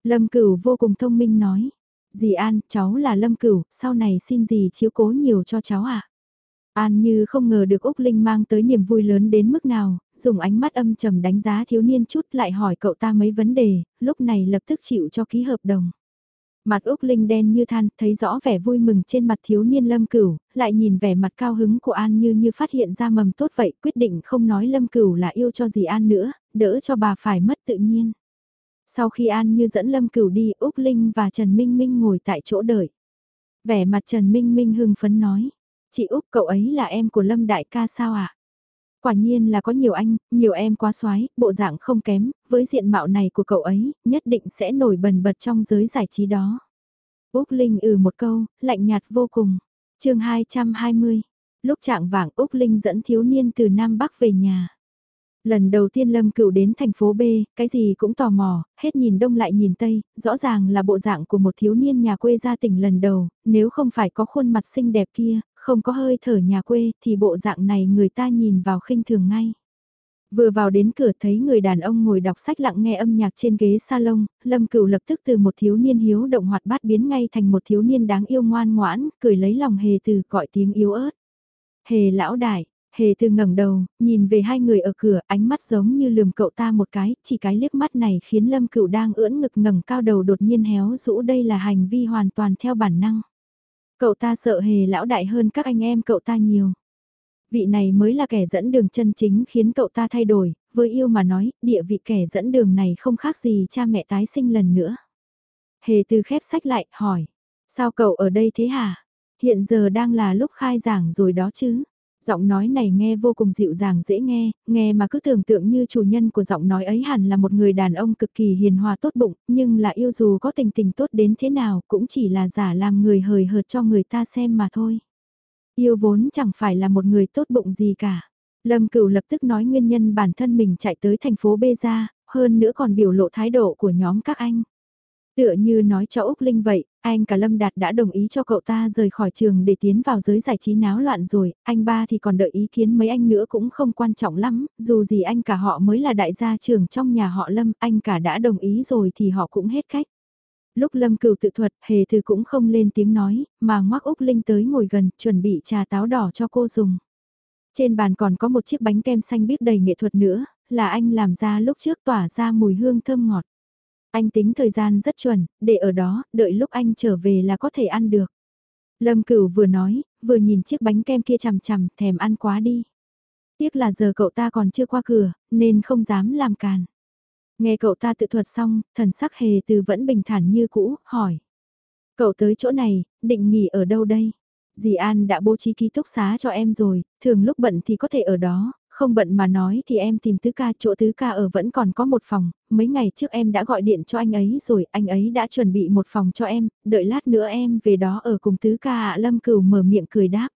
Lâm Cửu vô cùng thông minh nói, dì An, cháu là Lâm Cửu, sau này xin dì chiếu cố nhiều cho cháu ạ. À? An như không ngờ được Úc Linh mang tới niềm vui lớn đến mức nào, dùng ánh mắt âm trầm đánh giá thiếu niên chút lại hỏi cậu ta mấy vấn đề, lúc này lập tức chịu cho ký hợp đồng. Mặt Úc Linh đen như than, thấy rõ vẻ vui mừng trên mặt thiếu niên Lâm Cửu, lại nhìn vẻ mặt cao hứng của An như như phát hiện ra mầm tốt vậy, quyết định không nói Lâm Cửu là yêu cho gì An nữa, đỡ cho bà phải mất tự nhiên. Sau khi An như dẫn Lâm Cửu đi, Úc Linh và Trần Minh Minh ngồi tại chỗ đợi. Vẻ mặt Trần Minh Minh hưng phấn nói, chị Úc cậu ấy là em của Lâm Đại ca sao ạ? À? Quả nhiên là có nhiều anh, nhiều em quá xoái, bộ dạng không kém, với diện mạo này của cậu ấy, nhất định sẽ nổi bần bật trong giới giải trí đó. Úc Linh ừ một câu, lạnh nhạt vô cùng. chương 220, lúc trạng vàng Úc Linh dẫn thiếu niên từ Nam Bắc về nhà. Lần đầu tiên Lâm Cửu đến thành phố B, cái gì cũng tò mò, hết nhìn đông lại nhìn tây, rõ ràng là bộ dạng của một thiếu niên nhà quê gia tỉnh lần đầu, nếu không phải có khuôn mặt xinh đẹp kia, không có hơi thở nhà quê thì bộ dạng này người ta nhìn vào khinh thường ngay. Vừa vào đến cửa thấy người đàn ông ngồi đọc sách lặng nghe âm nhạc trên ghế salon, Lâm Cửu lập tức từ một thiếu niên hiếu động hoạt bát biến ngay thành một thiếu niên đáng yêu ngoan ngoãn, cười lấy lòng hề từ gọi tiếng yếu ớt. Hề lão đại, hề từ ngẩng đầu, nhìn về hai người ở cửa, ánh mắt giống như lườm cậu ta một cái, chỉ cái liếc mắt này khiến Lâm Cửu đang ưỡn ngực ngẩng cao đầu đột nhiên héo rũ đây là hành vi hoàn toàn theo bản năng. Cậu ta sợ hề lão đại hơn các anh em cậu ta nhiều. Vị này mới là kẻ dẫn đường chân chính khiến cậu ta thay đổi, với yêu mà nói, địa vị kẻ dẫn đường này không khác gì cha mẹ tái sinh lần nữa. Hề từ khép sách lại, hỏi, sao cậu ở đây thế hả? Hiện giờ đang là lúc khai giảng rồi đó chứ? Giọng nói này nghe vô cùng dịu dàng dễ nghe, nghe mà cứ tưởng tượng như chủ nhân của giọng nói ấy hẳn là một người đàn ông cực kỳ hiền hòa tốt bụng, nhưng là yêu dù có tình tình tốt đến thế nào cũng chỉ là giả làm người hời hợt cho người ta xem mà thôi. Yêu vốn chẳng phải là một người tốt bụng gì cả. Lâm Cửu lập tức nói nguyên nhân bản thân mình chạy tới thành phố Bê Gia, hơn nữa còn biểu lộ thái độ của nhóm các anh. Tựa như nói cho Úc Linh vậy, anh cả Lâm Đạt đã đồng ý cho cậu ta rời khỏi trường để tiến vào giới giải trí náo loạn rồi, anh ba thì còn đợi ý kiến mấy anh nữa cũng không quan trọng lắm, dù gì anh cả họ mới là đại gia trường trong nhà họ Lâm, anh cả đã đồng ý rồi thì họ cũng hết cách. Lúc Lâm Cửu tự thuật, hề thư cũng không lên tiếng nói, mà ngoắc Úc Linh tới ngồi gần, chuẩn bị trà táo đỏ cho cô dùng. Trên bàn còn có một chiếc bánh kem xanh biếc đầy nghệ thuật nữa, là anh làm ra lúc trước tỏa ra mùi hương thơm ngọt. Anh tính thời gian rất chuẩn, để ở đó, đợi lúc anh trở về là có thể ăn được. Lâm Cửu vừa nói, vừa nhìn chiếc bánh kem kia chằm chằm, thèm ăn quá đi. Tiếc là giờ cậu ta còn chưa qua cửa, nên không dám làm càn. Nghe cậu ta tự thuật xong, thần sắc hề từ vẫn bình thản như cũ, hỏi. Cậu tới chỗ này, định nghỉ ở đâu đây? Dì An đã bố trí ký túc xá cho em rồi, thường lúc bận thì có thể ở đó, không bận mà nói thì em tìm tứ ca chỗ tứ ca ở vẫn còn có một phòng, mấy ngày trước em đã gọi điện cho anh ấy rồi, anh ấy đã chuẩn bị một phòng cho em, đợi lát nữa em về đó ở cùng tứ ca ạ Lâm Cửu mở miệng cười đáp.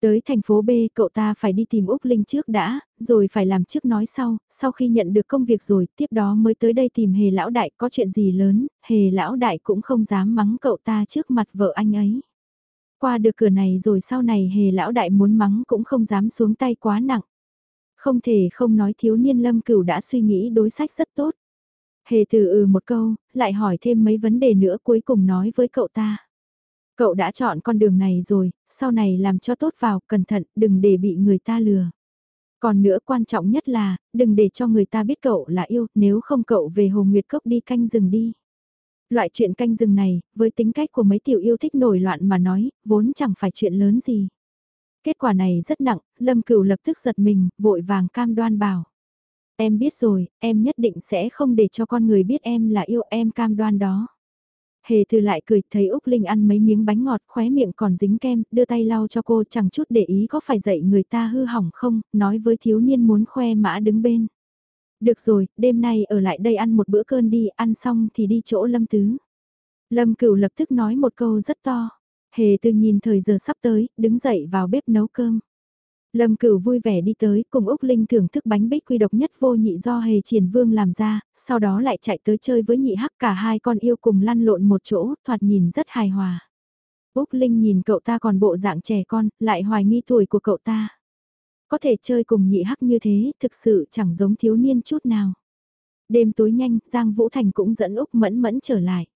Tới thành phố B cậu ta phải đi tìm Úc Linh trước đã, rồi phải làm trước nói sau, sau khi nhận được công việc rồi tiếp đó mới tới đây tìm hề lão đại có chuyện gì lớn, hề lão đại cũng không dám mắng cậu ta trước mặt vợ anh ấy. Qua được cửa này rồi sau này hề lão đại muốn mắng cũng không dám xuống tay quá nặng. Không thể không nói thiếu niên lâm cửu đã suy nghĩ đối sách rất tốt. Hề từ ừ một câu, lại hỏi thêm mấy vấn đề nữa cuối cùng nói với cậu ta. Cậu đã chọn con đường này rồi, sau này làm cho tốt vào, cẩn thận, đừng để bị người ta lừa. Còn nữa quan trọng nhất là, đừng để cho người ta biết cậu là yêu, nếu không cậu về Hồ Nguyệt Cốc đi canh rừng đi. Loại chuyện canh rừng này, với tính cách của mấy tiểu yêu thích nổi loạn mà nói, vốn chẳng phải chuyện lớn gì. Kết quả này rất nặng, Lâm Cửu lập tức giật mình, vội vàng cam đoan bảo. Em biết rồi, em nhất định sẽ không để cho con người biết em là yêu em cam đoan đó. Hề từ lại cười thấy Úc Linh ăn mấy miếng bánh ngọt khóe miệng còn dính kem, đưa tay lau cho cô chẳng chút để ý có phải dạy người ta hư hỏng không, nói với thiếu niên muốn khoe mã đứng bên. Được rồi, đêm nay ở lại đây ăn một bữa cơm đi, ăn xong thì đi chỗ Lâm Tứ. Lâm Cửu lập tức nói một câu rất to. Hề từ nhìn thời giờ sắp tới, đứng dậy vào bếp nấu cơm. Lâm Cửu vui vẻ đi tới, cùng Úc Linh thưởng thức bánh bích quy độc nhất vô nhị do Hề Triển Vương làm ra, sau đó lại chạy tới chơi với nhị hắc cả hai con yêu cùng lăn lộn một chỗ, thoạt nhìn rất hài hòa. Úc Linh nhìn cậu ta còn bộ dạng trẻ con, lại hoài nghi tuổi của cậu ta. Có thể chơi cùng nhị hắc như thế, thực sự chẳng giống thiếu niên chút nào. Đêm tối nhanh, Giang Vũ Thành cũng dẫn Úc Mẫn Mẫn trở lại.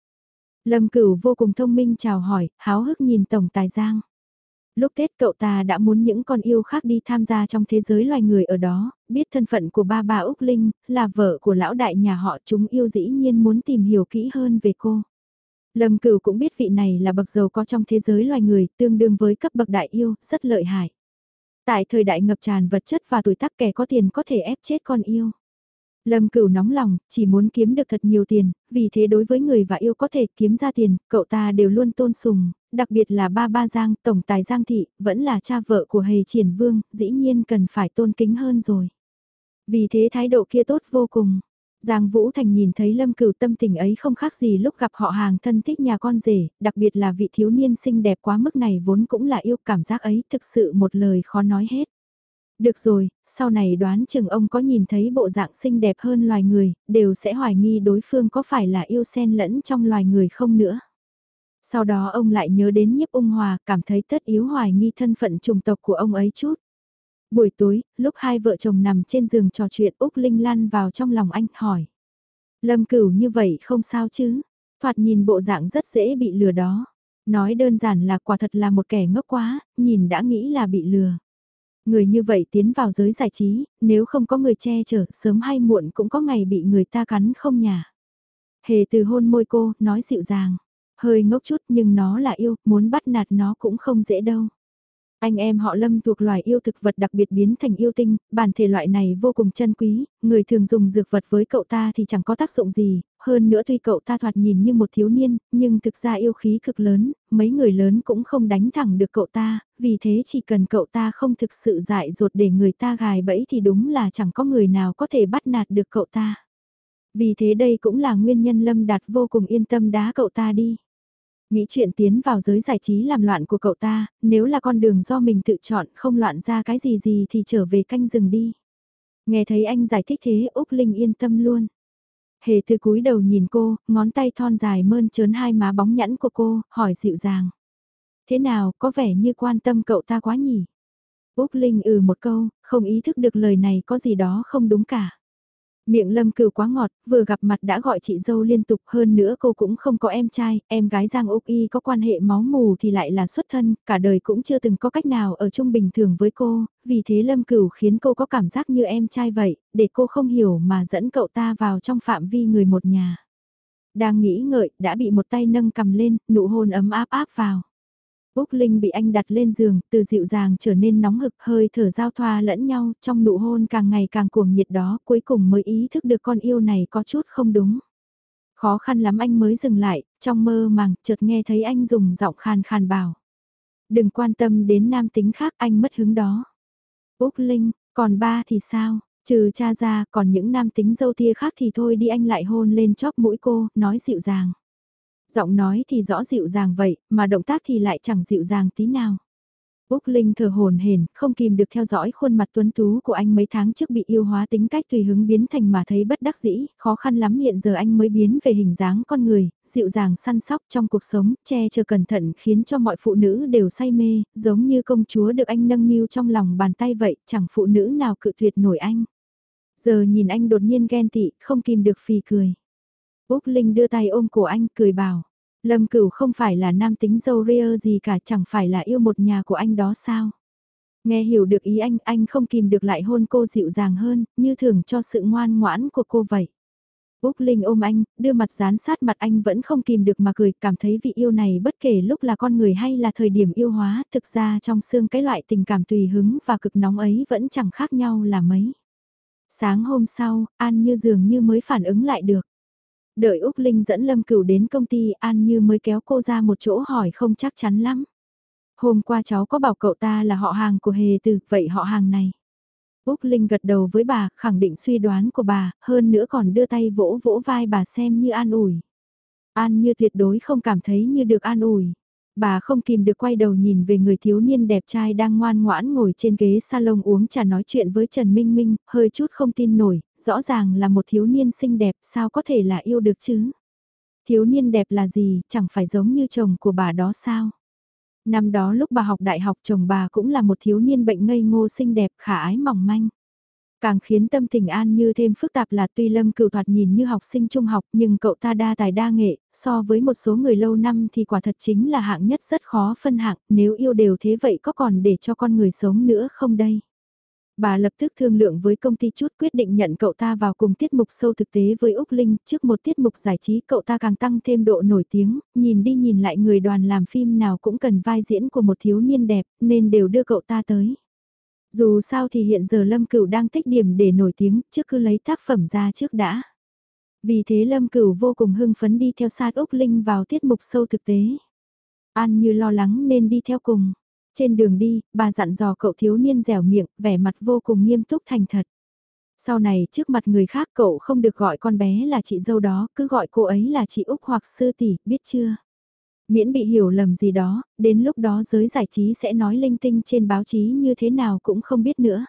Lâm Cửu vô cùng thông minh chào hỏi, háo hức nhìn Tổng Tài Giang. Lúc Tết cậu ta đã muốn những con yêu khác đi tham gia trong thế giới loài người ở đó, biết thân phận của ba bà Úc Linh, là vợ của lão đại nhà họ chúng yêu dĩ nhiên muốn tìm hiểu kỹ hơn về cô. Lâm Cửu cũng biết vị này là bậc giàu có trong thế giới loài người, tương đương với cấp bậc đại yêu, rất lợi hại. Tại thời đại ngập tràn vật chất và tuổi tác kẻ có tiền có thể ép chết con yêu. Lâm cửu nóng lòng, chỉ muốn kiếm được thật nhiều tiền, vì thế đối với người và yêu có thể kiếm ra tiền, cậu ta đều luôn tôn sùng, đặc biệt là ba ba Giang, tổng tài Giang Thị, vẫn là cha vợ của hề triển vương, dĩ nhiên cần phải tôn kính hơn rồi. Vì thế thái độ kia tốt vô cùng. Giang Vũ Thành nhìn thấy Lâm Cửu tâm tình ấy không khác gì lúc gặp họ hàng thân thích nhà con rể, đặc biệt là vị thiếu niên xinh đẹp quá mức này vốn cũng là yêu cảm giác ấy thực sự một lời khó nói hết. Được rồi, sau này đoán chừng ông có nhìn thấy bộ dạng xinh đẹp hơn loài người, đều sẽ hoài nghi đối phương có phải là yêu sen lẫn trong loài người không nữa. Sau đó ông lại nhớ đến nhiếp ung hòa, cảm thấy tất yếu hoài nghi thân phận trùng tộc của ông ấy chút. Buổi tối, lúc hai vợ chồng nằm trên giường trò chuyện Úc Linh lăn vào trong lòng anh, hỏi. Lâm cửu như vậy không sao chứ, thoạt nhìn bộ dạng rất dễ bị lừa đó. Nói đơn giản là quả thật là một kẻ ngốc quá, nhìn đã nghĩ là bị lừa. Người như vậy tiến vào giới giải trí, nếu không có người che chở, sớm hay muộn cũng có ngày bị người ta cắn không nhà. Hề từ hôn môi cô, nói dịu dàng. Hơi ngốc chút nhưng nó là yêu, muốn bắt nạt nó cũng không dễ đâu. Anh em họ Lâm thuộc loài yêu thực vật đặc biệt biến thành yêu tinh, bản thể loại này vô cùng chân quý, người thường dùng dược vật với cậu ta thì chẳng có tác dụng gì, hơn nữa tuy cậu ta thoạt nhìn như một thiếu niên, nhưng thực ra yêu khí cực lớn, mấy người lớn cũng không đánh thẳng được cậu ta, vì thế chỉ cần cậu ta không thực sự dại dột để người ta gài bẫy thì đúng là chẳng có người nào có thể bắt nạt được cậu ta. Vì thế đây cũng là nguyên nhân Lâm Đạt vô cùng yên tâm đá cậu ta đi. Nghĩ chuyện tiến vào giới giải trí làm loạn của cậu ta, nếu là con đường do mình tự chọn không loạn ra cái gì gì thì trở về canh rừng đi. Nghe thấy anh giải thích thế Úc Linh yên tâm luôn. Hề từ cúi đầu nhìn cô, ngón tay thon dài mơn trớn hai má bóng nhẵn của cô, hỏi dịu dàng. Thế nào, có vẻ như quan tâm cậu ta quá nhỉ? Úc Linh ừ một câu, không ý thức được lời này có gì đó không đúng cả. Miệng lâm cửu quá ngọt, vừa gặp mặt đã gọi chị dâu liên tục hơn nữa cô cũng không có em trai, em gái Giang Úc Y có quan hệ máu mù thì lại là xuất thân, cả đời cũng chưa từng có cách nào ở chung bình thường với cô, vì thế lâm cửu khiến cô có cảm giác như em trai vậy, để cô không hiểu mà dẫn cậu ta vào trong phạm vi người một nhà. Đang nghĩ ngợi, đã bị một tay nâng cầm lên, nụ hôn ấm áp áp vào. Úc Linh bị anh đặt lên giường, từ dịu dàng trở nên nóng hực hơi thở giao thoa lẫn nhau, trong nụ hôn càng ngày càng cuồng nhiệt đó, cuối cùng mới ý thức được con yêu này có chút không đúng. Khó khăn lắm anh mới dừng lại, trong mơ màng, chợt nghe thấy anh dùng giọng khàn khàn bảo. Đừng quan tâm đến nam tính khác anh mất hứng đó. Úc Linh, còn ba thì sao? Trừ cha ra, còn những nam tính dâu tia khác thì thôi đi anh lại hôn lên chóp mũi cô, nói dịu dàng. Giọng nói thì rõ dịu dàng vậy, mà động tác thì lại chẳng dịu dàng tí nào. Úc Linh thở hồn hển, không kìm được theo dõi khuôn mặt tuấn tú của anh mấy tháng trước bị yêu hóa tính cách tùy hứng biến thành mà thấy bất đắc dĩ, khó khăn lắm hiện giờ anh mới biến về hình dáng con người, dịu dàng săn sóc trong cuộc sống, che chở cẩn thận khiến cho mọi phụ nữ đều say mê, giống như công chúa được anh nâng niu trong lòng bàn tay vậy, chẳng phụ nữ nào cự tuyệt nổi anh. Giờ nhìn anh đột nhiên ghen tị, không kìm được phì cười. Úc Linh đưa tay ôm cổ anh cười bảo. Lâm Cửu không phải là nam tính dâu ria gì cả chẳng phải là yêu một nhà của anh đó sao. Nghe hiểu được ý anh, anh không kìm được lại hôn cô dịu dàng hơn, như thường cho sự ngoan ngoãn của cô vậy. Úc Linh ôm anh, đưa mặt dán sát mặt anh vẫn không kìm được mà cười, cảm thấy vị yêu này bất kể lúc là con người hay là thời điểm yêu hóa, thực ra trong xương cái loại tình cảm tùy hứng và cực nóng ấy vẫn chẳng khác nhau là mấy. Sáng hôm sau, An Như dường như mới phản ứng lại được. Đợi Úc Linh dẫn Lâm Cửu đến công ty An Như mới kéo cô ra một chỗ hỏi không chắc chắn lắm. Hôm qua cháu có bảo cậu ta là họ hàng của Hề Từ, vậy họ hàng này. Úc Linh gật đầu với bà, khẳng định suy đoán của bà, hơn nữa còn đưa tay vỗ vỗ vai bà xem như an ủi. An như tuyệt đối không cảm thấy như được an ủi. Bà không kìm được quay đầu nhìn về người thiếu niên đẹp trai đang ngoan ngoãn ngồi trên ghế salon uống trà nói chuyện với Trần Minh Minh, hơi chút không tin nổi, rõ ràng là một thiếu niên xinh đẹp, sao có thể là yêu được chứ? Thiếu niên đẹp là gì, chẳng phải giống như chồng của bà đó sao? Năm đó lúc bà học đại học chồng bà cũng là một thiếu niên bệnh ngây ngô xinh đẹp khả ái mỏng manh. Càng khiến tâm tình An Như thêm phức tạp là tuy Lâm Cửu thoạt nhìn như học sinh trung học nhưng cậu ta đa tài đa nghệ, so với một số người lâu năm thì quả thật chính là hạng nhất rất khó phân hạng, nếu yêu đều thế vậy có còn để cho con người sống nữa không đây? Bà lập tức thương lượng với công ty chút quyết định nhận cậu ta vào cùng tiết mục sâu thực tế với Úc Linh, trước một tiết mục giải trí cậu ta càng tăng thêm độ nổi tiếng, nhìn đi nhìn lại người đoàn làm phim nào cũng cần vai diễn của một thiếu niên đẹp, nên đều đưa cậu ta tới. Dù sao thì hiện giờ Lâm Cửu đang tích điểm để nổi tiếng, trước cứ lấy tác phẩm ra trước đã. Vì thế Lâm Cửu vô cùng hưng phấn đi theo sát Úc Linh vào tiết mục sâu thực tế. An như lo lắng nên đi theo cùng. Trên đường đi, bà dặn dò cậu thiếu niên dẻo miệng, vẻ mặt vô cùng nghiêm túc thành thật. Sau này trước mặt người khác cậu không được gọi con bé là chị dâu đó, cứ gọi cô ấy là chị Úc hoặc sư tỷ, biết chưa? Miễn bị hiểu lầm gì đó, đến lúc đó giới giải trí sẽ nói linh tinh trên báo chí như thế nào cũng không biết nữa.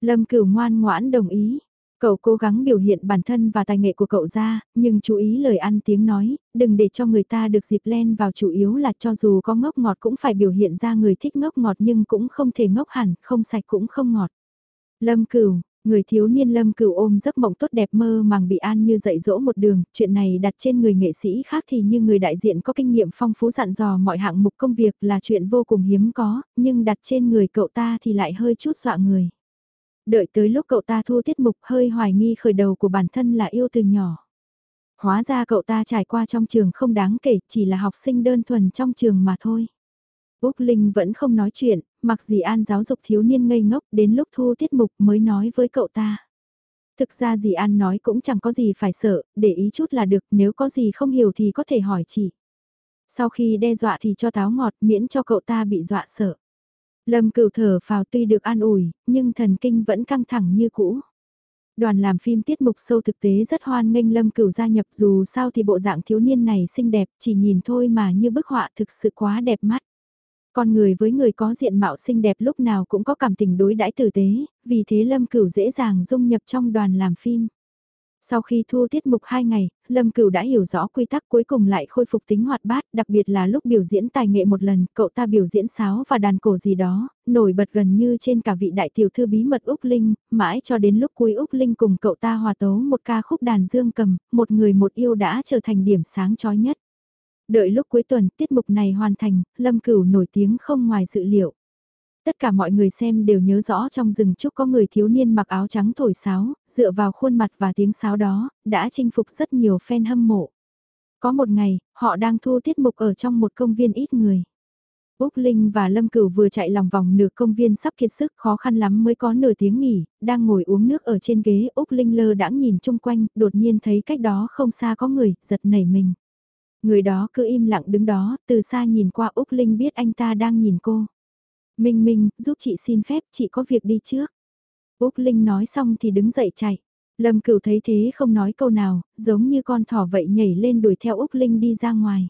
Lâm cửu ngoan ngoãn đồng ý, Cậu cố gắng biểu hiện bản thân và tài nghệ của cậu ra, nhưng chú ý lời ăn tiếng nói, đừng để cho người ta được dịp len vào chủ yếu là cho dù có ngốc ngọt cũng phải biểu hiện ra người thích ngốc ngọt nhưng cũng không thể ngốc hẳn, không sạch cũng không ngọt. Lâm cửu, người thiếu niên lâm cửu ôm giấc mộng tốt đẹp mơ màng bị an như dạy dỗ một đường, chuyện này đặt trên người nghệ sĩ khác thì như người đại diện có kinh nghiệm phong phú dặn dò mọi hạng mục công việc là chuyện vô cùng hiếm có, nhưng đặt trên người cậu ta thì lại hơi chút dọa người. Đợi tới lúc cậu ta thu tiết mục hơi hoài nghi khởi đầu của bản thân là yêu từ nhỏ. Hóa ra cậu ta trải qua trong trường không đáng kể, chỉ là học sinh đơn thuần trong trường mà thôi. Úc Linh vẫn không nói chuyện, mặc gì An giáo dục thiếu niên ngây ngốc đến lúc thu tiết mục mới nói với cậu ta. Thực ra dì An nói cũng chẳng có gì phải sợ, để ý chút là được, nếu có gì không hiểu thì có thể hỏi chị. Sau khi đe dọa thì cho táo ngọt miễn cho cậu ta bị dọa sợ. Lâm cửu thở phào tuy được an ủi, nhưng thần kinh vẫn căng thẳng như cũ. Đoàn làm phim tiết mục sâu thực tế rất hoan nghênh Lâm Cửu gia nhập dù sao thì bộ dạng thiếu niên này xinh đẹp chỉ nhìn thôi mà như bức họa thực sự quá đẹp mắt. Con người với người có diện mạo xinh đẹp lúc nào cũng có cảm tình đối đãi tử tế, vì thế Lâm Cửu dễ dàng dung nhập trong đoàn làm phim. Sau khi thu tiết mục 2 ngày, Lâm Cửu đã hiểu rõ quy tắc cuối cùng lại khôi phục tính hoạt bát, đặc biệt là lúc biểu diễn tài nghệ một lần, cậu ta biểu diễn sáo và đàn cổ gì đó, nổi bật gần như trên cả vị đại tiểu thư bí mật Úc Linh, mãi cho đến lúc cuối Úc Linh cùng cậu ta hòa tấu một ca khúc đàn dương cầm, một người một yêu đã trở thành điểm sáng chói nhất. Đợi lúc cuối tuần, tiết mục này hoàn thành, Lâm Cửu nổi tiếng không ngoài dự liệu. Tất cả mọi người xem đều nhớ rõ trong rừng trúc có người thiếu niên mặc áo trắng thổi sáo, dựa vào khuôn mặt và tiếng sáo đó, đã chinh phục rất nhiều fan hâm mộ. Có một ngày, họ đang thu tiết mục ở trong một công viên ít người. Úc Linh và Lâm Cửu vừa chạy lòng vòng nửa công viên sắp kiệt sức khó khăn lắm mới có nửa tiếng nghỉ, đang ngồi uống nước ở trên ghế Úc Linh lơ đãng nhìn chung quanh, đột nhiên thấy cách đó không xa có người, giật nảy mình. Người đó cứ im lặng đứng đó, từ xa nhìn qua Úc Linh biết anh ta đang nhìn cô. Minh Minh, giúp chị xin phép, chị có việc đi trước. Úc Linh nói xong thì đứng dậy chạy. Lâm Cửu thấy thế không nói câu nào, giống như con thỏ vậy nhảy lên đuổi theo Úc Linh đi ra ngoài.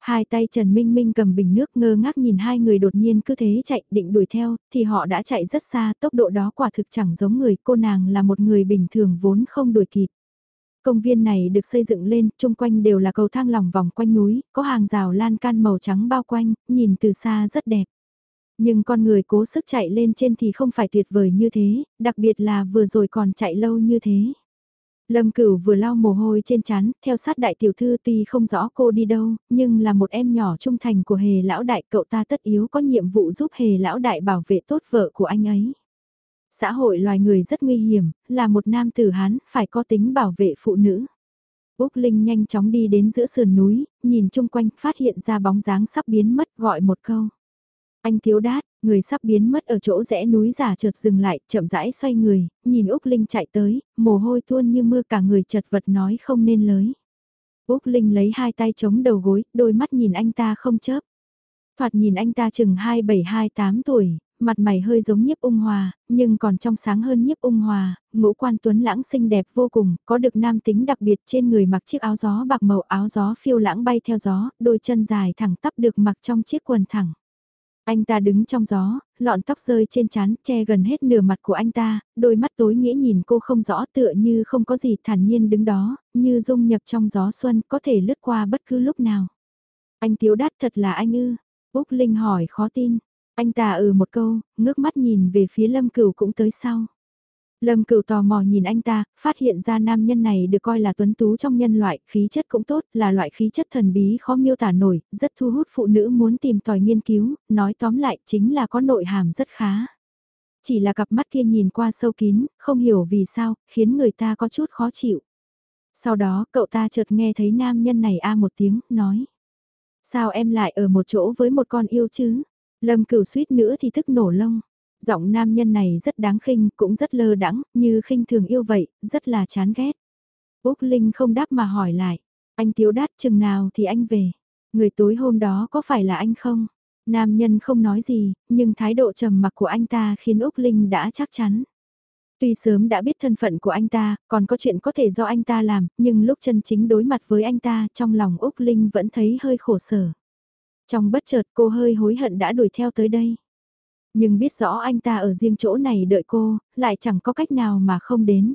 Hai tay Trần Minh Minh cầm bình nước ngơ ngác nhìn hai người đột nhiên cứ thế chạy định đuổi theo, thì họ đã chạy rất xa, tốc độ đó quả thực chẳng giống người, cô nàng là một người bình thường vốn không đuổi kịp. Công viên này được xây dựng lên, chung quanh đều là cầu thang lòng vòng quanh núi, có hàng rào lan can màu trắng bao quanh, nhìn từ xa rất đẹp. Nhưng con người cố sức chạy lên trên thì không phải tuyệt vời như thế, đặc biệt là vừa rồi còn chạy lâu như thế. Lâm Cửu vừa lau mồ hôi trên chán, theo sát đại tiểu thư tuy không rõ cô đi đâu, nhưng là một em nhỏ trung thành của hề lão đại cậu ta tất yếu có nhiệm vụ giúp hề lão đại bảo vệ tốt vợ của anh ấy. Xã hội loài người rất nguy hiểm, là một nam tử Hán, phải có tính bảo vệ phụ nữ. Úc Linh nhanh chóng đi đến giữa sườn núi, nhìn chung quanh, phát hiện ra bóng dáng sắp biến mất, gọi một câu. Anh thiếu đát, người sắp biến mất ở chỗ rẽ núi giả chợt dừng lại, chậm rãi xoay người, nhìn Úc Linh chạy tới, mồ hôi tuôn như mưa cả người chật vật nói không nên lới. Úc Linh lấy hai tay chống đầu gối, đôi mắt nhìn anh ta không chớp. Thoạt nhìn anh ta chừng 27-28 tuổi, mặt mày hơi giống nhiếp ung hòa, nhưng còn trong sáng hơn nhiếp ung hòa, ngũ quan tuấn lãng xinh đẹp vô cùng, có được nam tính đặc biệt trên người mặc chiếc áo gió bạc màu áo gió phiêu lãng bay theo gió, đôi chân dài thẳng tắp được mặc trong chiếc quần thẳng. Anh ta đứng trong gió, lọn tóc rơi trên trán, che gần hết nửa mặt của anh ta, đôi mắt tối nghĩa nhìn cô không rõ tựa như không có gì thản nhiên đứng đó, như dung nhập trong gió xuân có thể lướt qua bất cứ lúc nào. Anh thiếu đát thật là anh ư, Úc Linh hỏi khó tin, anh ta ừ một câu, ngước mắt nhìn về phía Lâm Cửu cũng tới sau. Lâm Cửu tò mò nhìn anh ta, phát hiện ra nam nhân này được coi là tuấn tú trong nhân loại, khí chất cũng tốt, là loại khí chất thần bí khó miêu tả nổi, rất thu hút phụ nữ muốn tìm tòi nghiên cứu, nói tóm lại chính là có nội hàm rất khá. Chỉ là cặp mắt kia nhìn qua sâu kín, không hiểu vì sao, khiến người ta có chút khó chịu. Sau đó cậu ta chợt nghe thấy nam nhân này a một tiếng, nói. Sao em lại ở một chỗ với một con yêu chứ? Lâm cửu suýt nữa thì tức nổ lông. Giọng nam nhân này rất đáng khinh, cũng rất lơ đắng, như khinh thường yêu vậy, rất là chán ghét. Úc Linh không đáp mà hỏi lại, anh tiếu đát chừng nào thì anh về. Người tối hôm đó có phải là anh không? Nam nhân không nói gì, nhưng thái độ trầm mặc của anh ta khiến Úc Linh đã chắc chắn. Tuy sớm đã biết thân phận của anh ta, còn có chuyện có thể do anh ta làm, nhưng lúc chân chính đối mặt với anh ta, trong lòng Úc Linh vẫn thấy hơi khổ sở. Trong bất chợt cô hơi hối hận đã đuổi theo tới đây. Nhưng biết rõ anh ta ở riêng chỗ này đợi cô, lại chẳng có cách nào mà không đến.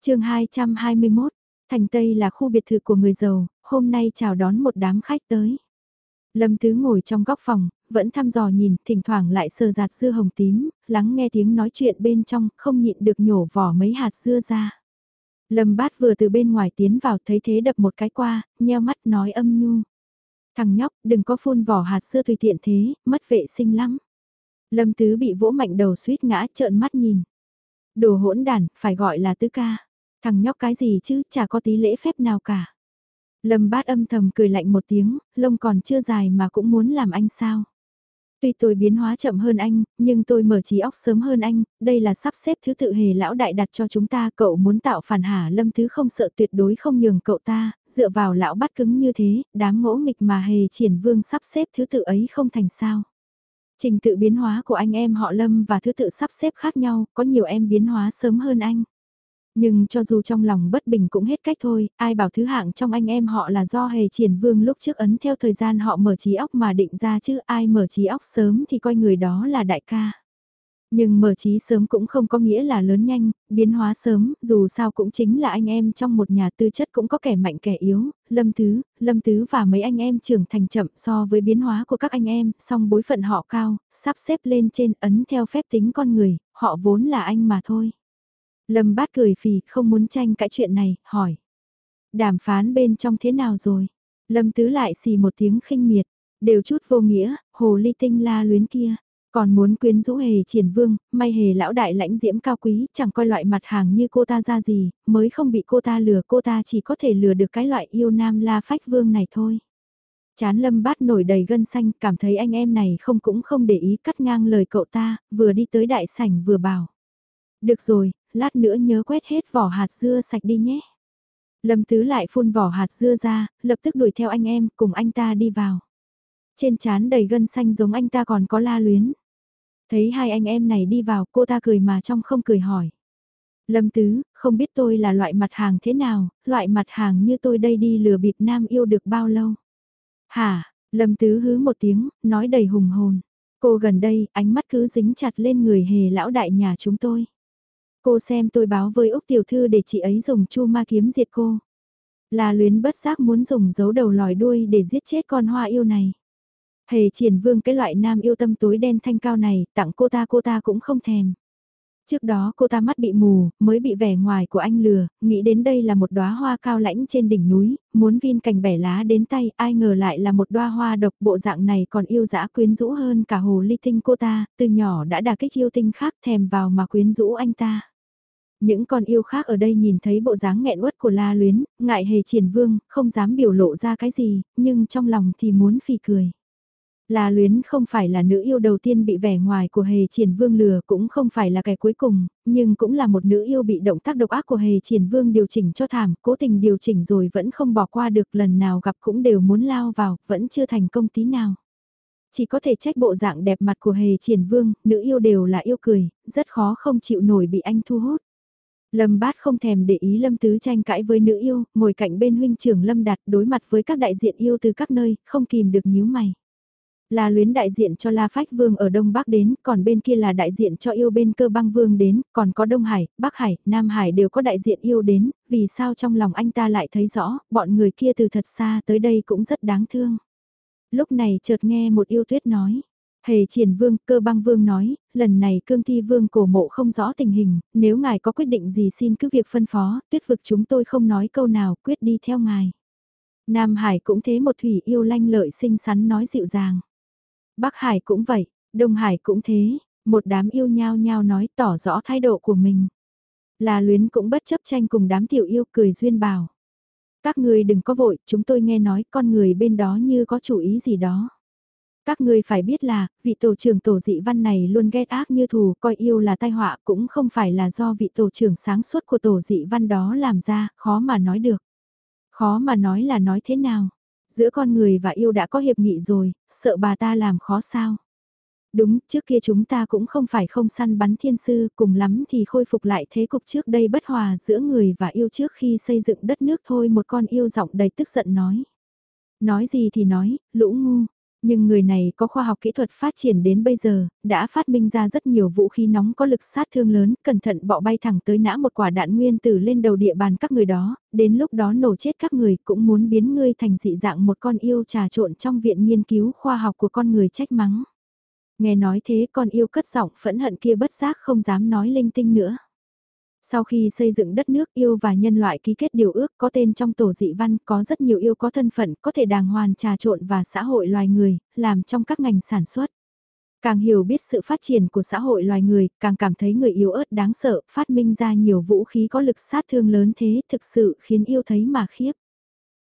chương 221, Thành Tây là khu biệt thự của người giàu, hôm nay chào đón một đám khách tới. Lâm Tứ ngồi trong góc phòng, vẫn thăm dò nhìn, thỉnh thoảng lại sờ giạt dưa hồng tím, lắng nghe tiếng nói chuyện bên trong, không nhịn được nhổ vỏ mấy hạt dưa ra. Lâm Bát vừa từ bên ngoài tiến vào thấy thế đập một cái qua, nheo mắt nói âm nhu. Thằng nhóc, đừng có phun vỏ hạt dưa tùy tiện thế, mất vệ sinh lắm. Lâm Tứ bị vỗ mạnh đầu suýt ngã trợn mắt nhìn. Đồ hỗn đản, phải gọi là Tứ ca. Thằng nhóc cái gì chứ, chả có tí lễ phép nào cả. Lâm bát âm thầm cười lạnh một tiếng, lông còn chưa dài mà cũng muốn làm anh sao. Tuy tôi biến hóa chậm hơn anh, nhưng tôi mở trí óc sớm hơn anh, đây là sắp xếp thứ tự hề lão đại đặt cho chúng ta, cậu muốn tạo phản hả lâm thứ không sợ tuyệt đối không nhường cậu ta, dựa vào lão bắt cứng như thế, đám ngỗ nghịch mà hề triển vương sắp xếp thứ tự ấy không thành sao. Trình tự biến hóa của anh em họ Lâm và thứ tự sắp xếp khác nhau, có nhiều em biến hóa sớm hơn anh. Nhưng cho dù trong lòng bất bình cũng hết cách thôi, ai bảo thứ hạng trong anh em họ là do hề triển vương lúc trước ấn theo thời gian họ mở trí óc mà định ra chứ ai mở trí óc sớm thì coi người đó là đại ca. Nhưng mở trí sớm cũng không có nghĩa là lớn nhanh, biến hóa sớm, dù sao cũng chính là anh em trong một nhà tư chất cũng có kẻ mạnh kẻ yếu, Lâm Tứ, Lâm Tứ và mấy anh em trưởng thành chậm so với biến hóa của các anh em, song bối phận họ cao, sắp xếp lên trên ấn theo phép tính con người, họ vốn là anh mà thôi. Lâm bát cười phì, không muốn tranh cãi chuyện này, hỏi. Đàm phán bên trong thế nào rồi? Lâm tứ lại xì một tiếng khinh miệt, đều chút vô nghĩa, hồ ly tinh la luyến kia. Còn muốn quyến rũ hề triển vương, may hề lão đại lãnh diễm cao quý, chẳng coi loại mặt hàng như cô ta ra gì, mới không bị cô ta lừa, cô ta chỉ có thể lừa được cái loại yêu nam la phách vương này thôi. Chán lâm bát nổi đầy gân xanh, cảm thấy anh em này không cũng không để ý cắt ngang lời cậu ta, vừa đi tới đại sảnh vừa bảo. Được rồi, lát nữa nhớ quét hết vỏ hạt dưa sạch đi nhé. Lâm Tứ lại phun vỏ hạt dưa ra, lập tức đuổi theo anh em, cùng anh ta đi vào. Trên chán đầy gân xanh giống anh ta còn có la luyến. Thấy hai anh em này đi vào, cô ta cười mà trong không cười hỏi. Lâm Tứ, không biết tôi là loại mặt hàng thế nào, loại mặt hàng như tôi đây đi lừa bịp nam yêu được bao lâu. Hả, Lâm Tứ hứ một tiếng, nói đầy hùng hồn. Cô gần đây, ánh mắt cứ dính chặt lên người hề lão đại nhà chúng tôi. Cô xem tôi báo với Úc Tiểu Thư để chị ấy dùng chu ma kiếm diệt cô. Là luyến bất giác muốn dùng dấu đầu lòi đuôi để giết chết con hoa yêu này. Hề triển vương cái loại nam yêu tâm tối đen thanh cao này, tặng cô ta cô ta cũng không thèm. Trước đó cô ta mắt bị mù, mới bị vẻ ngoài của anh lừa, nghĩ đến đây là một đóa hoa cao lãnh trên đỉnh núi, muốn viên cành bẻ lá đến tay, ai ngờ lại là một đóa hoa độc bộ dạng này còn yêu dã quyến rũ hơn cả hồ ly tinh cô ta, từ nhỏ đã đả kích yêu tinh khác thèm vào mà quyến rũ anh ta. Những con yêu khác ở đây nhìn thấy bộ dáng nghẹn uất của La Luyến, ngại hề triển vương, không dám biểu lộ ra cái gì, nhưng trong lòng thì muốn phì cười. La Luyến không phải là nữ yêu đầu tiên bị vẻ ngoài của Hề Triển Vương lừa cũng không phải là kẻ cuối cùng, nhưng cũng là một nữ yêu bị động tác độc ác của Hề Triển Vương điều chỉnh cho thảm, cố tình điều chỉnh rồi vẫn không bỏ qua được lần nào gặp cũng đều muốn lao vào, vẫn chưa thành công tí nào. Chỉ có thể trách bộ dạng đẹp mặt của Hề Triển Vương, nữ yêu đều là yêu cười, rất khó không chịu nổi bị anh thu hút. Lâm Bát không thèm để ý Lâm Tứ tranh cãi với nữ yêu, ngồi cạnh bên huynh trưởng Lâm Đạt đối mặt với các đại diện yêu từ các nơi, không kìm được nhíu mày. Là luyến đại diện cho La Phách Vương ở Đông Bắc đến, còn bên kia là đại diện cho yêu bên cơ băng vương đến, còn có Đông Hải, Bắc Hải, Nam Hải đều có đại diện yêu đến, vì sao trong lòng anh ta lại thấy rõ, bọn người kia từ thật xa tới đây cũng rất đáng thương. Lúc này chợt nghe một yêu tuyết nói. Hề triển vương, cơ băng vương nói, lần này cương thi vương cổ mộ không rõ tình hình, nếu ngài có quyết định gì xin cứ việc phân phó, tuyết vực chúng tôi không nói câu nào, quyết đi theo ngài. Nam Hải cũng thế một thủy yêu lanh lợi xinh xắn nói dịu dàng. Bắc Hải cũng vậy, Đông Hải cũng thế, một đám yêu nhau nhau nói tỏ rõ thái độ của mình. Là luyến cũng bất chấp tranh cùng đám tiểu yêu cười duyên bảo. Các người đừng có vội, chúng tôi nghe nói con người bên đó như có chủ ý gì đó. Các người phải biết là, vị tổ trưởng tổ dị văn này luôn ghét ác như thù, coi yêu là tai họa cũng không phải là do vị tổ trưởng sáng suốt của tổ dị văn đó làm ra, khó mà nói được. Khó mà nói là nói thế nào giữa con người và yêu đã có hiệp nghị rồi, sợ bà ta làm khó sao. Đúng, trước kia chúng ta cũng không phải không săn bắn thiên sư, cùng lắm thì khôi phục lại thế cục trước đây bất hòa giữa người và yêu trước khi xây dựng đất nước thôi một con yêu giọng đầy tức giận nói. Nói gì thì nói, lũ ngu, nhưng người này có khoa học kỹ thuật phát triển đến bây giờ, đã phát minh ra rất nhiều vũ khí nóng có lực sát thương lớn, cẩn thận bọ bay thẳng tới nã một quả đạn nguyên tử lên đầu địa bàn các người đó, đến lúc đó nổ chết các người cũng muốn biến ngươi thành dị dạng một con yêu trà trộn trong viện nghiên cứu khoa học của con người trách mắng. Nghe nói thế con yêu cất giọng phẫn hận kia bất giác không dám nói linh tinh nữa. Sau khi xây dựng đất nước yêu và nhân loại ký kết điều ước có tên trong tổ dị văn có rất nhiều yêu có thân phận có thể đàng hoàn trà trộn và xã hội loài người, làm trong các ngành sản xuất. Càng hiểu biết sự phát triển của xã hội loài người, càng cảm thấy người yếu ớt đáng sợ, phát minh ra nhiều vũ khí có lực sát thương lớn thế thực sự khiến yêu thấy mà khiếp.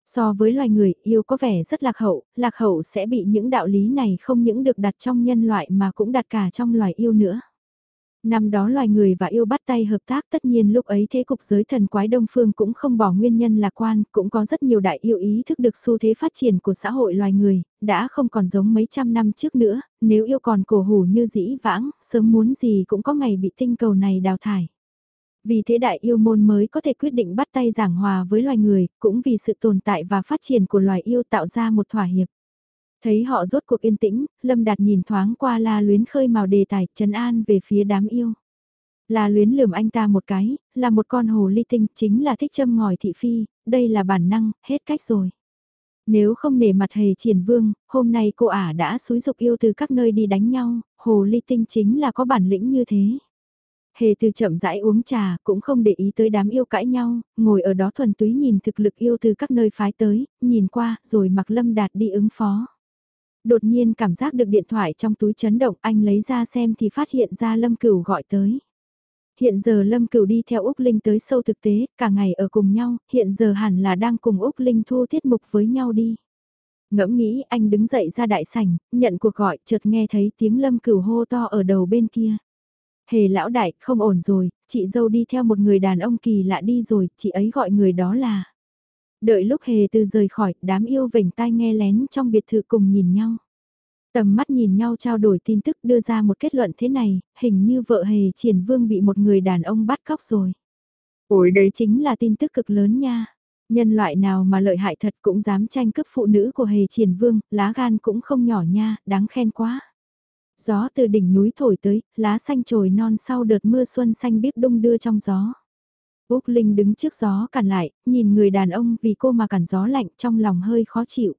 So với loài người, yêu có vẻ rất lạc hậu, lạc hậu sẽ bị những đạo lý này không những được đặt trong nhân loại mà cũng đặt cả trong loài yêu nữa. Năm đó loài người và yêu bắt tay hợp tác tất nhiên lúc ấy thế cục giới thần quái đông phương cũng không bỏ nguyên nhân lạc quan, cũng có rất nhiều đại yêu ý thức được xu thế phát triển của xã hội loài người, đã không còn giống mấy trăm năm trước nữa, nếu yêu còn cổ hủ như dĩ vãng, sớm muốn gì cũng có ngày bị tinh cầu này đào thải. Vì thế đại yêu môn mới có thể quyết định bắt tay giảng hòa với loài người, cũng vì sự tồn tại và phát triển của loài yêu tạo ra một thỏa hiệp. Thấy họ rốt cuộc yên tĩnh, Lâm Đạt nhìn thoáng qua la luyến khơi màu đề tài, trấn an về phía đám yêu. La luyến lườm anh ta một cái, là một con hồ ly tinh, chính là thích châm ngòi thị phi, đây là bản năng, hết cách rồi. Nếu không nể mặt hề triển vương, hôm nay cô ả đã xúi dục yêu từ các nơi đi đánh nhau, hồ ly tinh chính là có bản lĩnh như thế. Hề từ chậm rãi uống trà, cũng không để ý tới đám yêu cãi nhau, ngồi ở đó thuần túy nhìn thực lực yêu từ các nơi phái tới, nhìn qua, rồi mặc lâm đạt đi ứng phó. Đột nhiên cảm giác được điện thoại trong túi chấn động anh lấy ra xem thì phát hiện ra Lâm Cửu gọi tới. Hiện giờ Lâm Cửu đi theo Úc Linh tới sâu thực tế, cả ngày ở cùng nhau, hiện giờ hẳn là đang cùng Úc Linh thu tiết mục với nhau đi. Ngẫm nghĩ anh đứng dậy ra đại sảnh, nhận cuộc gọi, chợt nghe thấy tiếng Lâm Cửu hô to ở đầu bên kia. Hề lão đại, không ổn rồi, chị dâu đi theo một người đàn ông kỳ lạ đi rồi, chị ấy gọi người đó là... Đợi lúc hề từ rời khỏi, đám yêu vểnh tai nghe lén trong biệt thự cùng nhìn nhau. Tầm mắt nhìn nhau trao đổi tin tức đưa ra một kết luận thế này, hình như vợ hề triển vương bị một người đàn ông bắt cóc rồi. Ôi đấy chính là tin tức cực lớn nha. Nhân loại nào mà lợi hại thật cũng dám tranh cướp phụ nữ của hề triển vương, lá gan cũng không nhỏ nha, đáng khen quá. Gió từ đỉnh núi thổi tới, lá xanh trồi non sau đợt mưa xuân xanh biếc đung đưa trong gió. Úc Linh đứng trước gió cản lại, nhìn người đàn ông vì cô mà cản gió lạnh trong lòng hơi khó chịu.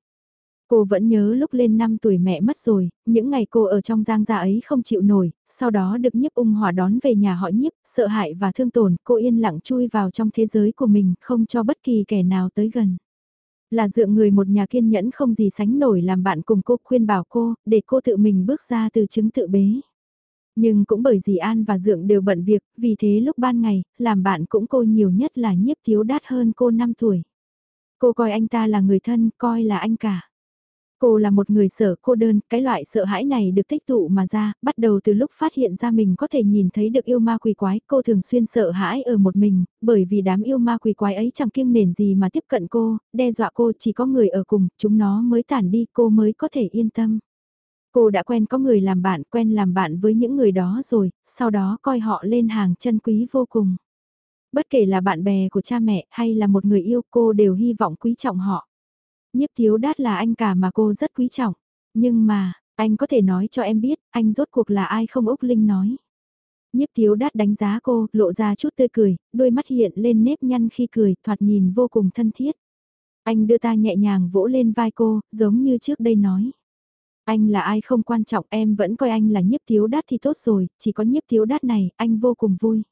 Cô vẫn nhớ lúc lên 5 tuổi mẹ mất rồi, những ngày cô ở trong giang gia ấy không chịu nổi, sau đó được nhiếp ung hòa đón về nhà họ nhiếp, sợ hãi và thương tổn, cô yên lặng chui vào trong thế giới của mình, không cho bất kỳ kẻ nào tới gần. Là dựa người một nhà kiên nhẫn không gì sánh nổi làm bạn cùng cô khuyên bảo cô, để cô tự mình bước ra từ chứng tự bế. Nhưng cũng bởi dì An và Dượng đều bận việc, vì thế lúc ban ngày, làm bạn cũng cô nhiều nhất là nhiếp thiếu đát hơn cô 5 tuổi. Cô coi anh ta là người thân, coi là anh cả. Cô là một người sợ cô đơn, cái loại sợ hãi này được tích tụ mà ra, bắt đầu từ lúc phát hiện ra mình có thể nhìn thấy được yêu ma quỷ quái, cô thường xuyên sợ hãi ở một mình, bởi vì đám yêu ma quỷ quái ấy chẳng kiêng nền gì mà tiếp cận cô, đe dọa cô chỉ có người ở cùng, chúng nó mới tản đi cô mới có thể yên tâm. Cô đã quen có người làm bạn, quen làm bạn với những người đó rồi, sau đó coi họ lên hàng chân quý vô cùng. Bất kể là bạn bè của cha mẹ hay là một người yêu cô đều hy vọng quý trọng họ. Nhiếp thiếu đát là anh cả mà cô rất quý trọng. Nhưng mà, anh có thể nói cho em biết, anh rốt cuộc là ai không Úc Linh nói. Nhiếp thiếu đát đánh giá cô, lộ ra chút tươi cười, đôi mắt hiện lên nếp nhăn khi cười, thoạt nhìn vô cùng thân thiết. Anh đưa ta nhẹ nhàng vỗ lên vai cô, giống như trước đây nói. Anh là ai không quan trọng em vẫn coi anh là nhiếp thiếu đát thì tốt rồi, chỉ có nhiếp thiếu đát này, anh vô cùng vui.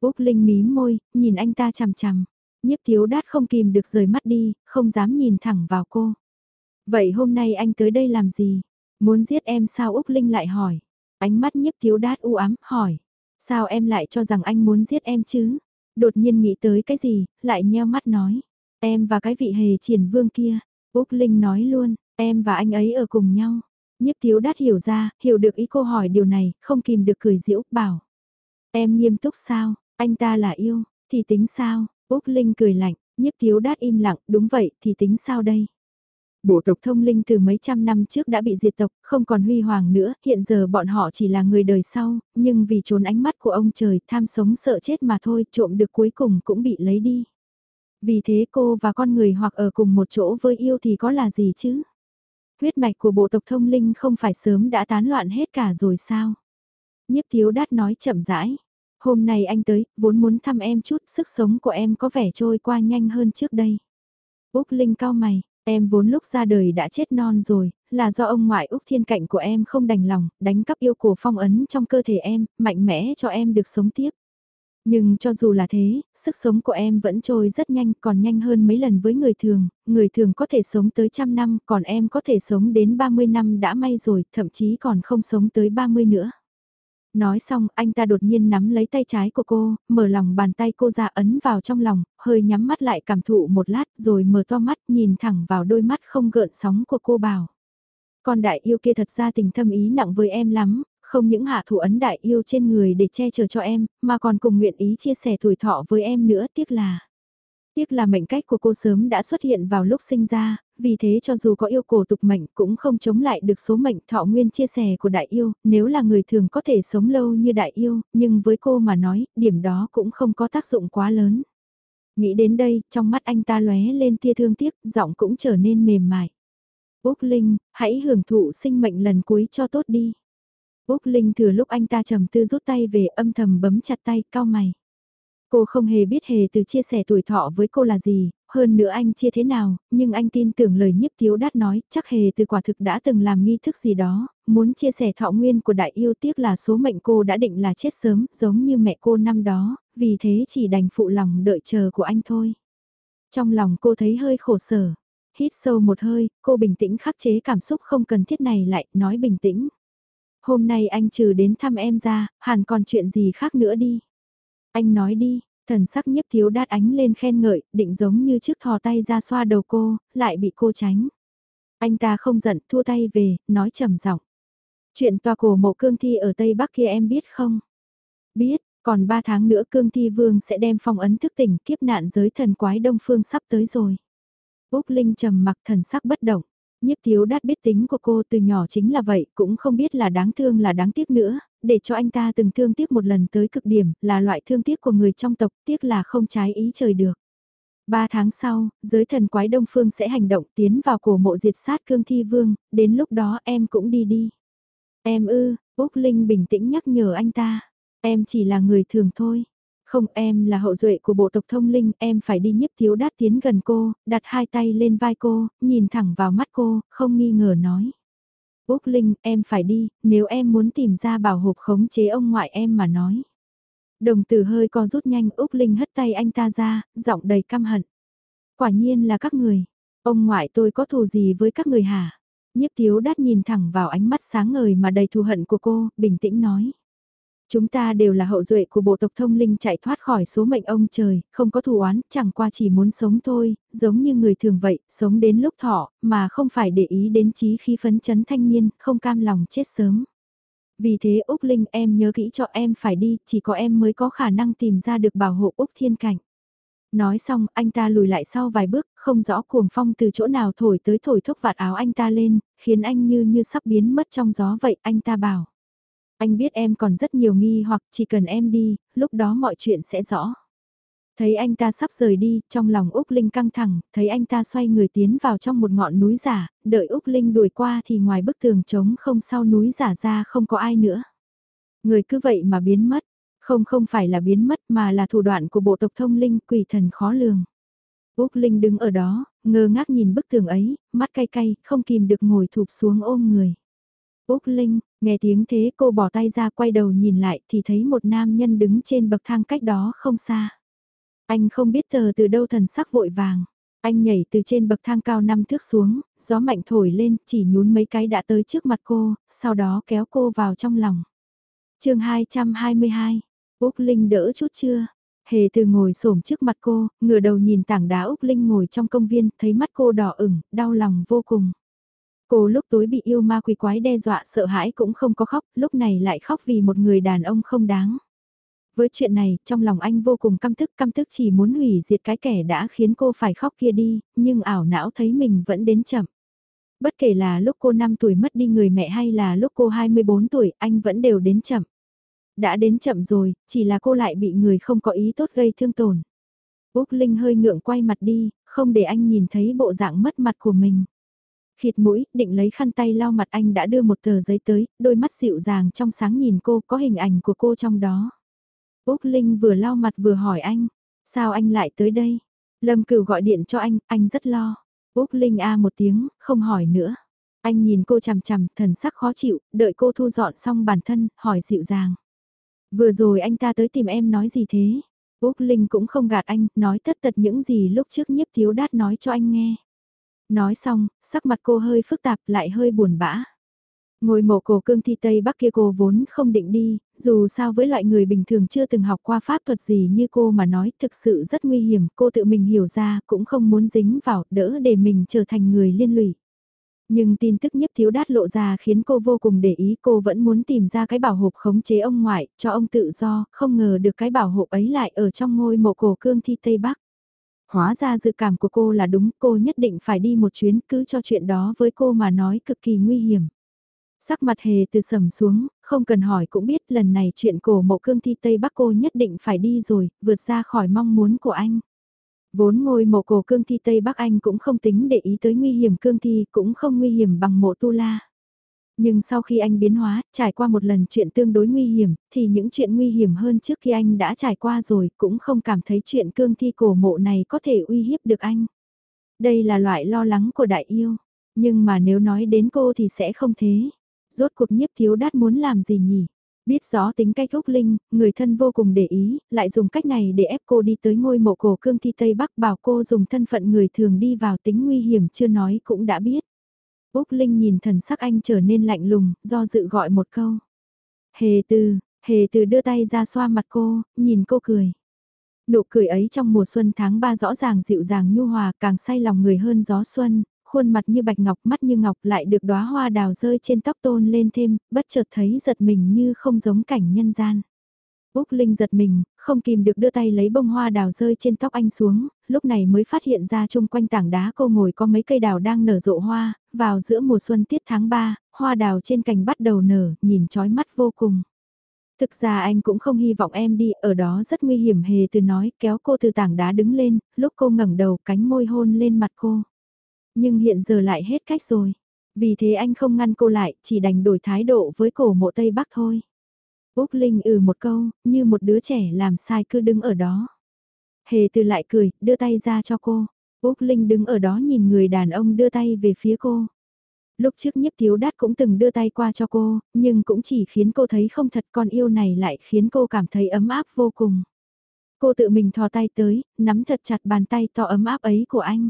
Úc Linh mí môi, nhìn anh ta chằm chằm. Nhiếp thiếu đát không kìm được rời mắt đi, không dám nhìn thẳng vào cô. Vậy hôm nay anh tới đây làm gì? Muốn giết em sao Úc Linh lại hỏi. Ánh mắt nhiếp thiếu đát u ám, hỏi. Sao em lại cho rằng anh muốn giết em chứ? Đột nhiên nghĩ tới cái gì, lại nheo mắt nói. Em và cái vị hề triển vương kia. Úc Linh nói luôn, em và anh ấy ở cùng nhau. Nhiếp thiếu đát hiểu ra, hiểu được ý cô hỏi điều này, không kìm được cười giễu, bảo. Em nghiêm túc sao, anh ta là yêu, thì tính sao, Úc Linh cười lạnh, nhiếp thiếu đát im lặng, đúng vậy, thì tính sao đây? Bộ tộc thông linh từ mấy trăm năm trước đã bị diệt tộc, không còn huy hoàng nữa, hiện giờ bọn họ chỉ là người đời sau, nhưng vì trốn ánh mắt của ông trời tham sống sợ chết mà thôi, trộm được cuối cùng cũng bị lấy đi. Vì thế cô và con người hoặc ở cùng một chỗ với yêu thì có là gì chứ? Huyết mạch của bộ tộc thông linh không phải sớm đã tán loạn hết cả rồi sao? Nhiếp thiếu đát nói chậm rãi, Hôm nay anh tới, vốn muốn thăm em chút, sức sống của em có vẻ trôi qua nhanh hơn trước đây. Úc Linh cao mày, em vốn lúc ra đời đã chết non rồi, là do ông ngoại Úc Thiên Cạnh của em không đành lòng, đánh cắp yêu cổ phong ấn trong cơ thể em, mạnh mẽ cho em được sống tiếp. Nhưng cho dù là thế, sức sống của em vẫn trôi rất nhanh, còn nhanh hơn mấy lần với người thường, người thường có thể sống tới trăm năm, còn em có thể sống đến 30 năm đã may rồi, thậm chí còn không sống tới 30 nữa. Nói xong, anh ta đột nhiên nắm lấy tay trái của cô, mở lòng bàn tay cô ra ấn vào trong lòng, hơi nhắm mắt lại cảm thụ một lát rồi mở to mắt nhìn thẳng vào đôi mắt không gợn sóng của cô bảo. Con đại yêu kia thật ra tình thâm ý nặng với em lắm, không những hạ thủ ấn đại yêu trên người để che chở cho em, mà còn cùng nguyện ý chia sẻ tuổi thọ với em nữa tiếc là. Tiếc là mệnh cách của cô sớm đã xuất hiện vào lúc sinh ra, vì thế cho dù có yêu cổ tục mệnh cũng không chống lại được số mệnh thọ nguyên chia sẻ của đại yêu, nếu là người thường có thể sống lâu như đại yêu, nhưng với cô mà nói, điểm đó cũng không có tác dụng quá lớn. Nghĩ đến đây, trong mắt anh ta lóe lên tia thương tiếc, giọng cũng trở nên mềm mại. Úc Linh, hãy hưởng thụ sinh mệnh lần cuối cho tốt đi. Úc Linh thừa lúc anh ta trầm tư rút tay về âm thầm bấm chặt tay, cao mày. Cô không hề biết hề từ chia sẻ tuổi thọ với cô là gì, hơn nữa anh chia thế nào, nhưng anh tin tưởng lời nhiếp thiếu đát nói, chắc hề từ quả thực đã từng làm nghi thức gì đó, muốn chia sẻ thọ nguyên của đại yêu tiếc là số mệnh cô đã định là chết sớm, giống như mẹ cô năm đó, vì thế chỉ đành phụ lòng đợi chờ của anh thôi. Trong lòng cô thấy hơi khổ sở, hít sâu một hơi, cô bình tĩnh khắc chế cảm xúc không cần thiết này lại, nói bình tĩnh. Hôm nay anh trừ đến thăm em ra, hẳn còn chuyện gì khác nữa đi. Anh nói đi, thần sắc nhiếp thiếu đát ánh lên khen ngợi, định giống như trước thò tay ra xoa đầu cô, lại bị cô tránh. Anh ta không giận, thua tay về, nói trầm giọng. Chuyện tòa cổ mộ cương thi ở Tây Bắc kia em biết không? Biết, còn 3 tháng nữa cương thi vương sẽ đem phong ấn thức tỉnh kiếp nạn giới thần quái đông phương sắp tới rồi. Úc Linh trầm mặc thần sắc bất động. Nhiếp thiếu đát biết tính của cô từ nhỏ chính là vậy, cũng không biết là đáng thương là đáng tiếc nữa, để cho anh ta từng thương tiếc một lần tới cực điểm, là loại thương tiếc của người trong tộc, tiếc là không trái ý trời được. Ba tháng sau, giới thần quái Đông Phương sẽ hành động tiến vào cổ mộ diệt sát cương thi vương, đến lúc đó em cũng đi đi. Em ư, Úc Linh bình tĩnh nhắc nhở anh ta, em chỉ là người thường thôi. Không em là hậu duệ của bộ tộc thông linh, em phải đi nhiếp thiếu đát tiến gần cô, đặt hai tay lên vai cô, nhìn thẳng vào mắt cô, không nghi ngờ nói. Úc Linh, em phải đi, nếu em muốn tìm ra bảo hộp khống chế ông ngoại em mà nói. Đồng tử hơi co rút nhanh Úc Linh hất tay anh ta ra, giọng đầy căm hận. Quả nhiên là các người. Ông ngoại tôi có thù gì với các người hả? Nhiếp thiếu đát nhìn thẳng vào ánh mắt sáng ngời mà đầy thù hận của cô, bình tĩnh nói. Chúng ta đều là hậu duệ của bộ tộc thông linh chạy thoát khỏi số mệnh ông trời, không có thù oán, chẳng qua chỉ muốn sống thôi, giống như người thường vậy, sống đến lúc thọ, mà không phải để ý đến trí khi phấn chấn thanh niên, không cam lòng chết sớm. Vì thế Úc Linh em nhớ kỹ cho em phải đi, chỉ có em mới có khả năng tìm ra được bảo hộ Úc Thiên Cảnh. Nói xong, anh ta lùi lại sau vài bước, không rõ cuồng phong từ chỗ nào thổi tới thổi thốc vạt áo anh ta lên, khiến anh như như sắp biến mất trong gió vậy, anh ta bảo. Anh biết em còn rất nhiều nghi hoặc chỉ cần em đi, lúc đó mọi chuyện sẽ rõ. Thấy anh ta sắp rời đi, trong lòng Úc Linh căng thẳng, thấy anh ta xoay người tiến vào trong một ngọn núi giả, đợi Úc Linh đuổi qua thì ngoài bức tường trống không sau núi giả ra không có ai nữa. Người cứ vậy mà biến mất, không không phải là biến mất mà là thủ đoạn của bộ tộc thông linh quỷ thần khó lường. Úc Linh đứng ở đó, ngơ ngác nhìn bức tường ấy, mắt cay cay, không kìm được ngồi thụp xuống ôm người. Úc Linh, nghe tiếng thế cô bỏ tay ra quay đầu nhìn lại thì thấy một nam nhân đứng trên bậc thang cách đó không xa. Anh không biết tờ từ đâu thần sắc vội vàng. Anh nhảy từ trên bậc thang cao năm thước xuống, gió mạnh thổi lên, chỉ nhún mấy cái đã tới trước mặt cô, sau đó kéo cô vào trong lòng. chương 222, Úc Linh đỡ chút chưa? Hề từ ngồi xổm trước mặt cô, ngửa đầu nhìn tảng đá Úc Linh ngồi trong công viên, thấy mắt cô đỏ ửng, đau lòng vô cùng. Cô lúc tối bị yêu ma quỷ quái đe dọa sợ hãi cũng không có khóc, lúc này lại khóc vì một người đàn ông không đáng. Với chuyện này, trong lòng anh vô cùng căm tức, căm tức chỉ muốn hủy diệt cái kẻ đã khiến cô phải khóc kia đi, nhưng ảo não thấy mình vẫn đến chậm. Bất kể là lúc cô 5 tuổi mất đi người mẹ hay là lúc cô 24 tuổi, anh vẫn đều đến chậm. Đã đến chậm rồi, chỉ là cô lại bị người không có ý tốt gây thương tổn. Úc Linh hơi ngượng quay mặt đi, không để anh nhìn thấy bộ dạng mất mặt của mình. Khịt mũi, định lấy khăn tay lau mặt anh đã đưa một tờ giấy tới, đôi mắt dịu dàng trong sáng nhìn cô có hình ảnh của cô trong đó. Úc Linh vừa lau mặt vừa hỏi anh, sao anh lại tới đây? Lâm Cửu gọi điện cho anh, anh rất lo. Úc Linh a một tiếng, không hỏi nữa. Anh nhìn cô chằm chằm, thần sắc khó chịu, đợi cô thu dọn xong bản thân, hỏi dịu dàng. Vừa rồi anh ta tới tìm em nói gì thế? Úc Linh cũng không gạt anh, nói tất tật những gì lúc trước nhiếp thiếu đát nói cho anh nghe. Nói xong, sắc mặt cô hơi phức tạp lại hơi buồn bã. Ngôi mộ cổ cương thi Tây Bắc kia cô vốn không định đi, dù sao với loại người bình thường chưa từng học qua pháp thuật gì như cô mà nói thực sự rất nguy hiểm, cô tự mình hiểu ra cũng không muốn dính vào đỡ để mình trở thành người liên lụy. Nhưng tin tức nhiếp thiếu đát lộ ra khiến cô vô cùng để ý cô vẫn muốn tìm ra cái bảo hộp khống chế ông ngoại, cho ông tự do, không ngờ được cái bảo hộp ấy lại ở trong ngôi mộ cổ cương thi Tây Bắc. Hóa ra dự cảm của cô là đúng, cô nhất định phải đi một chuyến cứ cho chuyện đó với cô mà nói cực kỳ nguy hiểm. Sắc mặt hề từ sầm xuống, không cần hỏi cũng biết lần này chuyện cổ mộ cương thi Tây Bắc cô nhất định phải đi rồi, vượt ra khỏi mong muốn của anh. Vốn ngôi mộ cổ cương thi Tây Bắc Anh cũng không tính để ý tới nguy hiểm cương thi, cũng không nguy hiểm bằng mộ tu la. Nhưng sau khi anh biến hóa, trải qua một lần chuyện tương đối nguy hiểm, thì những chuyện nguy hiểm hơn trước khi anh đã trải qua rồi cũng không cảm thấy chuyện cương thi cổ mộ này có thể uy hiếp được anh. Đây là loại lo lắng của đại yêu, nhưng mà nếu nói đến cô thì sẽ không thế. Rốt cuộc nhiếp thiếu đát muốn làm gì nhỉ? Biết rõ tính cách Úc Linh, người thân vô cùng để ý, lại dùng cách này để ép cô đi tới ngôi mộ cổ cương thi Tây Bắc bảo cô dùng thân phận người thường đi vào tính nguy hiểm chưa nói cũng đã biết. Úc Linh nhìn thần sắc anh trở nên lạnh lùng, do dự gọi một câu. Hề từ, hề từ đưa tay ra xoa mặt cô, nhìn cô cười. Nụ cười ấy trong mùa xuân tháng 3 rõ ràng dịu dàng nhu hòa càng say lòng người hơn gió xuân, khuôn mặt như bạch ngọc mắt như ngọc lại được đóa hoa đào rơi trên tóc tôn lên thêm, bất chợt thấy giật mình như không giống cảnh nhân gian. Úc Linh giật mình, không kìm được đưa tay lấy bông hoa đào rơi trên tóc anh xuống, lúc này mới phát hiện ra chung quanh tảng đá cô ngồi có mấy cây đào đang nở rộ hoa, vào giữa mùa xuân tiết tháng 3, hoa đào trên cành bắt đầu nở, nhìn chói mắt vô cùng. Thực ra anh cũng không hy vọng em đi, ở đó rất nguy hiểm hề từ nói, kéo cô từ tảng đá đứng lên, lúc cô ngẩng đầu cánh môi hôn lên mặt cô. Nhưng hiện giờ lại hết cách rồi. Vì thế anh không ngăn cô lại, chỉ đành đổi thái độ với cổ mộ Tây Bắc thôi. Úc Linh ừ một câu, như một đứa trẻ làm sai cứ đứng ở đó. Hề từ lại cười, đưa tay ra cho cô. Úc Linh đứng ở đó nhìn người đàn ông đưa tay về phía cô. Lúc trước nhiếp thiếu đát cũng từng đưa tay qua cho cô, nhưng cũng chỉ khiến cô thấy không thật con yêu này lại khiến cô cảm thấy ấm áp vô cùng. Cô tự mình thò tay tới, nắm thật chặt bàn tay to ấm áp ấy của anh.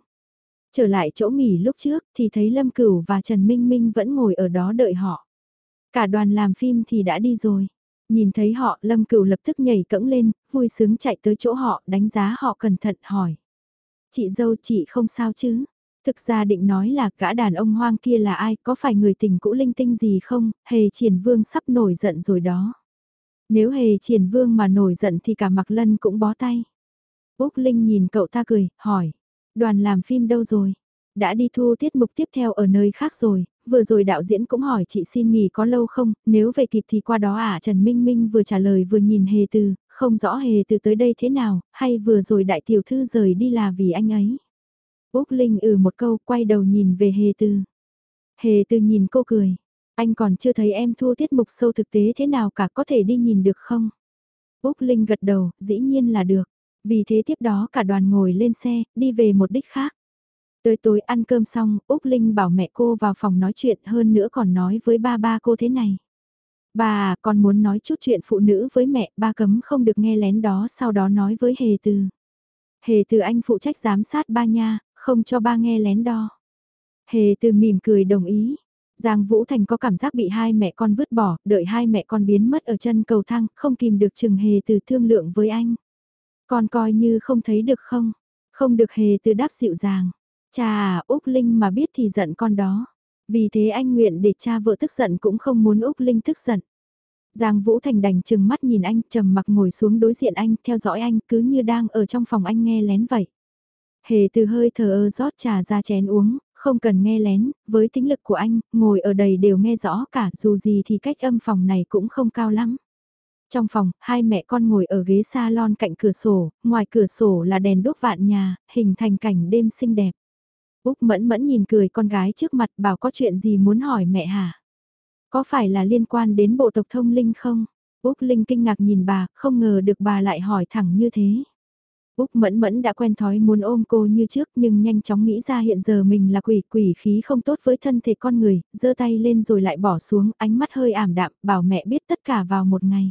Trở lại chỗ nghỉ lúc trước thì thấy Lâm Cửu và Trần Minh Minh vẫn ngồi ở đó đợi họ. Cả đoàn làm phim thì đã đi rồi. Nhìn thấy họ, Lâm Cửu lập tức nhảy cẫng lên, vui sướng chạy tới chỗ họ, đánh giá họ cẩn thận hỏi. Chị dâu chị không sao chứ? Thực ra định nói là gã đàn ông hoang kia là ai, có phải người tình cũ linh tinh gì không, hề triển vương sắp nổi giận rồi đó. Nếu hề triển vương mà nổi giận thì cả mặc lân cũng bó tay. Úc Linh nhìn cậu ta cười, hỏi, đoàn làm phim đâu rồi? Đã đi thu tiết mục tiếp theo ở nơi khác rồi, vừa rồi đạo diễn cũng hỏi chị xin nghỉ có lâu không, nếu về kịp thì qua đó à Trần Minh Minh vừa trả lời vừa nhìn hề từ, không rõ hề từ tới đây thế nào, hay vừa rồi đại tiểu thư rời đi là vì anh ấy. Úc Linh ừ một câu quay đầu nhìn về hề từ. Hề từ nhìn cô cười, anh còn chưa thấy em thua tiết mục sâu thực tế thế nào cả có thể đi nhìn được không? Úc Linh gật đầu, dĩ nhiên là được. Vì thế tiếp đó cả đoàn ngồi lên xe, đi về một đích khác. Tới tối ăn cơm xong, Úc Linh bảo mẹ cô vào phòng nói chuyện hơn nữa còn nói với ba ba cô thế này. Bà, à, con muốn nói chút chuyện phụ nữ với mẹ, ba cấm không được nghe lén đó sau đó nói với Hề Từ. Hề Từ anh phụ trách giám sát ba nha, không cho ba nghe lén đo. Hề Từ mỉm cười đồng ý. Giang Vũ Thành có cảm giác bị hai mẹ con vứt bỏ, đợi hai mẹ con biến mất ở chân cầu thang, không kìm được chừng Hề Từ thương lượng với anh. Con coi như không thấy được không? Không được Hề Từ đáp dịu dàng. Cha à, Úc Linh mà biết thì giận con đó. Vì thế anh nguyện để cha vợ tức giận cũng không muốn Úc Linh tức giận. Giang Vũ Thành đành chừng mắt nhìn anh, trầm mặc ngồi xuống đối diện anh, theo dõi anh, cứ như đang ở trong phòng anh nghe lén vậy. Hề từ hơi thờ ơ rót trà ra chén uống, không cần nghe lén, với tính lực của anh, ngồi ở đây đều nghe rõ cả, dù gì thì cách âm phòng này cũng không cao lắm. Trong phòng, hai mẹ con ngồi ở ghế salon cạnh cửa sổ, ngoài cửa sổ là đèn đốt vạn nhà, hình thành cảnh đêm xinh đẹp. Úc mẫn mẫn nhìn cười con gái trước mặt bảo có chuyện gì muốn hỏi mẹ hả? Có phải là liên quan đến bộ tộc thông linh không? Úc Linh kinh ngạc nhìn bà, không ngờ được bà lại hỏi thẳng như thế. Úc mẫn mẫn đã quen thói muốn ôm cô như trước nhưng nhanh chóng nghĩ ra hiện giờ mình là quỷ quỷ khí không tốt với thân thể con người, giơ tay lên rồi lại bỏ xuống ánh mắt hơi ảm đạm bảo mẹ biết tất cả vào một ngày.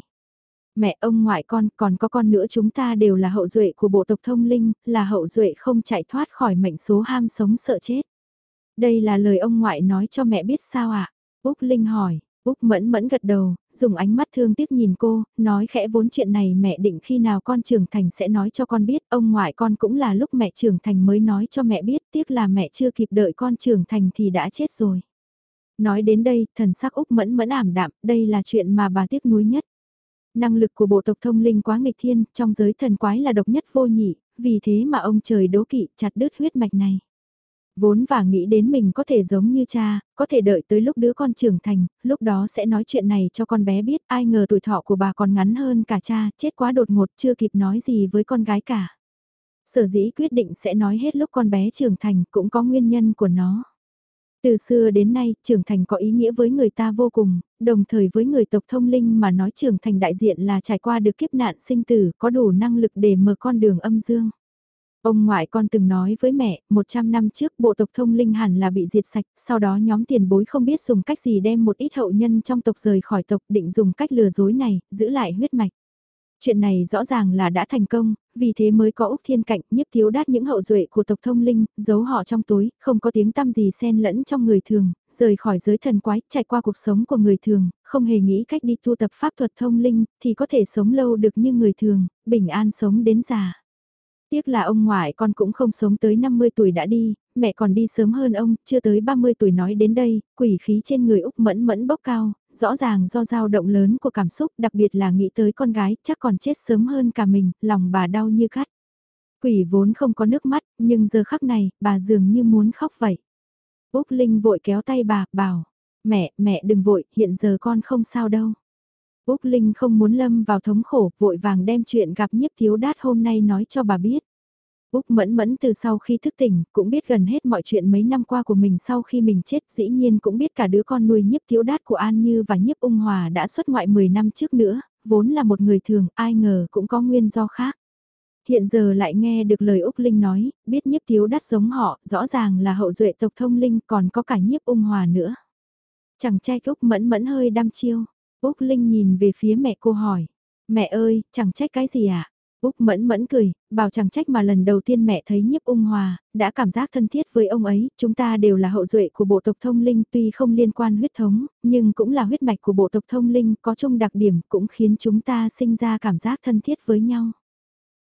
Mẹ ông ngoại con còn có con nữa chúng ta đều là hậu duệ của bộ tộc thông linh, là hậu duệ không chạy thoát khỏi mệnh số ham sống sợ chết. Đây là lời ông ngoại nói cho mẹ biết sao ạ? À? Úc Linh hỏi, Úc mẫn mẫn gật đầu, dùng ánh mắt thương tiếc nhìn cô, nói khẽ vốn chuyện này mẹ định khi nào con trưởng thành sẽ nói cho con biết, ông ngoại con cũng là lúc mẹ trưởng thành mới nói cho mẹ biết, tiếc là mẹ chưa kịp đợi con trưởng thành thì đã chết rồi. Nói đến đây, thần sắc Úc mẫn mẫn ảm đạm, đây là chuyện mà bà tiếc nuối nhất. Năng lực của bộ tộc thông linh quá nghịch thiên, trong giới thần quái là độc nhất vô nhị, vì thế mà ông trời đố kỵ chặt đứt huyết mạch này. Vốn và nghĩ đến mình có thể giống như cha, có thể đợi tới lúc đứa con trưởng thành, lúc đó sẽ nói chuyện này cho con bé biết, ai ngờ tuổi thọ của bà còn ngắn hơn cả cha, chết quá đột ngột chưa kịp nói gì với con gái cả. Sở dĩ quyết định sẽ nói hết lúc con bé trưởng thành cũng có nguyên nhân của nó. Từ xưa đến nay, trưởng thành có ý nghĩa với người ta vô cùng, đồng thời với người tộc thông linh mà nói trưởng thành đại diện là trải qua được kiếp nạn sinh tử, có đủ năng lực để mở con đường âm dương. Ông ngoại con từng nói với mẹ, 100 năm trước bộ tộc thông linh hẳn là bị diệt sạch, sau đó nhóm tiền bối không biết dùng cách gì đem một ít hậu nhân trong tộc rời khỏi tộc định dùng cách lừa dối này, giữ lại huyết mạch. Chuyện này rõ ràng là đã thành công, vì thế mới có Úc Thiên Cạnh nhiếp thiếu đát những hậu duệ của tộc thông linh, giấu họ trong tối, không có tiếng tăm gì xen lẫn trong người thường, rời khỏi giới thần quái, trải qua cuộc sống của người thường, không hề nghĩ cách đi tu tập pháp thuật thông linh, thì có thể sống lâu được như người thường, bình an sống đến già. Tiếc là ông ngoại con cũng không sống tới 50 tuổi đã đi, mẹ còn đi sớm hơn ông, chưa tới 30 tuổi nói đến đây, quỷ khí trên người Úc mẫn mẫn bốc cao, rõ ràng do dao động lớn của cảm xúc, đặc biệt là nghĩ tới con gái, chắc còn chết sớm hơn cả mình, lòng bà đau như cắt. Quỷ vốn không có nước mắt, nhưng giờ khắc này, bà dường như muốn khóc vậy. Úc Linh vội kéo tay bà, bảo, mẹ, mẹ đừng vội, hiện giờ con không sao đâu. Úc Linh không muốn lâm vào thống khổ, vội vàng đem chuyện gặp nhiếp thiếu đát hôm nay nói cho bà biết. Úc mẫn mẫn từ sau khi thức tỉnh, cũng biết gần hết mọi chuyện mấy năm qua của mình sau khi mình chết, dĩ nhiên cũng biết cả đứa con nuôi nhiếp thiếu đát của An Như và nhiếp ung hòa đã xuất ngoại 10 năm trước nữa, vốn là một người thường, ai ngờ cũng có nguyên do khác. hiện giờ lại nghe được lời Úc Linh nói, biết nhiếp thiếu đát giống họ, rõ ràng là hậu duệ tộc thông linh còn có cả nhiếp ung hòa nữa. Chẳng trai Úc mẫn mẫn hơi đăm chiêu, Úc Linh nhìn về phía mẹ cô hỏi, mẹ ơi, chẳng trách cái gì ạ? À? Úc mẫn mẫn cười, bảo chẳng trách mà lần đầu tiên mẹ thấy nhiếp ung hòa, đã cảm giác thân thiết với ông ấy, chúng ta đều là hậu duệ của bộ tộc thông linh tuy không liên quan huyết thống, nhưng cũng là huyết mạch của bộ tộc thông linh có chung đặc điểm cũng khiến chúng ta sinh ra cảm giác thân thiết với nhau.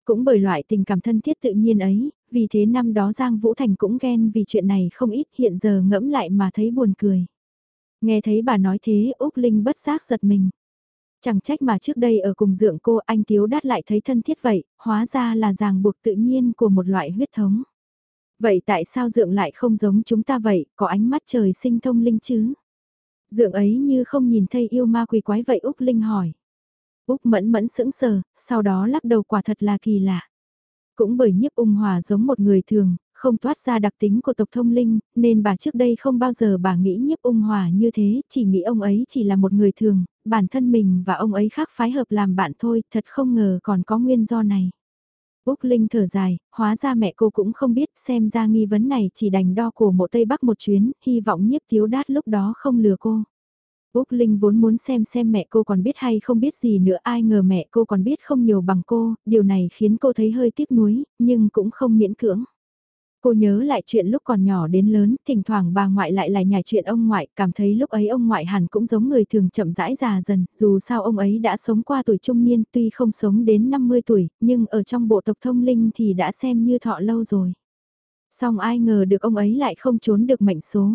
Cũng bởi loại tình cảm thân thiết tự nhiên ấy, vì thế năm đó Giang Vũ Thành cũng ghen vì chuyện này không ít hiện giờ ngẫm lại mà thấy buồn cười. Nghe thấy bà nói thế Úc Linh bất giác giật mình. Chẳng trách mà trước đây ở cùng dưỡng cô anh Tiếu Đát lại thấy thân thiết vậy, hóa ra là ràng buộc tự nhiên của một loại huyết thống. Vậy tại sao dưỡng lại không giống chúng ta vậy, có ánh mắt trời sinh thông linh chứ? Dưỡng ấy như không nhìn thấy yêu ma quỷ quái vậy Úc Linh hỏi. Úc mẫn mẫn sững sờ, sau đó lắc đầu quả thật là kỳ lạ. Cũng bởi nhiếp ung hòa giống một người thường, không toát ra đặc tính của tộc thông linh, nên bà trước đây không bao giờ bà nghĩ nhiếp ung hòa như thế, chỉ nghĩ ông ấy chỉ là một người thường, bản thân mình và ông ấy khác phái hợp làm bạn thôi, thật không ngờ còn có nguyên do này. Úc Linh thở dài, hóa ra mẹ cô cũng không biết xem ra nghi vấn này chỉ đành đo cổ mộ Tây Bắc một chuyến, hy vọng nhiếp thiếu đát lúc đó không lừa cô. Úc Linh vốn muốn xem xem mẹ cô còn biết hay không biết gì nữa ai ngờ mẹ cô còn biết không nhiều bằng cô, điều này khiến cô thấy hơi tiếc nuối, nhưng cũng không miễn cưỡng. Cô nhớ lại chuyện lúc còn nhỏ đến lớn, thỉnh thoảng bà ngoại lại lại nhảy chuyện ông ngoại, cảm thấy lúc ấy ông ngoại hẳn cũng giống người thường chậm rãi già dần, dù sao ông ấy đã sống qua tuổi trung niên tuy không sống đến 50 tuổi, nhưng ở trong bộ tộc thông linh thì đã xem như thọ lâu rồi. Xong ai ngờ được ông ấy lại không trốn được mệnh số.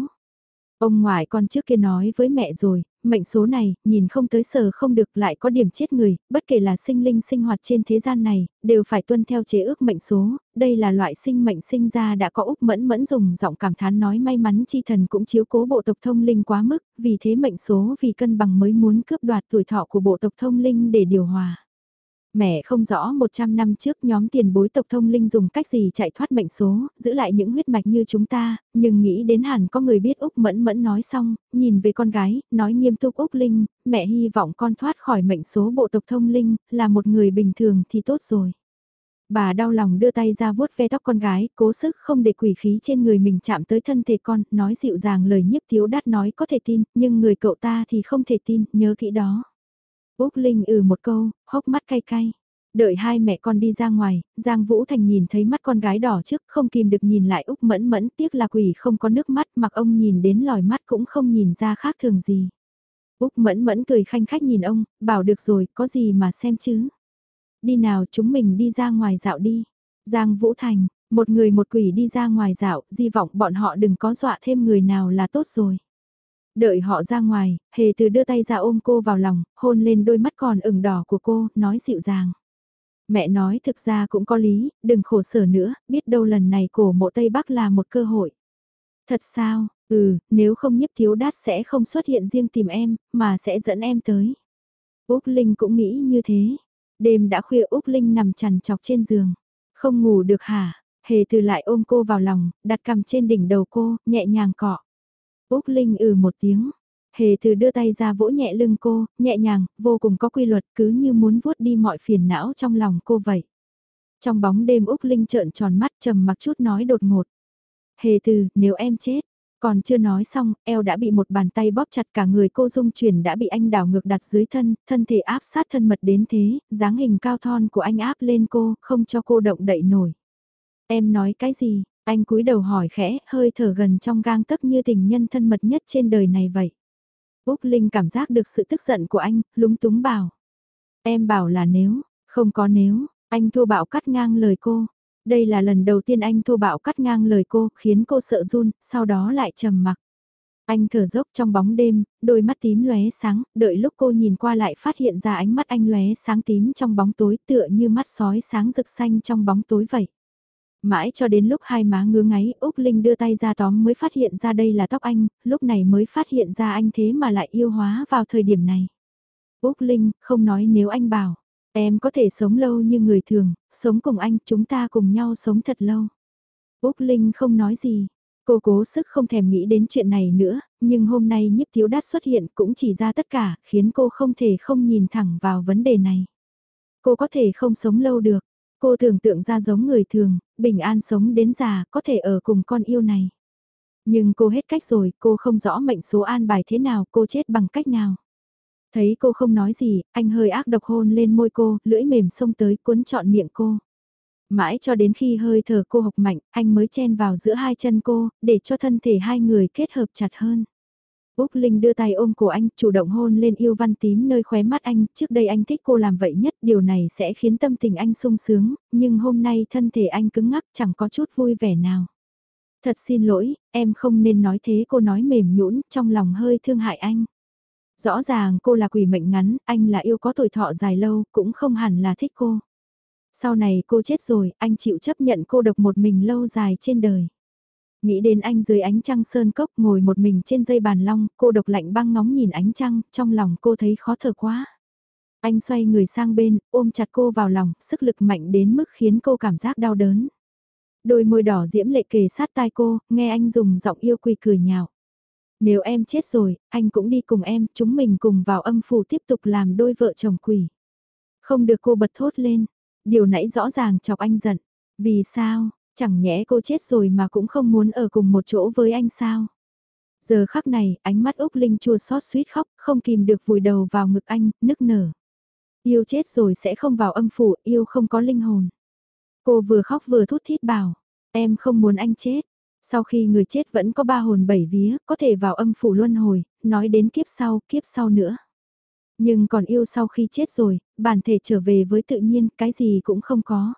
Ông ngoại con trước kia nói với mẹ rồi, mệnh số này, nhìn không tới sở không được lại có điểm chết người, bất kể là sinh linh sinh hoạt trên thế gian này, đều phải tuân theo chế ước mệnh số, đây là loại sinh mệnh sinh ra đã có Úc Mẫn Mẫn dùng giọng cảm thán nói may mắn chi thần cũng chiếu cố bộ tộc thông linh quá mức, vì thế mệnh số vì cân bằng mới muốn cướp đoạt tuổi thọ của bộ tộc thông linh để điều hòa mẹ không rõ 100 năm trước nhóm tiền bối tộc thông linh dùng cách gì chạy thoát mệnh số, giữ lại những huyết mạch như chúng ta, nhưng nghĩ đến hẳn có người biết Úc Mẫn Mẫn nói xong, nhìn về con gái, nói nghiêm túc Úc Linh, mẹ hy vọng con thoát khỏi mệnh số bộ tộc thông linh, là một người bình thường thì tốt rồi. Bà đau lòng đưa tay ra vuốt ve tóc con gái, cố sức không để quỷ khí trên người mình chạm tới thân thể con, nói dịu dàng lời nhiếp thiếu đát nói có thể tin, nhưng người cậu ta thì không thể tin, nhớ kỹ đó. Úc Linh ừ một câu, hốc mắt cay cay. Đợi hai mẹ con đi ra ngoài, Giang Vũ Thành nhìn thấy mắt con gái đỏ trước không kìm được nhìn lại Úc mẫn mẫn tiếc là quỷ không có nước mắt mặc ông nhìn đến lòi mắt cũng không nhìn ra khác thường gì. Úc mẫn mẫn cười khanh khách nhìn ông, bảo được rồi, có gì mà xem chứ. Đi nào chúng mình đi ra ngoài dạo đi. Giang Vũ Thành, một người một quỷ đi ra ngoài dạo, hy vọng bọn họ đừng có dọa thêm người nào là tốt rồi. Đợi họ ra ngoài, hề từ đưa tay ra ôm cô vào lòng, hôn lên đôi mắt còn ửng đỏ của cô, nói dịu dàng. Mẹ nói thực ra cũng có lý, đừng khổ sở nữa, biết đâu lần này cổ mộ Tây Bắc là một cơ hội. Thật sao, ừ, nếu không nhiếp thiếu đát sẽ không xuất hiện riêng tìm em, mà sẽ dẫn em tới. Úc Linh cũng nghĩ như thế. Đêm đã khuya Úc Linh nằm chằn chọc trên giường. Không ngủ được hả? Hề từ lại ôm cô vào lòng, đặt cằm trên đỉnh đầu cô, nhẹ nhàng cọ. Úc Linh ừ một tiếng. Hề từ đưa tay ra vỗ nhẹ lưng cô, nhẹ nhàng, vô cùng có quy luật cứ như muốn vuốt đi mọi phiền não trong lòng cô vậy. Trong bóng đêm Úc Linh trợn tròn mắt trầm mặc chút nói đột ngột. Hề từ, nếu em chết, còn chưa nói xong, eo đã bị một bàn tay bóp chặt cả người cô dung chuyển đã bị anh đảo ngược đặt dưới thân, thân thể áp sát thân mật đến thế, dáng hình cao thon của anh áp lên cô, không cho cô động đậy nổi. Em nói cái gì, anh cúi đầu hỏi khẽ, hơi thở gần trong gang tấc như tình nhân thân mật nhất trên đời này vậy. Úc Linh cảm giác được sự tức giận của anh, lúng túng bảo. Em bảo là nếu, không có nếu, anh thô bạo cắt ngang lời cô. Đây là lần đầu tiên anh thô bạo cắt ngang lời cô, khiến cô sợ run, sau đó lại trầm mặc. Anh thở dốc trong bóng đêm, đôi mắt tím lóe sáng, đợi lúc cô nhìn qua lại phát hiện ra ánh mắt anh lóe sáng tím trong bóng tối tựa như mắt sói sáng rực xanh trong bóng tối vậy. Mãi cho đến lúc hai má ngứa ngáy, Úc Linh đưa tay ra tóm mới phát hiện ra đây là tóc anh, lúc này mới phát hiện ra anh thế mà lại yêu hóa vào thời điểm này. Úc Linh, không nói nếu anh bảo, em có thể sống lâu như người thường, sống cùng anh, chúng ta cùng nhau sống thật lâu. Úc Linh không nói gì, cô cố sức không thèm nghĩ đến chuyện này nữa, nhưng hôm nay nhiếp thiếu đát xuất hiện cũng chỉ ra tất cả, khiến cô không thể không nhìn thẳng vào vấn đề này. Cô có thể không sống lâu được, Cô tưởng tượng ra giống người thường, bình an sống đến già, có thể ở cùng con yêu này. Nhưng cô hết cách rồi, cô không rõ mệnh số an bài thế nào, cô chết bằng cách nào. Thấy cô không nói gì, anh hơi ác độc hôn lên môi cô, lưỡi mềm xông tới cuốn trọn miệng cô. Mãi cho đến khi hơi thở cô hộc mạnh, anh mới chen vào giữa hai chân cô, để cho thân thể hai người kết hợp chặt hơn. Úc Linh đưa tay ôm cổ anh, chủ động hôn lên yêu văn tím nơi khóe mắt anh, trước đây anh thích cô làm vậy nhất, điều này sẽ khiến tâm tình anh sung sướng, nhưng hôm nay thân thể anh cứng ngắc chẳng có chút vui vẻ nào. Thật xin lỗi, em không nên nói thế cô nói mềm nhũn trong lòng hơi thương hại anh. Rõ ràng cô là quỷ mệnh ngắn, anh là yêu có tuổi thọ dài lâu, cũng không hẳn là thích cô. Sau này cô chết rồi, anh chịu chấp nhận cô độc một mình lâu dài trên đời. Nghĩ đến anh dưới ánh trăng sơn cốc ngồi một mình trên dây bàn long, cô độc lạnh băng ngóng nhìn ánh trăng, trong lòng cô thấy khó thở quá. Anh xoay người sang bên, ôm chặt cô vào lòng, sức lực mạnh đến mức khiến cô cảm giác đau đớn. Đôi môi đỏ diễm lệ kề sát tai cô, nghe anh dùng giọng yêu quỳ cười nhạo. Nếu em chết rồi, anh cũng đi cùng em, chúng mình cùng vào âm phủ tiếp tục làm đôi vợ chồng quỷ. Không được cô bật thốt lên, điều nãy rõ ràng chọc anh giận. Vì sao, chẳng nhẽ cô chết rồi mà cũng không muốn ở cùng một chỗ với anh sao? Giờ khắc này, ánh mắt Úc Linh chua xót suýt khóc, không kìm được vùi đầu vào ngực anh, nức nở. Yêu chết rồi sẽ không vào âm phủ, yêu không có linh hồn. Cô vừa khóc vừa thút thít bảo, em không muốn anh chết. Sau khi người chết vẫn có ba hồn bảy vía, có thể vào âm phủ luân hồi, nói đến kiếp sau, kiếp sau nữa. Nhưng còn yêu sau khi chết rồi, bản thể trở về với tự nhiên, cái gì cũng không có.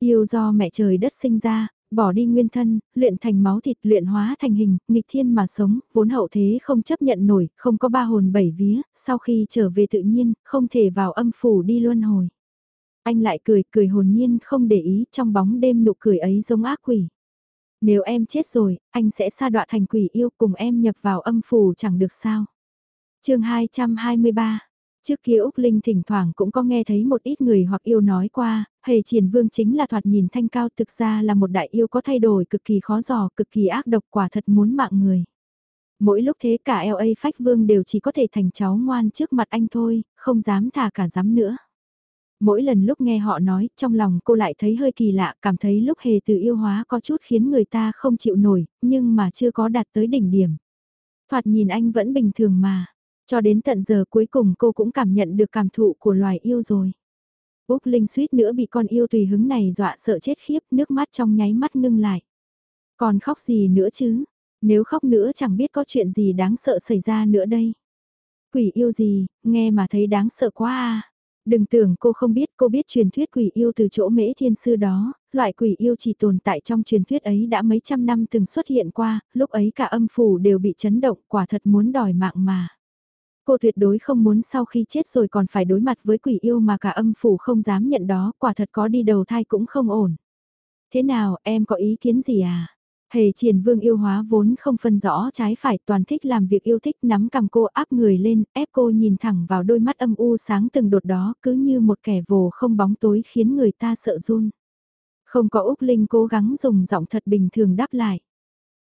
Yêu do mẹ trời đất sinh ra, bỏ đi nguyên thân, luyện thành máu thịt, luyện hóa thành hình, nghịch thiên mà sống, vốn hậu thế không chấp nhận nổi, không có ba hồn bảy vía, sau khi trở về tự nhiên, không thể vào âm phủ đi luân hồi. Anh lại cười, cười hồn nhiên không để ý trong bóng đêm nụ cười ấy giống ác quỷ. Nếu em chết rồi, anh sẽ sa đọa thành quỷ yêu cùng em nhập vào âm phủ chẳng được sao. chương 223 Trước kia Úc Linh thỉnh thoảng cũng có nghe thấy một ít người hoặc yêu nói qua, hề triển vương chính là thoạt nhìn thanh cao thực ra là một đại yêu có thay đổi cực kỳ khó dò, cực kỳ ác độc quả thật muốn mạng người. Mỗi lúc thế cả LA phách vương đều chỉ có thể thành cháu ngoan trước mặt anh thôi, không dám thả cả dám nữa. Mỗi lần lúc nghe họ nói, trong lòng cô lại thấy hơi kỳ lạ, cảm thấy lúc hề từ yêu hóa có chút khiến người ta không chịu nổi, nhưng mà chưa có đạt tới đỉnh điểm. Thoạt nhìn anh vẫn bình thường mà, cho đến tận giờ cuối cùng cô cũng cảm nhận được cảm thụ của loài yêu rồi. Úc Linh suýt nữa bị con yêu tùy hứng này dọa sợ chết khiếp, nước mắt trong nháy mắt ngưng lại. Còn khóc gì nữa chứ? Nếu khóc nữa chẳng biết có chuyện gì đáng sợ xảy ra nữa đây. Quỷ yêu gì, nghe mà thấy đáng sợ quá à. Đừng tưởng cô không biết, cô biết truyền thuyết quỷ yêu từ chỗ mễ thiên sư đó, loại quỷ yêu chỉ tồn tại trong truyền thuyết ấy đã mấy trăm năm từng xuất hiện qua, lúc ấy cả âm phủ đều bị chấn động, quả thật muốn đòi mạng mà. Cô tuyệt đối không muốn sau khi chết rồi còn phải đối mặt với quỷ yêu mà cả âm phủ không dám nhận đó, quả thật có đi đầu thai cũng không ổn. Thế nào, em có ý kiến gì à? Hề triển vương yêu hóa vốn không phân rõ trái phải toàn thích làm việc yêu thích nắm cầm cô áp người lên, ép cô nhìn thẳng vào đôi mắt âm u sáng từng đột đó cứ như một kẻ vồ không bóng tối khiến người ta sợ run. Không có Úc Linh cố gắng dùng giọng thật bình thường đáp lại.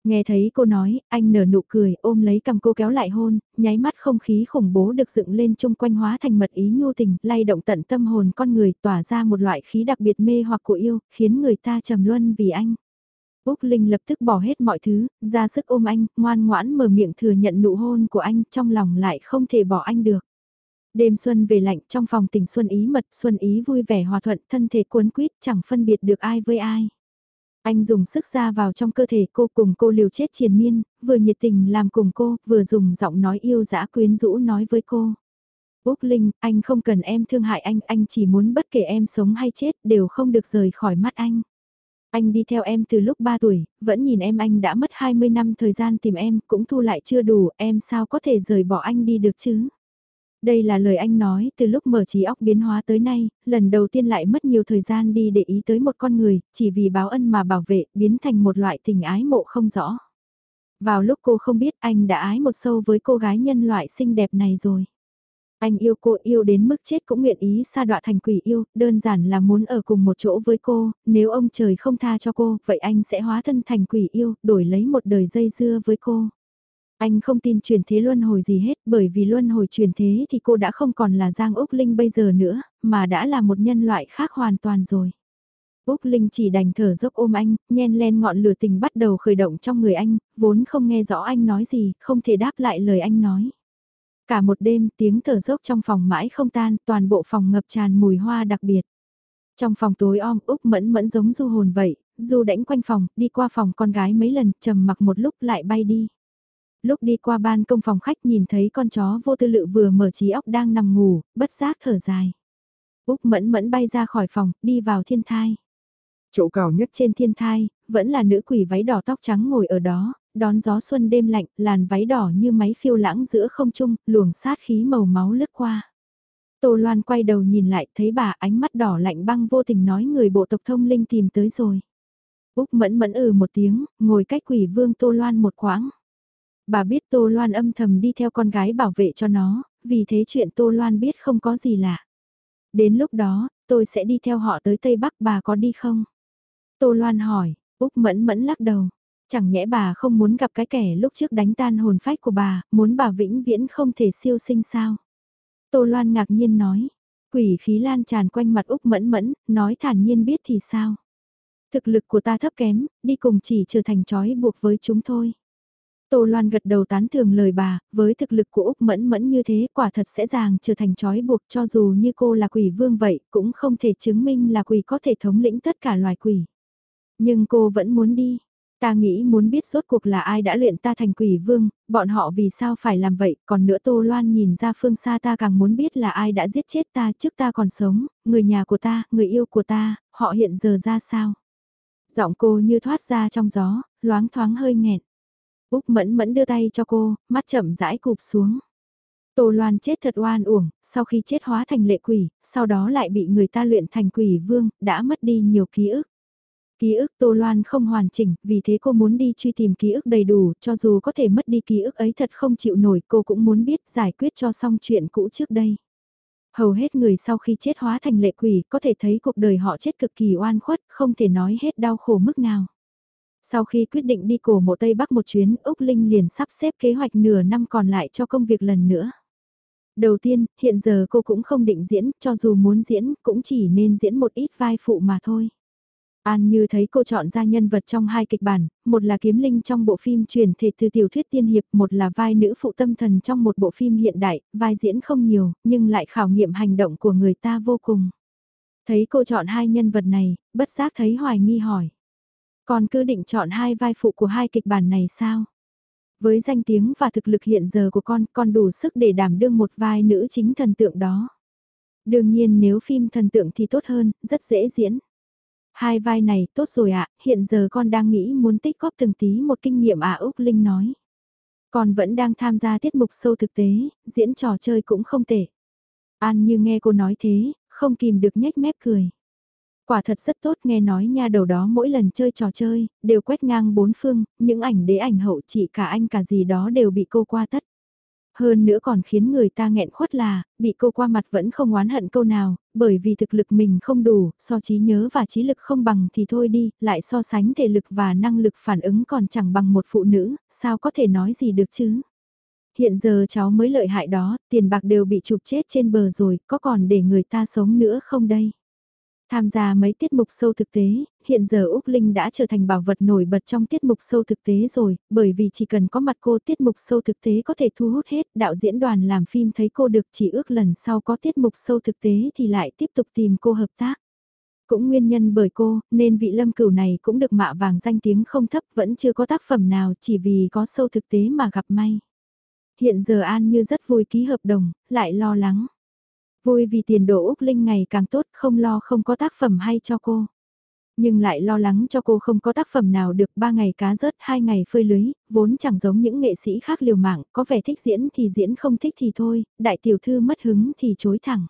Nghe thấy cô nói, anh nở nụ cười, ôm lấy cầm cô kéo lại hôn, nháy mắt không khí khủng bố được dựng lên chung quanh hóa thành mật ý nhu tình, lay động tận tâm hồn con người, tỏa ra một loại khí đặc biệt mê hoặc của yêu, khiến người ta trầm luân vì anh. Úc Linh lập tức bỏ hết mọi thứ, ra sức ôm anh, ngoan ngoãn mở miệng thừa nhận nụ hôn của anh, trong lòng lại không thể bỏ anh được. Đêm xuân về lạnh trong phòng tình xuân ý mật, xuân ý vui vẻ hòa thuận, thân thể cuốn quýt chẳng phân biệt được ai với ai. Anh dùng sức ra vào trong cơ thể cô cùng cô liều chết triền miên, vừa nhiệt tình làm cùng cô, vừa dùng giọng nói yêu dã quyến rũ nói với cô. Úc Linh, anh không cần em thương hại anh, anh chỉ muốn bất kể em sống hay chết đều không được rời khỏi mắt anh. Anh đi theo em từ lúc 3 tuổi, vẫn nhìn em anh đã mất 20 năm thời gian tìm em, cũng thu lại chưa đủ, em sao có thể rời bỏ anh đi được chứ? Đây là lời anh nói từ lúc mở trí óc biến hóa tới nay, lần đầu tiên lại mất nhiều thời gian đi để ý tới một con người, chỉ vì báo ân mà bảo vệ, biến thành một loại tình ái mộ không rõ. Vào lúc cô không biết anh đã ái một sâu với cô gái nhân loại xinh đẹp này rồi. Anh yêu cô yêu đến mức chết cũng nguyện ý xa đọa thành quỷ yêu, đơn giản là muốn ở cùng một chỗ với cô, nếu ông trời không tha cho cô, vậy anh sẽ hóa thân thành quỷ yêu, đổi lấy một đời dây dưa với cô. Anh không tin truyền thế luân hồi gì hết, bởi vì luân hồi truyền thế thì cô đã không còn là Giang Úc Linh bây giờ nữa, mà đã là một nhân loại khác hoàn toàn rồi. Úc Linh chỉ đành thở dốc ôm anh, nhen len ngọn lửa tình bắt đầu khởi động trong người anh, vốn không nghe rõ anh nói gì, không thể đáp lại lời anh nói. Cả một đêm tiếng thở dốc trong phòng mãi không tan, toàn bộ phòng ngập tràn mùi hoa đặc biệt. Trong phòng tối om Úc mẫn mẫn giống du hồn vậy, du đãnh quanh phòng, đi qua phòng con gái mấy lần, trầm mặc một lúc lại bay đi. Lúc đi qua ban công phòng khách nhìn thấy con chó vô tư lự vừa mở trí óc đang nằm ngủ, bất giác thở dài. Úc mẫn mẫn bay ra khỏi phòng, đi vào thiên thai. Chỗ cao nhất trên thiên thai, vẫn là nữ quỷ váy đỏ tóc trắng ngồi ở đó, đón gió xuân đêm lạnh, làn váy đỏ như máy phiêu lãng giữa không trung, luồng sát khí màu máu lướt qua. Tô Loan quay đầu nhìn lại thấy bà ánh mắt đỏ lạnh băng vô tình nói người bộ tộc thông linh tìm tới rồi. Úc mẫn mẫn ừ một tiếng, ngồi cách quỷ vương Tô Loan một quãng. Bà biết Tô Loan âm thầm đi theo con gái bảo vệ cho nó, vì thế chuyện Tô Loan biết không có gì lạ. Đến lúc đó, tôi sẽ đi theo họ tới Tây Bắc bà có đi không? Tô Loan hỏi, Úc mẫn mẫn lắc đầu. Chẳng nhẽ bà không muốn gặp cái kẻ lúc trước đánh tan hồn phách của bà, muốn bà vĩnh viễn không thể siêu sinh sao? Tô Loan ngạc nhiên nói, quỷ khí lan tràn quanh mặt Úc mẫn mẫn, nói thản nhiên biết thì sao? Thực lực của ta thấp kém, đi cùng chỉ trở thành trói buộc với chúng thôi. Tô Loan gật đầu tán thường lời bà, với thực lực của Úc Mẫn Mẫn như thế quả thật sẽ dàng trở thành trói buộc cho dù như cô là quỷ vương vậy cũng không thể chứng minh là quỷ có thể thống lĩnh tất cả loài quỷ. Nhưng cô vẫn muốn đi. Ta nghĩ muốn biết rốt cuộc là ai đã luyện ta thành quỷ vương, bọn họ vì sao phải làm vậy, còn nữa Tô Loan nhìn ra phương xa ta càng muốn biết là ai đã giết chết ta trước ta còn sống, người nhà của ta, người yêu của ta, họ hiện giờ ra sao. Giọng cô như thoát ra trong gió, loáng thoáng hơi nghẹn. Úc mẫn mẫn đưa tay cho cô, mắt chậm rãi cụp xuống. Tô Loan chết thật oan uổng, sau khi chết hóa thành lệ quỷ, sau đó lại bị người ta luyện thành quỷ vương, đã mất đi nhiều ký ức. Ký ức Tô Loan không hoàn chỉnh, vì thế cô muốn đi truy tìm ký ức đầy đủ, cho dù có thể mất đi ký ức ấy thật không chịu nổi, cô cũng muốn biết giải quyết cho xong chuyện cũ trước đây. Hầu hết người sau khi chết hóa thành lệ quỷ có thể thấy cuộc đời họ chết cực kỳ oan khuất, không thể nói hết đau khổ mức nào. Sau khi quyết định đi cổ mộ Tây Bắc một chuyến, Úc Linh liền sắp xếp kế hoạch nửa năm còn lại cho công việc lần nữa. Đầu tiên, hiện giờ cô cũng không định diễn, cho dù muốn diễn, cũng chỉ nên diễn một ít vai phụ mà thôi. An như thấy cô chọn ra nhân vật trong hai kịch bản, một là kiếm linh trong bộ phim truyền thể từ tiểu thuyết tiên hiệp, một là vai nữ phụ tâm thần trong một bộ phim hiện đại, vai diễn không nhiều, nhưng lại khảo nghiệm hành động của người ta vô cùng. Thấy cô chọn hai nhân vật này, bất giác thấy hoài nghi hỏi. Còn cứ định chọn hai vai phụ của hai kịch bản này sao? Với danh tiếng và thực lực hiện giờ của con, con đủ sức để đảm đương một vai nữ chính thần tượng đó. Đương nhiên nếu phim thần tượng thì tốt hơn, rất dễ diễn. Hai vai này tốt rồi ạ, hiện giờ con đang nghĩ muốn tích góp từng tí một kinh nghiệm à Úc Linh nói. Con vẫn đang tham gia tiết mục sâu thực tế, diễn trò chơi cũng không tệ. An như nghe cô nói thế, không kìm được nhếch mép cười. Quả thật rất tốt nghe nói nha đầu đó mỗi lần chơi trò chơi, đều quét ngang bốn phương, những ảnh đế ảnh hậu chỉ cả anh cả gì đó đều bị cô qua tất. Hơn nữa còn khiến người ta nghẹn khuất là, bị cô qua mặt vẫn không oán hận câu nào, bởi vì thực lực mình không đủ, so trí nhớ và trí lực không bằng thì thôi đi, lại so sánh thể lực và năng lực phản ứng còn chẳng bằng một phụ nữ, sao có thể nói gì được chứ? Hiện giờ cháu mới lợi hại đó, tiền bạc đều bị chụp chết trên bờ rồi, có còn để người ta sống nữa không đây? Tham gia mấy tiết mục sâu thực tế, hiện giờ Úc Linh đã trở thành bảo vật nổi bật trong tiết mục sâu thực tế rồi, bởi vì chỉ cần có mặt cô tiết mục sâu thực tế có thể thu hút hết, đạo diễn đoàn làm phim thấy cô được chỉ ước lần sau có tiết mục sâu thực tế thì lại tiếp tục tìm cô hợp tác. Cũng nguyên nhân bởi cô, nên vị lâm cửu này cũng được mạ vàng danh tiếng không thấp vẫn chưa có tác phẩm nào chỉ vì có sâu thực tế mà gặp may. Hiện giờ An như rất vui ký hợp đồng, lại lo lắng. Vui vì tiền đồ Úc Linh ngày càng tốt không lo không có tác phẩm hay cho cô. Nhưng lại lo lắng cho cô không có tác phẩm nào được ba ngày cá rớt hai ngày phơi lưới, vốn chẳng giống những nghệ sĩ khác liều mạng, có vẻ thích diễn thì diễn không thích thì thôi, đại tiểu thư mất hứng thì chối thẳng.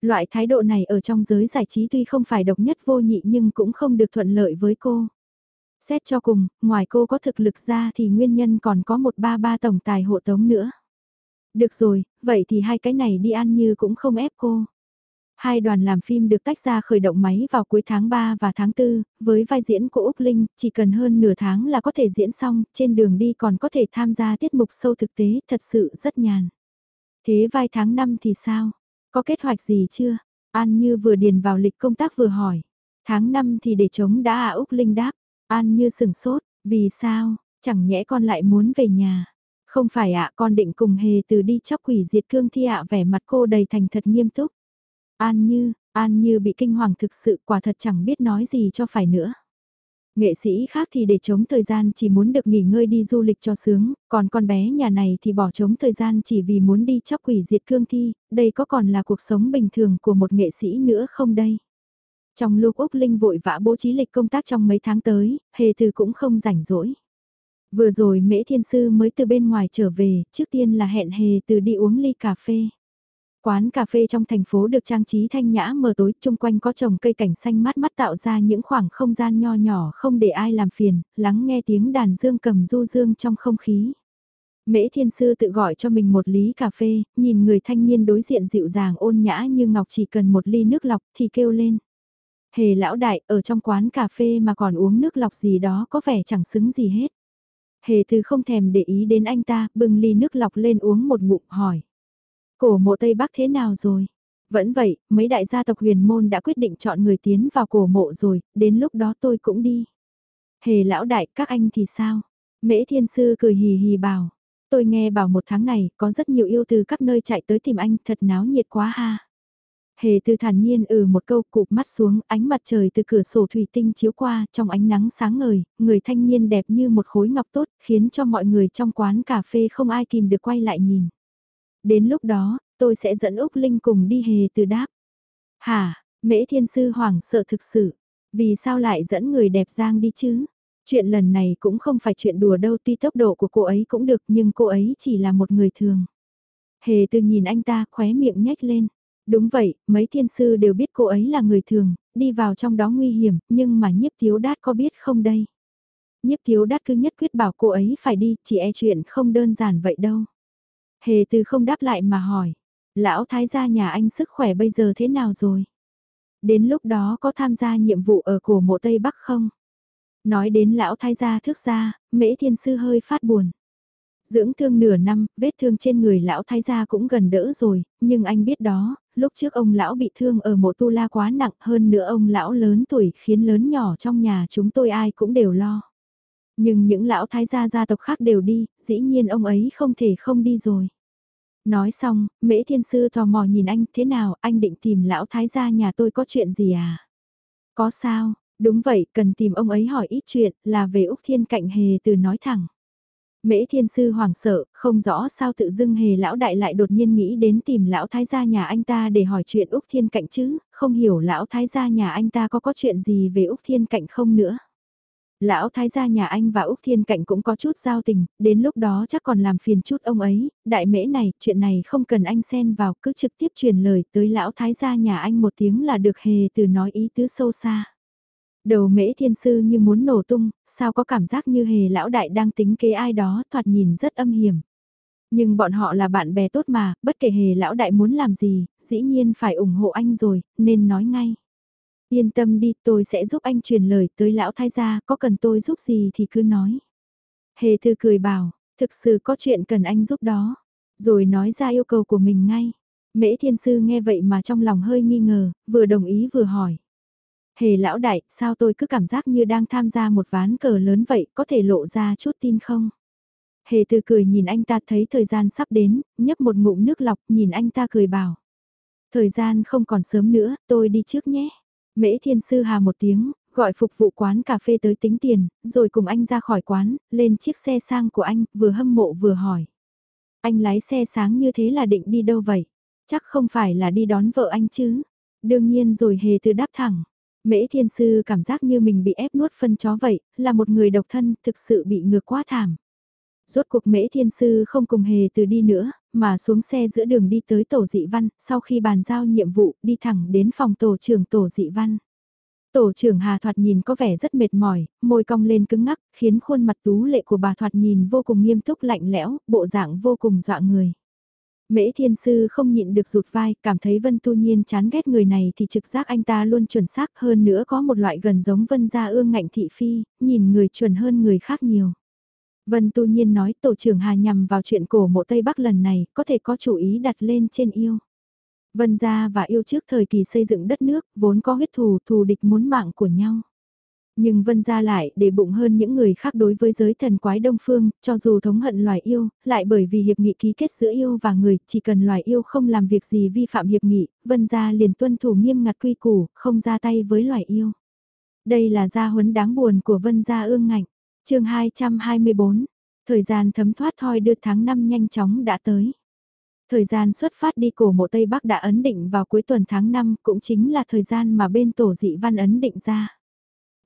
Loại thái độ này ở trong giới giải trí tuy không phải độc nhất vô nhị nhưng cũng không được thuận lợi với cô. Xét cho cùng, ngoài cô có thực lực ra thì nguyên nhân còn có một ba ba tổng tài hộ tống nữa. Được rồi, vậy thì hai cái này đi ăn như cũng không ép cô. Hai đoàn làm phim được tách ra khởi động máy vào cuối tháng 3 và tháng 4, với vai diễn của Úc Linh, chỉ cần hơn nửa tháng là có thể diễn xong, trên đường đi còn có thể tham gia tiết mục sâu thực tế, thật sự rất nhàn. Thế vai tháng 5 thì sao? Có kế hoạch gì chưa? An Như vừa điền vào lịch công tác vừa hỏi. Tháng 5 thì để chống đã à Úc Linh đáp, An như sừng sốt, vì sao, chẳng nhẽ con lại muốn về nhà. Không phải ạ con định cùng hề từ đi chóc quỷ diệt cương thi ạ vẻ mặt cô đầy thành thật nghiêm túc. An như, An như bị kinh hoàng thực sự quả thật chẳng biết nói gì cho phải nữa. Nghệ sĩ khác thì để chống thời gian chỉ muốn được nghỉ ngơi đi du lịch cho sướng, còn con bé nhà này thì bỏ chống thời gian chỉ vì muốn đi chóc quỷ diệt cương thi, đây có còn là cuộc sống bình thường của một nghệ sĩ nữa không đây? Trong lúc Úc Linh vội vã bố trí lịch công tác trong mấy tháng tới, hề từ cũng không rảnh rỗi. Vừa rồi Mễ Thiên Sư mới từ bên ngoài trở về, trước tiên là hẹn hề từ đi uống ly cà phê. Quán cà phê trong thành phố được trang trí thanh nhã mờ tối, chung quanh có trồng cây cảnh xanh mát mắt tạo ra những khoảng không gian nho nhỏ không để ai làm phiền, lắng nghe tiếng đàn dương cầm du dương trong không khí. Mễ Thiên Sư tự gọi cho mình một lý cà phê, nhìn người thanh niên đối diện dịu dàng ôn nhã như ngọc chỉ cần một ly nước lọc thì kêu lên. Hề lão đại, ở trong quán cà phê mà còn uống nước lọc gì đó có vẻ chẳng xứng gì hết. Hề từ không thèm để ý đến anh ta, bưng ly nước lọc lên uống một ngụm hỏi. Cổ mộ Tây Bắc thế nào rồi? Vẫn vậy, mấy đại gia tộc huyền môn đã quyết định chọn người tiến vào cổ mộ rồi, đến lúc đó tôi cũng đi. Hề lão đại, các anh thì sao? Mễ thiên sư cười hì hì bảo. Tôi nghe bảo một tháng này, có rất nhiều yêu từ các nơi chạy tới tìm anh, thật náo nhiệt quá ha. Hề từ thản nhiên ừ một câu cụp mắt xuống, ánh mặt trời từ cửa sổ thủy tinh chiếu qua, trong ánh nắng sáng ngời, người thanh niên đẹp như một khối ngọc tốt, khiến cho mọi người trong quán cà phê không ai kìm được quay lại nhìn. Đến lúc đó, tôi sẽ dẫn Úc Linh cùng đi hề từ đáp. Hả, mễ thiên sư hoảng sợ thực sự, vì sao lại dẫn người đẹp giang đi chứ? Chuyện lần này cũng không phải chuyện đùa đâu tuy tốc độ của cô ấy cũng được nhưng cô ấy chỉ là một người thường. Hề từ nhìn anh ta khóe miệng nhếch lên. Đúng vậy, mấy thiên sư đều biết cô ấy là người thường, đi vào trong đó nguy hiểm, nhưng mà nhiếp thiếu đát có biết không đây? Nhiếp thiếu đát cứ nhất quyết bảo cô ấy phải đi, chỉ e chuyện không đơn giản vậy đâu. Hề từ không đáp lại mà hỏi, lão thái gia nhà anh sức khỏe bây giờ thế nào rồi? Đến lúc đó có tham gia nhiệm vụ ở cổ mộ Tây Bắc không? Nói đến lão thái gia thước gia, mễ thiên sư hơi phát buồn. Dưỡng thương nửa năm, vết thương trên người lão thái gia cũng gần đỡ rồi, nhưng anh biết đó, lúc trước ông lão bị thương ở mộ tu la quá nặng hơn nữa ông lão lớn tuổi khiến lớn nhỏ trong nhà chúng tôi ai cũng đều lo. Nhưng những lão thái gia gia tộc khác đều đi, dĩ nhiên ông ấy không thể không đi rồi. Nói xong, mễ thiên sư tò mò nhìn anh thế nào, anh định tìm lão thái gia nhà tôi có chuyện gì à? Có sao, đúng vậy, cần tìm ông ấy hỏi ít chuyện, là về Úc Thiên Cạnh Hề từ nói thẳng. Mễ thiên sư hoảng sợ, không rõ sao tự dưng hề lão đại lại đột nhiên nghĩ đến tìm lão thái gia nhà anh ta để hỏi chuyện Úc Thiên Cạnh chứ, không hiểu lão thái gia nhà anh ta có có chuyện gì về Úc Thiên Cạnh không nữa. Lão thái gia nhà anh và Úc Thiên Cạnh cũng có chút giao tình, đến lúc đó chắc còn làm phiền chút ông ấy, đại mễ này, chuyện này không cần anh xen vào, cứ trực tiếp truyền lời tới lão thái gia nhà anh một tiếng là được hề từ nói ý tứ sâu xa. Đầu mễ thiên sư như muốn nổ tung, sao có cảm giác như hề lão đại đang tính kế ai đó thoạt nhìn rất âm hiểm. Nhưng bọn họ là bạn bè tốt mà, bất kể hề lão đại muốn làm gì, dĩ nhiên phải ủng hộ anh rồi, nên nói ngay. Yên tâm đi, tôi sẽ giúp anh truyền lời tới lão thái gia, có cần tôi giúp gì thì cứ nói. Hề thư cười bảo, thực sự có chuyện cần anh giúp đó. Rồi nói ra yêu cầu của mình ngay. Mễ thiên sư nghe vậy mà trong lòng hơi nghi ngờ, vừa đồng ý vừa hỏi. Hề lão đại, sao tôi cứ cảm giác như đang tham gia một ván cờ lớn vậy, có thể lộ ra chút tin không? Hề từ cười nhìn anh ta thấy thời gian sắp đến, nhấp một ngụm nước lọc nhìn anh ta cười bảo. Thời gian không còn sớm nữa, tôi đi trước nhé. Mễ thiên sư hà một tiếng, gọi phục vụ quán cà phê tới tính tiền, rồi cùng anh ra khỏi quán, lên chiếc xe sang của anh, vừa hâm mộ vừa hỏi. Anh lái xe sáng như thế là định đi đâu vậy? Chắc không phải là đi đón vợ anh chứ? Đương nhiên rồi hề từ đáp thẳng. Mễ thiên sư cảm giác như mình bị ép nuốt phân chó vậy, là một người độc thân, thực sự bị ngược quá thảm. Rốt cuộc mễ thiên sư không cùng hề từ đi nữa, mà xuống xe giữa đường đi tới tổ dị văn, sau khi bàn giao nhiệm vụ, đi thẳng đến phòng tổ trưởng tổ dị văn. Tổ trưởng Hà Thoạt nhìn có vẻ rất mệt mỏi, môi cong lên cứng ngắc, khiến khuôn mặt tú lệ của bà Thoạt nhìn vô cùng nghiêm túc lạnh lẽo, bộ dạng vô cùng dọa người. Mễ thiên sư không nhịn được rụt vai, cảm thấy Vân Tu Nhiên chán ghét người này thì trực giác anh ta luôn chuẩn xác hơn nữa có một loại gần giống Vân gia ương ngạnh thị phi, nhìn người chuẩn hơn người khác nhiều. Vân Tu Nhiên nói tổ trưởng Hà nhằm vào chuyện cổ mộ Tây Bắc lần này, có thể có chủ ý đặt lên trên yêu. Vân gia và yêu trước thời kỳ xây dựng đất nước, vốn có huyết thù, thù địch muốn mạng của nhau. Nhưng Vân gia lại để bụng hơn những người khác đối với giới thần quái Đông Phương, cho dù thống hận loài yêu, lại bởi vì hiệp nghị ký kết giữa yêu và người, chỉ cần loài yêu không làm việc gì vi phạm hiệp nghị, Vân gia liền tuân thủ nghiêm ngặt quy củ, không ra tay với loài yêu. Đây là gia huấn đáng buồn của Vân gia ương ngạnh. chương 224, thời gian thấm thoát thoi đưa tháng 5 nhanh chóng đã tới. Thời gian xuất phát đi cổ mộ Tây Bắc đã ấn định vào cuối tuần tháng 5 cũng chính là thời gian mà bên tổ dị văn ấn định ra.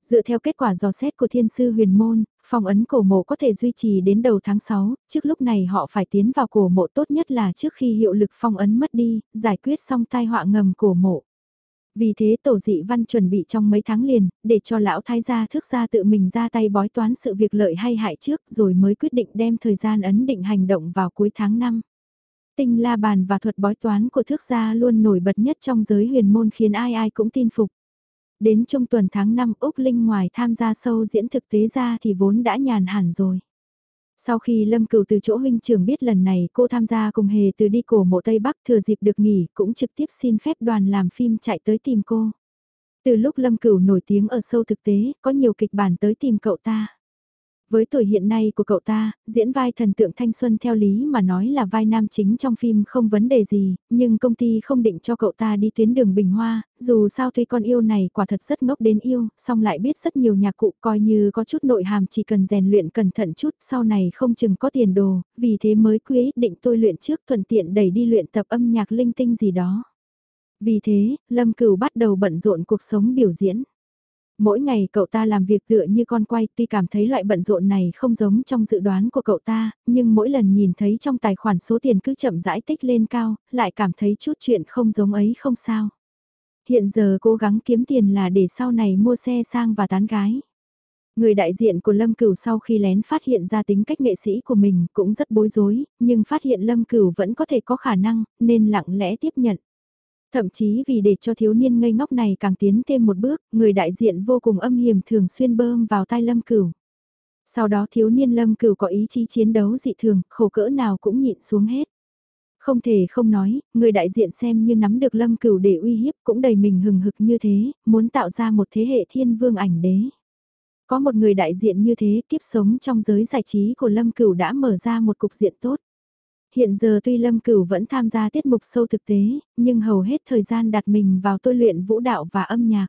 Dựa theo kết quả dò xét của thiên sư huyền môn, phong ấn cổ mộ có thể duy trì đến đầu tháng 6, trước lúc này họ phải tiến vào cổ mộ tốt nhất là trước khi hiệu lực phong ấn mất đi, giải quyết xong tai họa ngầm cổ mộ. Vì thế tổ dị văn chuẩn bị trong mấy tháng liền, để cho lão thái gia thức gia tự mình ra tay bói toán sự việc lợi hay hại trước rồi mới quyết định đem thời gian ấn định hành động vào cuối tháng 5. Tinh la bàn và thuật bói toán của thước gia luôn nổi bật nhất trong giới huyền môn khiến ai ai cũng tin phục. Đến trung tuần tháng 5 Úc Linh ngoài tham gia sâu diễn thực tế ra thì vốn đã nhàn hẳn rồi. Sau khi Lâm Cửu từ chỗ huynh trưởng biết lần này cô tham gia cùng hề từ đi cổ mộ Tây Bắc thừa dịp được nghỉ cũng trực tiếp xin phép đoàn làm phim chạy tới tìm cô. Từ lúc Lâm Cửu nổi tiếng ở sâu thực tế, có nhiều kịch bản tới tìm cậu ta. Với tuổi hiện nay của cậu ta, diễn vai thần tượng thanh xuân theo lý mà nói là vai nam chính trong phim không vấn đề gì, nhưng công ty không định cho cậu ta đi tuyến đường bình hoa, dù sao tuy con yêu này quả thật rất ngốc đến yêu, song lại biết rất nhiều nhạc cụ coi như có chút nội hàm chỉ cần rèn luyện cẩn thận chút sau này không chừng có tiền đồ, vì thế mới quyết định tôi luyện trước thuận tiện đẩy đi luyện tập âm nhạc linh tinh gì đó. Vì thế, Lâm Cửu bắt đầu bận rộn cuộc sống biểu diễn. Mỗi ngày cậu ta làm việc tựa như con quay tuy cảm thấy loại bận rộn này không giống trong dự đoán của cậu ta, nhưng mỗi lần nhìn thấy trong tài khoản số tiền cứ chậm rãi tích lên cao, lại cảm thấy chút chuyện không giống ấy không sao. Hiện giờ cố gắng kiếm tiền là để sau này mua xe sang và tán gái. Người đại diện của Lâm Cửu sau khi lén phát hiện ra tính cách nghệ sĩ của mình cũng rất bối rối, nhưng phát hiện Lâm Cửu vẫn có thể có khả năng, nên lặng lẽ tiếp nhận. Thậm chí vì để cho thiếu niên ngây ngốc này càng tiến thêm một bước, người đại diện vô cùng âm hiểm thường xuyên bơm vào tai lâm cửu. Sau đó thiếu niên lâm cửu có ý chí chiến đấu dị thường, khổ cỡ nào cũng nhịn xuống hết. Không thể không nói, người đại diện xem như nắm được lâm cửu để uy hiếp cũng đầy mình hừng hực như thế, muốn tạo ra một thế hệ thiên vương ảnh đế. Có một người đại diện như thế kiếp sống trong giới giải trí của lâm cửu đã mở ra một cục diện tốt hiện giờ tuy Lâm Cửu vẫn tham gia tiết mục sâu thực tế, nhưng hầu hết thời gian đặt mình vào tôi luyện vũ đạo và âm nhạc.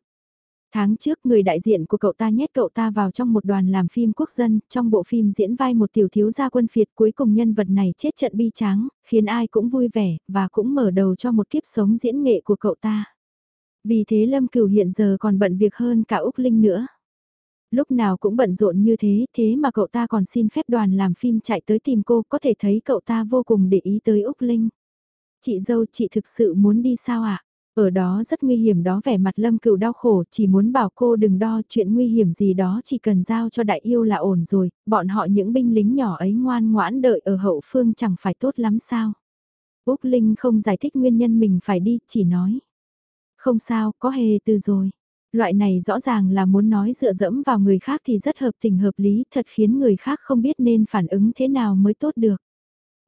Tháng trước người đại diện của cậu ta nhét cậu ta vào trong một đoàn làm phim quốc dân, trong bộ phim diễn vai một tiểu thiếu gia quân phiệt cuối cùng nhân vật này chết trận bi tráng, khiến ai cũng vui vẻ, và cũng mở đầu cho một kiếp sống diễn nghệ của cậu ta. Vì thế Lâm Cửu hiện giờ còn bận việc hơn cả Úc Linh nữa lúc nào cũng bận rộn như thế, thế mà cậu ta còn xin phép đoàn làm phim chạy tới tìm cô, có thể thấy cậu ta vô cùng để ý tới Úc Linh. Chị dâu chị thực sự muốn đi sao ạ? À? Ở đó rất nguy hiểm đó vẻ mặt lâm cựu đau khổ, chỉ muốn bảo cô đừng đo chuyện nguy hiểm gì đó chỉ cần giao cho đại yêu là ổn rồi, bọn họ những binh lính nhỏ ấy ngoan ngoãn đợi ở hậu phương chẳng phải tốt lắm sao. Úc Linh không giải thích nguyên nhân mình phải đi, chỉ nói. Không sao, có hề từ rồi. Loại này rõ ràng là muốn nói dựa dẫm vào người khác thì rất hợp tình hợp lý, thật khiến người khác không biết nên phản ứng thế nào mới tốt được.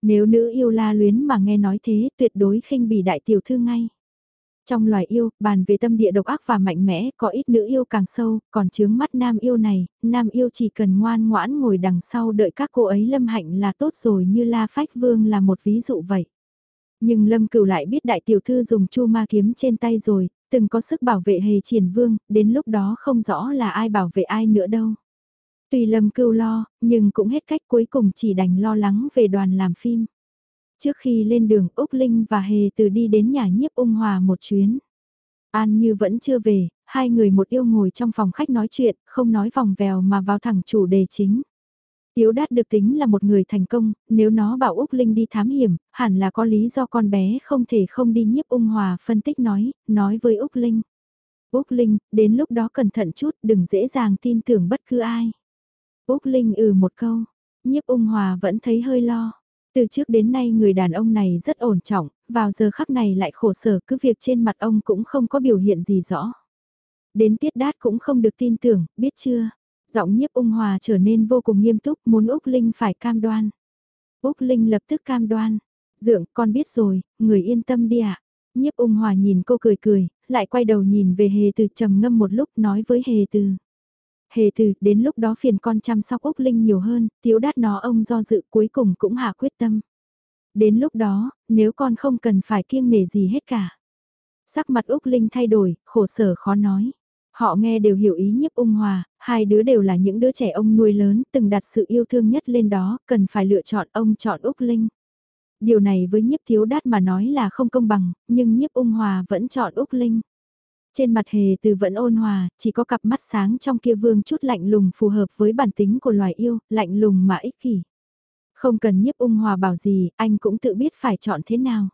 Nếu nữ yêu la luyến mà nghe nói thế, tuyệt đối khinh bỉ đại tiểu thư ngay. Trong loài yêu, bàn về tâm địa độc ác và mạnh mẽ, có ít nữ yêu càng sâu, còn chướng mắt nam yêu này, nam yêu chỉ cần ngoan ngoãn ngồi đằng sau đợi các cô ấy lâm hạnh là tốt rồi như La Phách Vương là một ví dụ vậy. Nhưng Lâm Cửu lại biết đại tiểu thư dùng chu ma kiếm trên tay rồi, từng có sức bảo vệ hề triển vương, đến lúc đó không rõ là ai bảo vệ ai nữa đâu. Tùy Lâm cưu lo, nhưng cũng hết cách cuối cùng chỉ đành lo lắng về đoàn làm phim. Trước khi lên đường Úc Linh và Hề từ đi đến nhà nhiếp ung hòa một chuyến. An như vẫn chưa về, hai người một yêu ngồi trong phòng khách nói chuyện, không nói vòng vèo mà vào thẳng chủ đề chính. Tiếu đát được tính là một người thành công, nếu nó bảo Úc Linh đi thám hiểm, hẳn là có lý do con bé không thể không đi nhiếp ung hòa phân tích nói, nói với Úc Linh. Úc Linh, đến lúc đó cẩn thận chút, đừng dễ dàng tin tưởng bất cứ ai. Úc Linh ừ một câu, nhiếp ung hòa vẫn thấy hơi lo. Từ trước đến nay người đàn ông này rất ổn trọng, vào giờ khắc này lại khổ sở cứ việc trên mặt ông cũng không có biểu hiện gì rõ. Đến tiết đát cũng không được tin tưởng, biết chưa? Giọng nhiếp ung hòa trở nên vô cùng nghiêm túc muốn Úc Linh phải cam đoan. Úc Linh lập tức cam đoan. Dượng con biết rồi, người yên tâm đi ạ. Nhiếp ung hòa nhìn cô cười cười, lại quay đầu nhìn về hề từ trầm ngâm một lúc nói với hề từ. Hề từ, đến lúc đó phiền con chăm sóc Úc Linh nhiều hơn, tiếu đát nó ông do dự cuối cùng cũng hạ quyết tâm. Đến lúc đó, nếu con không cần phải kiêng nể gì hết cả. Sắc mặt Úc Linh thay đổi, khổ sở khó nói. Họ nghe đều hiểu ý nhiếp ung hòa, hai đứa đều là những đứa trẻ ông nuôi lớn, từng đặt sự yêu thương nhất lên đó, cần phải lựa chọn ông chọn Úc Linh. Điều này với nhiếp thiếu đát mà nói là không công bằng, nhưng nhiếp ung hòa vẫn chọn Úc Linh. Trên mặt hề từ vẫn ôn hòa, chỉ có cặp mắt sáng trong kia vương chút lạnh lùng phù hợp với bản tính của loài yêu, lạnh lùng mà ích kỷ. Không cần nhiếp ung hòa bảo gì, anh cũng tự biết phải chọn thế nào.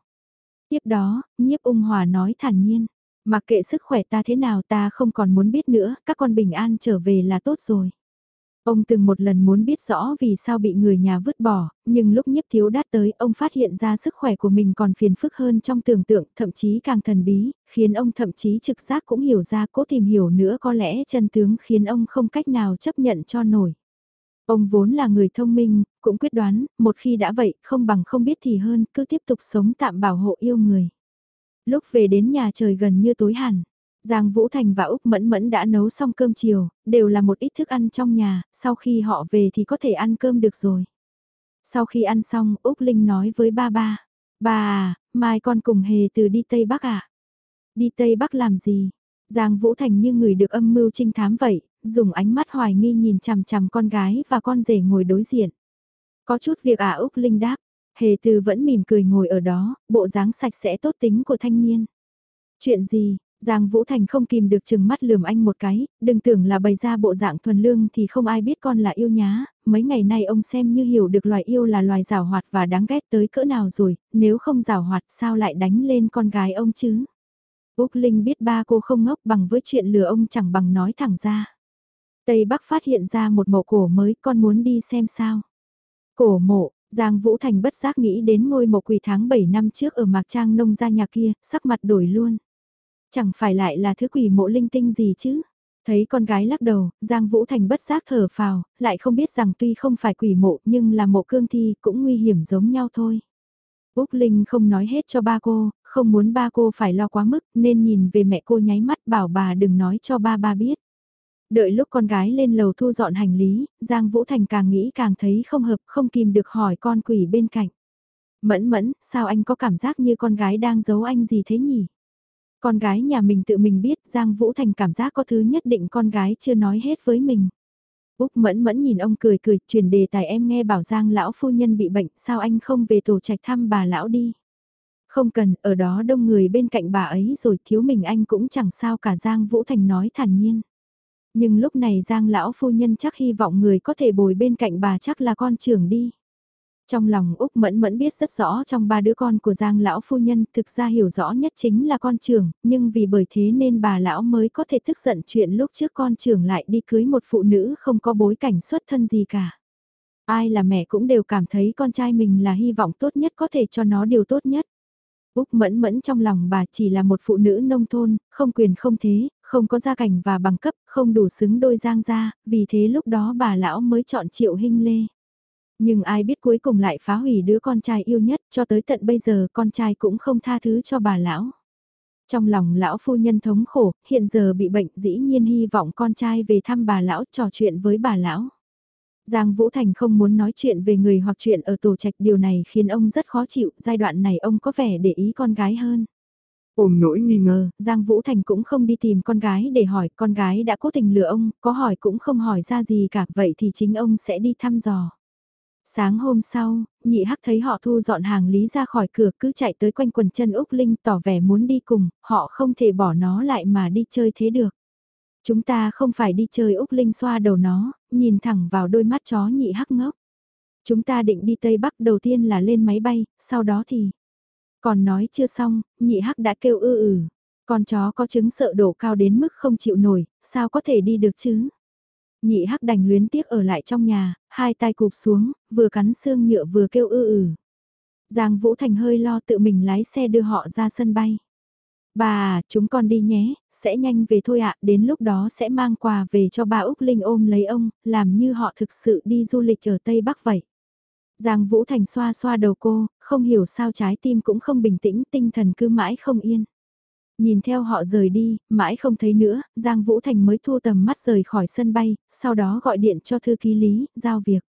Tiếp đó, nhiếp ung hòa nói thản nhiên, mặc kệ sức khỏe ta thế nào ta không còn muốn biết nữa, các con bình an trở về là tốt rồi. Ông từng một lần muốn biết rõ vì sao bị người nhà vứt bỏ, nhưng lúc nhiếp thiếu đát tới ông phát hiện ra sức khỏe của mình còn phiền phức hơn trong tưởng tượng, thậm chí càng thần bí, khiến ông thậm chí trực giác cũng hiểu ra cố tìm hiểu nữa có lẽ chân tướng khiến ông không cách nào chấp nhận cho nổi. Ông vốn là người thông minh, cũng quyết đoán, một khi đã vậy, không bằng không biết thì hơn, cứ tiếp tục sống tạm bảo hộ yêu người. Lúc về đến nhà trời gần như tối hẳn, Giang Vũ Thành và Úc Mẫn Mẫn đã nấu xong cơm chiều, đều là một ít thức ăn trong nhà, sau khi họ về thì có thể ăn cơm được rồi. Sau khi ăn xong, Úc Linh nói với ba ba, ba à, mai con cùng hề từ đi Tây Bắc à? Đi Tây Bắc làm gì? Giang Vũ Thành như người được âm mưu trinh thám vậy, dùng ánh mắt hoài nghi nhìn chằm chằm con gái và con rể ngồi đối diện. Có chút việc à Úc Linh đáp, hề từ vẫn mỉm cười ngồi ở đó, bộ dáng sạch sẽ tốt tính của thanh niên. Chuyện gì, Giang Vũ Thành không kìm được chừng mắt lườm anh một cái, đừng tưởng là bày ra bộ dạng thuần lương thì không ai biết con là yêu nhá, mấy ngày nay ông xem như hiểu được loài yêu là loài rào hoạt và đáng ghét tới cỡ nào rồi, nếu không rào hoạt sao lại đánh lên con gái ông chứ. Úc Linh biết ba cô không ngốc bằng với chuyện lừa ông chẳng bằng nói thẳng ra. Tây Bắc phát hiện ra một mộ cổ mới con muốn đi xem sao. Cổ mộ, Giang Vũ Thành bất giác nghĩ đến ngôi mộ quỷ tháng 7 năm trước ở Mạc Trang nông gia nhà kia, sắc mặt đổi luôn. Chẳng phải lại là thứ quỷ mộ linh tinh gì chứ? Thấy con gái lắc đầu, Giang Vũ Thành bất giác thở phào, lại không biết rằng tuy không phải quỷ mộ nhưng là mộ cương thi cũng nguy hiểm giống nhau thôi. Úc Linh không nói hết cho ba cô, không muốn ba cô phải lo quá mức nên nhìn về mẹ cô nháy mắt bảo bà đừng nói cho ba ba biết. Đợi lúc con gái lên lầu thu dọn hành lý, Giang Vũ Thành càng nghĩ càng thấy không hợp không kìm được hỏi con quỷ bên cạnh. Mẫn mẫn, sao anh có cảm giác như con gái đang giấu anh gì thế nhỉ? Con gái nhà mình tự mình biết Giang Vũ Thành cảm giác có thứ nhất định con gái chưa nói hết với mình. Úc mẫn mẫn nhìn ông cười cười, chuyển đề tài em nghe bảo Giang lão phu nhân bị bệnh, sao anh không về tổ trạch thăm bà lão đi. Không cần, ở đó đông người bên cạnh bà ấy rồi thiếu mình anh cũng chẳng sao cả Giang Vũ Thành nói thản nhiên. Nhưng lúc này Giang lão phu nhân chắc hy vọng người có thể bồi bên cạnh bà chắc là con trưởng đi. Trong lòng Úc Mẫn Mẫn biết rất rõ trong ba đứa con của Giang lão phu nhân thực ra hiểu rõ nhất chính là con trưởng, nhưng vì bởi thế nên bà lão mới có thể tức giận chuyện lúc trước con trưởng lại đi cưới một phụ nữ không có bối cảnh xuất thân gì cả. Ai là mẹ cũng đều cảm thấy con trai mình là hy vọng tốt nhất có thể cho nó điều tốt nhất. Úc Mẫn Mẫn trong lòng bà chỉ là một phụ nữ nông thôn, không quyền không thế, không có gia cảnh và bằng cấp, không đủ xứng đôi giang gia, vì thế lúc đó bà lão mới chọn Triệu Hinh Lê. Nhưng ai biết cuối cùng lại phá hủy đứa con trai yêu nhất, cho tới tận bây giờ con trai cũng không tha thứ cho bà lão. Trong lòng lão phu nhân thống khổ, hiện giờ bị bệnh dĩ nhiên hy vọng con trai về thăm bà lão trò chuyện với bà lão. Giang Vũ Thành không muốn nói chuyện về người hoặc chuyện ở tổ trạch điều này khiến ông rất khó chịu, giai đoạn này ông có vẻ để ý con gái hơn. Ôm nỗi nghi ngờ, Giang Vũ Thành cũng không đi tìm con gái để hỏi, con gái đã cố tình lừa ông, có hỏi cũng không hỏi ra gì cả, vậy thì chính ông sẽ đi thăm dò. Sáng hôm sau, nhị hắc thấy họ thu dọn hàng lý ra khỏi cửa cứ chạy tới quanh quần chân Úc Linh tỏ vẻ muốn đi cùng, họ không thể bỏ nó lại mà đi chơi thế được. Chúng ta không phải đi chơi Úc Linh xoa đầu nó, nhìn thẳng vào đôi mắt chó nhị hắc ngốc. Chúng ta định đi Tây Bắc đầu tiên là lên máy bay, sau đó thì... Còn nói chưa xong, nhị hắc đã kêu ư ừ. Con chó có chứng sợ độ cao đến mức không chịu nổi, sao có thể đi được chứ? Nhị hắc đành luyến tiếc ở lại trong nhà, hai tay cụp xuống, vừa cắn xương nhựa vừa kêu ư ừ. Giang Vũ Thành hơi lo tự mình lái xe đưa họ ra sân bay. Bà, à, chúng con đi nhé, sẽ nhanh về thôi ạ, đến lúc đó sẽ mang quà về cho bà Úc Linh ôm lấy ông, làm như họ thực sự đi du lịch ở Tây Bắc vậy. Giang Vũ Thành xoa xoa đầu cô, không hiểu sao trái tim cũng không bình tĩnh, tinh thần cứ mãi không yên. Nhìn theo họ rời đi, mãi không thấy nữa, Giang Vũ Thành mới thu tầm mắt rời khỏi sân bay, sau đó gọi điện cho thư ký lý, giao việc.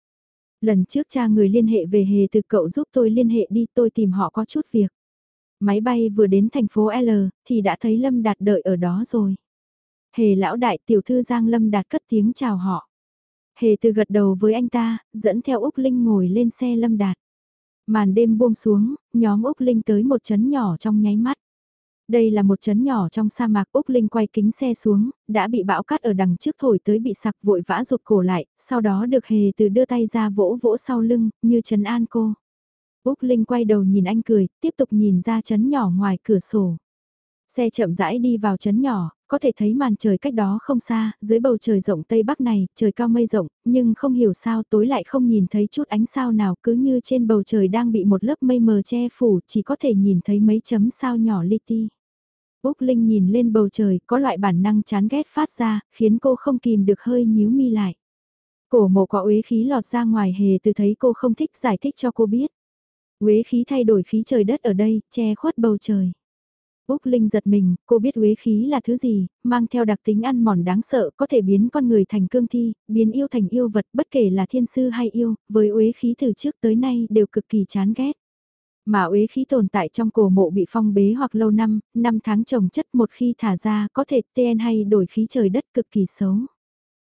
Lần trước cha người liên hệ về hề từ cậu giúp tôi liên hệ đi, tôi tìm họ có chút việc. Máy bay vừa đến thành phố L, thì đã thấy Lâm Đạt đợi ở đó rồi. Hề lão đại tiểu thư Giang Lâm Đạt cất tiếng chào họ. Hề từ gật đầu với anh ta, dẫn theo Úc Linh ngồi lên xe Lâm Đạt. Màn đêm buông xuống, nhóm Úc Linh tới một chấn nhỏ trong nháy mắt. Đây là một chấn nhỏ trong sa mạc Úc Linh quay kính xe xuống, đã bị bão cát ở đằng trước thổi tới bị sặc vội vã rụt cổ lại, sau đó được hề từ đưa tay ra vỗ vỗ sau lưng, như chấn an cô. Úc Linh quay đầu nhìn anh cười, tiếp tục nhìn ra chấn nhỏ ngoài cửa sổ. Xe chậm rãi đi vào trấn nhỏ, có thể thấy màn trời cách đó không xa, dưới bầu trời rộng tây bắc này, trời cao mây rộng, nhưng không hiểu sao tối lại không nhìn thấy chút ánh sao nào cứ như trên bầu trời đang bị một lớp mây mờ che phủ, chỉ có thể nhìn thấy mấy chấm sao nhỏ li ti. Úc Linh nhìn lên bầu trời, có loại bản năng chán ghét phát ra, khiến cô không kìm được hơi nhíu mi lại. Cổ mộ có uế khí lọt ra ngoài hề từ thấy cô không thích giải thích cho cô biết. Uế khí thay đổi khí trời đất ở đây, che khuất bầu trời. Úc Linh giật mình, cô biết uế khí là thứ gì, mang theo đặc tính ăn mòn đáng sợ, có thể biến con người thành cương thi, biến yêu thành yêu vật, bất kể là thiên sư hay yêu, với uế khí từ trước tới nay đều cực kỳ chán ghét. Mà uế khí tồn tại trong cổ mộ bị phong bế hoặc lâu năm, năm tháng trồng chất một khi thả ra có thể TN hay đổi khí trời đất cực kỳ xấu.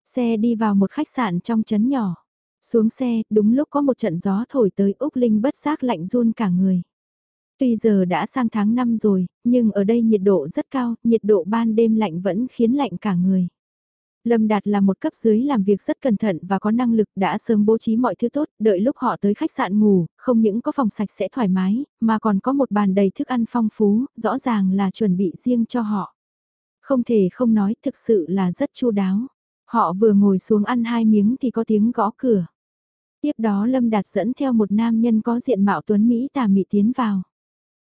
Xe đi vào một khách sạn trong trấn nhỏ. Xuống xe, đúng lúc có một trận gió thổi tới Úc Linh bất giác lạnh run cả người. Tuy giờ đã sang tháng 5 rồi, nhưng ở đây nhiệt độ rất cao, nhiệt độ ban đêm lạnh vẫn khiến lạnh cả người. Lâm Đạt là một cấp dưới làm việc rất cẩn thận và có năng lực đã sớm bố trí mọi thứ tốt, đợi lúc họ tới khách sạn ngủ, không những có phòng sạch sẽ thoải mái, mà còn có một bàn đầy thức ăn phong phú, rõ ràng là chuẩn bị riêng cho họ. Không thể không nói thực sự là rất chu đáo. Họ vừa ngồi xuống ăn hai miếng thì có tiếng gõ cửa. Tiếp đó Lâm Đạt dẫn theo một nam nhân có diện mạo tuấn Mỹ tà mị tiến vào.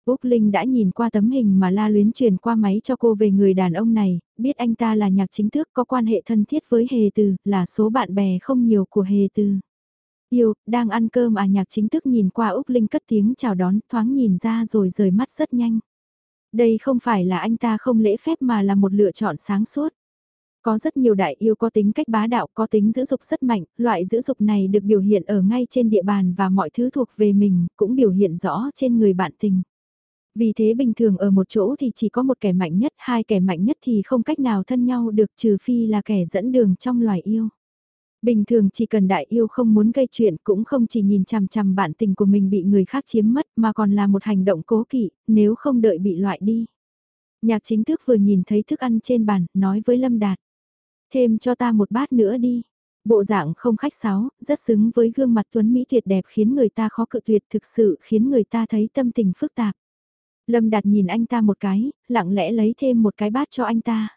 Úc Linh đã nhìn qua tấm hình mà La Luyến truyền qua máy cho cô về người đàn ông này, biết anh ta là nhạc chính thức có quan hệ thân thiết với Hề Từ, là số bạn bè không nhiều của Hề Từ. Yêu, đang ăn cơm à nhạc chính thức nhìn qua Úc Linh cất tiếng chào đón, thoáng nhìn ra rồi rời mắt rất nhanh. Đây không phải là anh ta không lễ phép mà là một lựa chọn sáng suốt. Có rất nhiều đại yêu có tính cách bá đạo, có tính giữ dục rất mạnh, loại giữ dục này được biểu hiện ở ngay trên địa bàn và mọi thứ thuộc về mình, cũng biểu hiện rõ trên người bạn tình. Vì thế bình thường ở một chỗ thì chỉ có một kẻ mạnh nhất, hai kẻ mạnh nhất thì không cách nào thân nhau được trừ phi là kẻ dẫn đường trong loài yêu. Bình thường chỉ cần đại yêu không muốn gây chuyện cũng không chỉ nhìn chằm chằm bạn tình của mình bị người khác chiếm mất mà còn là một hành động cố kỵ, nếu không đợi bị loại đi. Nhạc chính thức vừa nhìn thấy thức ăn trên bàn, nói với Lâm Đạt. Thêm cho ta một bát nữa đi. Bộ dạng không khách sáo, rất xứng với gương mặt tuấn Mỹ tuyệt đẹp khiến người ta khó cự tuyệt thực sự khiến người ta thấy tâm tình phức tạp. Lâm Đạt nhìn anh ta một cái, lặng lẽ lấy thêm một cái bát cho anh ta.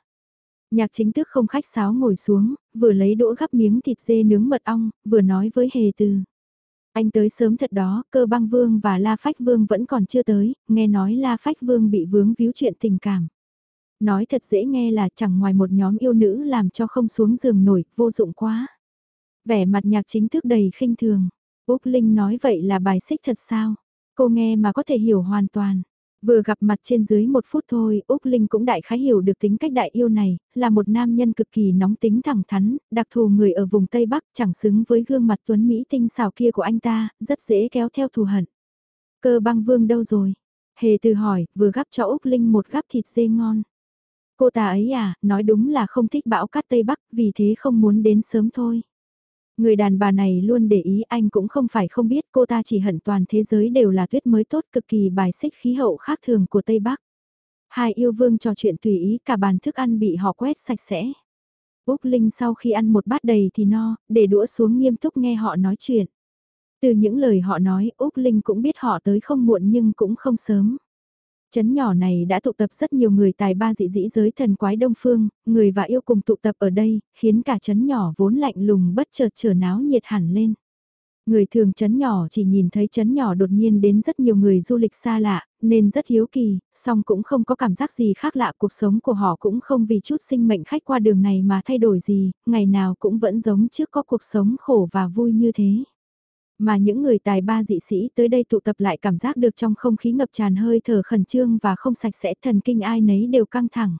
Nhạc chính thức không khách sáo ngồi xuống, vừa lấy đũa gắp miếng thịt dê nướng mật ong, vừa nói với hề từ. Anh tới sớm thật đó, cơ băng vương và La Phách Vương vẫn còn chưa tới, nghe nói La Phách Vương bị vướng víu chuyện tình cảm. Nói thật dễ nghe là chẳng ngoài một nhóm yêu nữ làm cho không xuống giường nổi, vô dụng quá. Vẻ mặt nhạc chính thức đầy khinh thường. Úc Linh nói vậy là bài xích thật sao? Cô nghe mà có thể hiểu hoàn toàn. Vừa gặp mặt trên dưới một phút thôi, Úc Linh cũng đại khái hiểu được tính cách đại yêu này, là một nam nhân cực kỳ nóng tính thẳng thắn, đặc thù người ở vùng Tây Bắc chẳng xứng với gương mặt tuấn Mỹ tinh xảo kia của anh ta, rất dễ kéo theo thù hận. Cơ băng vương đâu rồi? Hề từ hỏi, vừa gắp cho Úc Linh một gắp thịt dê ngon. Cô ta ấy à, nói đúng là không thích bão cát Tây Bắc, vì thế không muốn đến sớm thôi. Người đàn bà này luôn để ý anh cũng không phải không biết cô ta chỉ hận toàn thế giới đều là tuyết mới tốt cực kỳ bài xích khí hậu khác thường của Tây Bắc. Hai yêu vương trò chuyện tùy ý cả bàn thức ăn bị họ quét sạch sẽ. Úc Linh sau khi ăn một bát đầy thì no, để đũa xuống nghiêm túc nghe họ nói chuyện. Từ những lời họ nói, Úc Linh cũng biết họ tới không muộn nhưng cũng không sớm. Chấn nhỏ này đã tụ tập rất nhiều người tài ba dị dĩ giới thần quái đông phương, người và yêu cùng tụ tập ở đây, khiến cả chấn nhỏ vốn lạnh lùng bất chợt trở náo nhiệt hẳn lên. Người thường chấn nhỏ chỉ nhìn thấy chấn nhỏ đột nhiên đến rất nhiều người du lịch xa lạ, nên rất hiếu kỳ, song cũng không có cảm giác gì khác lạ cuộc sống của họ cũng không vì chút sinh mệnh khách qua đường này mà thay đổi gì, ngày nào cũng vẫn giống trước có cuộc sống khổ và vui như thế. Mà những người tài ba dị sĩ tới đây tụ tập lại cảm giác được trong không khí ngập tràn hơi thở khẩn trương và không sạch sẽ thần kinh ai nấy đều căng thẳng.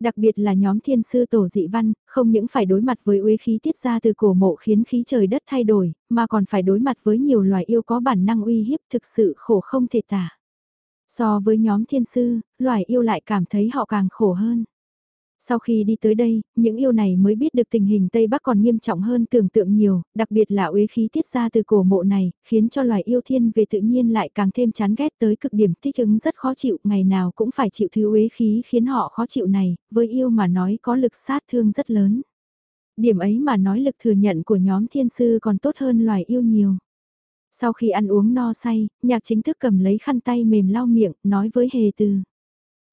Đặc biệt là nhóm thiên sư tổ dị văn, không những phải đối mặt với uế khí tiết ra từ cổ mộ khiến khí trời đất thay đổi, mà còn phải đối mặt với nhiều loài yêu có bản năng uy hiếp thực sự khổ không thể tả. So với nhóm thiên sư, loài yêu lại cảm thấy họ càng khổ hơn. Sau khi đi tới đây, những yêu này mới biết được tình hình Tây Bắc còn nghiêm trọng hơn tưởng tượng nhiều, đặc biệt là uế khí tiết ra từ cổ mộ này, khiến cho loài yêu thiên về tự nhiên lại càng thêm chán ghét tới cực điểm thích ứng rất khó chịu, ngày nào cũng phải chịu thứ uế khí khiến họ khó chịu này, với yêu mà nói có lực sát thương rất lớn. Điểm ấy mà nói lực thừa nhận của nhóm thiên sư còn tốt hơn loài yêu nhiều. Sau khi ăn uống no say, nhạc chính thức cầm lấy khăn tay mềm lau miệng, nói với hề từ.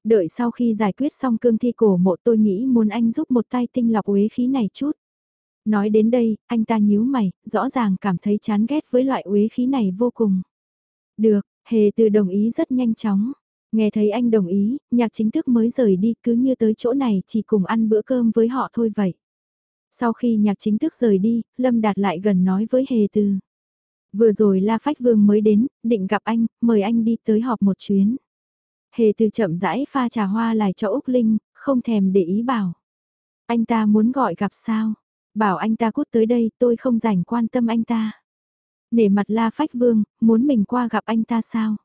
Đợi sau khi giải quyết xong cương thi cổ mộ tôi nghĩ muốn anh giúp một tay tinh lọc uế khí này chút. Nói đến đây, anh ta nhíu mày, rõ ràng cảm thấy chán ghét với loại uế khí này vô cùng. Được, hề từ đồng ý rất nhanh chóng. Nghe thấy anh đồng ý, nhạc chính thức mới rời đi cứ như tới chỗ này chỉ cùng ăn bữa cơm với họ thôi vậy. Sau khi nhạc chính thức rời đi, Lâm Đạt lại gần nói với Hề Từ. Vừa rồi La Phách Vương mới đến, định gặp anh, mời anh đi tới họp một chuyến. Hề từ chậm rãi pha trà hoa lại cho Úc Linh, không thèm để ý bảo. Anh ta muốn gọi gặp sao? Bảo anh ta cút tới đây tôi không rảnh quan tâm anh ta. Nể mặt la phách vương, muốn mình qua gặp anh ta sao?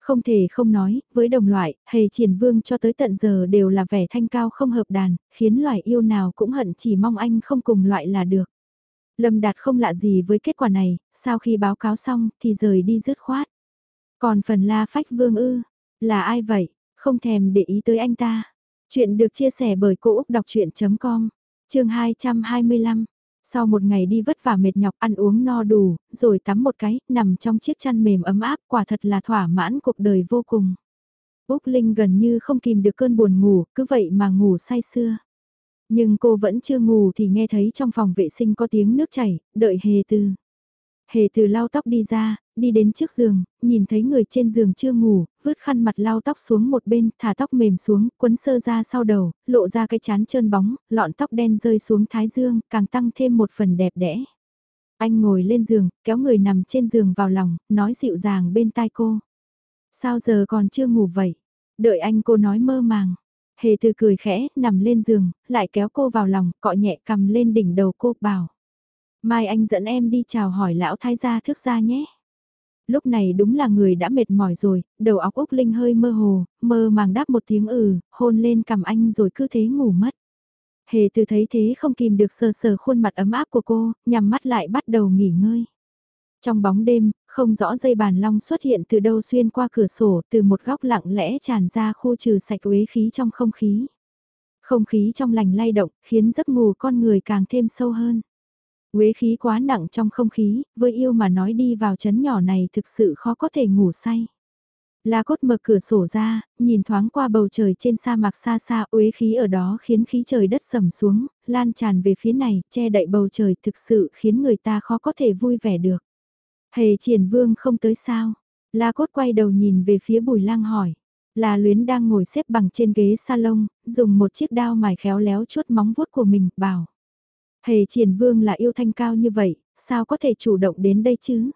Không thể không nói, với đồng loại, hề triển vương cho tới tận giờ đều là vẻ thanh cao không hợp đàn, khiến loài yêu nào cũng hận chỉ mong anh không cùng loại là được. Lâm Đạt không lạ gì với kết quả này, sau khi báo cáo xong thì rời đi dứt khoát. Còn phần la phách vương ư, là ai vậy? Không thèm để ý tới anh ta. Chuyện được chia sẻ bởi Cô Úc Đọc Chuyện.com, chương 225. Sau một ngày đi vất vả mệt nhọc ăn uống no đủ, rồi tắm một cái, nằm trong chiếc chăn mềm ấm áp quả thật là thỏa mãn cuộc đời vô cùng. Úc Linh gần như không kìm được cơn buồn ngủ, cứ vậy mà ngủ say sưa. Nhưng cô vẫn chưa ngủ thì nghe thấy trong phòng vệ sinh có tiếng nước chảy, đợi hề từ. Hề từ lau tóc đi ra, đi đến trước giường, nhìn thấy người trên giường chưa ngủ, vứt khăn mặt lau tóc xuống một bên, thả tóc mềm xuống, quấn sơ ra sau đầu, lộ ra cái chán trơn bóng, lọn tóc đen rơi xuống thái dương, càng tăng thêm một phần đẹp đẽ. Anh ngồi lên giường, kéo người nằm trên giường vào lòng, nói dịu dàng bên tai cô. Sao giờ còn chưa ngủ vậy? Đợi anh cô nói mơ màng. Hề từ cười khẽ, nằm lên giường, lại kéo cô vào lòng, cọ nhẹ cầm lên đỉnh đầu cô, bảo. Mai anh dẫn em đi chào hỏi lão thái gia thước gia nhé. Lúc này đúng là người đã mệt mỏi rồi, đầu óc Úc Linh hơi mơ hồ, mơ màng đáp một tiếng ừ, hôn lên cầm anh rồi cứ thế ngủ mất. Hề từ thấy thế không kìm được sờ sờ khuôn mặt ấm áp của cô, nhằm mắt lại bắt đầu nghỉ ngơi. Trong bóng đêm, không rõ dây bàn long xuất hiện từ đâu xuyên qua cửa sổ từ một góc lặng lẽ tràn ra khu trừ sạch uế khí trong không khí. Không khí trong lành lay động khiến giấc ngủ con người càng thêm sâu hơn. Quế khí quá nặng trong không khí, với yêu mà nói đi vào chấn nhỏ này thực sự khó có thể ngủ say. La cốt mở cửa sổ ra, nhìn thoáng qua bầu trời trên sa mạc xa xa uế khí ở đó khiến khí trời đất sầm xuống, lan tràn về phía này, che đậy bầu trời thực sự khiến người ta khó có thể vui vẻ được. Hề triển vương không tới sao? La cốt quay đầu nhìn về phía bùi lang hỏi. La luyến đang ngồi xếp bằng trên ghế salon, dùng một chiếc đao mài khéo léo chuốt móng vuốt của mình, bảo. Hề triển vương là yêu thanh cao như vậy, sao có thể chủ động đến đây chứ?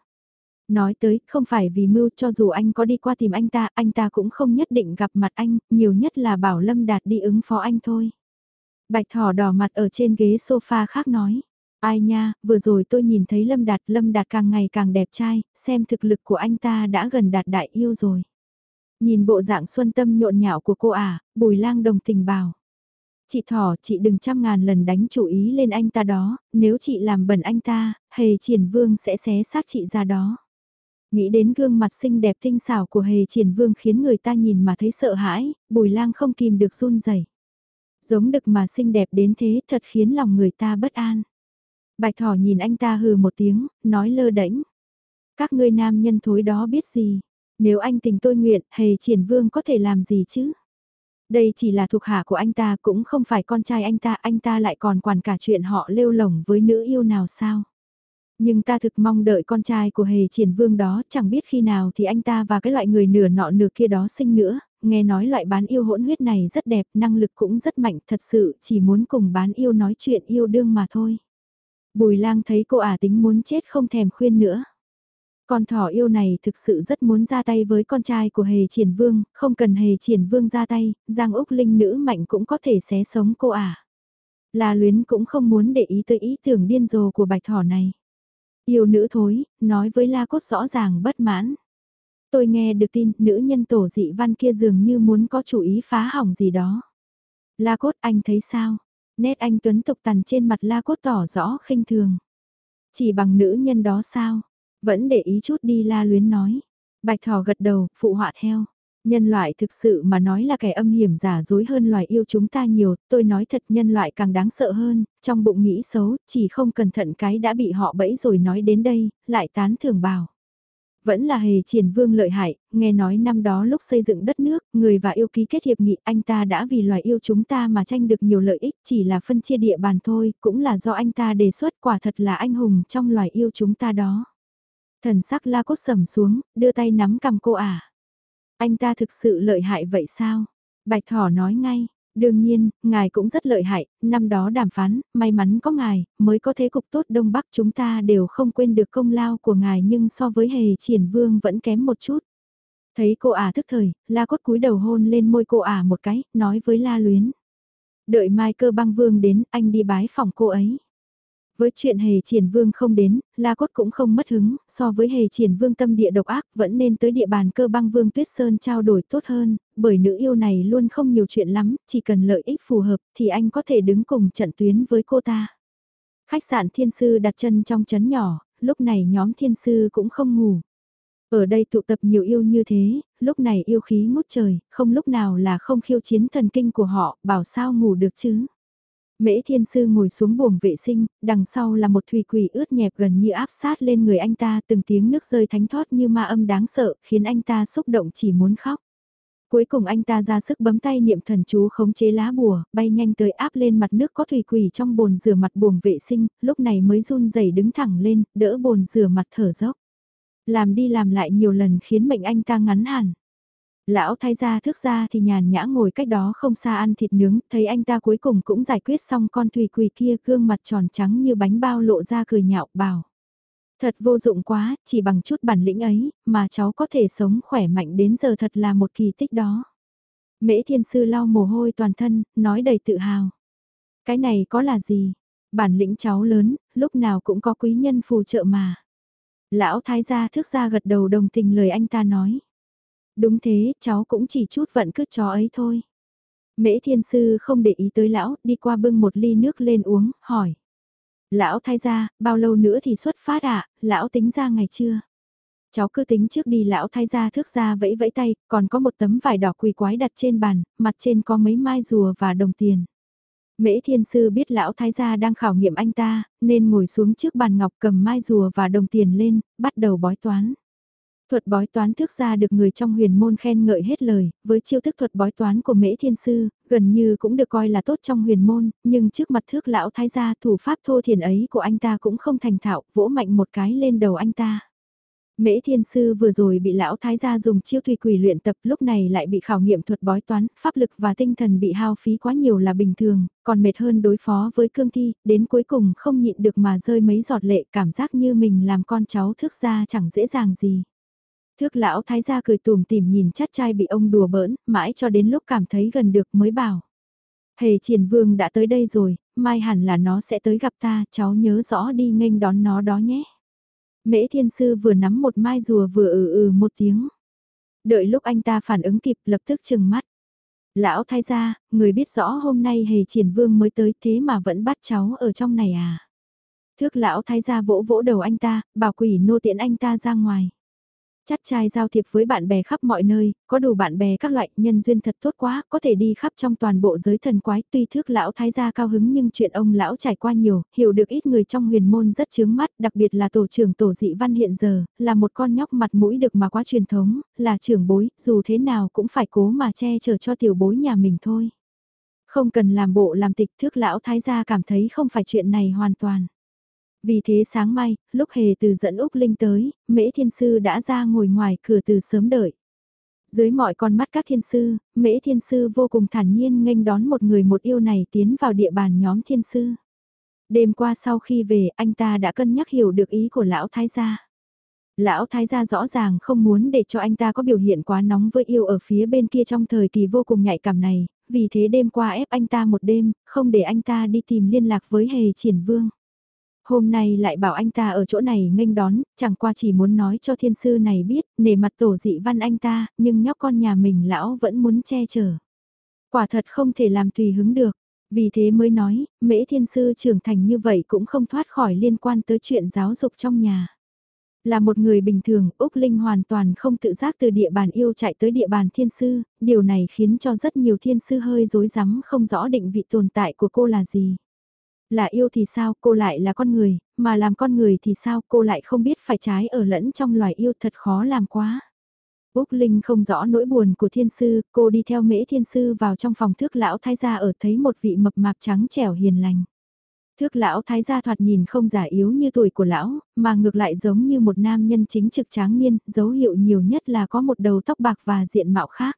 Nói tới, không phải vì mưu cho dù anh có đi qua tìm anh ta, anh ta cũng không nhất định gặp mặt anh, nhiều nhất là bảo Lâm Đạt đi ứng phó anh thôi. Bạch thỏ đỏ mặt ở trên ghế sofa khác nói. Ai nha, vừa rồi tôi nhìn thấy Lâm Đạt, Lâm Đạt càng ngày càng đẹp trai, xem thực lực của anh ta đã gần đạt đại yêu rồi. Nhìn bộ dạng xuân tâm nhộn nhạo của cô à, bùi lang đồng tình bảo. Chị thỏ, chị đừng trăm ngàn lần đánh chủ ý lên anh ta đó, nếu chị làm bẩn anh ta, hề triển vương sẽ xé xác chị ra đó. Nghĩ đến gương mặt xinh đẹp tinh xảo của hề triển vương khiến người ta nhìn mà thấy sợ hãi, bùi lang không kìm được run rẩy Giống đực mà xinh đẹp đến thế thật khiến lòng người ta bất an. Bạch thỏ nhìn anh ta hừ một tiếng, nói lơ đễnh Các ngươi nam nhân thối đó biết gì, nếu anh tình tôi nguyện, hề triển vương có thể làm gì chứ? Đây chỉ là thuộc hạ của anh ta cũng không phải con trai anh ta, anh ta lại còn quản cả chuyện họ lêu lỏng với nữ yêu nào sao. Nhưng ta thực mong đợi con trai của hề triển vương đó chẳng biết khi nào thì anh ta và cái loại người nửa nọ nửa kia đó sinh nữa, nghe nói loại bán yêu hỗn huyết này rất đẹp, năng lực cũng rất mạnh, thật sự chỉ muốn cùng bán yêu nói chuyện yêu đương mà thôi. Bùi lang thấy cô ả tính muốn chết không thèm khuyên nữa. Con thỏ yêu này thực sự rất muốn ra tay với con trai của hề triển vương, không cần hề triển vương ra tay, Giang Úc Linh nữ mạnh cũng có thể xé sống cô à La luyến cũng không muốn để ý tới ý tưởng điên rồ của bạch thỏ này. Yêu nữ thối, nói với La Cốt rõ ràng bất mãn. Tôi nghe được tin nữ nhân tổ dị văn kia dường như muốn có chủ ý phá hỏng gì đó. La Cốt anh thấy sao? Nét anh Tuấn tục tằn trên mặt La Cốt tỏ rõ khinh thường. Chỉ bằng nữ nhân đó sao? Vẫn để ý chút đi La Luyến nói. Bạch Thỏ gật đầu, phụ họa theo. Nhân loại thực sự mà nói là kẻ âm hiểm giả dối hơn loài yêu chúng ta nhiều, tôi nói thật nhân loại càng đáng sợ hơn, trong bụng nghĩ xấu, chỉ không cẩn thận cái đã bị họ bẫy rồi nói đến đây, lại tán thưởng bảo. Vẫn là hề triển vương lợi hại, nghe nói năm đó lúc xây dựng đất nước, người và yêu ký kết hiệp nghị anh ta đã vì loài yêu chúng ta mà tranh được nhiều lợi ích chỉ là phân chia địa bàn thôi, cũng là do anh ta đề xuất quả thật là anh hùng trong loài yêu chúng ta đó. Thần sắc la cốt sầm xuống, đưa tay nắm cầm cô à. Anh ta thực sự lợi hại vậy sao? Bạch Thỏ nói ngay, đương nhiên, ngài cũng rất lợi hại, năm đó đàm phán, may mắn có ngài, mới có thế cục tốt Đông Bắc chúng ta đều không quên được công lao của ngài nhưng so với hề triển vương vẫn kém một chút. Thấy cô ả thức thời, la cốt cúi đầu hôn lên môi cô ả một cái, nói với la luyến. Đợi mai cơ băng vương đến, anh đi bái phòng cô ấy. Với chuyện hề triển vương không đến, La Cốt cũng không mất hứng, so với hề triển vương tâm địa độc ác vẫn nên tới địa bàn cơ băng vương Tuyết Sơn trao đổi tốt hơn, bởi nữ yêu này luôn không nhiều chuyện lắm, chỉ cần lợi ích phù hợp thì anh có thể đứng cùng trận tuyến với cô ta. Khách sạn thiên sư đặt chân trong chấn nhỏ, lúc này nhóm thiên sư cũng không ngủ. Ở đây tụ tập nhiều yêu như thế, lúc này yêu khí ngút trời, không lúc nào là không khiêu chiến thần kinh của họ, bảo sao ngủ được chứ. Mễ thiên sư ngồi xuống buồng vệ sinh, đằng sau là một thủy quỷ ướt nhẹp gần như áp sát lên người anh ta từng tiếng nước rơi thánh thoát như ma âm đáng sợ khiến anh ta xúc động chỉ muốn khóc. Cuối cùng anh ta ra sức bấm tay niệm thần chú khống chế lá bùa, bay nhanh tới áp lên mặt nước có thủy quỷ trong bồn rửa mặt buồng vệ sinh, lúc này mới run rẩy đứng thẳng lên, đỡ bồn rửa mặt thở dốc. Làm đi làm lại nhiều lần khiến mệnh anh ta ngắn hẳn. Lão thay gia thức ra thì nhàn nhã ngồi cách đó không xa ăn thịt nướng, thấy anh ta cuối cùng cũng giải quyết xong con thùy quỳ kia gương mặt tròn trắng như bánh bao lộ ra cười nhạo bảo. Thật vô dụng quá, chỉ bằng chút bản lĩnh ấy, mà cháu có thể sống khỏe mạnh đến giờ thật là một kỳ tích đó. Mễ thiên sư lau mồ hôi toàn thân, nói đầy tự hào. Cái này có là gì? Bản lĩnh cháu lớn, lúc nào cũng có quý nhân phù trợ mà. Lão thái gia thức ra gật đầu đồng tình lời anh ta nói. Đúng thế, cháu cũng chỉ chút vận cứ chó ấy thôi. Mễ thiên sư không để ý tới lão, đi qua bưng một ly nước lên uống, hỏi. Lão thay ra, bao lâu nữa thì xuất phát ạ, à? lão tính ra ngày chưa? Cháu cứ tính trước đi lão thay ra thước ra vẫy vẫy tay, còn có một tấm vải đỏ quỳ quái đặt trên bàn, mặt trên có mấy mai rùa và đồng tiền. Mễ thiên sư biết lão thái gia đang khảo nghiệm anh ta, nên ngồi xuống trước bàn ngọc cầm mai rùa và đồng tiền lên, bắt đầu bói toán. Thuật bói toán thức ra được người trong huyền môn khen ngợi hết lời, với chiêu thức thuật bói toán của mễ thiên sư, gần như cũng được coi là tốt trong huyền môn, nhưng trước mặt thước lão thái gia thủ pháp thô thiền ấy của anh ta cũng không thành thạo, vỗ mạnh một cái lên đầu anh ta. Mễ thiên sư vừa rồi bị lão thái gia dùng chiêu thủy quỷ luyện tập lúc này lại bị khảo nghiệm thuật bói toán, pháp lực và tinh thần bị hao phí quá nhiều là bình thường, còn mệt hơn đối phó với cương thi, đến cuối cùng không nhịn được mà rơi mấy giọt lệ cảm giác như mình làm con cháu thước gia chẳng dễ dàng gì. Thước lão thái gia cười tùm tìm nhìn chắt trai bị ông đùa bỡn, mãi cho đến lúc cảm thấy gần được mới bảo. Hề triển vương đã tới đây rồi, mai hẳn là nó sẽ tới gặp ta, cháu nhớ rõ đi nghênh đón nó đó nhé. Mễ thiên sư vừa nắm một mai rùa vừa ừ ừ một tiếng. Đợi lúc anh ta phản ứng kịp lập tức chừng mắt. Lão thái gia, người biết rõ hôm nay hề triển vương mới tới thế mà vẫn bắt cháu ở trong này à. Thước lão thái gia vỗ vỗ đầu anh ta, bảo quỷ nô tiện anh ta ra ngoài. Chắt trai giao thiệp với bạn bè khắp mọi nơi, có đủ bạn bè các loại nhân duyên thật tốt quá, có thể đi khắp trong toàn bộ giới thần quái. Tuy thước lão thái gia cao hứng nhưng chuyện ông lão trải qua nhiều, hiểu được ít người trong huyền môn rất chướng mắt, đặc biệt là tổ trưởng tổ dị văn hiện giờ, là một con nhóc mặt mũi được mà quá truyền thống, là trưởng bối, dù thế nào cũng phải cố mà che chở cho tiểu bối nhà mình thôi. Không cần làm bộ làm tịch thước lão thái gia cảm thấy không phải chuyện này hoàn toàn. Vì thế sáng mai, lúc hề từ dẫn Úc Linh tới, Mễ Thiên Sư đã ra ngồi ngoài cửa từ sớm đợi. Dưới mọi con mắt các thiên sư, Mễ Thiên Sư vô cùng thản nhiên nghênh đón một người một yêu này tiến vào địa bàn nhóm thiên sư. Đêm qua sau khi về anh ta đã cân nhắc hiểu được ý của lão thái gia. Lão thái gia rõ ràng không muốn để cho anh ta có biểu hiện quá nóng với yêu ở phía bên kia trong thời kỳ vô cùng nhạy cảm này, vì thế đêm qua ép anh ta một đêm, không để anh ta đi tìm liên lạc với hề triển vương. Hôm nay lại bảo anh ta ở chỗ này nghênh đón, chẳng qua chỉ muốn nói cho thiên sư này biết, nể mặt tổ dị văn anh ta, nhưng nhóc con nhà mình lão vẫn muốn che chở. Quả thật không thể làm tùy hứng được, vì thế mới nói, mễ thiên sư trưởng thành như vậy cũng không thoát khỏi liên quan tới chuyện giáo dục trong nhà. Là một người bình thường, Úc Linh hoàn toàn không tự giác từ địa bàn yêu chạy tới địa bàn thiên sư, điều này khiến cho rất nhiều thiên sư hơi rối rắm không rõ định vị tồn tại của cô là gì. Là yêu thì sao, cô lại là con người, mà làm con người thì sao, cô lại không biết phải trái ở lẫn trong loài yêu thật khó làm quá. Úc Linh không rõ nỗi buồn của thiên sư, cô đi theo mễ thiên sư vào trong phòng thước lão thái gia ở thấy một vị mập mạp trắng trẻo hiền lành. Thước lão thái gia thoạt nhìn không giả yếu như tuổi của lão, mà ngược lại giống như một nam nhân chính trực tráng niên, dấu hiệu nhiều nhất là có một đầu tóc bạc và diện mạo khác.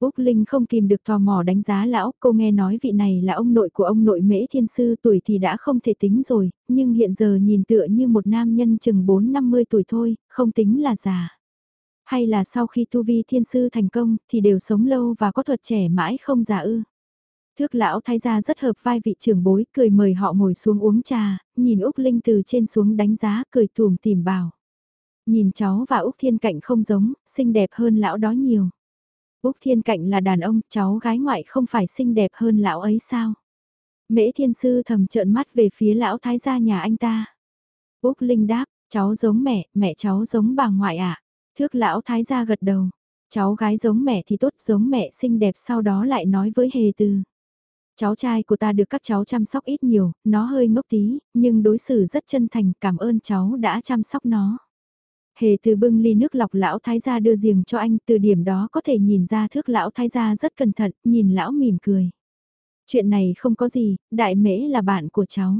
Úc Linh không kìm được tò mò đánh giá lão, cô nghe nói vị này là ông nội của ông nội mễ thiên sư tuổi thì đã không thể tính rồi, nhưng hiện giờ nhìn tựa như một nam nhân chừng 4-50 tuổi thôi, không tính là già. Hay là sau khi tu vi thiên sư thành công thì đều sống lâu và có thuật trẻ mãi không già ư. Thước lão thay ra rất hợp vai vị trưởng bối, cười mời họ ngồi xuống uống trà, nhìn Úc Linh từ trên xuống đánh giá, cười thùm tìm bảo. Nhìn cháu và Úc Thiên Cạnh không giống, xinh đẹp hơn lão đó nhiều. Úc Thiên Cạnh là đàn ông, cháu gái ngoại không phải xinh đẹp hơn lão ấy sao? Mễ Thiên Sư thầm trợn mắt về phía lão thái gia nhà anh ta. Úc Linh đáp, cháu giống mẹ, mẹ cháu giống bà ngoại ạ. À? Thước lão thái gia gật đầu. Cháu gái giống mẹ thì tốt giống mẹ xinh đẹp sau đó lại nói với hề từ. Cháu trai của ta được các cháu chăm sóc ít nhiều, nó hơi ngốc tí, nhưng đối xử rất chân thành, cảm ơn cháu đã chăm sóc nó. Hề từ bưng ly nước lọc lão thái gia đưa giềng cho anh, từ điểm đó có thể nhìn ra thước lão thái gia rất cẩn thận, nhìn lão mỉm cười. Chuyện này không có gì, đại mễ là bạn của cháu.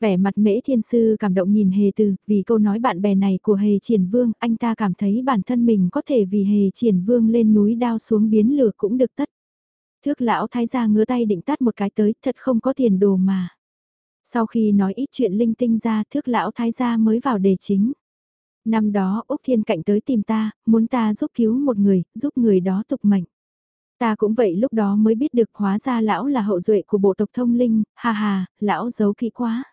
Vẻ mặt mễ thiên sư cảm động nhìn hề từ, vì câu nói bạn bè này của hề triển vương, anh ta cảm thấy bản thân mình có thể vì hề triển vương lên núi đao xuống biến lửa cũng được tất. Thước lão thái gia ngứa tay định tắt một cái tới, thật không có tiền đồ mà. Sau khi nói ít chuyện linh tinh ra, thước lão thái gia mới vào đề chính. Năm đó Úc Thiên Cạnh tới tìm ta, muốn ta giúp cứu một người, giúp người đó tục mệnh. Ta cũng vậy lúc đó mới biết được hóa ra lão là hậu duệ của bộ tộc thông linh, ha ha, lão giấu kỹ quá.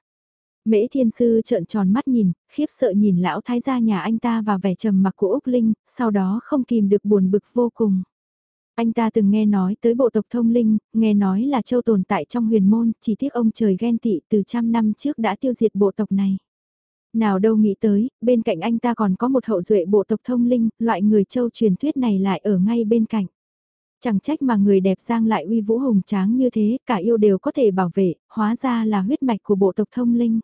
Mễ thiên sư trợn tròn mắt nhìn, khiếp sợ nhìn lão thái gia nhà anh ta và vẻ trầm mặc của Úc Linh, sau đó không kìm được buồn bực vô cùng. Anh ta từng nghe nói tới bộ tộc thông linh, nghe nói là châu tồn tại trong huyền môn, chỉ tiếc ông trời ghen tị từ trăm năm trước đã tiêu diệt bộ tộc này. Nào đâu nghĩ tới, bên cạnh anh ta còn có một hậu duệ bộ tộc thông linh, loại người châu truyền thuyết này lại ở ngay bên cạnh. Chẳng trách mà người đẹp giang lại uy vũ hùng tráng như thế, cả yêu đều có thể bảo vệ, hóa ra là huyết mạch của bộ tộc thông linh.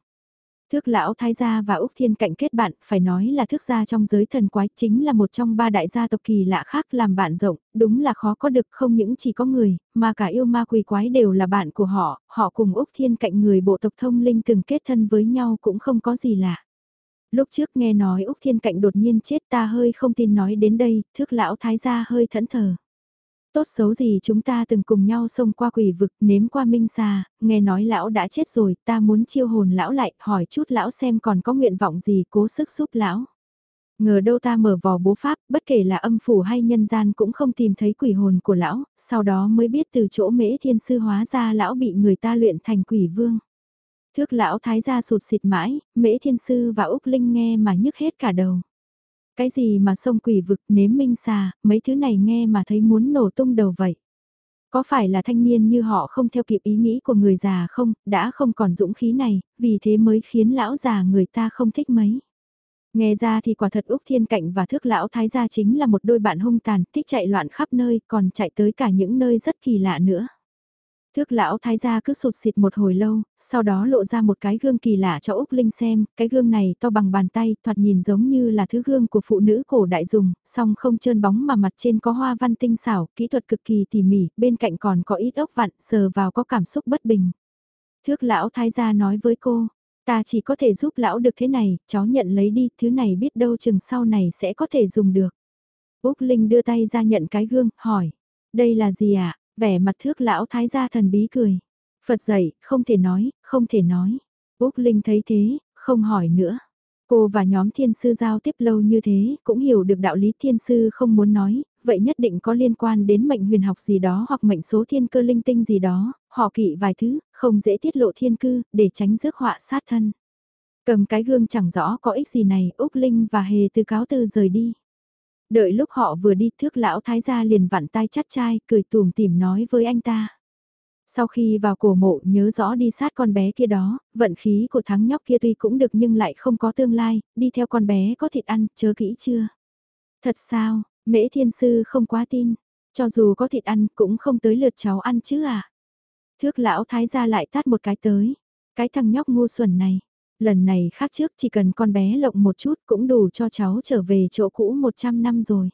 Thước lão thái gia và Úc Thiên cạnh kết bạn, phải nói là thước gia trong giới thần quái chính là một trong ba đại gia tộc kỳ lạ khác làm bạn rộng, đúng là khó có được không những chỉ có người, mà cả yêu ma quỷ quái đều là bạn của họ, họ cùng Úc Thiên cạnh người bộ tộc thông linh từng kết thân với nhau cũng không có gì lạ. Lúc trước nghe nói Úc Thiên cạnh đột nhiên chết ta hơi không tin nói đến đây, thước lão thái gia hơi thẫn thờ tốt xấu gì chúng ta từng cùng nhau xông qua quỷ vực nếm qua minh xà, nghe nói lão đã chết rồi, ta muốn chiêu hồn lão lại, hỏi chút lão xem còn có nguyện vọng gì cố sức giúp lão. Ngờ đâu ta mở vò bố pháp, bất kể là âm phủ hay nhân gian cũng không tìm thấy quỷ hồn của lão, sau đó mới biết từ chỗ mễ thiên sư hóa ra lão bị người ta luyện thành quỷ vương. Thước lão thái gia sụt xịt mãi, mễ thiên sư và Úc Linh nghe mà nhức hết cả đầu. Cái gì mà sông quỷ vực nếm minh xà, mấy thứ này nghe mà thấy muốn nổ tung đầu vậy. Có phải là thanh niên như họ không theo kịp ý nghĩ của người già không, đã không còn dũng khí này, vì thế mới khiến lão già người ta không thích mấy. Nghe ra thì quả thật Úc Thiên Cạnh và Thước Lão Thái Gia chính là một đôi bạn hung tàn, thích chạy loạn khắp nơi, còn chạy tới cả những nơi rất kỳ lạ nữa. Thước lão thái gia cứ sụt xịt một hồi lâu, sau đó lộ ra một cái gương kỳ lạ cho Úc Linh xem, cái gương này to bằng bàn tay, thoạt nhìn giống như là thứ gương của phụ nữ cổ đại dùng, song không trơn bóng mà mặt trên có hoa văn tinh xảo, kỹ thuật cực kỳ tỉ mỉ, bên cạnh còn có ít ốc vặn, sờ vào có cảm xúc bất bình. Thước lão thái gia nói với cô, ta chỉ có thể giúp lão được thế này, cháu nhận lấy đi, thứ này biết đâu chừng sau này sẽ có thể dùng được. Úc Linh đưa tay ra nhận cái gương, hỏi, đây là gì ạ? À? Vẻ mặt thước lão thái gia thần bí cười. Phật dạy, không thể nói, không thể nói. Úc Linh thấy thế, không hỏi nữa. Cô và nhóm thiên sư giao tiếp lâu như thế, cũng hiểu được đạo lý thiên sư không muốn nói, vậy nhất định có liên quan đến mệnh huyền học gì đó hoặc mệnh số thiên cơ linh tinh gì đó, họ kỵ vài thứ, không dễ tiết lộ thiên cư, để tránh rước họa sát thân. Cầm cái gương chẳng rõ có ích gì này, Úc Linh và Hề từ cáo từ rời đi. Đợi lúc họ vừa đi thước lão thái gia liền vặn tay chắt chai, cười tùm tìm nói với anh ta. Sau khi vào cổ mộ nhớ rõ đi sát con bé kia đó, vận khí của thắng nhóc kia tuy cũng được nhưng lại không có tương lai, đi theo con bé có thịt ăn, chớ kỹ chưa? Thật sao, mễ thiên sư không quá tin, cho dù có thịt ăn cũng không tới lượt cháu ăn chứ à? Thước lão thái gia lại tát một cái tới, cái thằng nhóc ngu xuẩn này, lần này khác trước chỉ cần con bé lộng một chút cũng đủ cho cháu trở về chỗ cũ 100 năm rồi.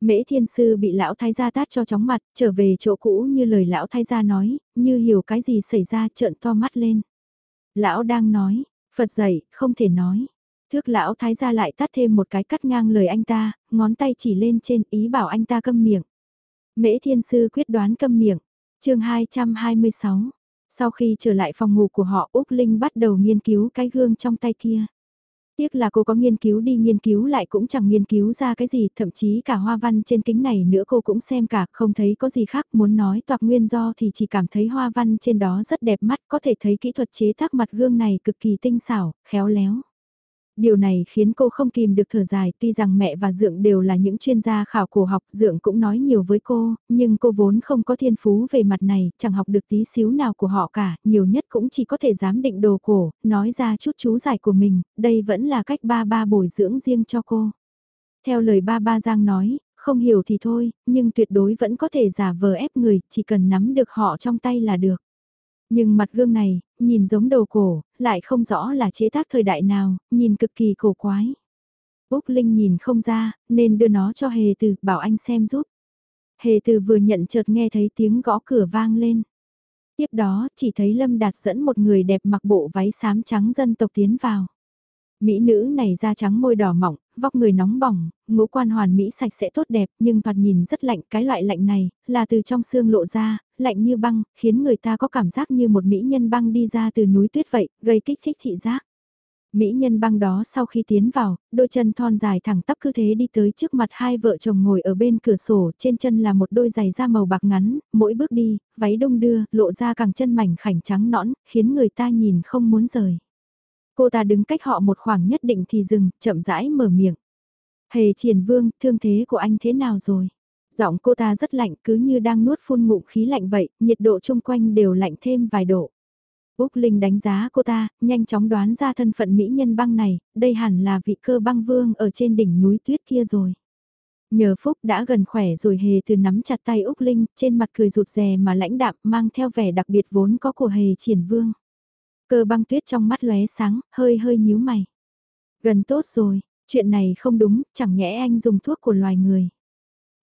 Mễ thiên sư bị lão thái gia tát cho chóng mặt, trở về chỗ cũ như lời lão thái gia nói, như hiểu cái gì xảy ra trợn to mắt lên. Lão đang nói, Phật dạy, không thể nói. Thước lão thái gia lại tát thêm một cái cắt ngang lời anh ta, ngón tay chỉ lên trên ý bảo anh ta câm miệng. Mễ thiên sư quyết đoán câm miệng. chương 226. Sau khi trở lại phòng ngủ của họ Úc Linh bắt đầu nghiên cứu cái gương trong tay kia. Tiếc là cô có nghiên cứu đi nghiên cứu lại cũng chẳng nghiên cứu ra cái gì, thậm chí cả hoa văn trên kính này nữa cô cũng xem cả, không thấy có gì khác, muốn nói toạc nguyên do thì chỉ cảm thấy hoa văn trên đó rất đẹp mắt, có thể thấy kỹ thuật chế tác mặt gương này cực kỳ tinh xảo, khéo léo. Điều này khiến cô không kìm được thở dài, tuy rằng mẹ và Dượng đều là những chuyên gia khảo cổ học, Dượng cũng nói nhiều với cô, nhưng cô vốn không có thiên phú về mặt này, chẳng học được tí xíu nào của họ cả, nhiều nhất cũng chỉ có thể giám định đồ cổ, nói ra chút chú giải của mình, đây vẫn là cách ba ba bồi dưỡng riêng cho cô. Theo lời ba ba Giang nói, không hiểu thì thôi, nhưng tuyệt đối vẫn có thể giả vờ ép người, chỉ cần nắm được họ trong tay là được. Nhưng mặt gương này, nhìn giống đầu cổ, lại không rõ là chế tác thời đại nào, nhìn cực kỳ cổ quái. Úc Linh nhìn không ra, nên đưa nó cho Hề Từ, bảo anh xem giúp. Hề Từ vừa nhận chợt nghe thấy tiếng gõ cửa vang lên. Tiếp đó, chỉ thấy Lâm Đạt dẫn một người đẹp mặc bộ váy xám trắng dân tộc tiến vào. Mỹ nữ này da trắng môi đỏ mỏng, vóc người nóng bỏng, ngũ quan hoàn mỹ sạch sẽ tốt đẹp, nhưng thoạt nhìn rất lạnh, cái loại lạnh này, là từ trong xương lộ ra, lạnh như băng, khiến người ta có cảm giác như một mỹ nhân băng đi ra từ núi tuyết vậy, gây kích thích thị giác. Mỹ nhân băng đó sau khi tiến vào, đôi chân thon dài thẳng tắp cứ thế đi tới trước mặt hai vợ chồng ngồi ở bên cửa sổ, trên chân là một đôi giày da màu bạc ngắn, mỗi bước đi, váy đông đưa, lộ ra càng chân mảnh khảnh trắng nõn, khiến người ta nhìn không muốn rời. Cô ta đứng cách họ một khoảng nhất định thì dừng, chậm rãi mở miệng. Hề triển vương, thương thế của anh thế nào rồi? Giọng cô ta rất lạnh cứ như đang nuốt phun ngụm khí lạnh vậy, nhiệt độ chung quanh đều lạnh thêm vài độ. Úc Linh đánh giá cô ta, nhanh chóng đoán ra thân phận mỹ nhân băng này, đây hẳn là vị cơ băng vương ở trên đỉnh núi tuyết kia rồi. Nhờ Phúc đã gần khỏe rồi hề từ nắm chặt tay Úc Linh, trên mặt cười rụt rè mà lãnh đạm mang theo vẻ đặc biệt vốn có của hề triển vương. Cơ băng tuyết trong mắt lóe sáng, hơi hơi nhíu mày. Gần tốt rồi, chuyện này không đúng, chẳng nhẽ anh dùng thuốc của loài người.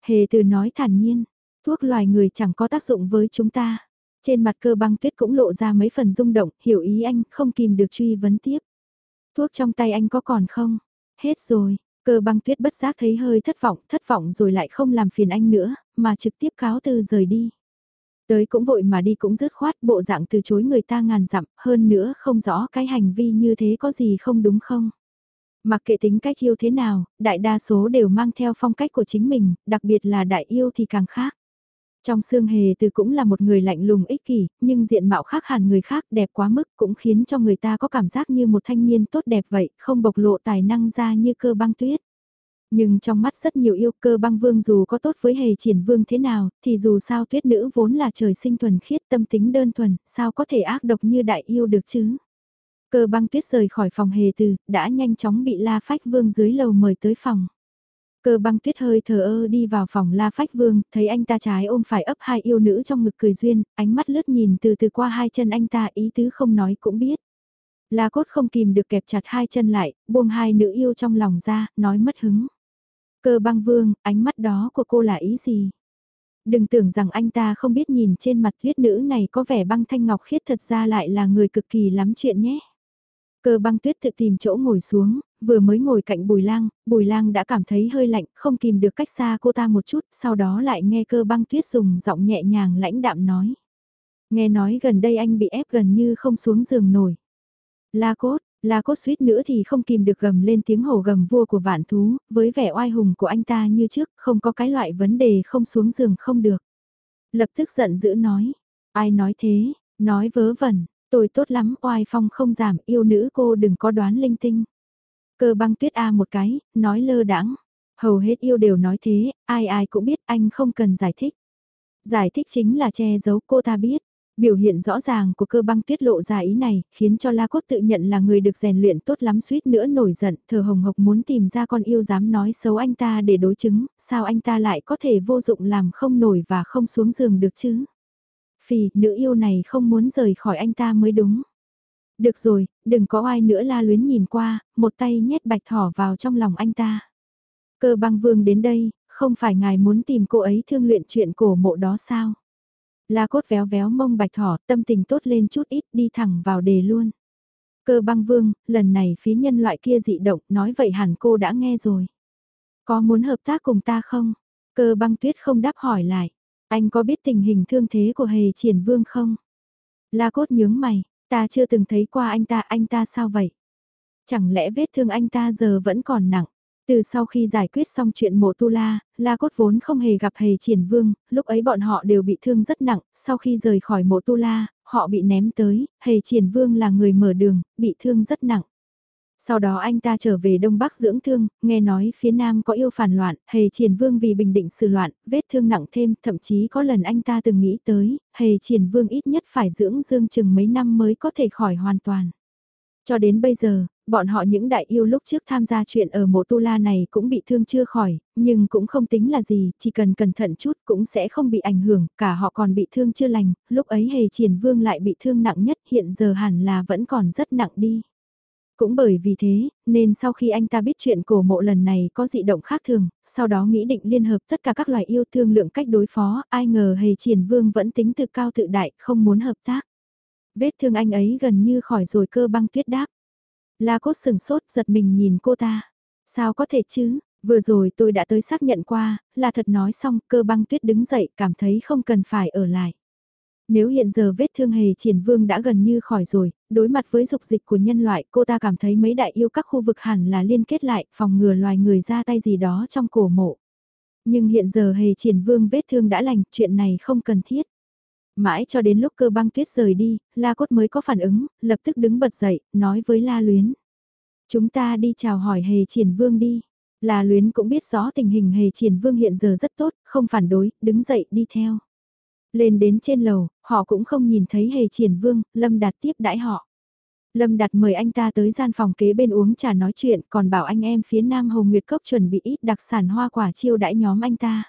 Hề từ nói thản nhiên, thuốc loài người chẳng có tác dụng với chúng ta. Trên mặt cơ băng tuyết cũng lộ ra mấy phần rung động, hiểu ý anh, không kìm được truy vấn tiếp. Thuốc trong tay anh có còn không? Hết rồi, cơ băng tuyết bất giác thấy hơi thất vọng, thất vọng rồi lại không làm phiền anh nữa, mà trực tiếp cáo từ rời đi. Tới cũng vội mà đi cũng dứt khoát bộ dạng từ chối người ta ngàn dặm, hơn nữa không rõ cái hành vi như thế có gì không đúng không. Mặc kệ tính cách yêu thế nào, đại đa số đều mang theo phong cách của chính mình, đặc biệt là đại yêu thì càng khác. Trong xương hề từ cũng là một người lạnh lùng ích kỷ, nhưng diện mạo khác hẳn người khác đẹp quá mức cũng khiến cho người ta có cảm giác như một thanh niên tốt đẹp vậy, không bộc lộ tài năng ra như cơ băng tuyết. Nhưng trong mắt rất nhiều yêu cơ băng vương dù có tốt với hề triển vương thế nào, thì dù sao tuyết nữ vốn là trời sinh thuần khiết tâm tính đơn thuần, sao có thể ác độc như đại yêu được chứ? Cơ băng tuyết rời khỏi phòng hề từ, đã nhanh chóng bị la phách vương dưới lầu mời tới phòng. Cơ băng tuyết hơi thờ ơ đi vào phòng la phách vương, thấy anh ta trái ôm phải ấp hai yêu nữ trong ngực cười duyên, ánh mắt lướt nhìn từ từ qua hai chân anh ta ý tứ không nói cũng biết. La cốt không kìm được kẹp chặt hai chân lại, buông hai nữ yêu trong lòng ra, nói mất hứng. Cơ băng vương, ánh mắt đó của cô là ý gì? Đừng tưởng rằng anh ta không biết nhìn trên mặt tuyết nữ này có vẻ băng thanh ngọc khiết thật ra lại là người cực kỳ lắm chuyện nhé. Cơ băng tuyết tự tìm chỗ ngồi xuống, vừa mới ngồi cạnh bùi lang, bùi lang đã cảm thấy hơi lạnh, không kìm được cách xa cô ta một chút, sau đó lại nghe cơ băng tuyết dùng giọng nhẹ nhàng lãnh đạm nói. Nghe nói gần đây anh bị ép gần như không xuống giường nổi. La cốt, la cốt suýt nữa thì không kìm được gầm lên tiếng hổ gầm vua của vạn thú, với vẻ oai hùng của anh ta như trước, không có cái loại vấn đề không xuống giường không được. Lập tức giận dữ nói, ai nói thế, nói vớ vẩn, tôi tốt lắm, oai phong không giảm, yêu nữ cô đừng có đoán linh tinh. Cơ băng tuyết A một cái, nói lơ đãng hầu hết yêu đều nói thế, ai ai cũng biết anh không cần giải thích. Giải thích chính là che giấu cô ta biết. Biểu hiện rõ ràng của cơ băng tiết lộ ra ý này, khiến cho La Cốt tự nhận là người được rèn luyện tốt lắm suýt nữa nổi giận, thờ hồng hộc muốn tìm ra con yêu dám nói xấu anh ta để đối chứng, sao anh ta lại có thể vô dụng làm không nổi và không xuống giường được chứ? Phì, nữ yêu này không muốn rời khỏi anh ta mới đúng. Được rồi, đừng có ai nữa la luyến nhìn qua, một tay nhét bạch thỏ vào trong lòng anh ta. Cơ băng vương đến đây, không phải ngài muốn tìm cô ấy thương luyện chuyện cổ mộ đó sao? La cốt véo véo mông bạch thỏ, tâm tình tốt lên chút ít đi thẳng vào đề luôn. Cơ băng vương, lần này phía nhân loại kia dị động, nói vậy hẳn cô đã nghe rồi. Có muốn hợp tác cùng ta không? Cơ băng tuyết không đáp hỏi lại. Anh có biết tình hình thương thế của hề triển vương không? La cốt nhướng mày, ta chưa từng thấy qua anh ta, anh ta sao vậy? Chẳng lẽ vết thương anh ta giờ vẫn còn nặng? Từ sau khi giải quyết xong chuyện mộ tu la, la cốt vốn không hề gặp hề triển vương, lúc ấy bọn họ đều bị thương rất nặng, sau khi rời khỏi mộ tu la, họ bị ném tới, hề triển vương là người mở đường, bị thương rất nặng. Sau đó anh ta trở về Đông Bắc dưỡng thương, nghe nói phía Nam có yêu phản loạn, hề triển vương vì bình định sự loạn, vết thương nặng thêm, thậm chí có lần anh ta từng nghĩ tới, hề triển vương ít nhất phải dưỡng dương chừng mấy năm mới có thể khỏi hoàn toàn. Cho đến bây giờ, bọn họ những đại yêu lúc trước tham gia chuyện ở mộ tu la này cũng bị thương chưa khỏi, nhưng cũng không tính là gì, chỉ cần cẩn thận chút cũng sẽ không bị ảnh hưởng, cả họ còn bị thương chưa lành, lúc ấy hề triển vương lại bị thương nặng nhất hiện giờ hẳn là vẫn còn rất nặng đi. Cũng bởi vì thế, nên sau khi anh ta biết chuyện cổ mộ lần này có dị động khác thường, sau đó nghĩ định liên hợp tất cả các loài yêu thương lượng cách đối phó, ai ngờ hề triển vương vẫn tính tự cao tự đại, không muốn hợp tác. Vết thương anh ấy gần như khỏi rồi cơ băng tuyết đáp. La cốt sừng sốt giật mình nhìn cô ta. Sao có thể chứ, vừa rồi tôi đã tới xác nhận qua, là thật nói xong cơ băng tuyết đứng dậy cảm thấy không cần phải ở lại. Nếu hiện giờ vết thương hề triển vương đã gần như khỏi rồi, đối mặt với dục dịch của nhân loại cô ta cảm thấy mấy đại yêu các khu vực hẳn là liên kết lại phòng ngừa loài người ra tay gì đó trong cổ mộ. Nhưng hiện giờ hề triển vương vết thương đã lành, chuyện này không cần thiết. Mãi cho đến lúc cơ băng tuyết rời đi, La Cốt mới có phản ứng, lập tức đứng bật dậy, nói với La Luyến. Chúng ta đi chào hỏi hề triển vương đi. La Luyến cũng biết rõ tình hình hề triển vương hiện giờ rất tốt, không phản đối, đứng dậy đi theo. Lên đến trên lầu, họ cũng không nhìn thấy hề triển vương, Lâm Đạt tiếp đãi họ. Lâm Đạt mời anh ta tới gian phòng kế bên uống trà nói chuyện, còn bảo anh em phía Nam Hồng Nguyệt Cốc chuẩn bị ít đặc sản hoa quả chiêu đãi nhóm anh ta.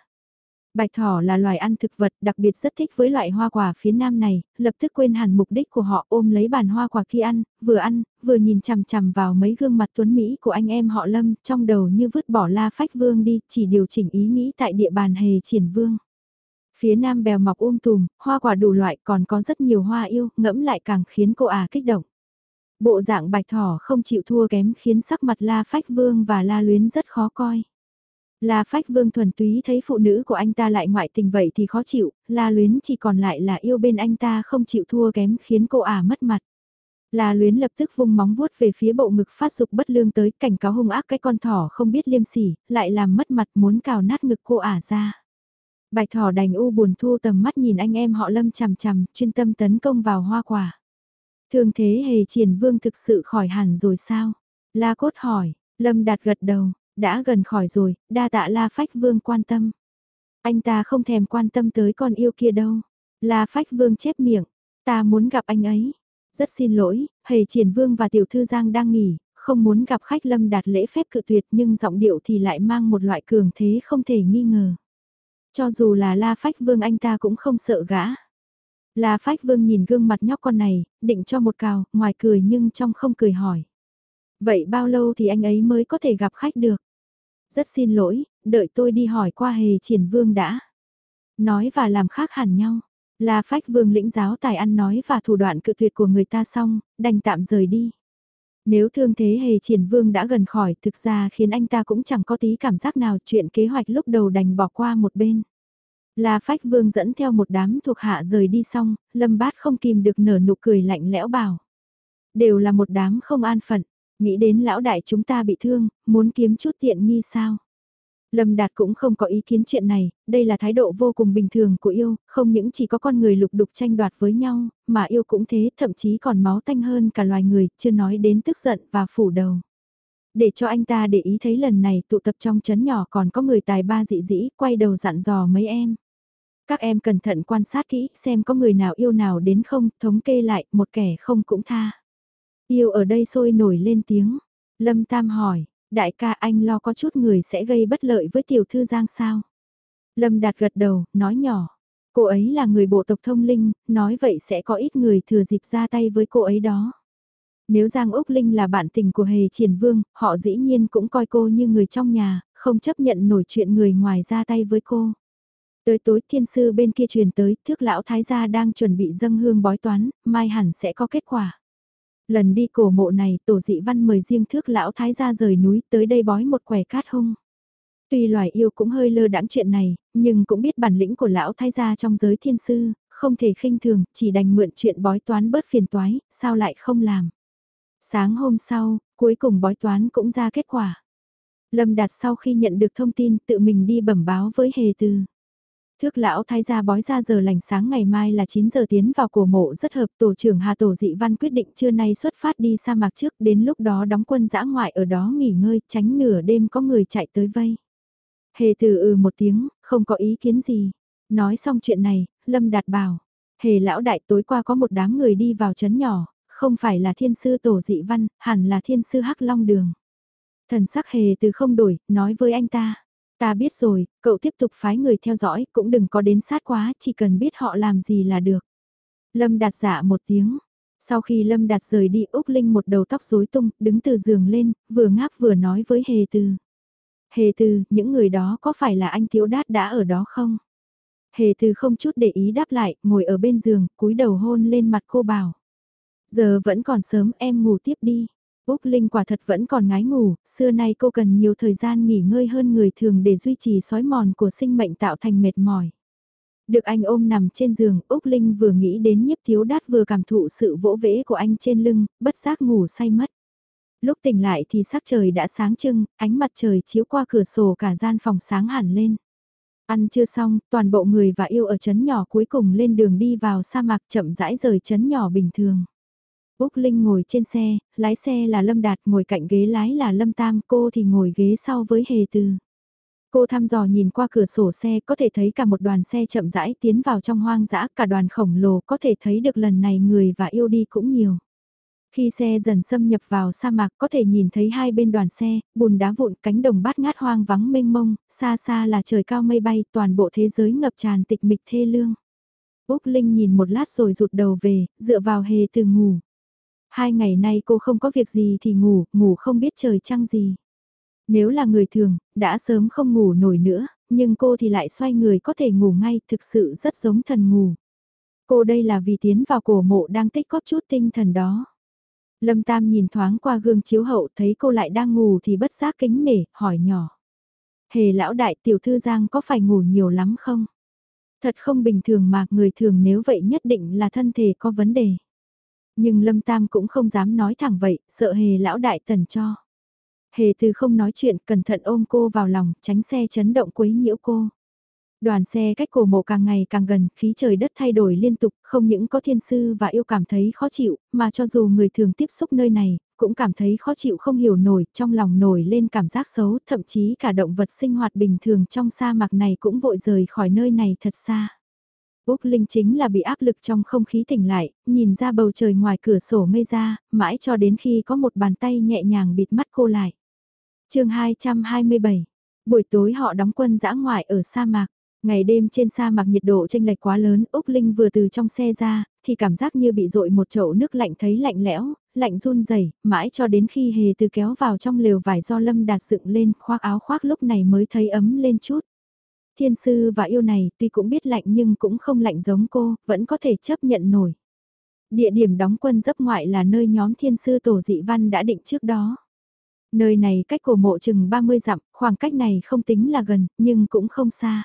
Bạch thỏ là loài ăn thực vật đặc biệt rất thích với loại hoa quả phía nam này, lập tức quên hẳn mục đích của họ ôm lấy bàn hoa quả kia ăn, vừa ăn, vừa nhìn chằm chằm vào mấy gương mặt tuấn Mỹ của anh em họ Lâm, trong đầu như vứt bỏ la phách vương đi, chỉ điều chỉnh ý nghĩ tại địa bàn hề triển vương. Phía nam bèo mọc um tùm, hoa quả đủ loại còn có rất nhiều hoa yêu, ngẫm lại càng khiến cô à kích động. Bộ dạng bạch thỏ không chịu thua kém khiến sắc mặt la phách vương và la luyến rất khó coi. La phách vương thuần túy thấy phụ nữ của anh ta lại ngoại tình vậy thì khó chịu, la luyến chỉ còn lại là yêu bên anh ta không chịu thua kém khiến cô ả mất mặt. La luyến lập tức vung móng vuốt về phía bộ ngực phát dục bất lương tới cảnh cáo hung ác cái con thỏ không biết liêm sỉ, lại làm mất mặt muốn cào nát ngực cô ả ra. Bạch thỏ đành u buồn thu tầm mắt nhìn anh em họ lâm chằm chằm, chuyên tâm tấn công vào hoa quả. Thường thế hề triển vương thực sự khỏi hẳn rồi sao? La cốt hỏi, lâm đạt gật đầu, đã gần khỏi rồi, đa tạ La Phách Vương quan tâm. Anh ta không thèm quan tâm tới con yêu kia đâu. La Phách Vương chép miệng, ta muốn gặp anh ấy. Rất xin lỗi, Hề Triển Vương và Tiểu Thư Giang đang nghỉ, không muốn gặp khách lâm đạt lễ phép cự tuyệt nhưng giọng điệu thì lại mang một loại cường thế không thể nghi ngờ. Cho dù là La Phách Vương anh ta cũng không sợ gã. La Phách Vương nhìn gương mặt nhóc con này, định cho một cào, ngoài cười nhưng trong không cười hỏi. Vậy bao lâu thì anh ấy mới có thể gặp khách được? Rất xin lỗi, đợi tôi đi hỏi qua hề triển vương đã. Nói và làm khác hẳn nhau. Là phách vương lĩnh giáo tài ăn nói và thủ đoạn cự tuyệt của người ta xong, đành tạm rời đi. Nếu thương thế hề triển vương đã gần khỏi thực ra khiến anh ta cũng chẳng có tí cảm giác nào chuyện kế hoạch lúc đầu đành bỏ qua một bên. La Phách Vương dẫn theo một đám thuộc hạ rời đi xong, Lâm Bát không kìm được nở nụ cười lạnh lẽo bảo. Đều là một đám không an phận, nghĩ đến lão đại chúng ta bị thương, muốn kiếm chút tiện nghi sao. Lâm Đạt cũng không có ý kiến chuyện này, đây là thái độ vô cùng bình thường của yêu, không những chỉ có con người lục đục tranh đoạt với nhau, mà yêu cũng thế, thậm chí còn máu tanh hơn cả loài người, chưa nói đến tức giận và phủ đầu. Để cho anh ta để ý thấy lần này tụ tập trong chấn nhỏ còn có người tài ba dị dĩ, quay đầu dặn dò mấy em. Các em cẩn thận quan sát kỹ, xem có người nào yêu nào đến không, thống kê lại, một kẻ không cũng tha. Yêu ở đây sôi nổi lên tiếng. Lâm Tam hỏi, đại ca anh lo có chút người sẽ gây bất lợi với tiểu thư Giang sao? Lâm Đạt gật đầu, nói nhỏ. Cô ấy là người bộ tộc thông linh, nói vậy sẽ có ít người thừa dịp ra tay với cô ấy đó. Nếu Giang Úc Linh là bạn tình của Hề Triển Vương, họ dĩ nhiên cũng coi cô như người trong nhà, không chấp nhận nổi chuyện người ngoài ra tay với cô. Tới tối thiên sư bên kia truyền tới, thước lão thái gia đang chuẩn bị dâng hương bói toán, mai hẳn sẽ có kết quả. Lần đi cổ mộ này, tổ dị văn mời riêng thước lão thái gia rời núi tới đây bói một quẻ cát hung. Tuy loài yêu cũng hơi lơ đãng chuyện này, nhưng cũng biết bản lĩnh của lão thái gia trong giới thiên sư, không thể khinh thường, chỉ đành mượn chuyện bói toán bớt phiền toái, sao lại không làm. Sáng hôm sau, cuối cùng bói toán cũng ra kết quả. Lâm Đạt sau khi nhận được thông tin tự mình đi bẩm báo với Hề Từ. Thước lão thái gia bói ra giờ lành sáng ngày mai là 9 giờ tiến vào cổ mộ rất hợp tổ trưởng Hà Tổ Dị Văn quyết định trưa nay xuất phát đi sa mạc trước đến lúc đó đóng quân dã ngoại ở đó nghỉ ngơi tránh nửa đêm có người chạy tới vây. Hề từ ừ một tiếng, không có ý kiến gì. Nói xong chuyện này, Lâm Đạt bảo. Hề lão đại tối qua có một đám người đi vào trấn nhỏ, không phải là thiên sư tổ dị văn, hẳn là thiên sư hắc long đường. Thần sắc hề từ không đổi, nói với anh ta. Ta biết rồi, cậu tiếp tục phái người theo dõi, cũng đừng có đến sát quá, chỉ cần biết họ làm gì là được. Lâm đạt giả một tiếng. Sau khi Lâm đạt rời đi Úc Linh một đầu tóc rối tung, đứng từ giường lên, vừa ngáp vừa nói với Hề Từ. Hề Từ, những người đó có phải là anh Tiếu Đát đã ở đó không? Hề Từ không chút để ý đáp lại, ngồi ở bên giường, cúi đầu hôn lên mặt cô bảo. Giờ vẫn còn sớm em ngủ tiếp đi. Úc Linh quả thật vẫn còn ngái ngủ, xưa nay cô cần nhiều thời gian nghỉ ngơi hơn người thường để duy trì sói mòn của sinh mệnh tạo thành mệt mỏi. Được anh ôm nằm trên giường, Úc Linh vừa nghĩ đến nhiếp thiếu đát vừa cảm thụ sự vỗ vẽ của anh trên lưng, bất giác ngủ say mất. Lúc tỉnh lại thì sắc trời đã sáng trưng, ánh mặt trời chiếu qua cửa sổ cả gian phòng sáng hẳn lên. Ăn chưa xong, toàn bộ người và yêu ở chấn nhỏ cuối cùng lên đường đi vào sa mạc chậm rãi rời chấn nhỏ bình thường. Úc Linh ngồi trên xe, lái xe là Lâm Đạt, ngồi cạnh ghế lái là Lâm Tam, cô thì ngồi ghế sau với Hề Từ. Cô thăm dò nhìn qua cửa sổ xe có thể thấy cả một đoàn xe chậm rãi tiến vào trong hoang dã, cả đoàn khổng lồ có thể thấy được lần này người và yêu đi cũng nhiều. Khi xe dần xâm nhập vào sa mạc có thể nhìn thấy hai bên đoàn xe, bùn đá vụn cánh đồng bát ngát hoang vắng mênh mông, xa xa là trời cao mây bay, toàn bộ thế giới ngập tràn tịch mịch thê lương. Úc Linh nhìn một lát rồi rụt đầu về, dựa vào hề từ ngủ. Hai ngày nay cô không có việc gì thì ngủ, ngủ không biết trời trăng gì. Nếu là người thường, đã sớm không ngủ nổi nữa, nhưng cô thì lại xoay người có thể ngủ ngay, thực sự rất giống thần ngủ. Cô đây là vì tiến vào cổ mộ đang tích góp chút tinh thần đó. Lâm Tam nhìn thoáng qua gương chiếu hậu thấy cô lại đang ngủ thì bất giác kính nể, hỏi nhỏ. Hề lão đại tiểu thư Giang có phải ngủ nhiều lắm không? Thật không bình thường mà người thường nếu vậy nhất định là thân thể có vấn đề. Nhưng Lâm Tam cũng không dám nói thẳng vậy, sợ hề lão đại tần cho. Hề từ không nói chuyện, cẩn thận ôm cô vào lòng, tránh xe chấn động quấy nhiễu cô. Đoàn xe cách cổ mộ càng ngày càng gần, khí trời đất thay đổi liên tục, không những có thiên sư và yêu cảm thấy khó chịu, mà cho dù người thường tiếp xúc nơi này, cũng cảm thấy khó chịu không hiểu nổi, trong lòng nổi lên cảm giác xấu, thậm chí cả động vật sinh hoạt bình thường trong sa mạc này cũng vội rời khỏi nơi này thật xa. Úc Linh chính là bị áp lực trong không khí tỉnh lại, nhìn ra bầu trời ngoài cửa sổ mây ra, mãi cho đến khi có một bàn tay nhẹ nhàng bịt mắt cô lại. chương 227, buổi tối họ đóng quân dã ngoại ở sa mạc. Ngày đêm trên sa mạc nhiệt độ tranh lệch quá lớn, Úc Linh vừa từ trong xe ra, thì cảm giác như bị dội một chậu nước lạnh thấy lạnh lẽo, lạnh run rẩy mãi cho đến khi hề từ kéo vào trong lều vải do Lâm đạt dựng lên khoác áo khoác lúc này mới thấy ấm lên chút. Thiên sư và yêu này tuy cũng biết lạnh nhưng cũng không lạnh giống cô, vẫn có thể chấp nhận nổi. Địa điểm đóng quân dấp ngoại là nơi nhóm thiên sư tổ dị văn đã định trước đó. Nơi này cách cổ mộ chừng 30 dặm, khoảng cách này không tính là gần, nhưng cũng không xa.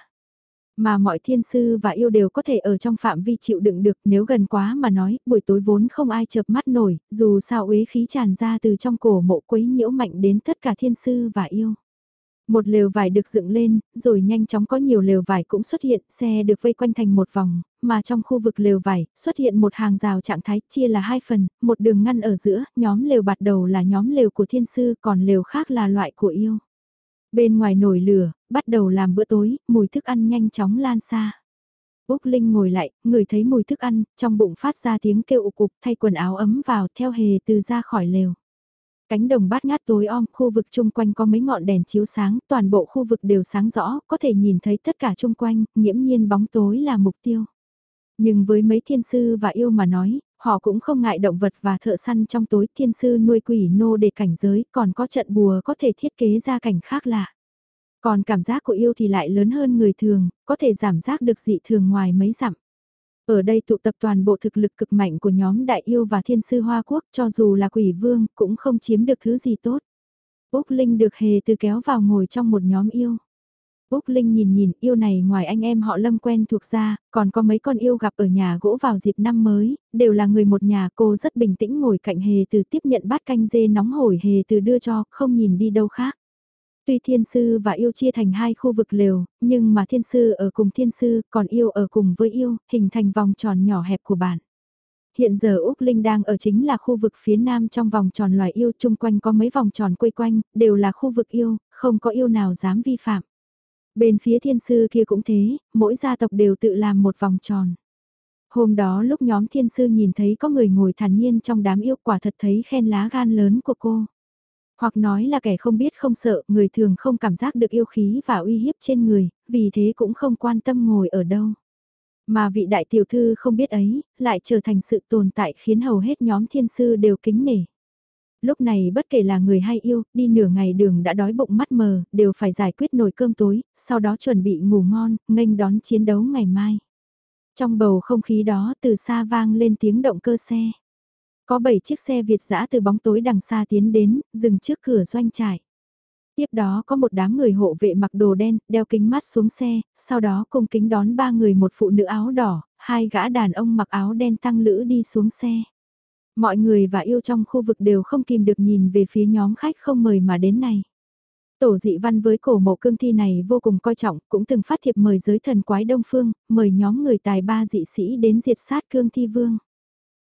Mà mọi thiên sư và yêu đều có thể ở trong phạm vi chịu đựng được nếu gần quá mà nói, buổi tối vốn không ai chợp mắt nổi, dù sao uế khí tràn ra từ trong cổ mộ quấy nhiễu mạnh đến tất cả thiên sư và yêu. Một lều vải được dựng lên, rồi nhanh chóng có nhiều lều vải cũng xuất hiện, xe được vây quanh thành một vòng, mà trong khu vực lều vải, xuất hiện một hàng rào trạng thái chia là hai phần, một đường ngăn ở giữa, nhóm lều bạt đầu là nhóm lều của thiên sư, còn lều khác là loại của yêu. Bên ngoài nổi lửa, bắt đầu làm bữa tối, mùi thức ăn nhanh chóng lan xa. Úc Linh ngồi lại, người thấy mùi thức ăn, trong bụng phát ra tiếng kêu ục ục thay quần áo ấm vào theo hề từ ra khỏi lều. Cánh đồng bát ngát tối om, khu vực chung quanh có mấy ngọn đèn chiếu sáng, toàn bộ khu vực đều sáng rõ, có thể nhìn thấy tất cả chung quanh, nghiễm nhiên bóng tối là mục tiêu. Nhưng với mấy thiên sư và yêu mà nói, họ cũng không ngại động vật và thợ săn trong tối thiên sư nuôi quỷ nô để cảnh giới, còn có trận bùa có thể thiết kế ra cảnh khác lạ. Còn cảm giác của yêu thì lại lớn hơn người thường, có thể giảm giác được dị thường ngoài mấy dặm. Ở đây tụ tập toàn bộ thực lực cực mạnh của nhóm đại yêu và thiên sư Hoa Quốc cho dù là quỷ vương cũng không chiếm được thứ gì tốt. Úc Linh được hề từ kéo vào ngồi trong một nhóm yêu. Úc Linh nhìn nhìn yêu này ngoài anh em họ lâm quen thuộc ra, còn có mấy con yêu gặp ở nhà gỗ vào dịp năm mới, đều là người một nhà cô rất bình tĩnh ngồi cạnh hề từ tiếp nhận bát canh dê nóng hổi hề từ đưa cho, không nhìn đi đâu khác. Tuy thiên sư và yêu chia thành hai khu vực lều, nhưng mà thiên sư ở cùng thiên sư, còn yêu ở cùng với yêu, hình thành vòng tròn nhỏ hẹp của bạn. Hiện giờ Úc Linh đang ở chính là khu vực phía nam trong vòng tròn loài yêu chung quanh có mấy vòng tròn quây quanh, đều là khu vực yêu, không có yêu nào dám vi phạm. Bên phía thiên sư kia cũng thế, mỗi gia tộc đều tự làm một vòng tròn. Hôm đó lúc nhóm thiên sư nhìn thấy có người ngồi thản nhiên trong đám yêu quả thật thấy khen lá gan lớn của cô. Hoặc nói là kẻ không biết không sợ, người thường không cảm giác được yêu khí và uy hiếp trên người, vì thế cũng không quan tâm ngồi ở đâu. Mà vị đại tiểu thư không biết ấy, lại trở thành sự tồn tại khiến hầu hết nhóm thiên sư đều kính nể. Lúc này bất kể là người hay yêu, đi nửa ngày đường đã đói bụng mắt mờ, đều phải giải quyết nồi cơm tối, sau đó chuẩn bị ngủ ngon, nghênh đón chiến đấu ngày mai. Trong bầu không khí đó từ xa vang lên tiếng động cơ xe. Có 7 chiếc xe Việt dã từ bóng tối đằng xa tiến đến, dừng trước cửa doanh trại. Tiếp đó có một đám người hộ vệ mặc đồ đen, đeo kính mắt xuống xe, sau đó cùng kính đón ba người một phụ nữ áo đỏ, hai gã đàn ông mặc áo đen tăng lữ đi xuống xe. Mọi người và yêu trong khu vực đều không kìm được nhìn về phía nhóm khách không mời mà đến này. Tổ dị văn với cổ mộ cương thi này vô cùng coi trọng, cũng từng phát thiệp mời giới thần quái Đông Phương, mời nhóm người tài ba dị sĩ đến diệt sát cương thi vương.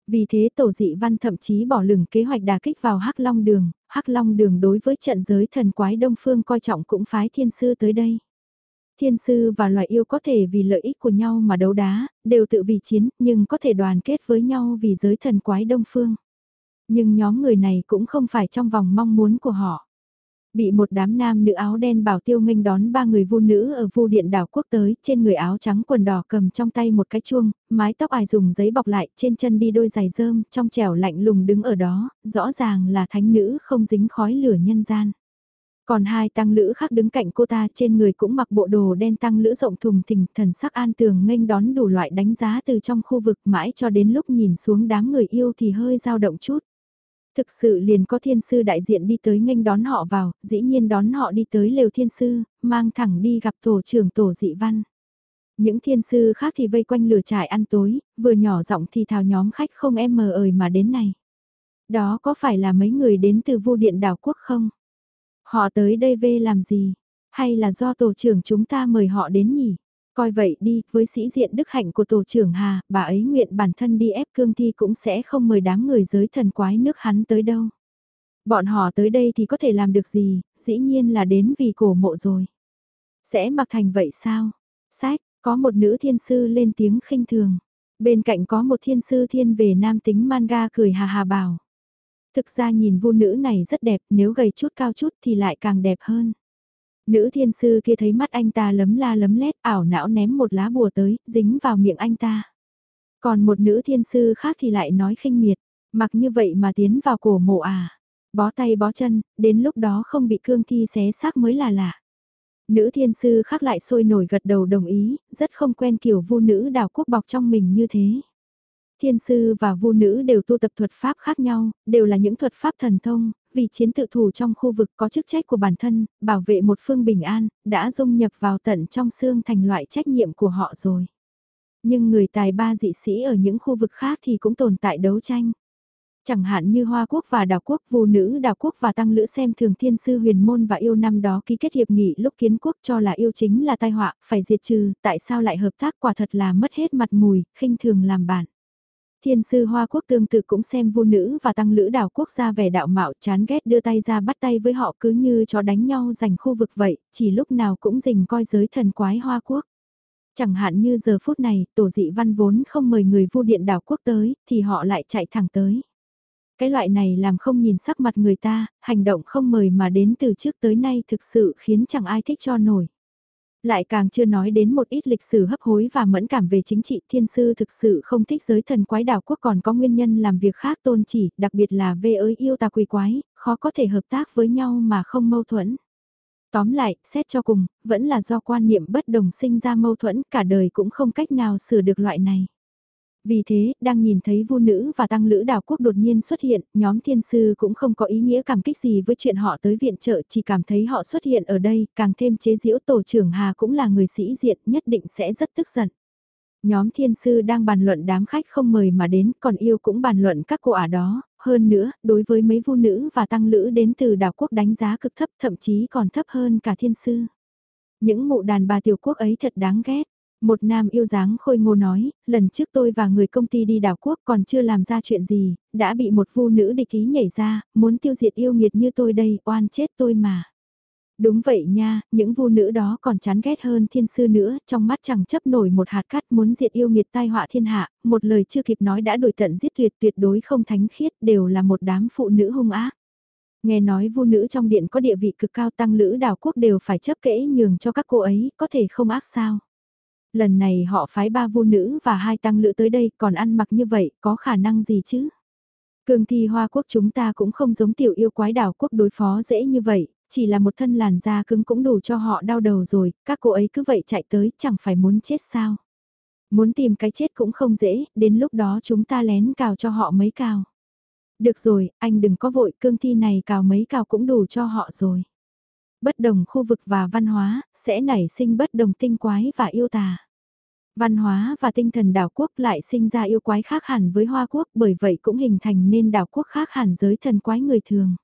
Vì thế tổ dị văn thậm chí bỏ lửng kế hoạch đà kích vào Hắc Long Đường, Hắc Long Đường đối với trận giới thần quái Đông Phương coi trọng cũng phái thiên sư tới đây. Thiên sư và loài yêu có thể vì lợi ích của nhau mà đấu đá, đều tự vì chiến, nhưng có thể đoàn kết với nhau vì giới thần quái Đông Phương. Nhưng nhóm người này cũng không phải trong vòng mong muốn của họ. Bị một đám nam nữ áo đen bảo tiêu nghênh đón ba người vu nữ ở vu điện đảo quốc tới, trên người áo trắng quần đỏ cầm trong tay một cái chuông, mái tóc ải dùng giấy bọc lại, trên chân đi đôi giày rơm, trong trẻo lạnh lùng đứng ở đó, rõ ràng là thánh nữ không dính khói lửa nhân gian. Còn hai tăng lữ khác đứng cạnh cô ta trên người cũng mặc bộ đồ đen tăng lữ rộng thùng thình thần sắc an tường nghênh đón đủ loại đánh giá từ trong khu vực mãi cho đến lúc nhìn xuống đám người yêu thì hơi dao động chút. Thực sự liền có thiên sư đại diện đi tới nghênh đón họ vào, dĩ nhiên đón họ đi tới lều thiên sư, mang thẳng đi gặp tổ trưởng tổ dị văn. Những thiên sư khác thì vây quanh lửa trại ăn tối, vừa nhỏ giọng thì thào nhóm khách không em mờ ời mà đến này. Đó có phải là mấy người đến từ vô điện đảo quốc không? Họ tới đây về làm gì? Hay là do tổ trưởng chúng ta mời họ đến nhỉ? Coi vậy đi, với sĩ diện đức hạnh của tổ trưởng Hà, bà ấy nguyện bản thân đi ép cương thi cũng sẽ không mời đám người giới thần quái nước hắn tới đâu. Bọn họ tới đây thì có thể làm được gì, dĩ nhiên là đến vì cổ mộ rồi. Sẽ mặc thành vậy sao? Sách, có một nữ thiên sư lên tiếng khinh thường. Bên cạnh có một thiên sư thiên về nam tính manga cười hà hà bảo. Thực ra nhìn vu nữ này rất đẹp, nếu gầy chút cao chút thì lại càng đẹp hơn. Nữ thiên sư kia thấy mắt anh ta lấm la lấm lét ảo não ném một lá bùa tới, dính vào miệng anh ta. Còn một nữ thiên sư khác thì lại nói khinh miệt, mặc như vậy mà tiến vào cổ mộ à. Bó tay bó chân, đến lúc đó không bị cương thi xé xác mới là lạ. Nữ thiên sư khác lại sôi nổi gật đầu đồng ý, rất không quen kiểu vu nữ đào quốc bọc trong mình như thế. Thiên sư và vu nữ đều tu tập thuật pháp khác nhau, đều là những thuật pháp thần thông, vì chiến tự thủ trong khu vực có chức trách của bản thân, bảo vệ một phương bình an, đã dung nhập vào tận trong xương thành loại trách nhiệm của họ rồi. Nhưng người tài ba dị sĩ ở những khu vực khác thì cũng tồn tại đấu tranh. Chẳng hạn như Hoa Quốc và Đào Quốc, Vũ nữ Đào Quốc và Tăng Lữ xem thường thiên sư huyền môn và yêu năm đó ký kết hiệp nghị lúc kiến quốc cho là yêu chính là tai họa, phải diệt trừ, tại sao lại hợp tác quả thật là mất hết mặt mùi, khinh thường làm bạn. Thiên sư Hoa Quốc tương tự cũng xem vô nữ và tăng lữ đảo quốc ra vẻ đạo mạo chán ghét đưa tay ra bắt tay với họ cứ như chó đánh nhau giành khu vực vậy, chỉ lúc nào cũng rình coi giới thần quái Hoa Quốc. Chẳng hạn như giờ phút này, tổ dị văn vốn không mời người vu điện đảo quốc tới, thì họ lại chạy thẳng tới. Cái loại này làm không nhìn sắc mặt người ta, hành động không mời mà đến từ trước tới nay thực sự khiến chẳng ai thích cho nổi. Lại càng chưa nói đến một ít lịch sử hấp hối và mẫn cảm về chính trị thiên sư thực sự không thích giới thần quái đảo quốc còn có nguyên nhân làm việc khác tôn chỉ, đặc biệt là về ơi yêu ta quỷ quái, khó có thể hợp tác với nhau mà không mâu thuẫn. Tóm lại, xét cho cùng, vẫn là do quan niệm bất đồng sinh ra mâu thuẫn cả đời cũng không cách nào sửa được loại này. Vì thế, đang nhìn thấy vu nữ và tăng lữ đảo quốc đột nhiên xuất hiện, nhóm thiên sư cũng không có ý nghĩa cảm kích gì với chuyện họ tới viện trợ, chỉ cảm thấy họ xuất hiện ở đây, càng thêm chế giễu tổ trưởng Hà cũng là người sĩ diện, nhất định sẽ rất tức giận. Nhóm thiên sư đang bàn luận đám khách không mời mà đến, còn yêu cũng bàn luận các cô ả đó, hơn nữa, đối với mấy vu nữ và tăng lữ đến từ đảo quốc đánh giá cực thấp thậm chí còn thấp hơn cả thiên sư. Những mụ đàn bà tiểu quốc ấy thật đáng ghét. Một nam yêu dáng khôi ngô nói, lần trước tôi và người công ty đi đảo quốc còn chưa làm ra chuyện gì, đã bị một vu nữ địch ý nhảy ra, muốn tiêu diệt yêu nghiệt như tôi đây, oan chết tôi mà. Đúng vậy nha, những vu nữ đó còn chán ghét hơn thiên sư nữa, trong mắt chẳng chấp nổi một hạt cát muốn diệt yêu nghiệt tai họa thiên hạ, một lời chưa kịp nói đã đổi tận giết tuyệt tuyệt đối không thánh khiết, đều là một đám phụ nữ hung ác. Nghe nói vu nữ trong điện có địa vị cực cao tăng lữ đảo quốc đều phải chấp kễ nhường cho các cô ấy, có thể không ác sao. Lần này họ phái ba vu nữ và hai tăng lữ tới đây còn ăn mặc như vậy có khả năng gì chứ? Cương thi hoa quốc chúng ta cũng không giống tiểu yêu quái đảo quốc đối phó dễ như vậy, chỉ là một thân làn da cứng cũng đủ cho họ đau đầu rồi, các cô ấy cứ vậy chạy tới chẳng phải muốn chết sao. Muốn tìm cái chết cũng không dễ, đến lúc đó chúng ta lén cào cho họ mấy cào. Được rồi, anh đừng có vội, cương thi này cào mấy cào cũng đủ cho họ rồi bất đồng khu vực và văn hóa, sẽ nảy sinh bất đồng tinh quái và yêu tà. Văn hóa và tinh thần đảo quốc lại sinh ra yêu quái khác hẳn với Hoa quốc bởi vậy cũng hình thành nên đảo quốc khác hẳn giới thần quái người thường.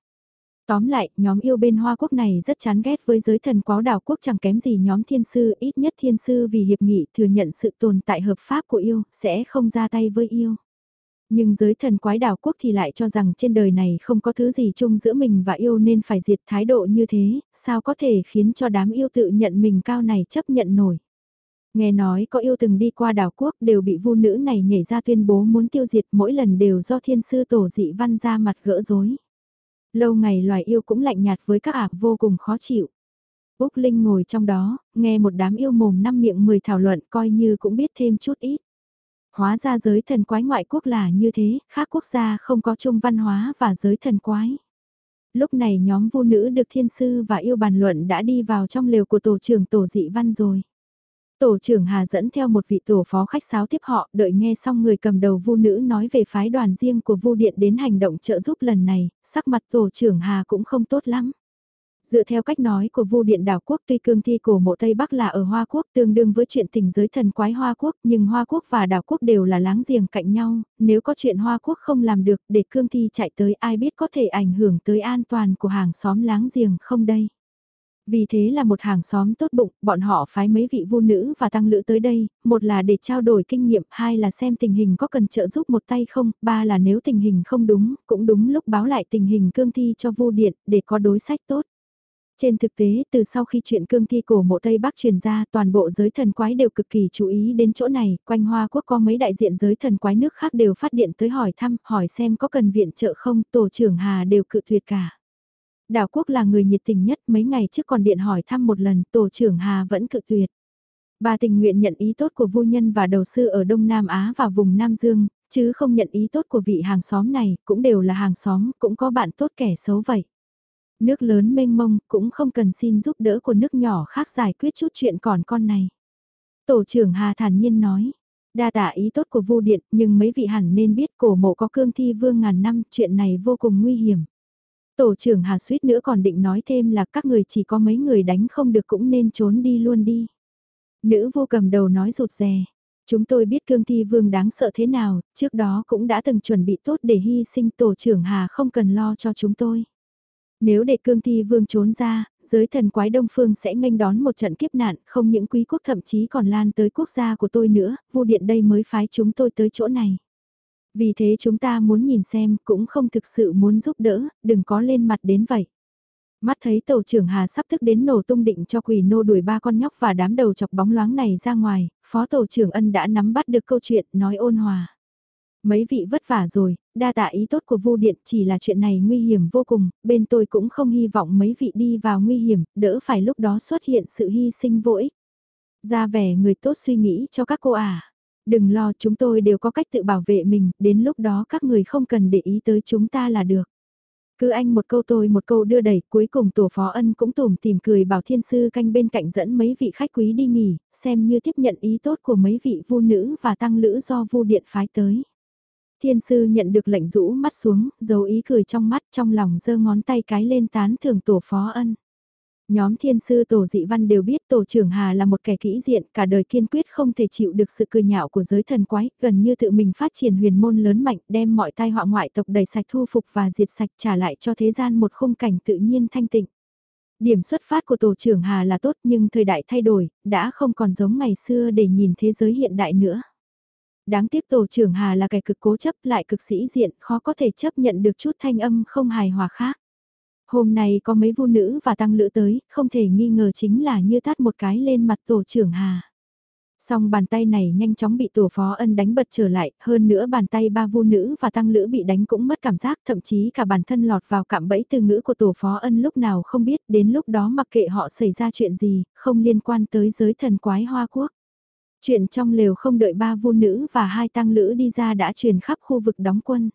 Tóm lại, nhóm yêu bên Hoa Quốc này rất chán ghét với giới thần quáo đảo quốc chẳng kém gì nhóm thiên sư, ít nhất thiên sư vì hiệp nghị thừa nhận sự tồn tại hợp pháp của yêu, sẽ không ra tay với yêu. Nhưng giới thần quái đảo quốc thì lại cho rằng trên đời này không có thứ gì chung giữa mình và yêu nên phải diệt thái độ như thế, sao có thể khiến cho đám yêu tự nhận mình cao này chấp nhận nổi. Nghe nói có yêu từng đi qua đảo quốc đều bị vu nữ này nhảy ra tuyên bố muốn tiêu diệt mỗi lần đều do thiên sư tổ dị văn ra mặt gỡ rối. Lâu ngày loài yêu cũng lạnh nhạt với các ạc vô cùng khó chịu. Úc Linh ngồi trong đó, nghe một đám yêu mồm năm miệng mười thảo luận coi như cũng biết thêm chút ít. Hóa ra giới thần quái ngoại quốc là như thế, khác quốc gia không có chung văn hóa và giới thần quái. Lúc này nhóm vô nữ được thiên sư và yêu bàn luận đã đi vào trong lều của tổ trưởng tổ dị văn rồi. Tổ trưởng Hà dẫn theo một vị tổ phó khách sáo tiếp họ, đợi nghe xong người cầm đầu vu nữ nói về phái đoàn riêng của vu điện đến hành động trợ giúp lần này, sắc mặt tổ trưởng Hà cũng không tốt lắm. Dựa theo cách nói của Vu Điện Đảo Quốc tuy cương thi cổ mộ Tây Bắc là ở Hoa Quốc tương đương với chuyện tình giới thần quái Hoa Quốc nhưng Hoa Quốc và Đảo Quốc đều là láng giềng cạnh nhau, nếu có chuyện Hoa Quốc không làm được để cương thi chạy tới ai biết có thể ảnh hưởng tới an toàn của hàng xóm láng giềng không đây. Vì thế là một hàng xóm tốt bụng, bọn họ phái mấy vị vu nữ và tăng lữ tới đây, một là để trao đổi kinh nghiệm, hai là xem tình hình có cần trợ giúp một tay không, ba là nếu tình hình không đúng, cũng đúng lúc báo lại tình hình cương thi cho vu điện, để có đối sách tốt. Trên thực tế, từ sau khi chuyện cương thi cổ mộ Tây Bắc truyền ra, toàn bộ giới thần quái đều cực kỳ chú ý đến chỗ này, quanh Hoa Quốc có mấy đại diện giới thần quái nước khác đều phát điện tới hỏi thăm, hỏi xem có cần viện trợ không, tổ trưởng Hà đều cự tuyệt cả. Đảo Quốc là người nhiệt tình nhất, mấy ngày trước còn điện hỏi thăm một lần, tổ trưởng Hà vẫn cự tuyệt. Bà tình nguyện nhận ý tốt của vô nhân và đầu sư ở Đông Nam Á và vùng Nam Dương, chứ không nhận ý tốt của vị hàng xóm này, cũng đều là hàng xóm, cũng có bạn tốt kẻ xấu vậy. Nước lớn mênh mông cũng không cần xin giúp đỡ của nước nhỏ khác giải quyết chút chuyện còn con này. Tổ trưởng Hà thản nhiên nói, đa tạ ý tốt của vô điện nhưng mấy vị hẳn nên biết cổ mộ có cương thi vương ngàn năm chuyện này vô cùng nguy hiểm. Tổ trưởng Hà suýt nữa còn định nói thêm là các người chỉ có mấy người đánh không được cũng nên trốn đi luôn đi. Nữ vô cầm đầu nói rụt rè. Chúng tôi biết cương thi vương đáng sợ thế nào, trước đó cũng đã từng chuẩn bị tốt để hy sinh tổ trưởng Hà không cần lo cho chúng tôi. Nếu để cương thi vương trốn ra, giới thần quái đông phương sẽ nghênh đón một trận kiếp nạn, không những quý quốc thậm chí còn lan tới quốc gia của tôi nữa, vu điện đây mới phái chúng tôi tới chỗ này. Vì thế chúng ta muốn nhìn xem, cũng không thực sự muốn giúp đỡ, đừng có lên mặt đến vậy. Mắt thấy tổ trưởng Hà sắp thức đến nổ tung định cho quỷ nô đuổi ba con nhóc và đám đầu chọc bóng loáng này ra ngoài, phó tổ trưởng ân đã nắm bắt được câu chuyện, nói ôn hòa. Mấy vị vất vả rồi, đa tạ ý tốt của vô điện chỉ là chuyện này nguy hiểm vô cùng, bên tôi cũng không hy vọng mấy vị đi vào nguy hiểm, đỡ phải lúc đó xuất hiện sự hy sinh vô ích. Ra vẻ người tốt suy nghĩ cho các cô à. Đừng lo chúng tôi đều có cách tự bảo vệ mình, đến lúc đó các người không cần để ý tới chúng ta là được. Cứ anh một câu tôi một câu đưa đẩy, cuối cùng tổ phó ân cũng tủm tìm cười bảo thiên sư canh bên cạnh dẫn mấy vị khách quý đi nghỉ, xem như tiếp nhận ý tốt của mấy vị vu nữ và tăng lữ do vu điện phái tới. Thiên sư nhận được lệnh rũ mắt xuống, dấu ý cười trong mắt trong lòng giơ ngón tay cái lên tán thưởng tổ phó ân. Nhóm thiên sư tổ dị văn đều biết tổ trưởng Hà là một kẻ kỹ diện, cả đời kiên quyết không thể chịu được sự cười nhạo của giới thần quái, gần như tự mình phát triển huyền môn lớn mạnh, đem mọi tai họa ngoại tộc đầy sạch thu phục và diệt sạch trả lại cho thế gian một khung cảnh tự nhiên thanh tịnh. Điểm xuất phát của tổ trưởng Hà là tốt nhưng thời đại thay đổi, đã không còn giống ngày xưa để nhìn thế giới hiện đại nữa. Đáng tiếc tổ trưởng Hà là kẻ cực cố chấp lại cực sĩ diện, khó có thể chấp nhận được chút thanh âm không hài hòa khác. Hôm nay có mấy vu nữ và tăng lữ tới, không thể nghi ngờ chính là như tát một cái lên mặt tổ trưởng Hà. Song bàn tay này nhanh chóng bị tổ phó ân đánh bật trở lại, hơn nữa bàn tay ba vu nữ và tăng lữ bị đánh cũng mất cảm giác, thậm chí cả bản thân lọt vào cạm bẫy từ ngữ của tổ phó ân lúc nào không biết, đến lúc đó mặc kệ họ xảy ra chuyện gì, không liên quan tới giới thần quái Hoa Quốc. Chuyện trong lều không đợi ba vu nữ và hai tăng lữ đi ra đã truyền khắp khu vực đóng quân.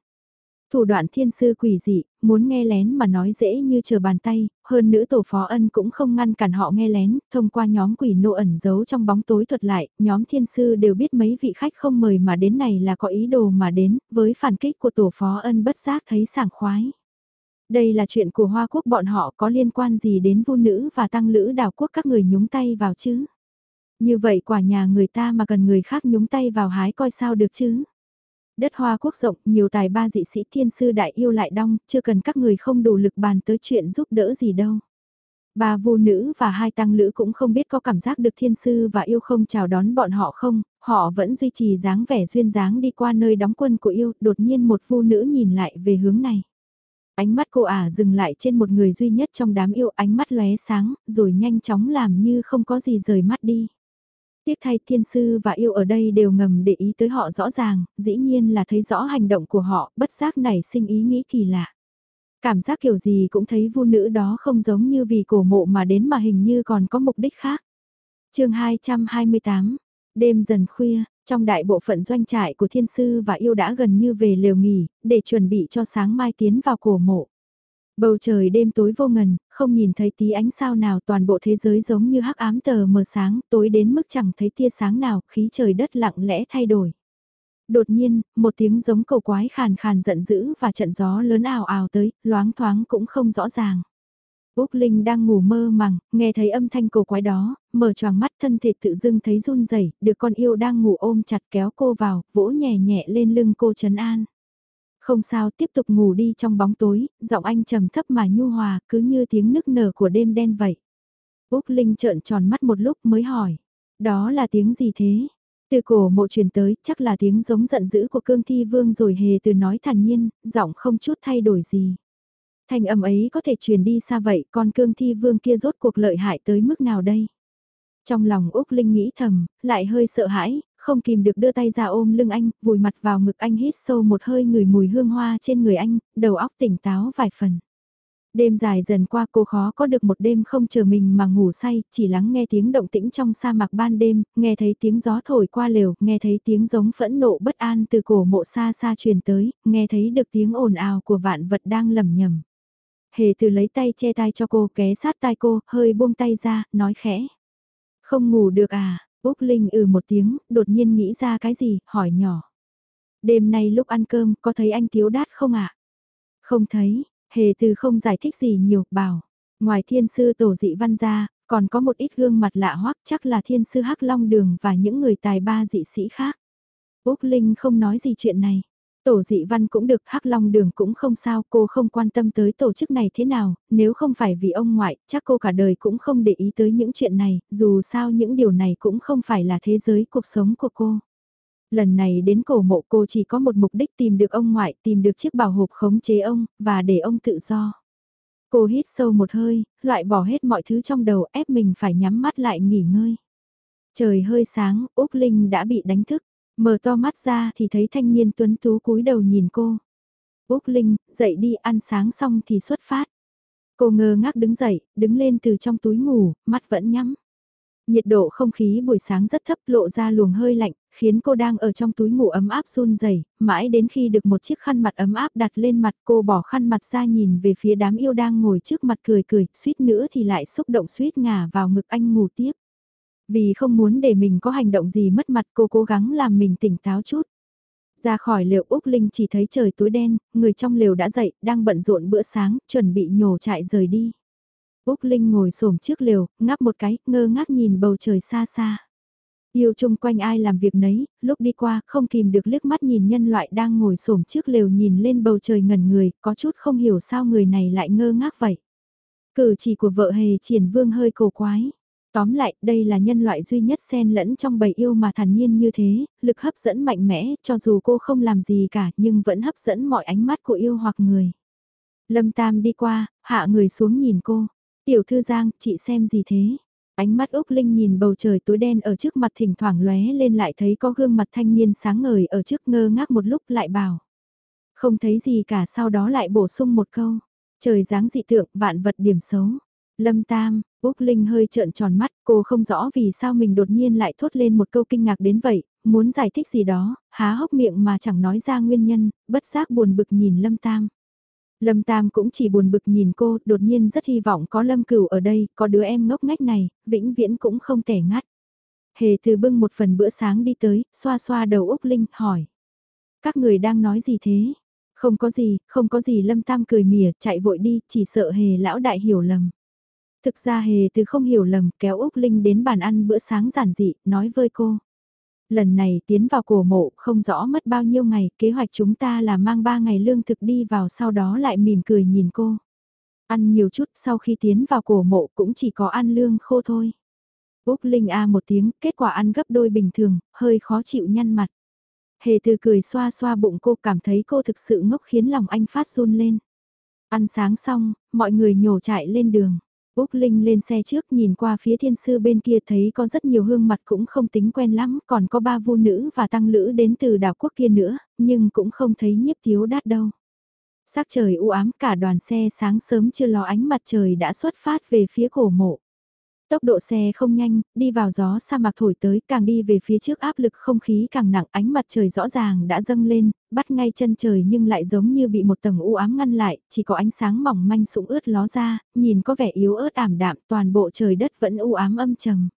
Thủ đoạn thiên sư quỷ dị, muốn nghe lén mà nói dễ như chờ bàn tay, hơn nữ tổ phó ân cũng không ngăn cản họ nghe lén, thông qua nhóm quỷ nô ẩn giấu trong bóng tối thuật lại, nhóm thiên sư đều biết mấy vị khách không mời mà đến này là có ý đồ mà đến, với phản kích của tổ phó ân bất giác thấy sảng khoái. Đây là chuyện của Hoa Quốc bọn họ có liên quan gì đến vu nữ và tăng lữ đảo quốc các người nhúng tay vào chứ? Như vậy quả nhà người ta mà cần người khác nhúng tay vào hái coi sao được chứ? Đất hoa quốc rộng, nhiều tài ba dị sĩ thiên sư đại yêu lại đong, chưa cần các người không đủ lực bàn tới chuyện giúp đỡ gì đâu. Ba vô nữ và hai tăng lữ cũng không biết có cảm giác được thiên sư và yêu không chào đón bọn họ không, họ vẫn duy trì dáng vẻ duyên dáng đi qua nơi đóng quân của yêu, đột nhiên một vô nữ nhìn lại về hướng này. Ánh mắt cô ả dừng lại trên một người duy nhất trong đám yêu ánh mắt lóe sáng, rồi nhanh chóng làm như không có gì rời mắt đi. Tiếc thay thiên sư và yêu ở đây đều ngầm để ý tới họ rõ ràng, dĩ nhiên là thấy rõ hành động của họ, bất giác nảy sinh ý nghĩ kỳ lạ. Cảm giác kiểu gì cũng thấy vu nữ đó không giống như vì cổ mộ mà đến mà hình như còn có mục đích khác. chương 228, đêm dần khuya, trong đại bộ phận doanh trại của thiên sư và yêu đã gần như về lều nghỉ, để chuẩn bị cho sáng mai tiến vào cổ mộ. Bầu trời đêm tối vô ngần, không nhìn thấy tí ánh sao nào toàn bộ thế giới giống như hắc ám tờ mờ sáng, tối đến mức chẳng thấy tia sáng nào, khí trời đất lặng lẽ thay đổi. Đột nhiên, một tiếng giống cầu quái khàn khàn giận dữ và trận gió lớn ào ào tới, loáng thoáng cũng không rõ ràng. Úc Linh đang ngủ mơ màng, nghe thấy âm thanh cầu quái đó, mở choàng mắt thân thể tự dưng thấy run rẩy, được con yêu đang ngủ ôm chặt kéo cô vào, vỗ nhẹ nhẹ lên lưng cô trấn an. Không sao tiếp tục ngủ đi trong bóng tối, giọng anh trầm thấp mà nhu hòa cứ như tiếng nức nở của đêm đen vậy. Úc Linh trợn tròn mắt một lúc mới hỏi. Đó là tiếng gì thế? Từ cổ mộ truyền tới chắc là tiếng giống giận dữ của cương thi vương rồi hề từ nói thản nhiên, giọng không chút thay đổi gì. Thành âm ấy có thể truyền đi xa vậy còn cương thi vương kia rốt cuộc lợi hại tới mức nào đây? Trong lòng Úc Linh nghĩ thầm, lại hơi sợ hãi, không kìm được đưa tay ra ôm lưng anh, vùi mặt vào ngực anh hít sâu một hơi người mùi hương hoa trên người anh, đầu óc tỉnh táo vài phần. Đêm dài dần qua cô khó có được một đêm không chờ mình mà ngủ say, chỉ lắng nghe tiếng động tĩnh trong sa mạc ban đêm, nghe thấy tiếng gió thổi qua lều, nghe thấy tiếng giống phẫn nộ bất an từ cổ mộ xa xa truyền tới, nghe thấy được tiếng ồn ào của vạn vật đang lầm nhầm. Hề từ lấy tay che tai cho cô ké sát tai cô, hơi buông tay ra, nói khẽ. Không ngủ được à, Úc Linh ừ một tiếng, đột nhiên nghĩ ra cái gì, hỏi nhỏ. Đêm nay lúc ăn cơm, có thấy anh thiếu đát không ạ? Không thấy, Hề từ không giải thích gì nhiều, bảo. Ngoài thiên sư tổ dị văn ra, còn có một ít gương mặt lạ hoắc chắc là thiên sư Hắc Long Đường và những người tài ba dị sĩ khác. Úc Linh không nói gì chuyện này. Tổ dị văn cũng được, Hắc Long Đường cũng không sao, cô không quan tâm tới tổ chức này thế nào, nếu không phải vì ông ngoại, chắc cô cả đời cũng không để ý tới những chuyện này, dù sao những điều này cũng không phải là thế giới cuộc sống của cô. Lần này đến cổ mộ cô chỉ có một mục đích tìm được ông ngoại, tìm được chiếc bảo hộp khống chế ông, và để ông tự do. Cô hít sâu một hơi, loại bỏ hết mọi thứ trong đầu ép mình phải nhắm mắt lại nghỉ ngơi. Trời hơi sáng, Úc Linh đã bị đánh thức. Mở to mắt ra thì thấy thanh niên tuấn tú cúi đầu nhìn cô. Úc Linh, dậy đi ăn sáng xong thì xuất phát. Cô ngơ ngác đứng dậy, đứng lên từ trong túi ngủ, mắt vẫn nhắm. Nhiệt độ không khí buổi sáng rất thấp lộ ra luồng hơi lạnh, khiến cô đang ở trong túi ngủ ấm áp run rẩy mãi đến khi được một chiếc khăn mặt ấm áp đặt lên mặt cô bỏ khăn mặt ra nhìn về phía đám yêu đang ngồi trước mặt cười cười, suýt nữa thì lại xúc động suýt ngả vào ngực anh ngủ tiếp. Vì không muốn để mình có hành động gì mất mặt cô cố gắng làm mình tỉnh táo chút. Ra khỏi lều Úc Linh chỉ thấy trời tối đen, người trong lều đã dậy, đang bận rộn bữa sáng, chuẩn bị nhổ chạy rời đi. Úc Linh ngồi xổm trước lều, ngáp một cái, ngơ ngác nhìn bầu trời xa xa. Yêu chung quanh ai làm việc nấy, lúc đi qua không kìm được liếc mắt nhìn nhân loại đang ngồi xổm trước lều nhìn lên bầu trời ngẩn người, có chút không hiểu sao người này lại ngơ ngác vậy. Cử chỉ của vợ hề triển vương hơi cổ quái. Tóm lại, đây là nhân loại duy nhất xen lẫn trong bầy yêu mà thản nhiên như thế, lực hấp dẫn mạnh mẽ, cho dù cô không làm gì cả nhưng vẫn hấp dẫn mọi ánh mắt của yêu hoặc người. Lâm Tam đi qua, hạ người xuống nhìn cô. Tiểu thư Giang, chị xem gì thế? Ánh mắt Úc Linh nhìn bầu trời tối đen ở trước mặt thỉnh thoảng lóe lên lại thấy có gương mặt thanh niên sáng ngời ở trước ngơ ngác một lúc lại bảo. Không thấy gì cả sau đó lại bổ sung một câu. Trời dáng dị tượng, vạn vật điểm xấu. Lâm Tam, Úc Linh hơi trợn tròn mắt, cô không rõ vì sao mình đột nhiên lại thốt lên một câu kinh ngạc đến vậy, muốn giải thích gì đó, há hốc miệng mà chẳng nói ra nguyên nhân, bất giác buồn bực nhìn Lâm Tam. Lâm Tam cũng chỉ buồn bực nhìn cô, đột nhiên rất hy vọng có Lâm Cửu ở đây, có đứa em ngốc ngách này, vĩnh viễn cũng không tẻ ngắt. Hề từ bưng một phần bữa sáng đi tới, xoa xoa đầu Úc Linh, hỏi. Các người đang nói gì thế? Không có gì, không có gì Lâm Tam cười mỉa, chạy vội đi, chỉ sợ hề lão đại hiểu lầm. Thực ra hề từ không hiểu lầm, kéo Úc Linh đến bàn ăn bữa sáng giản dị, nói với cô. Lần này tiến vào cổ mộ không rõ mất bao nhiêu ngày, kế hoạch chúng ta là mang 3 ngày lương thực đi vào sau đó lại mỉm cười nhìn cô. Ăn nhiều chút sau khi tiến vào cổ mộ cũng chỉ có ăn lương khô thôi. Úc Linh A một tiếng, kết quả ăn gấp đôi bình thường, hơi khó chịu nhăn mặt. Hề từ cười xoa xoa bụng cô cảm thấy cô thực sự ngốc khiến lòng anh phát run lên. Ăn sáng xong, mọi người nhổ chạy lên đường. Úc Linh lên xe trước nhìn qua phía thiên sư bên kia thấy có rất nhiều hương mặt cũng không tính quen lắm, còn có ba vu nữ và tăng lữ đến từ đảo quốc kia nữa, nhưng cũng không thấy nhiếp thiếu đát đâu. Sắc trời u ám cả đoàn xe sáng sớm chưa ló ánh mặt trời đã xuất phát về phía cổ mộ. Tốc độ xe không nhanh, đi vào gió sa mạc thổi tới, càng đi về phía trước áp lực không khí càng nặng, ánh mặt trời rõ ràng đã dâng lên, bắt ngay chân trời nhưng lại giống như bị một tầng u ám ngăn lại, chỉ có ánh sáng mỏng manh sũng ướt ló ra, nhìn có vẻ yếu ớt ảm đạm, toàn bộ trời đất vẫn u ám âm trầm.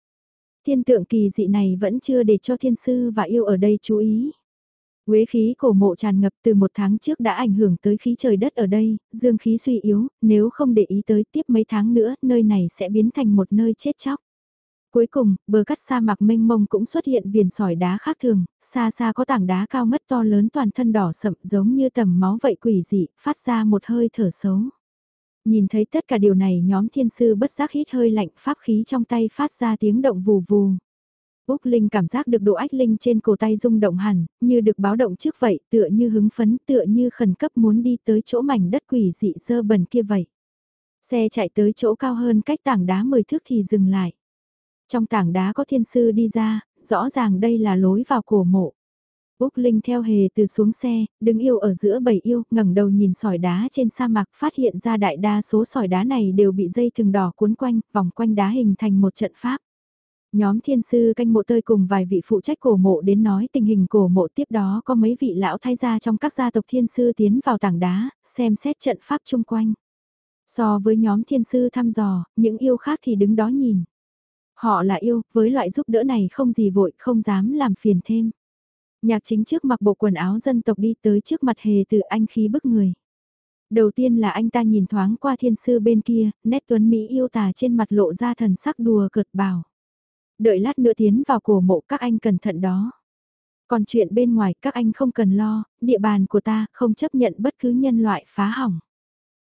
Thiên tượng kỳ dị này vẫn chưa để cho thiên sư và yêu ở đây chú ý. Quế khí cổ mộ tràn ngập từ một tháng trước đã ảnh hưởng tới khí trời đất ở đây, dương khí suy yếu, nếu không để ý tới tiếp mấy tháng nữa, nơi này sẽ biến thành một nơi chết chóc. Cuối cùng, bờ cắt sa mạc mênh mông cũng xuất hiện viền sỏi đá khác thường, xa xa có tảng đá cao ngất to lớn toàn thân đỏ sậm giống như tầm máu vậy quỷ dị, phát ra một hơi thở xấu. Nhìn thấy tất cả điều này nhóm thiên sư bất giác hít hơi lạnh pháp khí trong tay phát ra tiếng động vù vù. Úc Linh cảm giác được độ ách linh trên cổ tay rung động hẳn, như được báo động trước vậy, tựa như hứng phấn, tựa như khẩn cấp muốn đi tới chỗ mảnh đất quỷ dị dơ bẩn kia vậy. Xe chạy tới chỗ cao hơn cách tảng đá 10 thước thì dừng lại. Trong tảng đá có thiên sư đi ra, rõ ràng đây là lối vào cổ mộ. Úc Linh theo hề từ xuống xe, đứng yêu ở giữa bầy yêu, ngẩng đầu nhìn sỏi đá trên sa mạc phát hiện ra đại đa số sỏi đá này đều bị dây thừng đỏ cuốn quanh, vòng quanh đá hình thành một trận pháp. Nhóm thiên sư canh mộ tơi cùng vài vị phụ trách cổ mộ đến nói tình hình cổ mộ tiếp đó có mấy vị lão thay gia trong các gia tộc thiên sư tiến vào tảng đá, xem xét trận pháp chung quanh. So với nhóm thiên sư thăm dò, những yêu khác thì đứng đó nhìn. Họ là yêu, với loại giúp đỡ này không gì vội, không dám làm phiền thêm. Nhạc chính trước mặc bộ quần áo dân tộc đi tới trước mặt hề từ anh khí bức người. Đầu tiên là anh ta nhìn thoáng qua thiên sư bên kia, nét tuấn Mỹ yêu tà trên mặt lộ ra thần sắc đùa cợt bảo. Đợi lát nữa tiến vào cổ mộ các anh cẩn thận đó. Còn chuyện bên ngoài các anh không cần lo, địa bàn của ta không chấp nhận bất cứ nhân loại phá hỏng.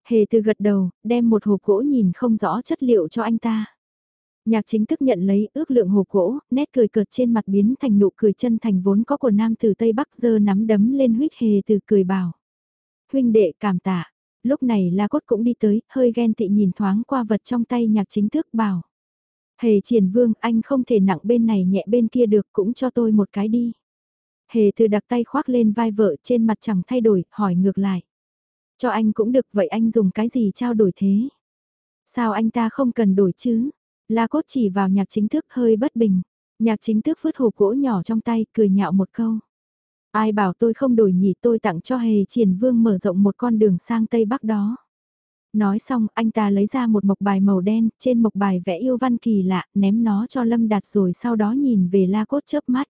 Hề từ gật đầu, đem một hộp gỗ nhìn không rõ chất liệu cho anh ta. Nhạc chính thức nhận lấy ước lượng hộp gỗ, nét cười cợt trên mặt biến thành nụ cười chân thành vốn có của nam từ Tây Bắc dơ nắm đấm lên huyết hề từ cười bảo. Huynh đệ cảm tạ, lúc này La Cốt cũng đi tới, hơi ghen tị nhìn thoáng qua vật trong tay nhạc chính thức bảo. Hề triển vương, anh không thể nặng bên này nhẹ bên kia được, cũng cho tôi một cái đi. Hề từ đặt tay khoác lên vai vợ trên mặt chẳng thay đổi, hỏi ngược lại. Cho anh cũng được, vậy anh dùng cái gì trao đổi thế? Sao anh ta không cần đổi chứ? La cốt chỉ vào nhạc chính thức hơi bất bình. Nhạc chính thức vứt hộp gỗ nhỏ trong tay, cười nhạo một câu. Ai bảo tôi không đổi nhỉ tôi tặng cho hề triển vương mở rộng một con đường sang Tây Bắc đó. Nói xong anh ta lấy ra một mộc bài màu đen, trên mộc bài vẽ yêu văn kỳ lạ, ném nó cho Lâm Đạt rồi sau đó nhìn về La Cốt chớp mắt.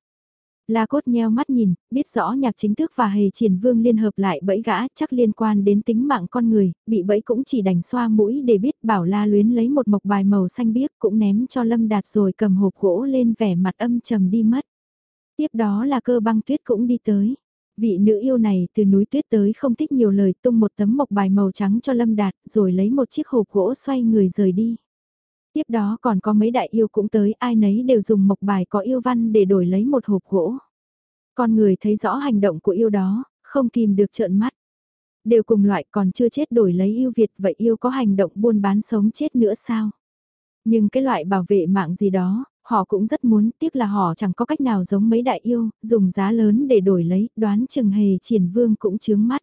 La Cốt nheo mắt nhìn, biết rõ nhạc chính thức và hề triển vương liên hợp lại bẫy gã chắc liên quan đến tính mạng con người, bị bẫy cũng chỉ đành xoa mũi để biết bảo La luyến lấy một mộc bài màu xanh biếc cũng ném cho Lâm Đạt rồi cầm hộp gỗ lên vẻ mặt âm trầm đi mất. Tiếp đó là cơ băng tuyết cũng đi tới. Vị nữ yêu này từ núi tuyết tới không thích nhiều lời tung một tấm mộc bài màu trắng cho Lâm Đạt rồi lấy một chiếc hộp gỗ xoay người rời đi. Tiếp đó còn có mấy đại yêu cũng tới ai nấy đều dùng mộc bài có yêu văn để đổi lấy một hộp gỗ. Con người thấy rõ hành động của yêu đó, không kìm được trợn mắt. Đều cùng loại còn chưa chết đổi lấy yêu Việt vậy yêu có hành động buôn bán sống chết nữa sao? Nhưng cái loại bảo vệ mạng gì đó, họ cũng rất muốn, tiếc là họ chẳng có cách nào giống mấy đại yêu, dùng giá lớn để đổi lấy, đoán chừng hề triển vương cũng chướng mắt.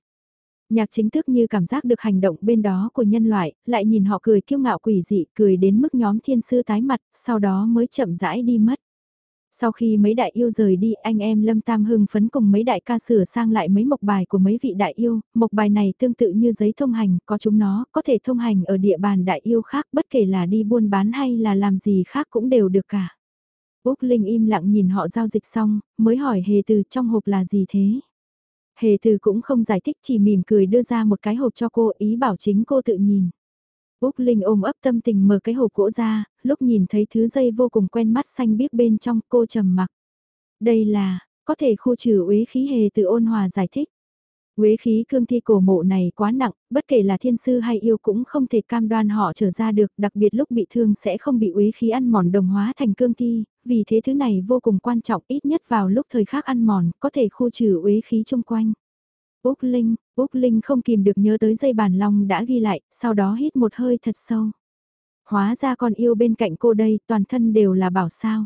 Nhạc chính thức như cảm giác được hành động bên đó của nhân loại, lại nhìn họ cười kiêu ngạo quỷ dị, cười đến mức nhóm thiên sư tái mặt, sau đó mới chậm rãi đi mất. Sau khi mấy đại yêu rời đi, anh em Lâm Tam hưng phấn cùng mấy đại ca sửa sang lại mấy mộc bài của mấy vị đại yêu, mộc bài này tương tự như giấy thông hành, có chúng nó, có thể thông hành ở địa bàn đại yêu khác, bất kể là đi buôn bán hay là làm gì khác cũng đều được cả. Úc Linh im lặng nhìn họ giao dịch xong, mới hỏi hề từ trong hộp là gì thế? Hề từ cũng không giải thích chỉ mỉm cười đưa ra một cái hộp cho cô ý bảo chính cô tự nhìn. Úc Linh ôm ấp tâm tình mở cái hộp gỗ ra, lúc nhìn thấy thứ dây vô cùng quen mắt xanh biếc bên trong cô trầm mặc. Đây là, có thể khu trừ uế khí hề từ ôn hòa giải thích. Uế khí cương thi cổ mộ này quá nặng, bất kể là thiên sư hay yêu cũng không thể cam đoan họ trở ra được, đặc biệt lúc bị thương sẽ không bị uế khí ăn mòn đồng hóa thành cương thi, vì thế thứ này vô cùng quan trọng ít nhất vào lúc thời khắc ăn mòn, có thể khu trừ uế khí chung quanh. Úc Linh, Úc Linh không kìm được nhớ tới dây bàn long đã ghi lại, sau đó hít một hơi thật sâu. Hóa ra con yêu bên cạnh cô đây, toàn thân đều là bảo sao.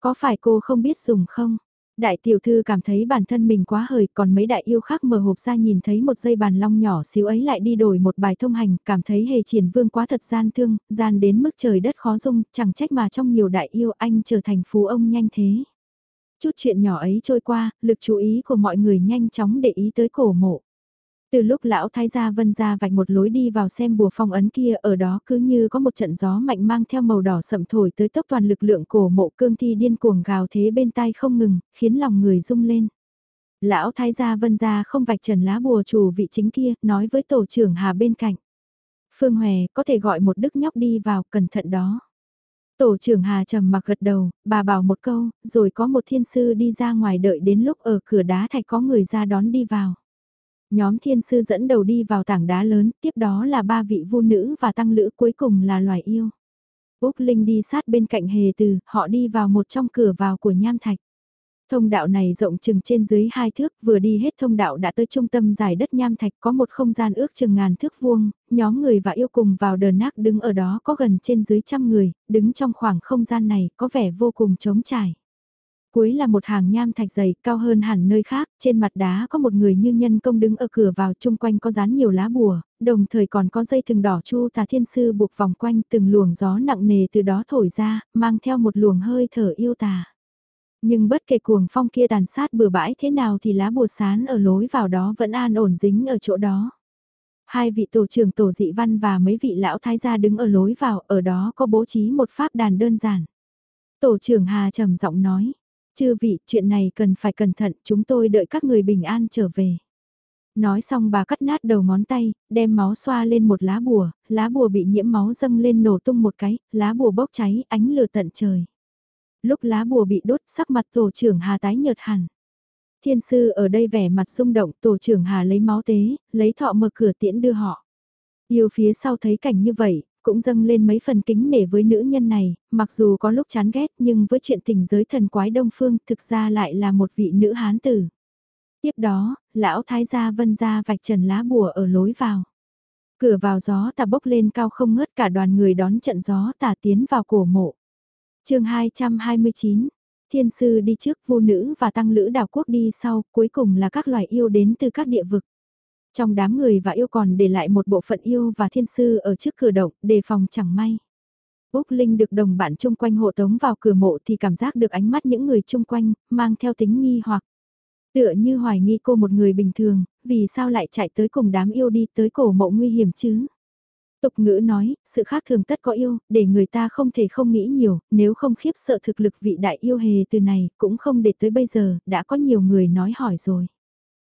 Có phải cô không biết dùng không? Đại tiểu thư cảm thấy bản thân mình quá hời, còn mấy đại yêu khác mở hộp ra nhìn thấy một dây bàn long nhỏ xíu ấy lại đi đổi một bài thông hành, cảm thấy hề triển vương quá thật gian thương, gian đến mức trời đất khó dung, chẳng trách mà trong nhiều đại yêu anh trở thành phú ông nhanh thế. Chút chuyện nhỏ ấy trôi qua, lực chú ý của mọi người nhanh chóng để ý tới cổ mộ. Từ lúc lão thái gia vân ra vạch một lối đi vào xem bùa phong ấn kia ở đó cứ như có một trận gió mạnh mang theo màu đỏ sậm thổi tới tốc toàn lực lượng cổ mộ cương thi điên cuồng gào thế bên tai không ngừng, khiến lòng người rung lên. Lão thái gia vân ra không vạch trần lá bùa chủ vị chính kia, nói với tổ trưởng Hà bên cạnh. Phương Hòe có thể gọi một đức nhóc đi vào, cẩn thận đó. Tổ trưởng Hà trầm mặc gật đầu, bà bảo một câu, rồi có một thiên sư đi ra ngoài đợi đến lúc ở cửa đá thạch có người ra đón đi vào. Nhóm thiên sư dẫn đầu đi vào tảng đá lớn, tiếp đó là ba vị vu nữ và tăng lữ cuối cùng là loài yêu. Úc Linh đi sát bên cạnh hề từ, họ đi vào một trong cửa vào của nham thạch. Thông đạo này rộng chừng trên dưới hai thước, vừa đi hết thông đạo đã tới trung tâm giải đất nham thạch có một không gian ước chừng ngàn thước vuông, nhóm người và yêu cùng vào đờ nác đứng ở đó có gần trên dưới trăm người, đứng trong khoảng không gian này có vẻ vô cùng trống trải. Cuối là một hàng nham thạch dày cao hơn hẳn nơi khác, trên mặt đá có một người như nhân công đứng ở cửa vào chung quanh có dán nhiều lá bùa, đồng thời còn có dây thừng đỏ chu tà thiên sư buộc vòng quanh từng luồng gió nặng nề từ đó thổi ra, mang theo một luồng hơi thở yêu tà. Nhưng bất kể cuồng phong kia tàn sát bừa bãi thế nào thì lá bùa sán ở lối vào đó vẫn an ổn dính ở chỗ đó. Hai vị tổ trưởng tổ dị văn và mấy vị lão thái gia đứng ở lối vào, ở đó có bố trí một pháp đàn đơn giản. Tổ trưởng Hà trầm giọng nói, chư vị, chuyện này cần phải cẩn thận, chúng tôi đợi các người bình an trở về. Nói xong bà cắt nát đầu ngón tay, đem máu xoa lên một lá bùa, lá bùa bị nhiễm máu dâng lên nổ tung một cái, lá bùa bốc cháy, ánh lửa tận trời. Lúc lá bùa bị đốt sắc mặt tổ trưởng Hà tái nhợt hẳn. Thiên sư ở đây vẻ mặt rung động, tổ trưởng Hà lấy máu tế, lấy thọ mở cửa tiễn đưa họ. Yêu phía sau thấy cảnh như vậy, cũng dâng lên mấy phần kính nể với nữ nhân này, mặc dù có lúc chán ghét nhưng với chuyện tình giới thần quái đông phương thực ra lại là một vị nữ hán tử. Tiếp đó, lão thái gia vân ra vạch trần lá bùa ở lối vào. Cửa vào gió tà bốc lên cao không ngớt cả đoàn người đón trận gió tà tiến vào cổ mộ chương 229, thiên sư đi trước vô nữ và tăng lữ đảo quốc đi sau, cuối cùng là các loài yêu đến từ các địa vực. Trong đám người và yêu còn để lại một bộ phận yêu và thiên sư ở trước cửa động, đề phòng chẳng may. Úc Linh được đồng bạn chung quanh hộ tống vào cửa mộ thì cảm giác được ánh mắt những người chung quanh, mang theo tính nghi hoặc. Tựa như hoài nghi cô một người bình thường, vì sao lại chạy tới cùng đám yêu đi tới cổ mộ nguy hiểm chứ? Tục ngữ nói, sự khác thường tất có yêu, để người ta không thể không nghĩ nhiều, nếu không khiếp sợ thực lực vị đại yêu hề từ này, cũng không để tới bây giờ, đã có nhiều người nói hỏi rồi.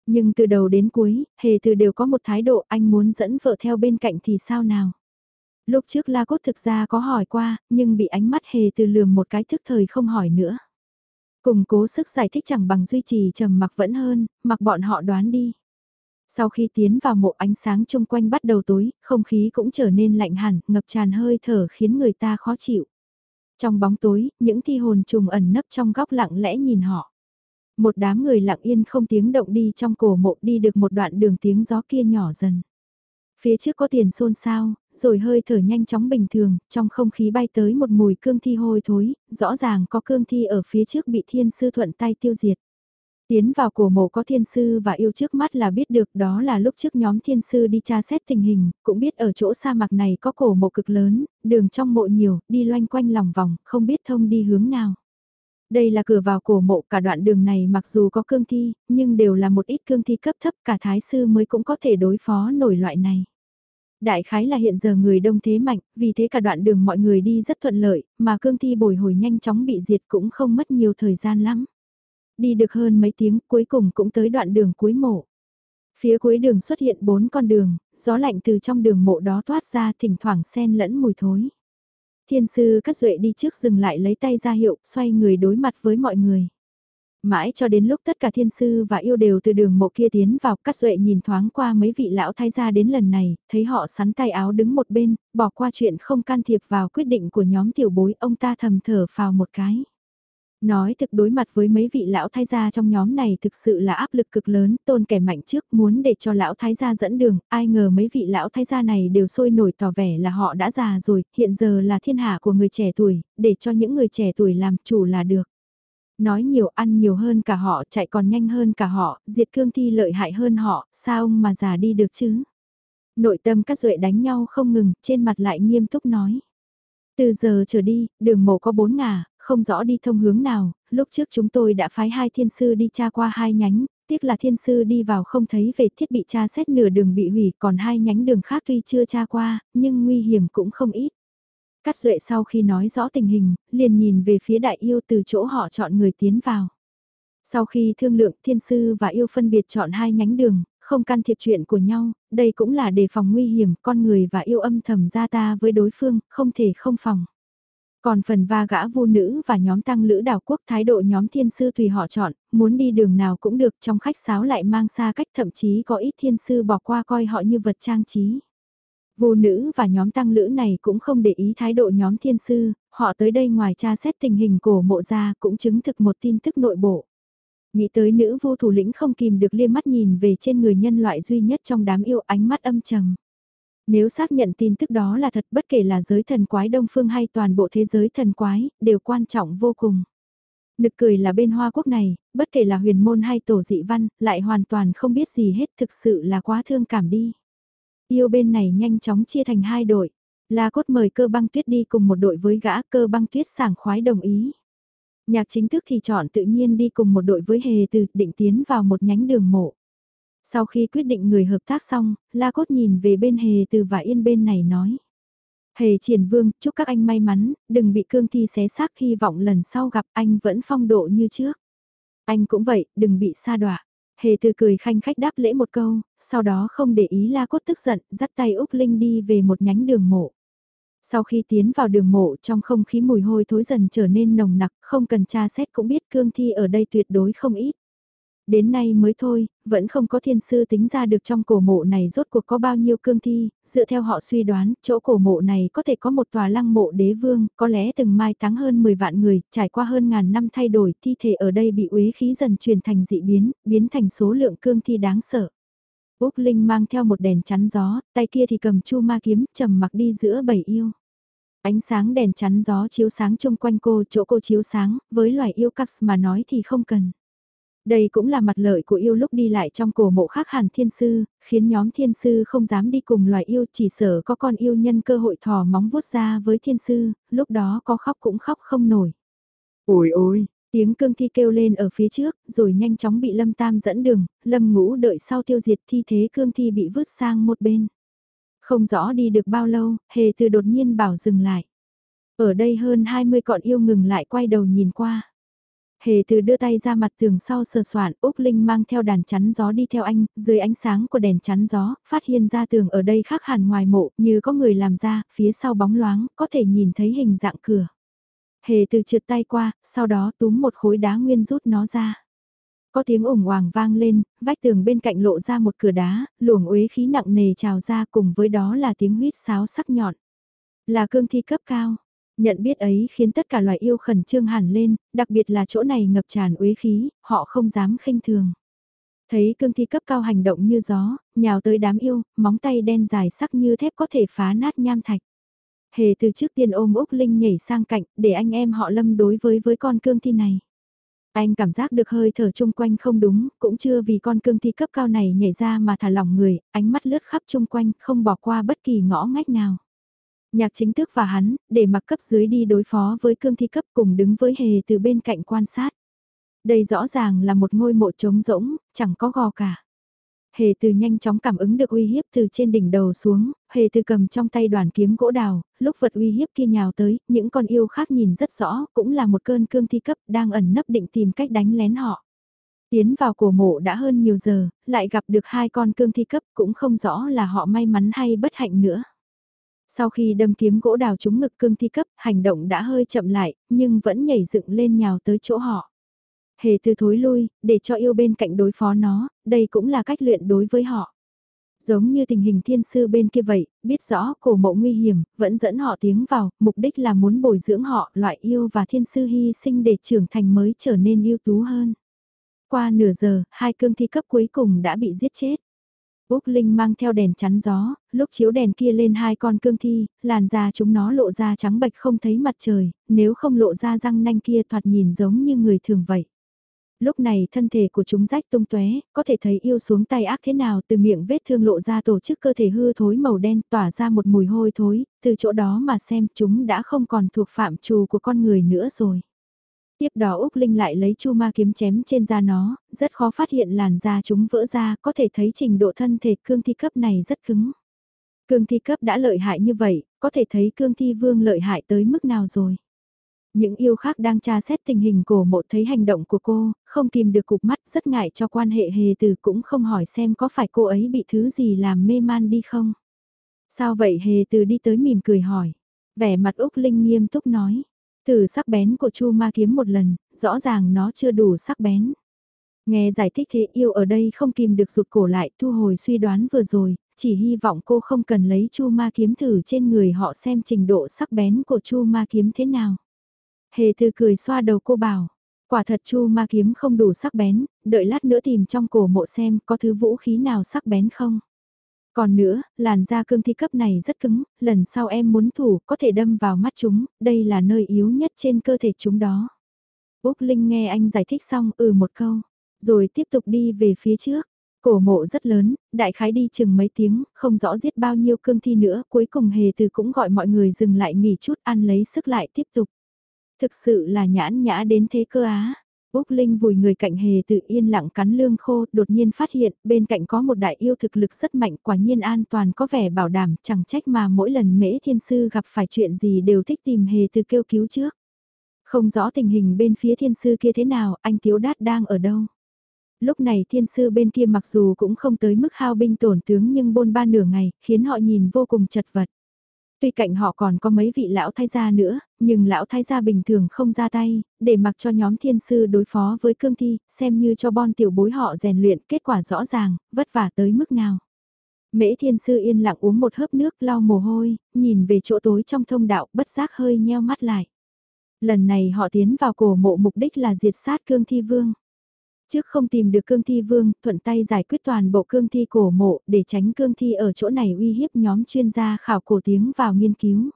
Nhưng từ đầu đến cuối, hề từ đều có một thái độ anh muốn dẫn vợ theo bên cạnh thì sao nào? Lúc trước La Cốt thực ra có hỏi qua, nhưng bị ánh mắt hề từ lườm một cái thức thời không hỏi nữa. Cùng cố sức giải thích chẳng bằng duy trì trầm mặc vẫn hơn, mặc bọn họ đoán đi. Sau khi tiến vào mộ ánh sáng chung quanh bắt đầu tối, không khí cũng trở nên lạnh hẳn, ngập tràn hơi thở khiến người ta khó chịu. Trong bóng tối, những thi hồn trùng ẩn nấp trong góc lặng lẽ nhìn họ. Một đám người lặng yên không tiếng động đi trong cổ mộ đi được một đoạn đường tiếng gió kia nhỏ dần. Phía trước có tiền xôn xao, rồi hơi thở nhanh chóng bình thường, trong không khí bay tới một mùi cương thi hôi thối, rõ ràng có cương thi ở phía trước bị thiên sư thuận tay tiêu diệt. Tiến vào cổ mộ có thiên sư và yêu trước mắt là biết được đó là lúc trước nhóm thiên sư đi tra xét tình hình, cũng biết ở chỗ sa mạc này có cổ mộ cực lớn, đường trong mộ nhiều, đi loanh quanh lòng vòng, không biết thông đi hướng nào. Đây là cửa vào cổ mộ cả đoạn đường này mặc dù có cương thi, nhưng đều là một ít cương thi cấp thấp cả thái sư mới cũng có thể đối phó nổi loại này. Đại khái là hiện giờ người đông thế mạnh, vì thế cả đoạn đường mọi người đi rất thuận lợi, mà cương thi bồi hồi nhanh chóng bị diệt cũng không mất nhiều thời gian lắm. Đi được hơn mấy tiếng cuối cùng cũng tới đoạn đường cuối mộ. Phía cuối đường xuất hiện bốn con đường, gió lạnh từ trong đường mộ đó thoát ra thỉnh thoảng xen lẫn mùi thối. Thiên sư cắt duệ đi trước dừng lại lấy tay ra hiệu, xoay người đối mặt với mọi người. Mãi cho đến lúc tất cả thiên sư và yêu đều từ đường mộ kia tiến vào, cắt duệ nhìn thoáng qua mấy vị lão thái gia đến lần này, thấy họ sắn tay áo đứng một bên, bỏ qua chuyện không can thiệp vào quyết định của nhóm tiểu bối, ông ta thầm thở phào một cái. Nói thực đối mặt với mấy vị lão thái gia trong nhóm này thực sự là áp lực cực lớn, tôn kẻ mạnh trước muốn để cho lão thái gia dẫn đường, ai ngờ mấy vị lão thái gia này đều sôi nổi tỏ vẻ là họ đã già rồi, hiện giờ là thiên hạ của người trẻ tuổi, để cho những người trẻ tuổi làm chủ là được. Nói nhiều ăn nhiều hơn cả họ, chạy còn nhanh hơn cả họ, diệt cương thi lợi hại hơn họ, sao ông mà già đi được chứ? Nội tâm các duệ đánh nhau không ngừng, trên mặt lại nghiêm túc nói. Từ giờ trở đi, đường mộ có bốn ngả, không rõ đi thông hướng nào, lúc trước chúng tôi đã phái hai thiên sư đi tra qua hai nhánh, tiếc là thiên sư đi vào không thấy về thiết bị tra xét nửa đường bị hủy, còn hai nhánh đường khác tuy chưa tra qua, nhưng nguy hiểm cũng không ít. Cát Duệ sau khi nói rõ tình hình, liền nhìn về phía đại yêu từ chỗ họ chọn người tiến vào. Sau khi thương lượng thiên sư và yêu phân biệt chọn hai nhánh đường, không can thiệp chuyện của nhau, đây cũng là đề phòng nguy hiểm, con người và yêu âm thầm ra ta với đối phương, không thể không phòng. Còn phần va gã vu nữ và nhóm tăng lữ đảo quốc thái độ nhóm thiên sư tùy họ chọn, muốn đi đường nào cũng được trong khách sáo lại mang xa cách thậm chí có ít thiên sư bỏ qua coi họ như vật trang trí. Vô nữ và nhóm tăng lữ này cũng không để ý thái độ nhóm thiên sư, họ tới đây ngoài tra xét tình hình cổ mộ ra cũng chứng thực một tin tức nội bộ. Nghĩ tới nữ vô thủ lĩnh không kìm được liếc mắt nhìn về trên người nhân loại duy nhất trong đám yêu ánh mắt âm trầm. Nếu xác nhận tin tức đó là thật bất kể là giới thần quái đông phương hay toàn bộ thế giới thần quái, đều quan trọng vô cùng. Nực cười là bên Hoa Quốc này, bất kể là huyền môn hay tổ dị văn, lại hoàn toàn không biết gì hết thực sự là quá thương cảm đi. Yêu bên này nhanh chóng chia thành hai đội. La Cốt mời cơ băng tuyết đi cùng một đội với gã cơ băng tuyết sảng khoái đồng ý. Nhạc chính thức thì chọn tự nhiên đi cùng một đội với hề từ định tiến vào một nhánh đường mộ. Sau khi quyết định người hợp tác xong, La Cốt nhìn về bên hề từ và yên bên này nói. Hề triển vương, chúc các anh may mắn, đừng bị cương thi xé xác hy vọng lần sau gặp anh vẫn phong độ như trước. Anh cũng vậy, đừng bị sa đọa. Hề từ cười khanh khách đáp lễ một câu, sau đó không để ý la cốt tức giận, dắt tay Úc Linh đi về một nhánh đường mộ. Sau khi tiến vào đường mộ trong không khí mùi hôi thối dần trở nên nồng nặc, không cần tra xét cũng biết cương thi ở đây tuyệt đối không ít. Đến nay mới thôi, vẫn không có thiên sư tính ra được trong cổ mộ này rốt cuộc có bao nhiêu cương thi, dựa theo họ suy đoán, chỗ cổ mộ này có thể có một tòa lăng mộ đế vương, có lẽ từng mai táng hơn 10 vạn người, trải qua hơn ngàn năm thay đổi, thi thể ở đây bị uế khí dần truyền thành dị biến, biến thành số lượng cương thi đáng sợ. Úc Linh mang theo một đèn chắn gió, tay kia thì cầm chu ma kiếm, trầm mặc đi giữa bầy yêu. Ánh sáng đèn chắn gió chiếu sáng chung quanh cô, chỗ cô chiếu sáng, với loài yêu cắt mà nói thì không cần. Đây cũng là mặt lợi của yêu lúc đi lại trong cổ mộ khác hẳn thiên sư, khiến nhóm thiên sư không dám đi cùng loài yêu chỉ sợ có con yêu nhân cơ hội thò móng vuốt ra với thiên sư, lúc đó có khóc cũng khóc không nổi. Ôi ôi, tiếng cương thi kêu lên ở phía trước, rồi nhanh chóng bị lâm tam dẫn đường, lâm ngũ đợi sau tiêu diệt thi thế cương thi bị vứt sang một bên. Không rõ đi được bao lâu, hề từ đột nhiên bảo dừng lại. Ở đây hơn 20 con yêu ngừng lại quay đầu nhìn qua. Hề từ đưa tay ra mặt tường sau sờ soạn, Úc Linh mang theo đàn chắn gió đi theo anh, dưới ánh sáng của đèn chắn gió, phát hiện ra tường ở đây khác hẳn ngoài mộ, như có người làm ra, phía sau bóng loáng, có thể nhìn thấy hình dạng cửa. Hề từ trượt tay qua, sau đó túm một khối đá nguyên rút nó ra. Có tiếng ủng hoàng vang lên, vách tường bên cạnh lộ ra một cửa đá, luồng uế khí nặng nề trào ra cùng với đó là tiếng huyết sáo sắc nhọn. Là cương thi cấp cao, Nhận biết ấy khiến tất cả loài yêu khẩn trương hẳn lên, đặc biệt là chỗ này ngập tràn uế khí, họ không dám khinh thường. Thấy cương thi cấp cao hành động như gió, nhào tới đám yêu, móng tay đen dài sắc như thép có thể phá nát nham thạch. Hề từ trước tiên ôm Úc Linh nhảy sang cạnh, để anh em họ lâm đối với với con cương thi này. Anh cảm giác được hơi thở chung quanh không đúng, cũng chưa vì con cương thi cấp cao này nhảy ra mà thả lỏng người, ánh mắt lướt khắp chung quanh, không bỏ qua bất kỳ ngõ ngách nào. Nhạc chính tước và hắn, để mặc cấp dưới đi đối phó với cương thi cấp cùng đứng với hề từ bên cạnh quan sát. Đây rõ ràng là một ngôi mộ trống rỗng, chẳng có gò cả. Hề từ nhanh chóng cảm ứng được uy hiếp từ trên đỉnh đầu xuống, hề từ cầm trong tay đoàn kiếm gỗ đào, lúc vật uy hiếp kia nhào tới, những con yêu khác nhìn rất rõ, cũng là một cơn cương thi cấp đang ẩn nấp định tìm cách đánh lén họ. Tiến vào cổ mộ đã hơn nhiều giờ, lại gặp được hai con cương thi cấp cũng không rõ là họ may mắn hay bất hạnh nữa. Sau khi đâm kiếm gỗ đào trúng ngực cương thi cấp, hành động đã hơi chậm lại, nhưng vẫn nhảy dựng lên nhào tới chỗ họ. Hề từ thối lui, để cho yêu bên cạnh đối phó nó, đây cũng là cách luyện đối với họ. Giống như tình hình thiên sư bên kia vậy, biết rõ cổ mộ nguy hiểm, vẫn dẫn họ tiếng vào, mục đích là muốn bồi dưỡng họ, loại yêu và thiên sư hy sinh để trưởng thành mới trở nên ưu tú hơn. Qua nửa giờ, hai cương thi cấp cuối cùng đã bị giết chết. Úc Linh mang theo đèn chắn gió, lúc chiếu đèn kia lên hai con cương thi, làn da chúng nó lộ ra trắng bệch không thấy mặt trời, nếu không lộ ra răng nanh kia thoạt nhìn giống như người thường vậy. Lúc này thân thể của chúng rách tung tóe, có thể thấy yêu xuống tay ác thế nào từ miệng vết thương lộ ra tổ chức cơ thể hư thối màu đen tỏa ra một mùi hôi thối, từ chỗ đó mà xem chúng đã không còn thuộc phạm trù của con người nữa rồi. Tiếp đó Úc Linh lại lấy chu ma kiếm chém trên da nó, rất khó phát hiện làn da chúng vỡ ra, có thể thấy trình độ thân thể cương thi cấp này rất cứng. Cương thi cấp đã lợi hại như vậy, có thể thấy cương thi vương lợi hại tới mức nào rồi. Những yêu khác đang tra xét tình hình cổ mộ thấy hành động của cô, không kìm được cục mắt rất ngại cho quan hệ hề từ cũng không hỏi xem có phải cô ấy bị thứ gì làm mê man đi không. Sao vậy hề từ đi tới mỉm cười hỏi. Vẻ mặt Úc Linh nghiêm túc nói. Từ sắc bén của Chu Ma kiếm một lần, rõ ràng nó chưa đủ sắc bén. Nghe giải thích thế yêu ở đây không kìm được rụt cổ lại thu hồi suy đoán vừa rồi, chỉ hy vọng cô không cần lấy Chu Ma kiếm thử trên người họ xem trình độ sắc bén của Chu Ma kiếm thế nào. Hề thư cười xoa đầu cô bảo, quả thật Chu Ma kiếm không đủ sắc bén, đợi lát nữa tìm trong cổ mộ xem có thứ vũ khí nào sắc bén không. Còn nữa, làn da cương thi cấp này rất cứng, lần sau em muốn thủ có thể đâm vào mắt chúng, đây là nơi yếu nhất trên cơ thể chúng đó. Úc Linh nghe anh giải thích xong ừ một câu, rồi tiếp tục đi về phía trước. Cổ mộ rất lớn, đại khái đi chừng mấy tiếng, không rõ giết bao nhiêu cương thi nữa, cuối cùng hề từ cũng gọi mọi người dừng lại nghỉ chút ăn lấy sức lại tiếp tục. Thực sự là nhãn nhã đến thế cơ á. Úc Linh vùi người cạnh hề tự yên lặng cắn lương khô, đột nhiên phát hiện bên cạnh có một đại yêu thực lực rất mạnh quả nhiên an toàn có vẻ bảo đảm chẳng trách mà mỗi lần mễ thiên sư gặp phải chuyện gì đều thích tìm hề từ kêu cứu trước. Không rõ tình hình bên phía thiên sư kia thế nào, anh Tiếu Đát đang ở đâu. Lúc này thiên sư bên kia mặc dù cũng không tới mức hao binh tổn tướng nhưng bôn ba nửa ngày, khiến họ nhìn vô cùng chật vật. Tuy cạnh họ còn có mấy vị lão thái gia nữa, nhưng lão thái gia bình thường không ra tay, để mặc cho nhóm thiên sư đối phó với cương thi, xem như cho bon tiểu bối họ rèn luyện kết quả rõ ràng, vất vả tới mức nào. Mễ thiên sư yên lặng uống một hớp nước lau mồ hôi, nhìn về chỗ tối trong thông đạo bất giác hơi nheo mắt lại. Lần này họ tiến vào cổ mộ mục đích là diệt sát cương thi vương. Trước không tìm được cương thi vương, thuận tay giải quyết toàn bộ cương thi cổ mộ để tránh cương thi ở chỗ này uy hiếp nhóm chuyên gia khảo cổ tiếng vào nghiên cứu.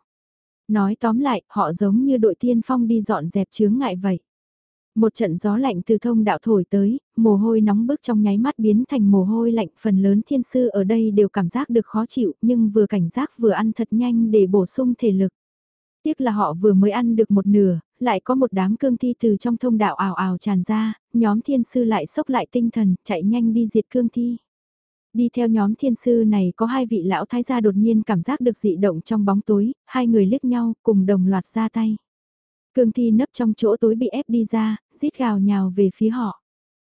Nói tóm lại, họ giống như đội tiên phong đi dọn dẹp chướng ngại vậy. Một trận gió lạnh từ thông đạo thổi tới, mồ hôi nóng bức trong nháy mắt biến thành mồ hôi lạnh phần lớn thiên sư ở đây đều cảm giác được khó chịu nhưng vừa cảnh giác vừa ăn thật nhanh để bổ sung thể lực. Tiếc là họ vừa mới ăn được một nửa, lại có một đám cương thi từ trong thông đạo ảo ảo tràn ra, nhóm thiên sư lại sốc lại tinh thần, chạy nhanh đi diệt cương thi. Đi theo nhóm thiên sư này có hai vị lão thái gia đột nhiên cảm giác được dị động trong bóng tối, hai người liếc nhau cùng đồng loạt ra tay. Cương thi nấp trong chỗ tối bị ép đi ra, rít gào nhào về phía họ.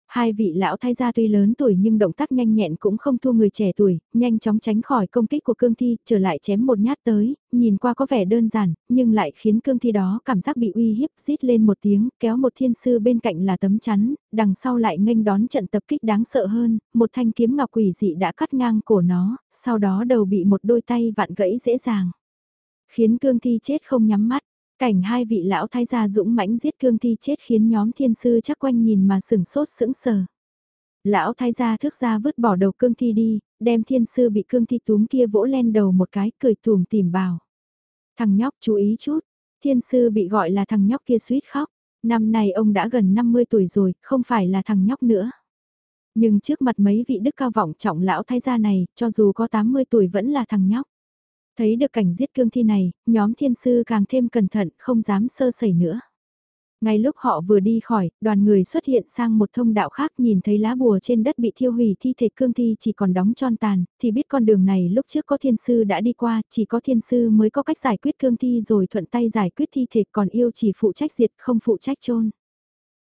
Hai vị lão thái gia tuy lớn tuổi nhưng động tác nhanh nhẹn cũng không thua người trẻ tuổi, nhanh chóng tránh khỏi công kích của cương thi, trở lại chém một nhát tới, nhìn qua có vẻ đơn giản, nhưng lại khiến cương thi đó cảm giác bị uy hiếp, rít lên một tiếng, kéo một thiên sư bên cạnh là tấm chắn, đằng sau lại nghênh đón trận tập kích đáng sợ hơn, một thanh kiếm ngọc quỷ dị đã cắt ngang cổ nó, sau đó đầu bị một đôi tay vặn gãy dễ dàng. Khiến cương thi chết không nhắm mắt. Cảnh hai vị lão thái gia dũng mãnh giết cương thi chết khiến nhóm thiên sư chắc quanh nhìn mà sửng sốt sững sờ. Lão thái gia thước ra vứt bỏ đầu cương thi đi, đem thiên sư bị cương thi túm kia vỗ lên đầu một cái cười thùm tìm bảo. Thằng nhóc chú ý chút, thiên sư bị gọi là thằng nhóc kia suýt khóc, năm nay ông đã gần 50 tuổi rồi, không phải là thằng nhóc nữa. Nhưng trước mặt mấy vị đức cao vọng trọng lão thái gia này, cho dù có 80 tuổi vẫn là thằng nhóc. Thấy được cảnh giết cương thi này, nhóm thiên sư càng thêm cẩn thận, không dám sơ sẩy nữa. Ngay lúc họ vừa đi khỏi, đoàn người xuất hiện sang một thông đạo khác nhìn thấy lá bùa trên đất bị thiêu hủy thi thể cương thi chỉ còn đóng tròn tàn, thì biết con đường này lúc trước có thiên sư đã đi qua, chỉ có thiên sư mới có cách giải quyết cương thi rồi thuận tay giải quyết thi thể còn yêu chỉ phụ trách diệt không phụ trách chôn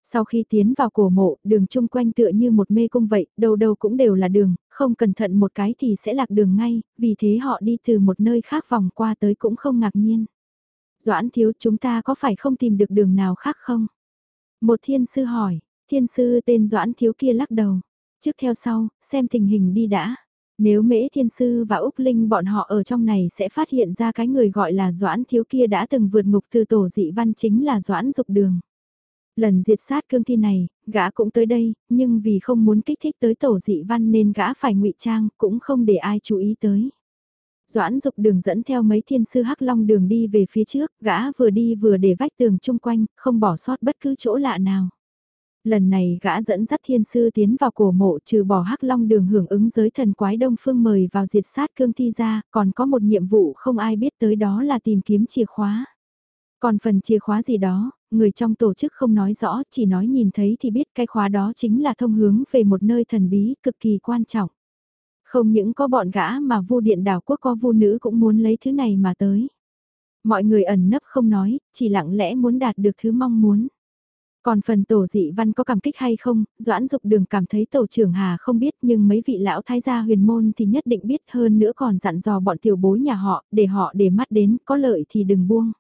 sau khi tiến vào cổ mộ, đường chung quanh tựa như một mê cung vậy, đầu đầu cũng đều là đường, không cẩn thận một cái thì sẽ lạc đường ngay, vì thế họ đi từ một nơi khác vòng qua tới cũng không ngạc nhiên. Doãn thiếu chúng ta có phải không tìm được đường nào khác không? Một thiên sư hỏi, thiên sư tên Doãn thiếu kia lắc đầu. Trước theo sau, xem tình hình đi đã. Nếu mễ thiên sư và Úc Linh bọn họ ở trong này sẽ phát hiện ra cái người gọi là Doãn thiếu kia đã từng vượt ngục từ tổ dị văn chính là Doãn dục đường. Lần diệt sát cương thi này, gã cũng tới đây, nhưng vì không muốn kích thích tới tổ dị văn nên gã phải ngụy trang, cũng không để ai chú ý tới. Doãn dục đường dẫn theo mấy thiên sư hắc long đường đi về phía trước, gã vừa đi vừa để vách tường chung quanh, không bỏ sót bất cứ chỗ lạ nào. Lần này gã dẫn dắt thiên sư tiến vào cổ mộ trừ bỏ hắc long đường hưởng ứng giới thần quái đông phương mời vào diệt sát cương thi ra, còn có một nhiệm vụ không ai biết tới đó là tìm kiếm chìa khóa. Còn phần chìa khóa gì đó, người trong tổ chức không nói rõ, chỉ nói nhìn thấy thì biết cái khóa đó chính là thông hướng về một nơi thần bí cực kỳ quan trọng. Không những có bọn gã mà vu điện đảo quốc có vu nữ cũng muốn lấy thứ này mà tới. Mọi người ẩn nấp không nói, chỉ lặng lẽ muốn đạt được thứ mong muốn. Còn phần tổ dị văn có cảm kích hay không, Doãn Dục Đường cảm thấy tổ trưởng Hà không biết nhưng mấy vị lão thái gia huyền môn thì nhất định biết hơn nữa còn dặn dò bọn tiểu bối nhà họ, để họ để mắt đến, có lợi thì đừng buông.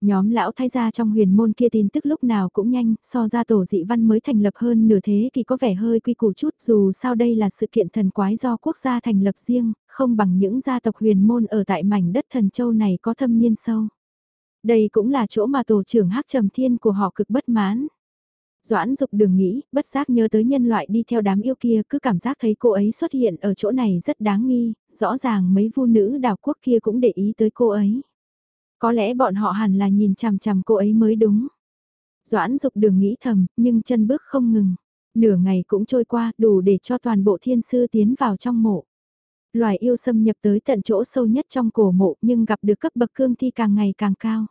Nhóm lão thái gia trong huyền môn kia tin tức lúc nào cũng nhanh, so ra tổ dị văn mới thành lập hơn nửa thế kỳ có vẻ hơi quy củ chút dù sao đây là sự kiện thần quái do quốc gia thành lập riêng, không bằng những gia tộc huyền môn ở tại mảnh đất thần châu này có thâm niên sâu. Đây cũng là chỗ mà tổ trưởng hắc trầm thiên của họ cực bất mãn. Doãn dục đường nghĩ, bất giác nhớ tới nhân loại đi theo đám yêu kia cứ cảm giác thấy cô ấy xuất hiện ở chỗ này rất đáng nghi, rõ ràng mấy vu nữ đảo quốc kia cũng để ý tới cô ấy. Có lẽ bọn họ hẳn là nhìn chằm chằm cô ấy mới đúng. Doãn dục đường nghĩ thầm, nhưng chân bước không ngừng. Nửa ngày cũng trôi qua, đủ để cho toàn bộ thiên sư tiến vào trong mộ. Loài yêu xâm nhập tới tận chỗ sâu nhất trong cổ mộ nhưng gặp được cấp bậc cương thi càng ngày càng cao.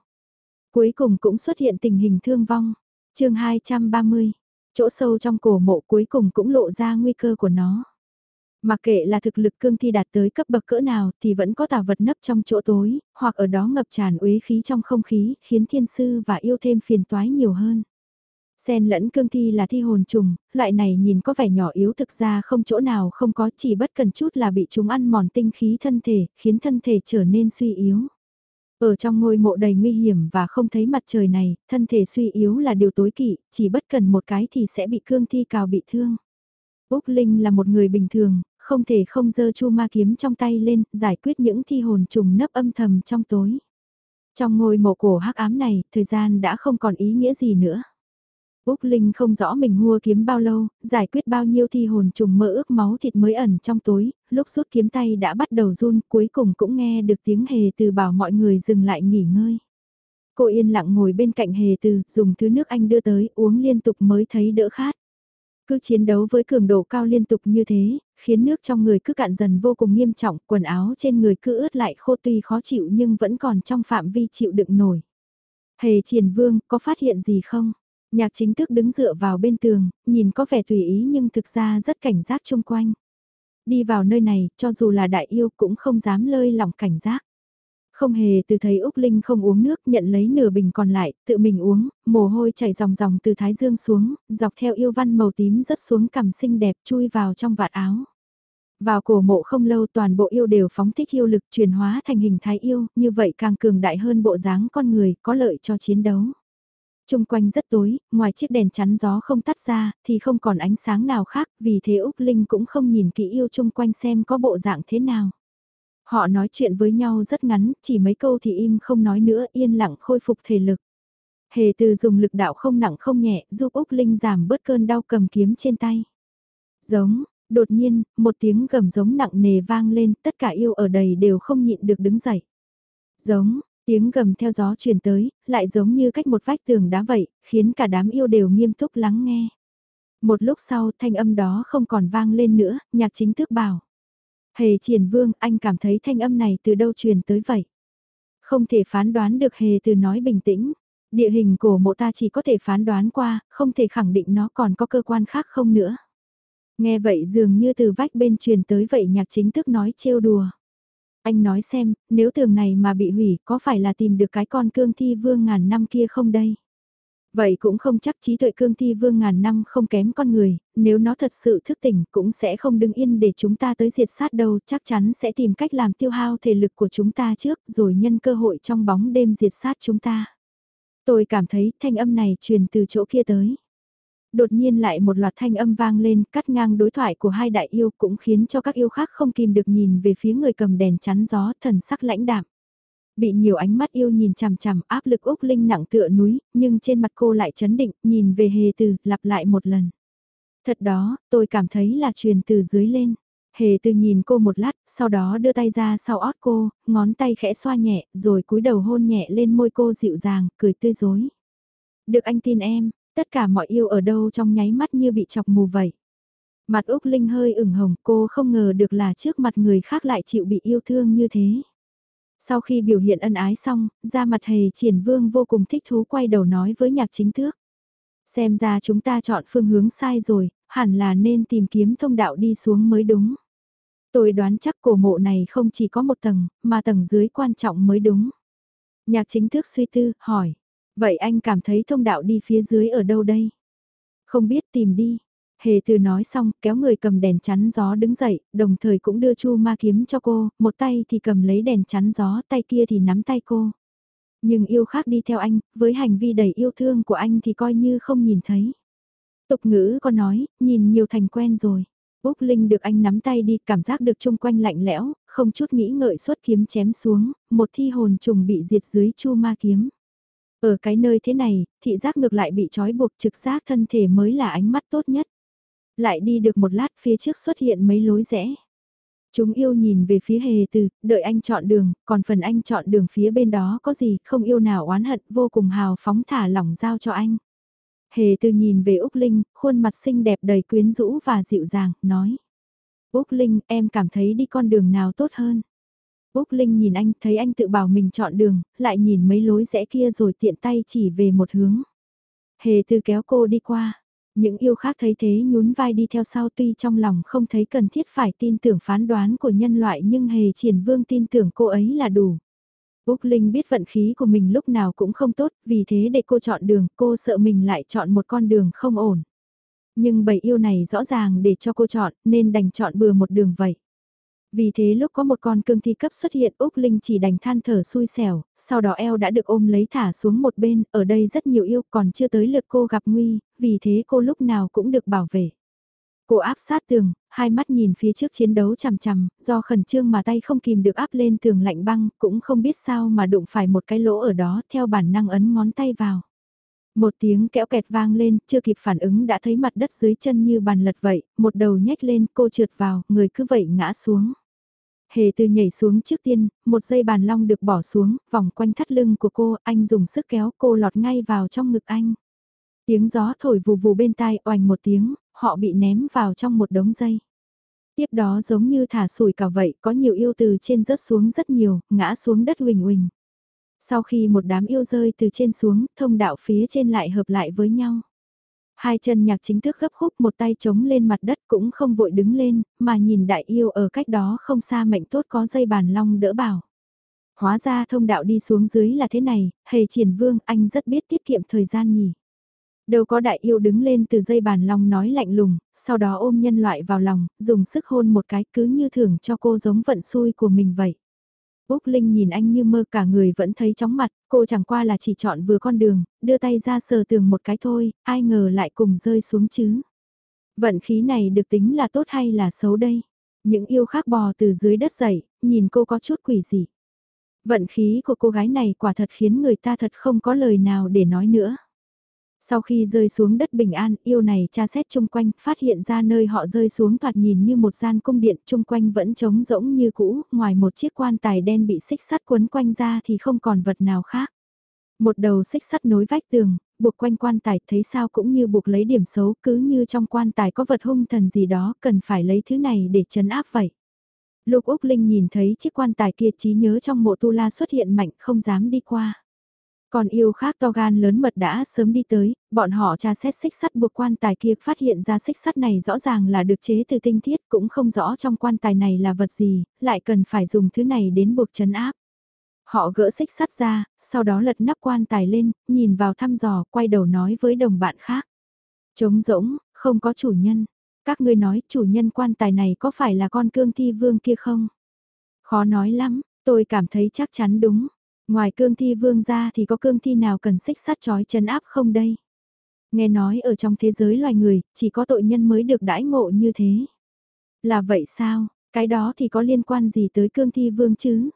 Cuối cùng cũng xuất hiện tình hình thương vong. chương 230, chỗ sâu trong cổ mộ cuối cùng cũng lộ ra nguy cơ của nó. Mặc kệ là thực lực cương thi đạt tới cấp bậc cỡ nào thì vẫn có tà vật nấp trong chỗ tối, hoặc ở đó ngập tràn uế khí trong không khí, khiến thiên sư và yêu thêm phiền toái nhiều hơn. xen lẫn cương thi là thi hồn trùng, loại này nhìn có vẻ nhỏ yếu thực ra không chỗ nào không có chỉ bất cần chút là bị chúng ăn mòn tinh khí thân thể, khiến thân thể trở nên suy yếu. Ở trong ngôi mộ đầy nguy hiểm và không thấy mặt trời này, thân thể suy yếu là điều tối kỵ, chỉ bất cần một cái thì sẽ bị cương thi cào bị thương. Úc Linh là một người bình thường, không thể không dơ chu ma kiếm trong tay lên, giải quyết những thi hồn trùng nấp âm thầm trong tối. Trong ngôi mộ cổ hắc ám này, thời gian đã không còn ý nghĩa gì nữa. Úc Linh không rõ mình hua kiếm bao lâu, giải quyết bao nhiêu thi hồn trùng mơ ước máu thịt mới ẩn trong tối, lúc rút kiếm tay đã bắt đầu run, cuối cùng cũng nghe được tiếng hề từ bảo mọi người dừng lại nghỉ ngơi. Cô yên lặng ngồi bên cạnh hề từ, dùng thứ nước anh đưa tới, uống liên tục mới thấy đỡ khát. Cứ chiến đấu với cường độ cao liên tục như thế, khiến nước trong người cứ cạn dần vô cùng nghiêm trọng, quần áo trên người cứ ướt lại khô tuy khó chịu nhưng vẫn còn trong phạm vi chịu đựng nổi. Hề triển vương, có phát hiện gì không? Nhạc chính thức đứng dựa vào bên tường, nhìn có vẻ tùy ý nhưng thực ra rất cảnh giác chung quanh. Đi vào nơi này, cho dù là đại yêu cũng không dám lơi lỏng cảnh giác. Không hề từ thấy Úc Linh không uống nước nhận lấy nửa bình còn lại, tự mình uống, mồ hôi chảy ròng ròng từ thái dương xuống, dọc theo yêu văn màu tím rất xuống cằm xinh đẹp chui vào trong vạt áo. Vào cổ mộ không lâu toàn bộ yêu đều phóng thích yêu lực chuyển hóa thành hình thái yêu, như vậy càng cường đại hơn bộ dáng con người, có lợi cho chiến đấu. Trung quanh rất tối, ngoài chiếc đèn chắn gió không tắt ra, thì không còn ánh sáng nào khác, vì thế Úc Linh cũng không nhìn kỹ yêu chung quanh xem có bộ dạng thế nào. Họ nói chuyện với nhau rất ngắn, chỉ mấy câu thì im không nói nữa, yên lặng khôi phục thể lực. Hề từ dùng lực đạo không nặng không nhẹ, giúp Úc Linh giảm bớt cơn đau cầm kiếm trên tay. Giống, đột nhiên, một tiếng gầm giống nặng nề vang lên, tất cả yêu ở đầy đều không nhịn được đứng dậy. Giống, tiếng gầm theo gió truyền tới, lại giống như cách một vách tường đá vậy, khiến cả đám yêu đều nghiêm túc lắng nghe. Một lúc sau thanh âm đó không còn vang lên nữa, nhạc chính thức bảo. Hề triển vương, anh cảm thấy thanh âm này từ đâu truyền tới vậy? Không thể phán đoán được hề từ nói bình tĩnh. Địa hình cổ mộ ta chỉ có thể phán đoán qua, không thể khẳng định nó còn có cơ quan khác không nữa. Nghe vậy dường như từ vách bên truyền tới vậy nhạc chính thức nói trêu đùa. Anh nói xem, nếu tường này mà bị hủy có phải là tìm được cái con cương thi vương ngàn năm kia không đây? Vậy cũng không chắc trí tuệ cương thi vương ngàn năm không kém con người, nếu nó thật sự thức tỉnh cũng sẽ không đứng yên để chúng ta tới diệt sát đâu, chắc chắn sẽ tìm cách làm tiêu hao thể lực của chúng ta trước rồi nhân cơ hội trong bóng đêm diệt sát chúng ta. Tôi cảm thấy thanh âm này truyền từ chỗ kia tới. Đột nhiên lại một loạt thanh âm vang lên cắt ngang đối thoại của hai đại yêu cũng khiến cho các yêu khác không kìm được nhìn về phía người cầm đèn chắn gió thần sắc lãnh đạm. Bị nhiều ánh mắt yêu nhìn chằm chằm áp lực Úc Linh nặng tựa núi, nhưng trên mặt cô lại chấn định, nhìn về hề từ, lặp lại một lần. Thật đó, tôi cảm thấy là truyền từ dưới lên. Hề từ nhìn cô một lát, sau đó đưa tay ra sau ót cô, ngón tay khẽ xoa nhẹ, rồi cúi đầu hôn nhẹ lên môi cô dịu dàng, cười tươi rối. Được anh tin em, tất cả mọi yêu ở đâu trong nháy mắt như bị chọc mù vậy. Mặt Úc Linh hơi ửng hồng, cô không ngờ được là trước mặt người khác lại chịu bị yêu thương như thế. Sau khi biểu hiện ân ái xong, ra mặt hề triển vương vô cùng thích thú quay đầu nói với nhạc chính thước. Xem ra chúng ta chọn phương hướng sai rồi, hẳn là nên tìm kiếm thông đạo đi xuống mới đúng. Tôi đoán chắc cổ mộ này không chỉ có một tầng, mà tầng dưới quan trọng mới đúng. Nhạc chính thức suy tư, hỏi. Vậy anh cảm thấy thông đạo đi phía dưới ở đâu đây? Không biết tìm đi. Hề từ nói xong, kéo người cầm đèn chắn gió đứng dậy, đồng thời cũng đưa chu ma kiếm cho cô, một tay thì cầm lấy đèn chắn gió, tay kia thì nắm tay cô. Nhưng yêu khác đi theo anh, với hành vi đầy yêu thương của anh thì coi như không nhìn thấy. Tục ngữ có nói, nhìn nhiều thành quen rồi. Úc Linh được anh nắm tay đi, cảm giác được chung quanh lạnh lẽo, không chút nghĩ ngợi xuất kiếm chém xuống, một thi hồn trùng bị diệt dưới chu ma kiếm. Ở cái nơi thế này, thị giác ngược lại bị trói buộc trực giác thân thể mới là ánh mắt tốt nhất. Lại đi được một lát phía trước xuất hiện mấy lối rẽ. Chúng yêu nhìn về phía hề từ, đợi anh chọn đường, còn phần anh chọn đường phía bên đó có gì, không yêu nào oán hận, vô cùng hào phóng thả lỏng giao cho anh. Hề từ nhìn về Úc Linh, khuôn mặt xinh đẹp đầy quyến rũ và dịu dàng, nói. Úc Linh, em cảm thấy đi con đường nào tốt hơn? Úc Linh nhìn anh, thấy anh tự bảo mình chọn đường, lại nhìn mấy lối rẽ kia rồi tiện tay chỉ về một hướng. Hề từ kéo cô đi qua. Những yêu khác thấy thế nhún vai đi theo sau tuy trong lòng không thấy cần thiết phải tin tưởng phán đoán của nhân loại nhưng hề triển vương tin tưởng cô ấy là đủ. Úc Linh biết vận khí của mình lúc nào cũng không tốt, vì thế để cô chọn đường, cô sợ mình lại chọn một con đường không ổn. Nhưng bầy yêu này rõ ràng để cho cô chọn, nên đành chọn bừa một đường vậy. Vì thế lúc có một con cương thi cấp xuất hiện Úc Linh chỉ đành than thở xui xẻo, sau đó eo đã được ôm lấy thả xuống một bên, ở đây rất nhiều yêu còn chưa tới lượt cô gặp nguy, vì thế cô lúc nào cũng được bảo vệ. Cô áp sát tường, hai mắt nhìn phía trước chiến đấu chằm chằm, do khẩn trương mà tay không kìm được áp lên tường lạnh băng, cũng không biết sao mà đụng phải một cái lỗ ở đó, theo bản năng ấn ngón tay vào. Một tiếng kẽo kẹt vang lên, chưa kịp phản ứng đã thấy mặt đất dưới chân như bàn lật vậy, một đầu nhếch lên, cô trượt vào, người cứ vậy ngã xuống. Hề từ nhảy xuống trước tiên, một dây bàn long được bỏ xuống, vòng quanh thắt lưng của cô, anh dùng sức kéo cô lọt ngay vào trong ngực anh. Tiếng gió thổi vù vù bên tai oành một tiếng, họ bị ném vào trong một đống dây. Tiếp đó giống như thả sủi cả vậy, có nhiều yêu từ trên rớt xuống rất nhiều, ngã xuống đất huỳnh huỳnh. Sau khi một đám yêu rơi từ trên xuống, thông đạo phía trên lại hợp lại với nhau. Hai chân nhạc chính thức gấp khúc một tay chống lên mặt đất cũng không vội đứng lên, mà nhìn đại yêu ở cách đó không xa mệnh tốt có dây bàn long đỡ bảo. Hóa ra thông đạo đi xuống dưới là thế này, hề triển vương anh rất biết tiết kiệm thời gian nhỉ. Đâu có đại yêu đứng lên từ dây bàn long nói lạnh lùng, sau đó ôm nhân loại vào lòng, dùng sức hôn một cái cứ như thưởng cho cô giống vận xui của mình vậy. Úc Linh nhìn anh như mơ cả người vẫn thấy chóng mặt, cô chẳng qua là chỉ chọn vừa con đường, đưa tay ra sờ tường một cái thôi, ai ngờ lại cùng rơi xuống chứ. Vận khí này được tính là tốt hay là xấu đây? Những yêu khác bò từ dưới đất dậy, nhìn cô có chút quỷ dị. Vận khí của cô gái này quả thật khiến người ta thật không có lời nào để nói nữa. Sau khi rơi xuống đất bình an, yêu này tra xét chung quanh, phát hiện ra nơi họ rơi xuống thoạt nhìn như một gian cung điện chung quanh vẫn trống rỗng như cũ, ngoài một chiếc quan tài đen bị xích sắt quấn quanh ra thì không còn vật nào khác. Một đầu xích sắt nối vách tường, buộc quanh quan tài thấy sao cũng như buộc lấy điểm xấu cứ như trong quan tài có vật hung thần gì đó cần phải lấy thứ này để chấn áp vậy. Lục Úc Linh nhìn thấy chiếc quan tài kia trí nhớ trong mộ tu la xuất hiện mạnh không dám đi qua. Còn yêu khác to gan lớn mật đã sớm đi tới, bọn họ tra xét xích sắt buộc quan tài kia phát hiện ra xích sắt này rõ ràng là được chế từ tinh thiết cũng không rõ trong quan tài này là vật gì, lại cần phải dùng thứ này đến buộc chấn áp. Họ gỡ xích sắt ra, sau đó lật nắp quan tài lên, nhìn vào thăm dò, quay đầu nói với đồng bạn khác. Trống rỗng, không có chủ nhân. Các ngươi nói chủ nhân quan tài này có phải là con cương thi vương kia không? Khó nói lắm, tôi cảm thấy chắc chắn đúng. Ngoài cương thi vương ra thì có cương thi nào cần xích sắt chói chấn áp không đây? Nghe nói ở trong thế giới loài người, chỉ có tội nhân mới được đãi ngộ như thế. Là vậy sao, cái đó thì có liên quan gì tới cương thi vương chứ?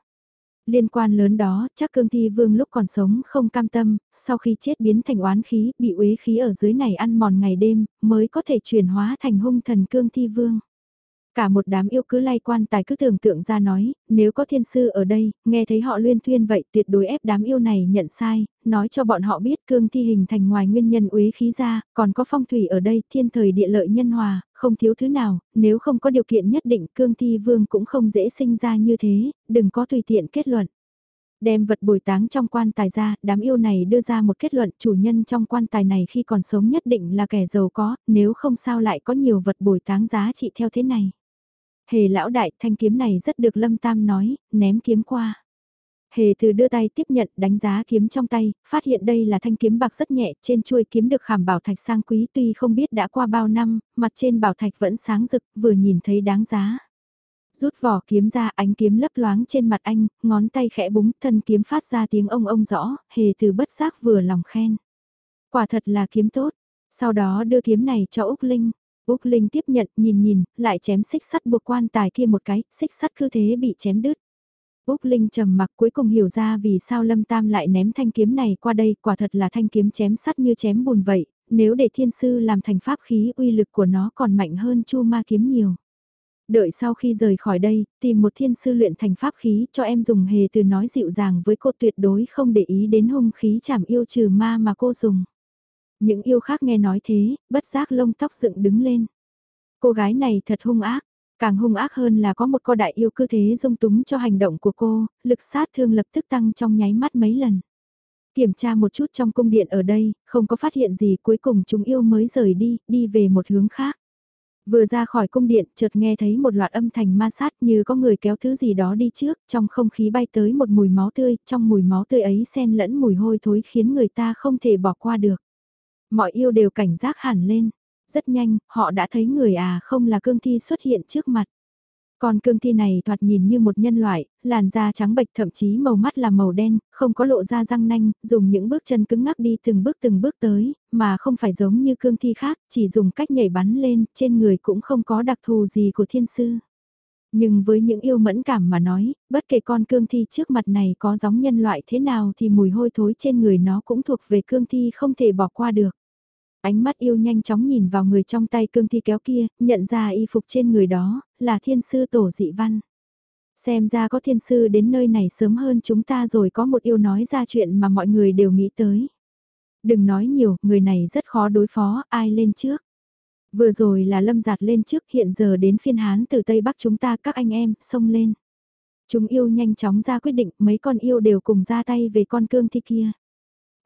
Liên quan lớn đó, chắc cương thi vương lúc còn sống không cam tâm, sau khi chết biến thành oán khí, bị uế khí ở dưới này ăn mòn ngày đêm, mới có thể chuyển hóa thành hung thần cương thi vương. Cả một đám yêu cứ lay quan tài cứ tưởng tượng ra nói, nếu có thiên sư ở đây, nghe thấy họ luyên thuyên vậy tuyệt đối ép đám yêu này nhận sai, nói cho bọn họ biết cương thi hình thành ngoài nguyên nhân uế khí ra, còn có phong thủy ở đây, thiên thời địa lợi nhân hòa, không thiếu thứ nào, nếu không có điều kiện nhất định cương thi vương cũng không dễ sinh ra như thế, đừng có tùy tiện kết luận. Đem vật bồi táng trong quan tài ra, đám yêu này đưa ra một kết luận chủ nhân trong quan tài này khi còn sống nhất định là kẻ giàu có, nếu không sao lại có nhiều vật bồi táng giá trị theo thế này. Hề lão đại, thanh kiếm này rất được Lâm Tam nói, ném kiếm qua. Hề từ đưa tay tiếp nhận đánh giá kiếm trong tay, phát hiện đây là thanh kiếm bạc rất nhẹ, trên chuôi kiếm được khảm bảo thạch sang quý tuy không biết đã qua bao năm, mặt trên bảo thạch vẫn sáng rực, vừa nhìn thấy đáng giá. Rút vỏ kiếm ra ánh kiếm lấp loáng trên mặt anh, ngón tay khẽ búng thân kiếm phát ra tiếng ông ông rõ, hề từ bất giác vừa lòng khen. Quả thật là kiếm tốt, sau đó đưa kiếm này cho Úc Linh. Úc Linh tiếp nhận, nhìn nhìn, lại chém xích sắt buộc quan tài kia một cái, xích sắt cứ thế bị chém đứt. Úc Linh trầm mặc cuối cùng hiểu ra vì sao Lâm Tam lại ném thanh kiếm này qua đây, quả thật là thanh kiếm chém sắt như chém bùn vậy, nếu để thiên sư làm thành pháp khí uy lực của nó còn mạnh hơn chu ma kiếm nhiều. Đợi sau khi rời khỏi đây, tìm một thiên sư luyện thành pháp khí cho em dùng hề từ nói dịu dàng với cô tuyệt đối không để ý đến hung khí chảm yêu trừ ma mà cô dùng. Những yêu khác nghe nói thế, bất giác lông tóc dựng đứng lên. Cô gái này thật hung ác, càng hung ác hơn là có một cô đại yêu cứ thế dung túng cho hành động của cô, lực sát thương lập tức tăng trong nháy mắt mấy lần. Kiểm tra một chút trong cung điện ở đây, không có phát hiện gì cuối cùng chúng yêu mới rời đi, đi về một hướng khác. Vừa ra khỏi cung điện, chợt nghe thấy một loạt âm thanh ma sát như có người kéo thứ gì đó đi trước, trong không khí bay tới một mùi máu tươi, trong mùi máu tươi ấy xen lẫn mùi hôi thối khiến người ta không thể bỏ qua được. Mọi yêu đều cảnh giác hẳn lên. Rất nhanh, họ đã thấy người à không là cương thi xuất hiện trước mặt. Còn cương thi này thoạt nhìn như một nhân loại, làn da trắng bệch thậm chí màu mắt là màu đen, không có lộ ra răng nanh, dùng những bước chân cứng ngắc đi từng bước từng bước tới, mà không phải giống như cương thi khác, chỉ dùng cách nhảy bắn lên, trên người cũng không có đặc thù gì của thiên sư. Nhưng với những yêu mẫn cảm mà nói, bất kể con cương thi trước mặt này có giống nhân loại thế nào thì mùi hôi thối trên người nó cũng thuộc về cương thi không thể bỏ qua được. Ánh mắt yêu nhanh chóng nhìn vào người trong tay cương thi kéo kia, nhận ra y phục trên người đó, là thiên sư tổ dị văn. Xem ra có thiên sư đến nơi này sớm hơn chúng ta rồi có một yêu nói ra chuyện mà mọi người đều nghĩ tới. Đừng nói nhiều, người này rất khó đối phó, ai lên trước. Vừa rồi là lâm giạt lên trước, hiện giờ đến phiên hán từ Tây Bắc chúng ta các anh em, xông lên. Chúng yêu nhanh chóng ra quyết định, mấy con yêu đều cùng ra tay về con cương thi kia.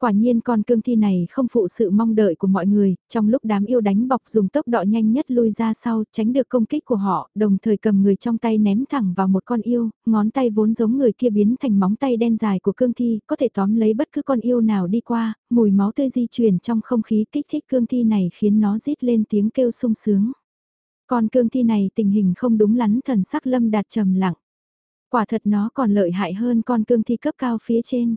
Quả nhiên con cương thi này không phụ sự mong đợi của mọi người, trong lúc đám yêu đánh bọc dùng tốc độ nhanh nhất lui ra sau tránh được công kích của họ, đồng thời cầm người trong tay ném thẳng vào một con yêu, ngón tay vốn giống người kia biến thành móng tay đen dài của cương thi, có thể tóm lấy bất cứ con yêu nào đi qua, mùi máu tươi di chuyển trong không khí kích thích cương thi này khiến nó rít lên tiếng kêu sung sướng. Con cương thi này tình hình không đúng lắn thần sắc lâm đạt trầm lặng. Quả thật nó còn lợi hại hơn con cương thi cấp cao phía trên.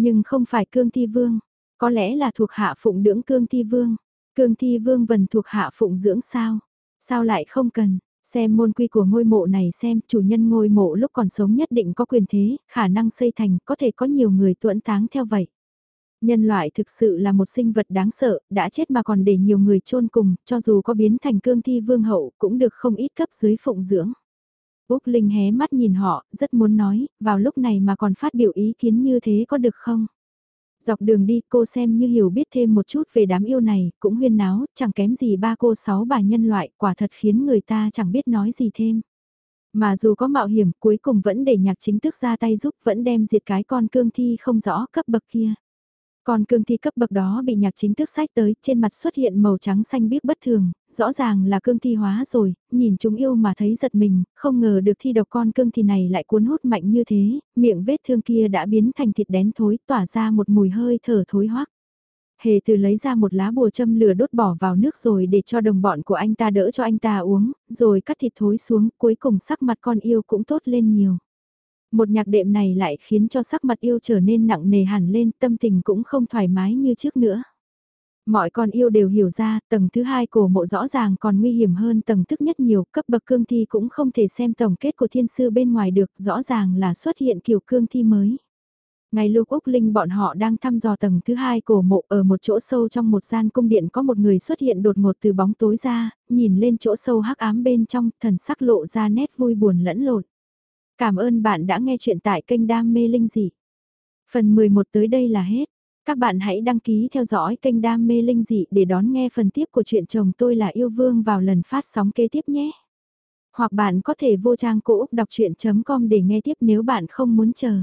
Nhưng không phải cương thi vương, có lẽ là thuộc hạ phụng dưỡng cương thi vương. Cương thi vương vần thuộc hạ phụng dưỡng sao? Sao lại không cần? Xem môn quy của ngôi mộ này xem chủ nhân ngôi mộ lúc còn sống nhất định có quyền thế, khả năng xây thành có thể có nhiều người tuẫn táng theo vậy. Nhân loại thực sự là một sinh vật đáng sợ, đã chết mà còn để nhiều người chôn cùng, cho dù có biến thành cương thi vương hậu cũng được không ít cấp dưới phụng dưỡng. Úc Linh hé mắt nhìn họ, rất muốn nói, vào lúc này mà còn phát biểu ý kiến như thế có được không? Dọc đường đi cô xem như hiểu biết thêm một chút về đám yêu này, cũng huyên náo, chẳng kém gì ba cô sáu bà nhân loại, quả thật khiến người ta chẳng biết nói gì thêm. Mà dù có mạo hiểm cuối cùng vẫn để nhạc chính thức ra tay giúp vẫn đem diệt cái con cương thi không rõ cấp bậc kia. Còn cương thi cấp bậc đó bị nhạc chính thức sách tới, trên mặt xuất hiện màu trắng xanh biếc bất thường, rõ ràng là cương thi hóa rồi, nhìn chúng yêu mà thấy giật mình, không ngờ được thi độc con cương thi này lại cuốn hút mạnh như thế, miệng vết thương kia đã biến thành thịt đén thối, tỏa ra một mùi hơi thở thối hoắc. Hề từ lấy ra một lá bùa châm lửa đốt bỏ vào nước rồi để cho đồng bọn của anh ta đỡ cho anh ta uống, rồi cắt thịt thối xuống, cuối cùng sắc mặt con yêu cũng tốt lên nhiều. Một nhạc đệm này lại khiến cho sắc mặt yêu trở nên nặng nề hẳn lên, tâm tình cũng không thoải mái như trước nữa. Mọi con yêu đều hiểu ra, tầng thứ hai cổ mộ rõ ràng còn nguy hiểm hơn tầng thức nhất nhiều, cấp bậc cương thi cũng không thể xem tổng kết của thiên sư bên ngoài được, rõ ràng là xuất hiện kiểu cương thi mới. Ngay lúc Úc Linh bọn họ đang thăm dò tầng thứ hai cổ mộ ở một chỗ sâu trong một gian cung điện có một người xuất hiện đột ngột từ bóng tối ra, nhìn lên chỗ sâu hắc ám bên trong, thần sắc lộ ra nét vui buồn lẫn lộn. Cảm ơn bạn đã nghe chuyện tại kênh Đam Mê Linh Dị. Phần 11 tới đây là hết. Các bạn hãy đăng ký theo dõi kênh Đam Mê Linh Dị để đón nghe phần tiếp của chuyện chồng tôi là yêu vương vào lần phát sóng kế tiếp nhé. Hoặc bạn có thể vô trang cô Úc đọc chuyện.com để nghe tiếp nếu bạn không muốn chờ.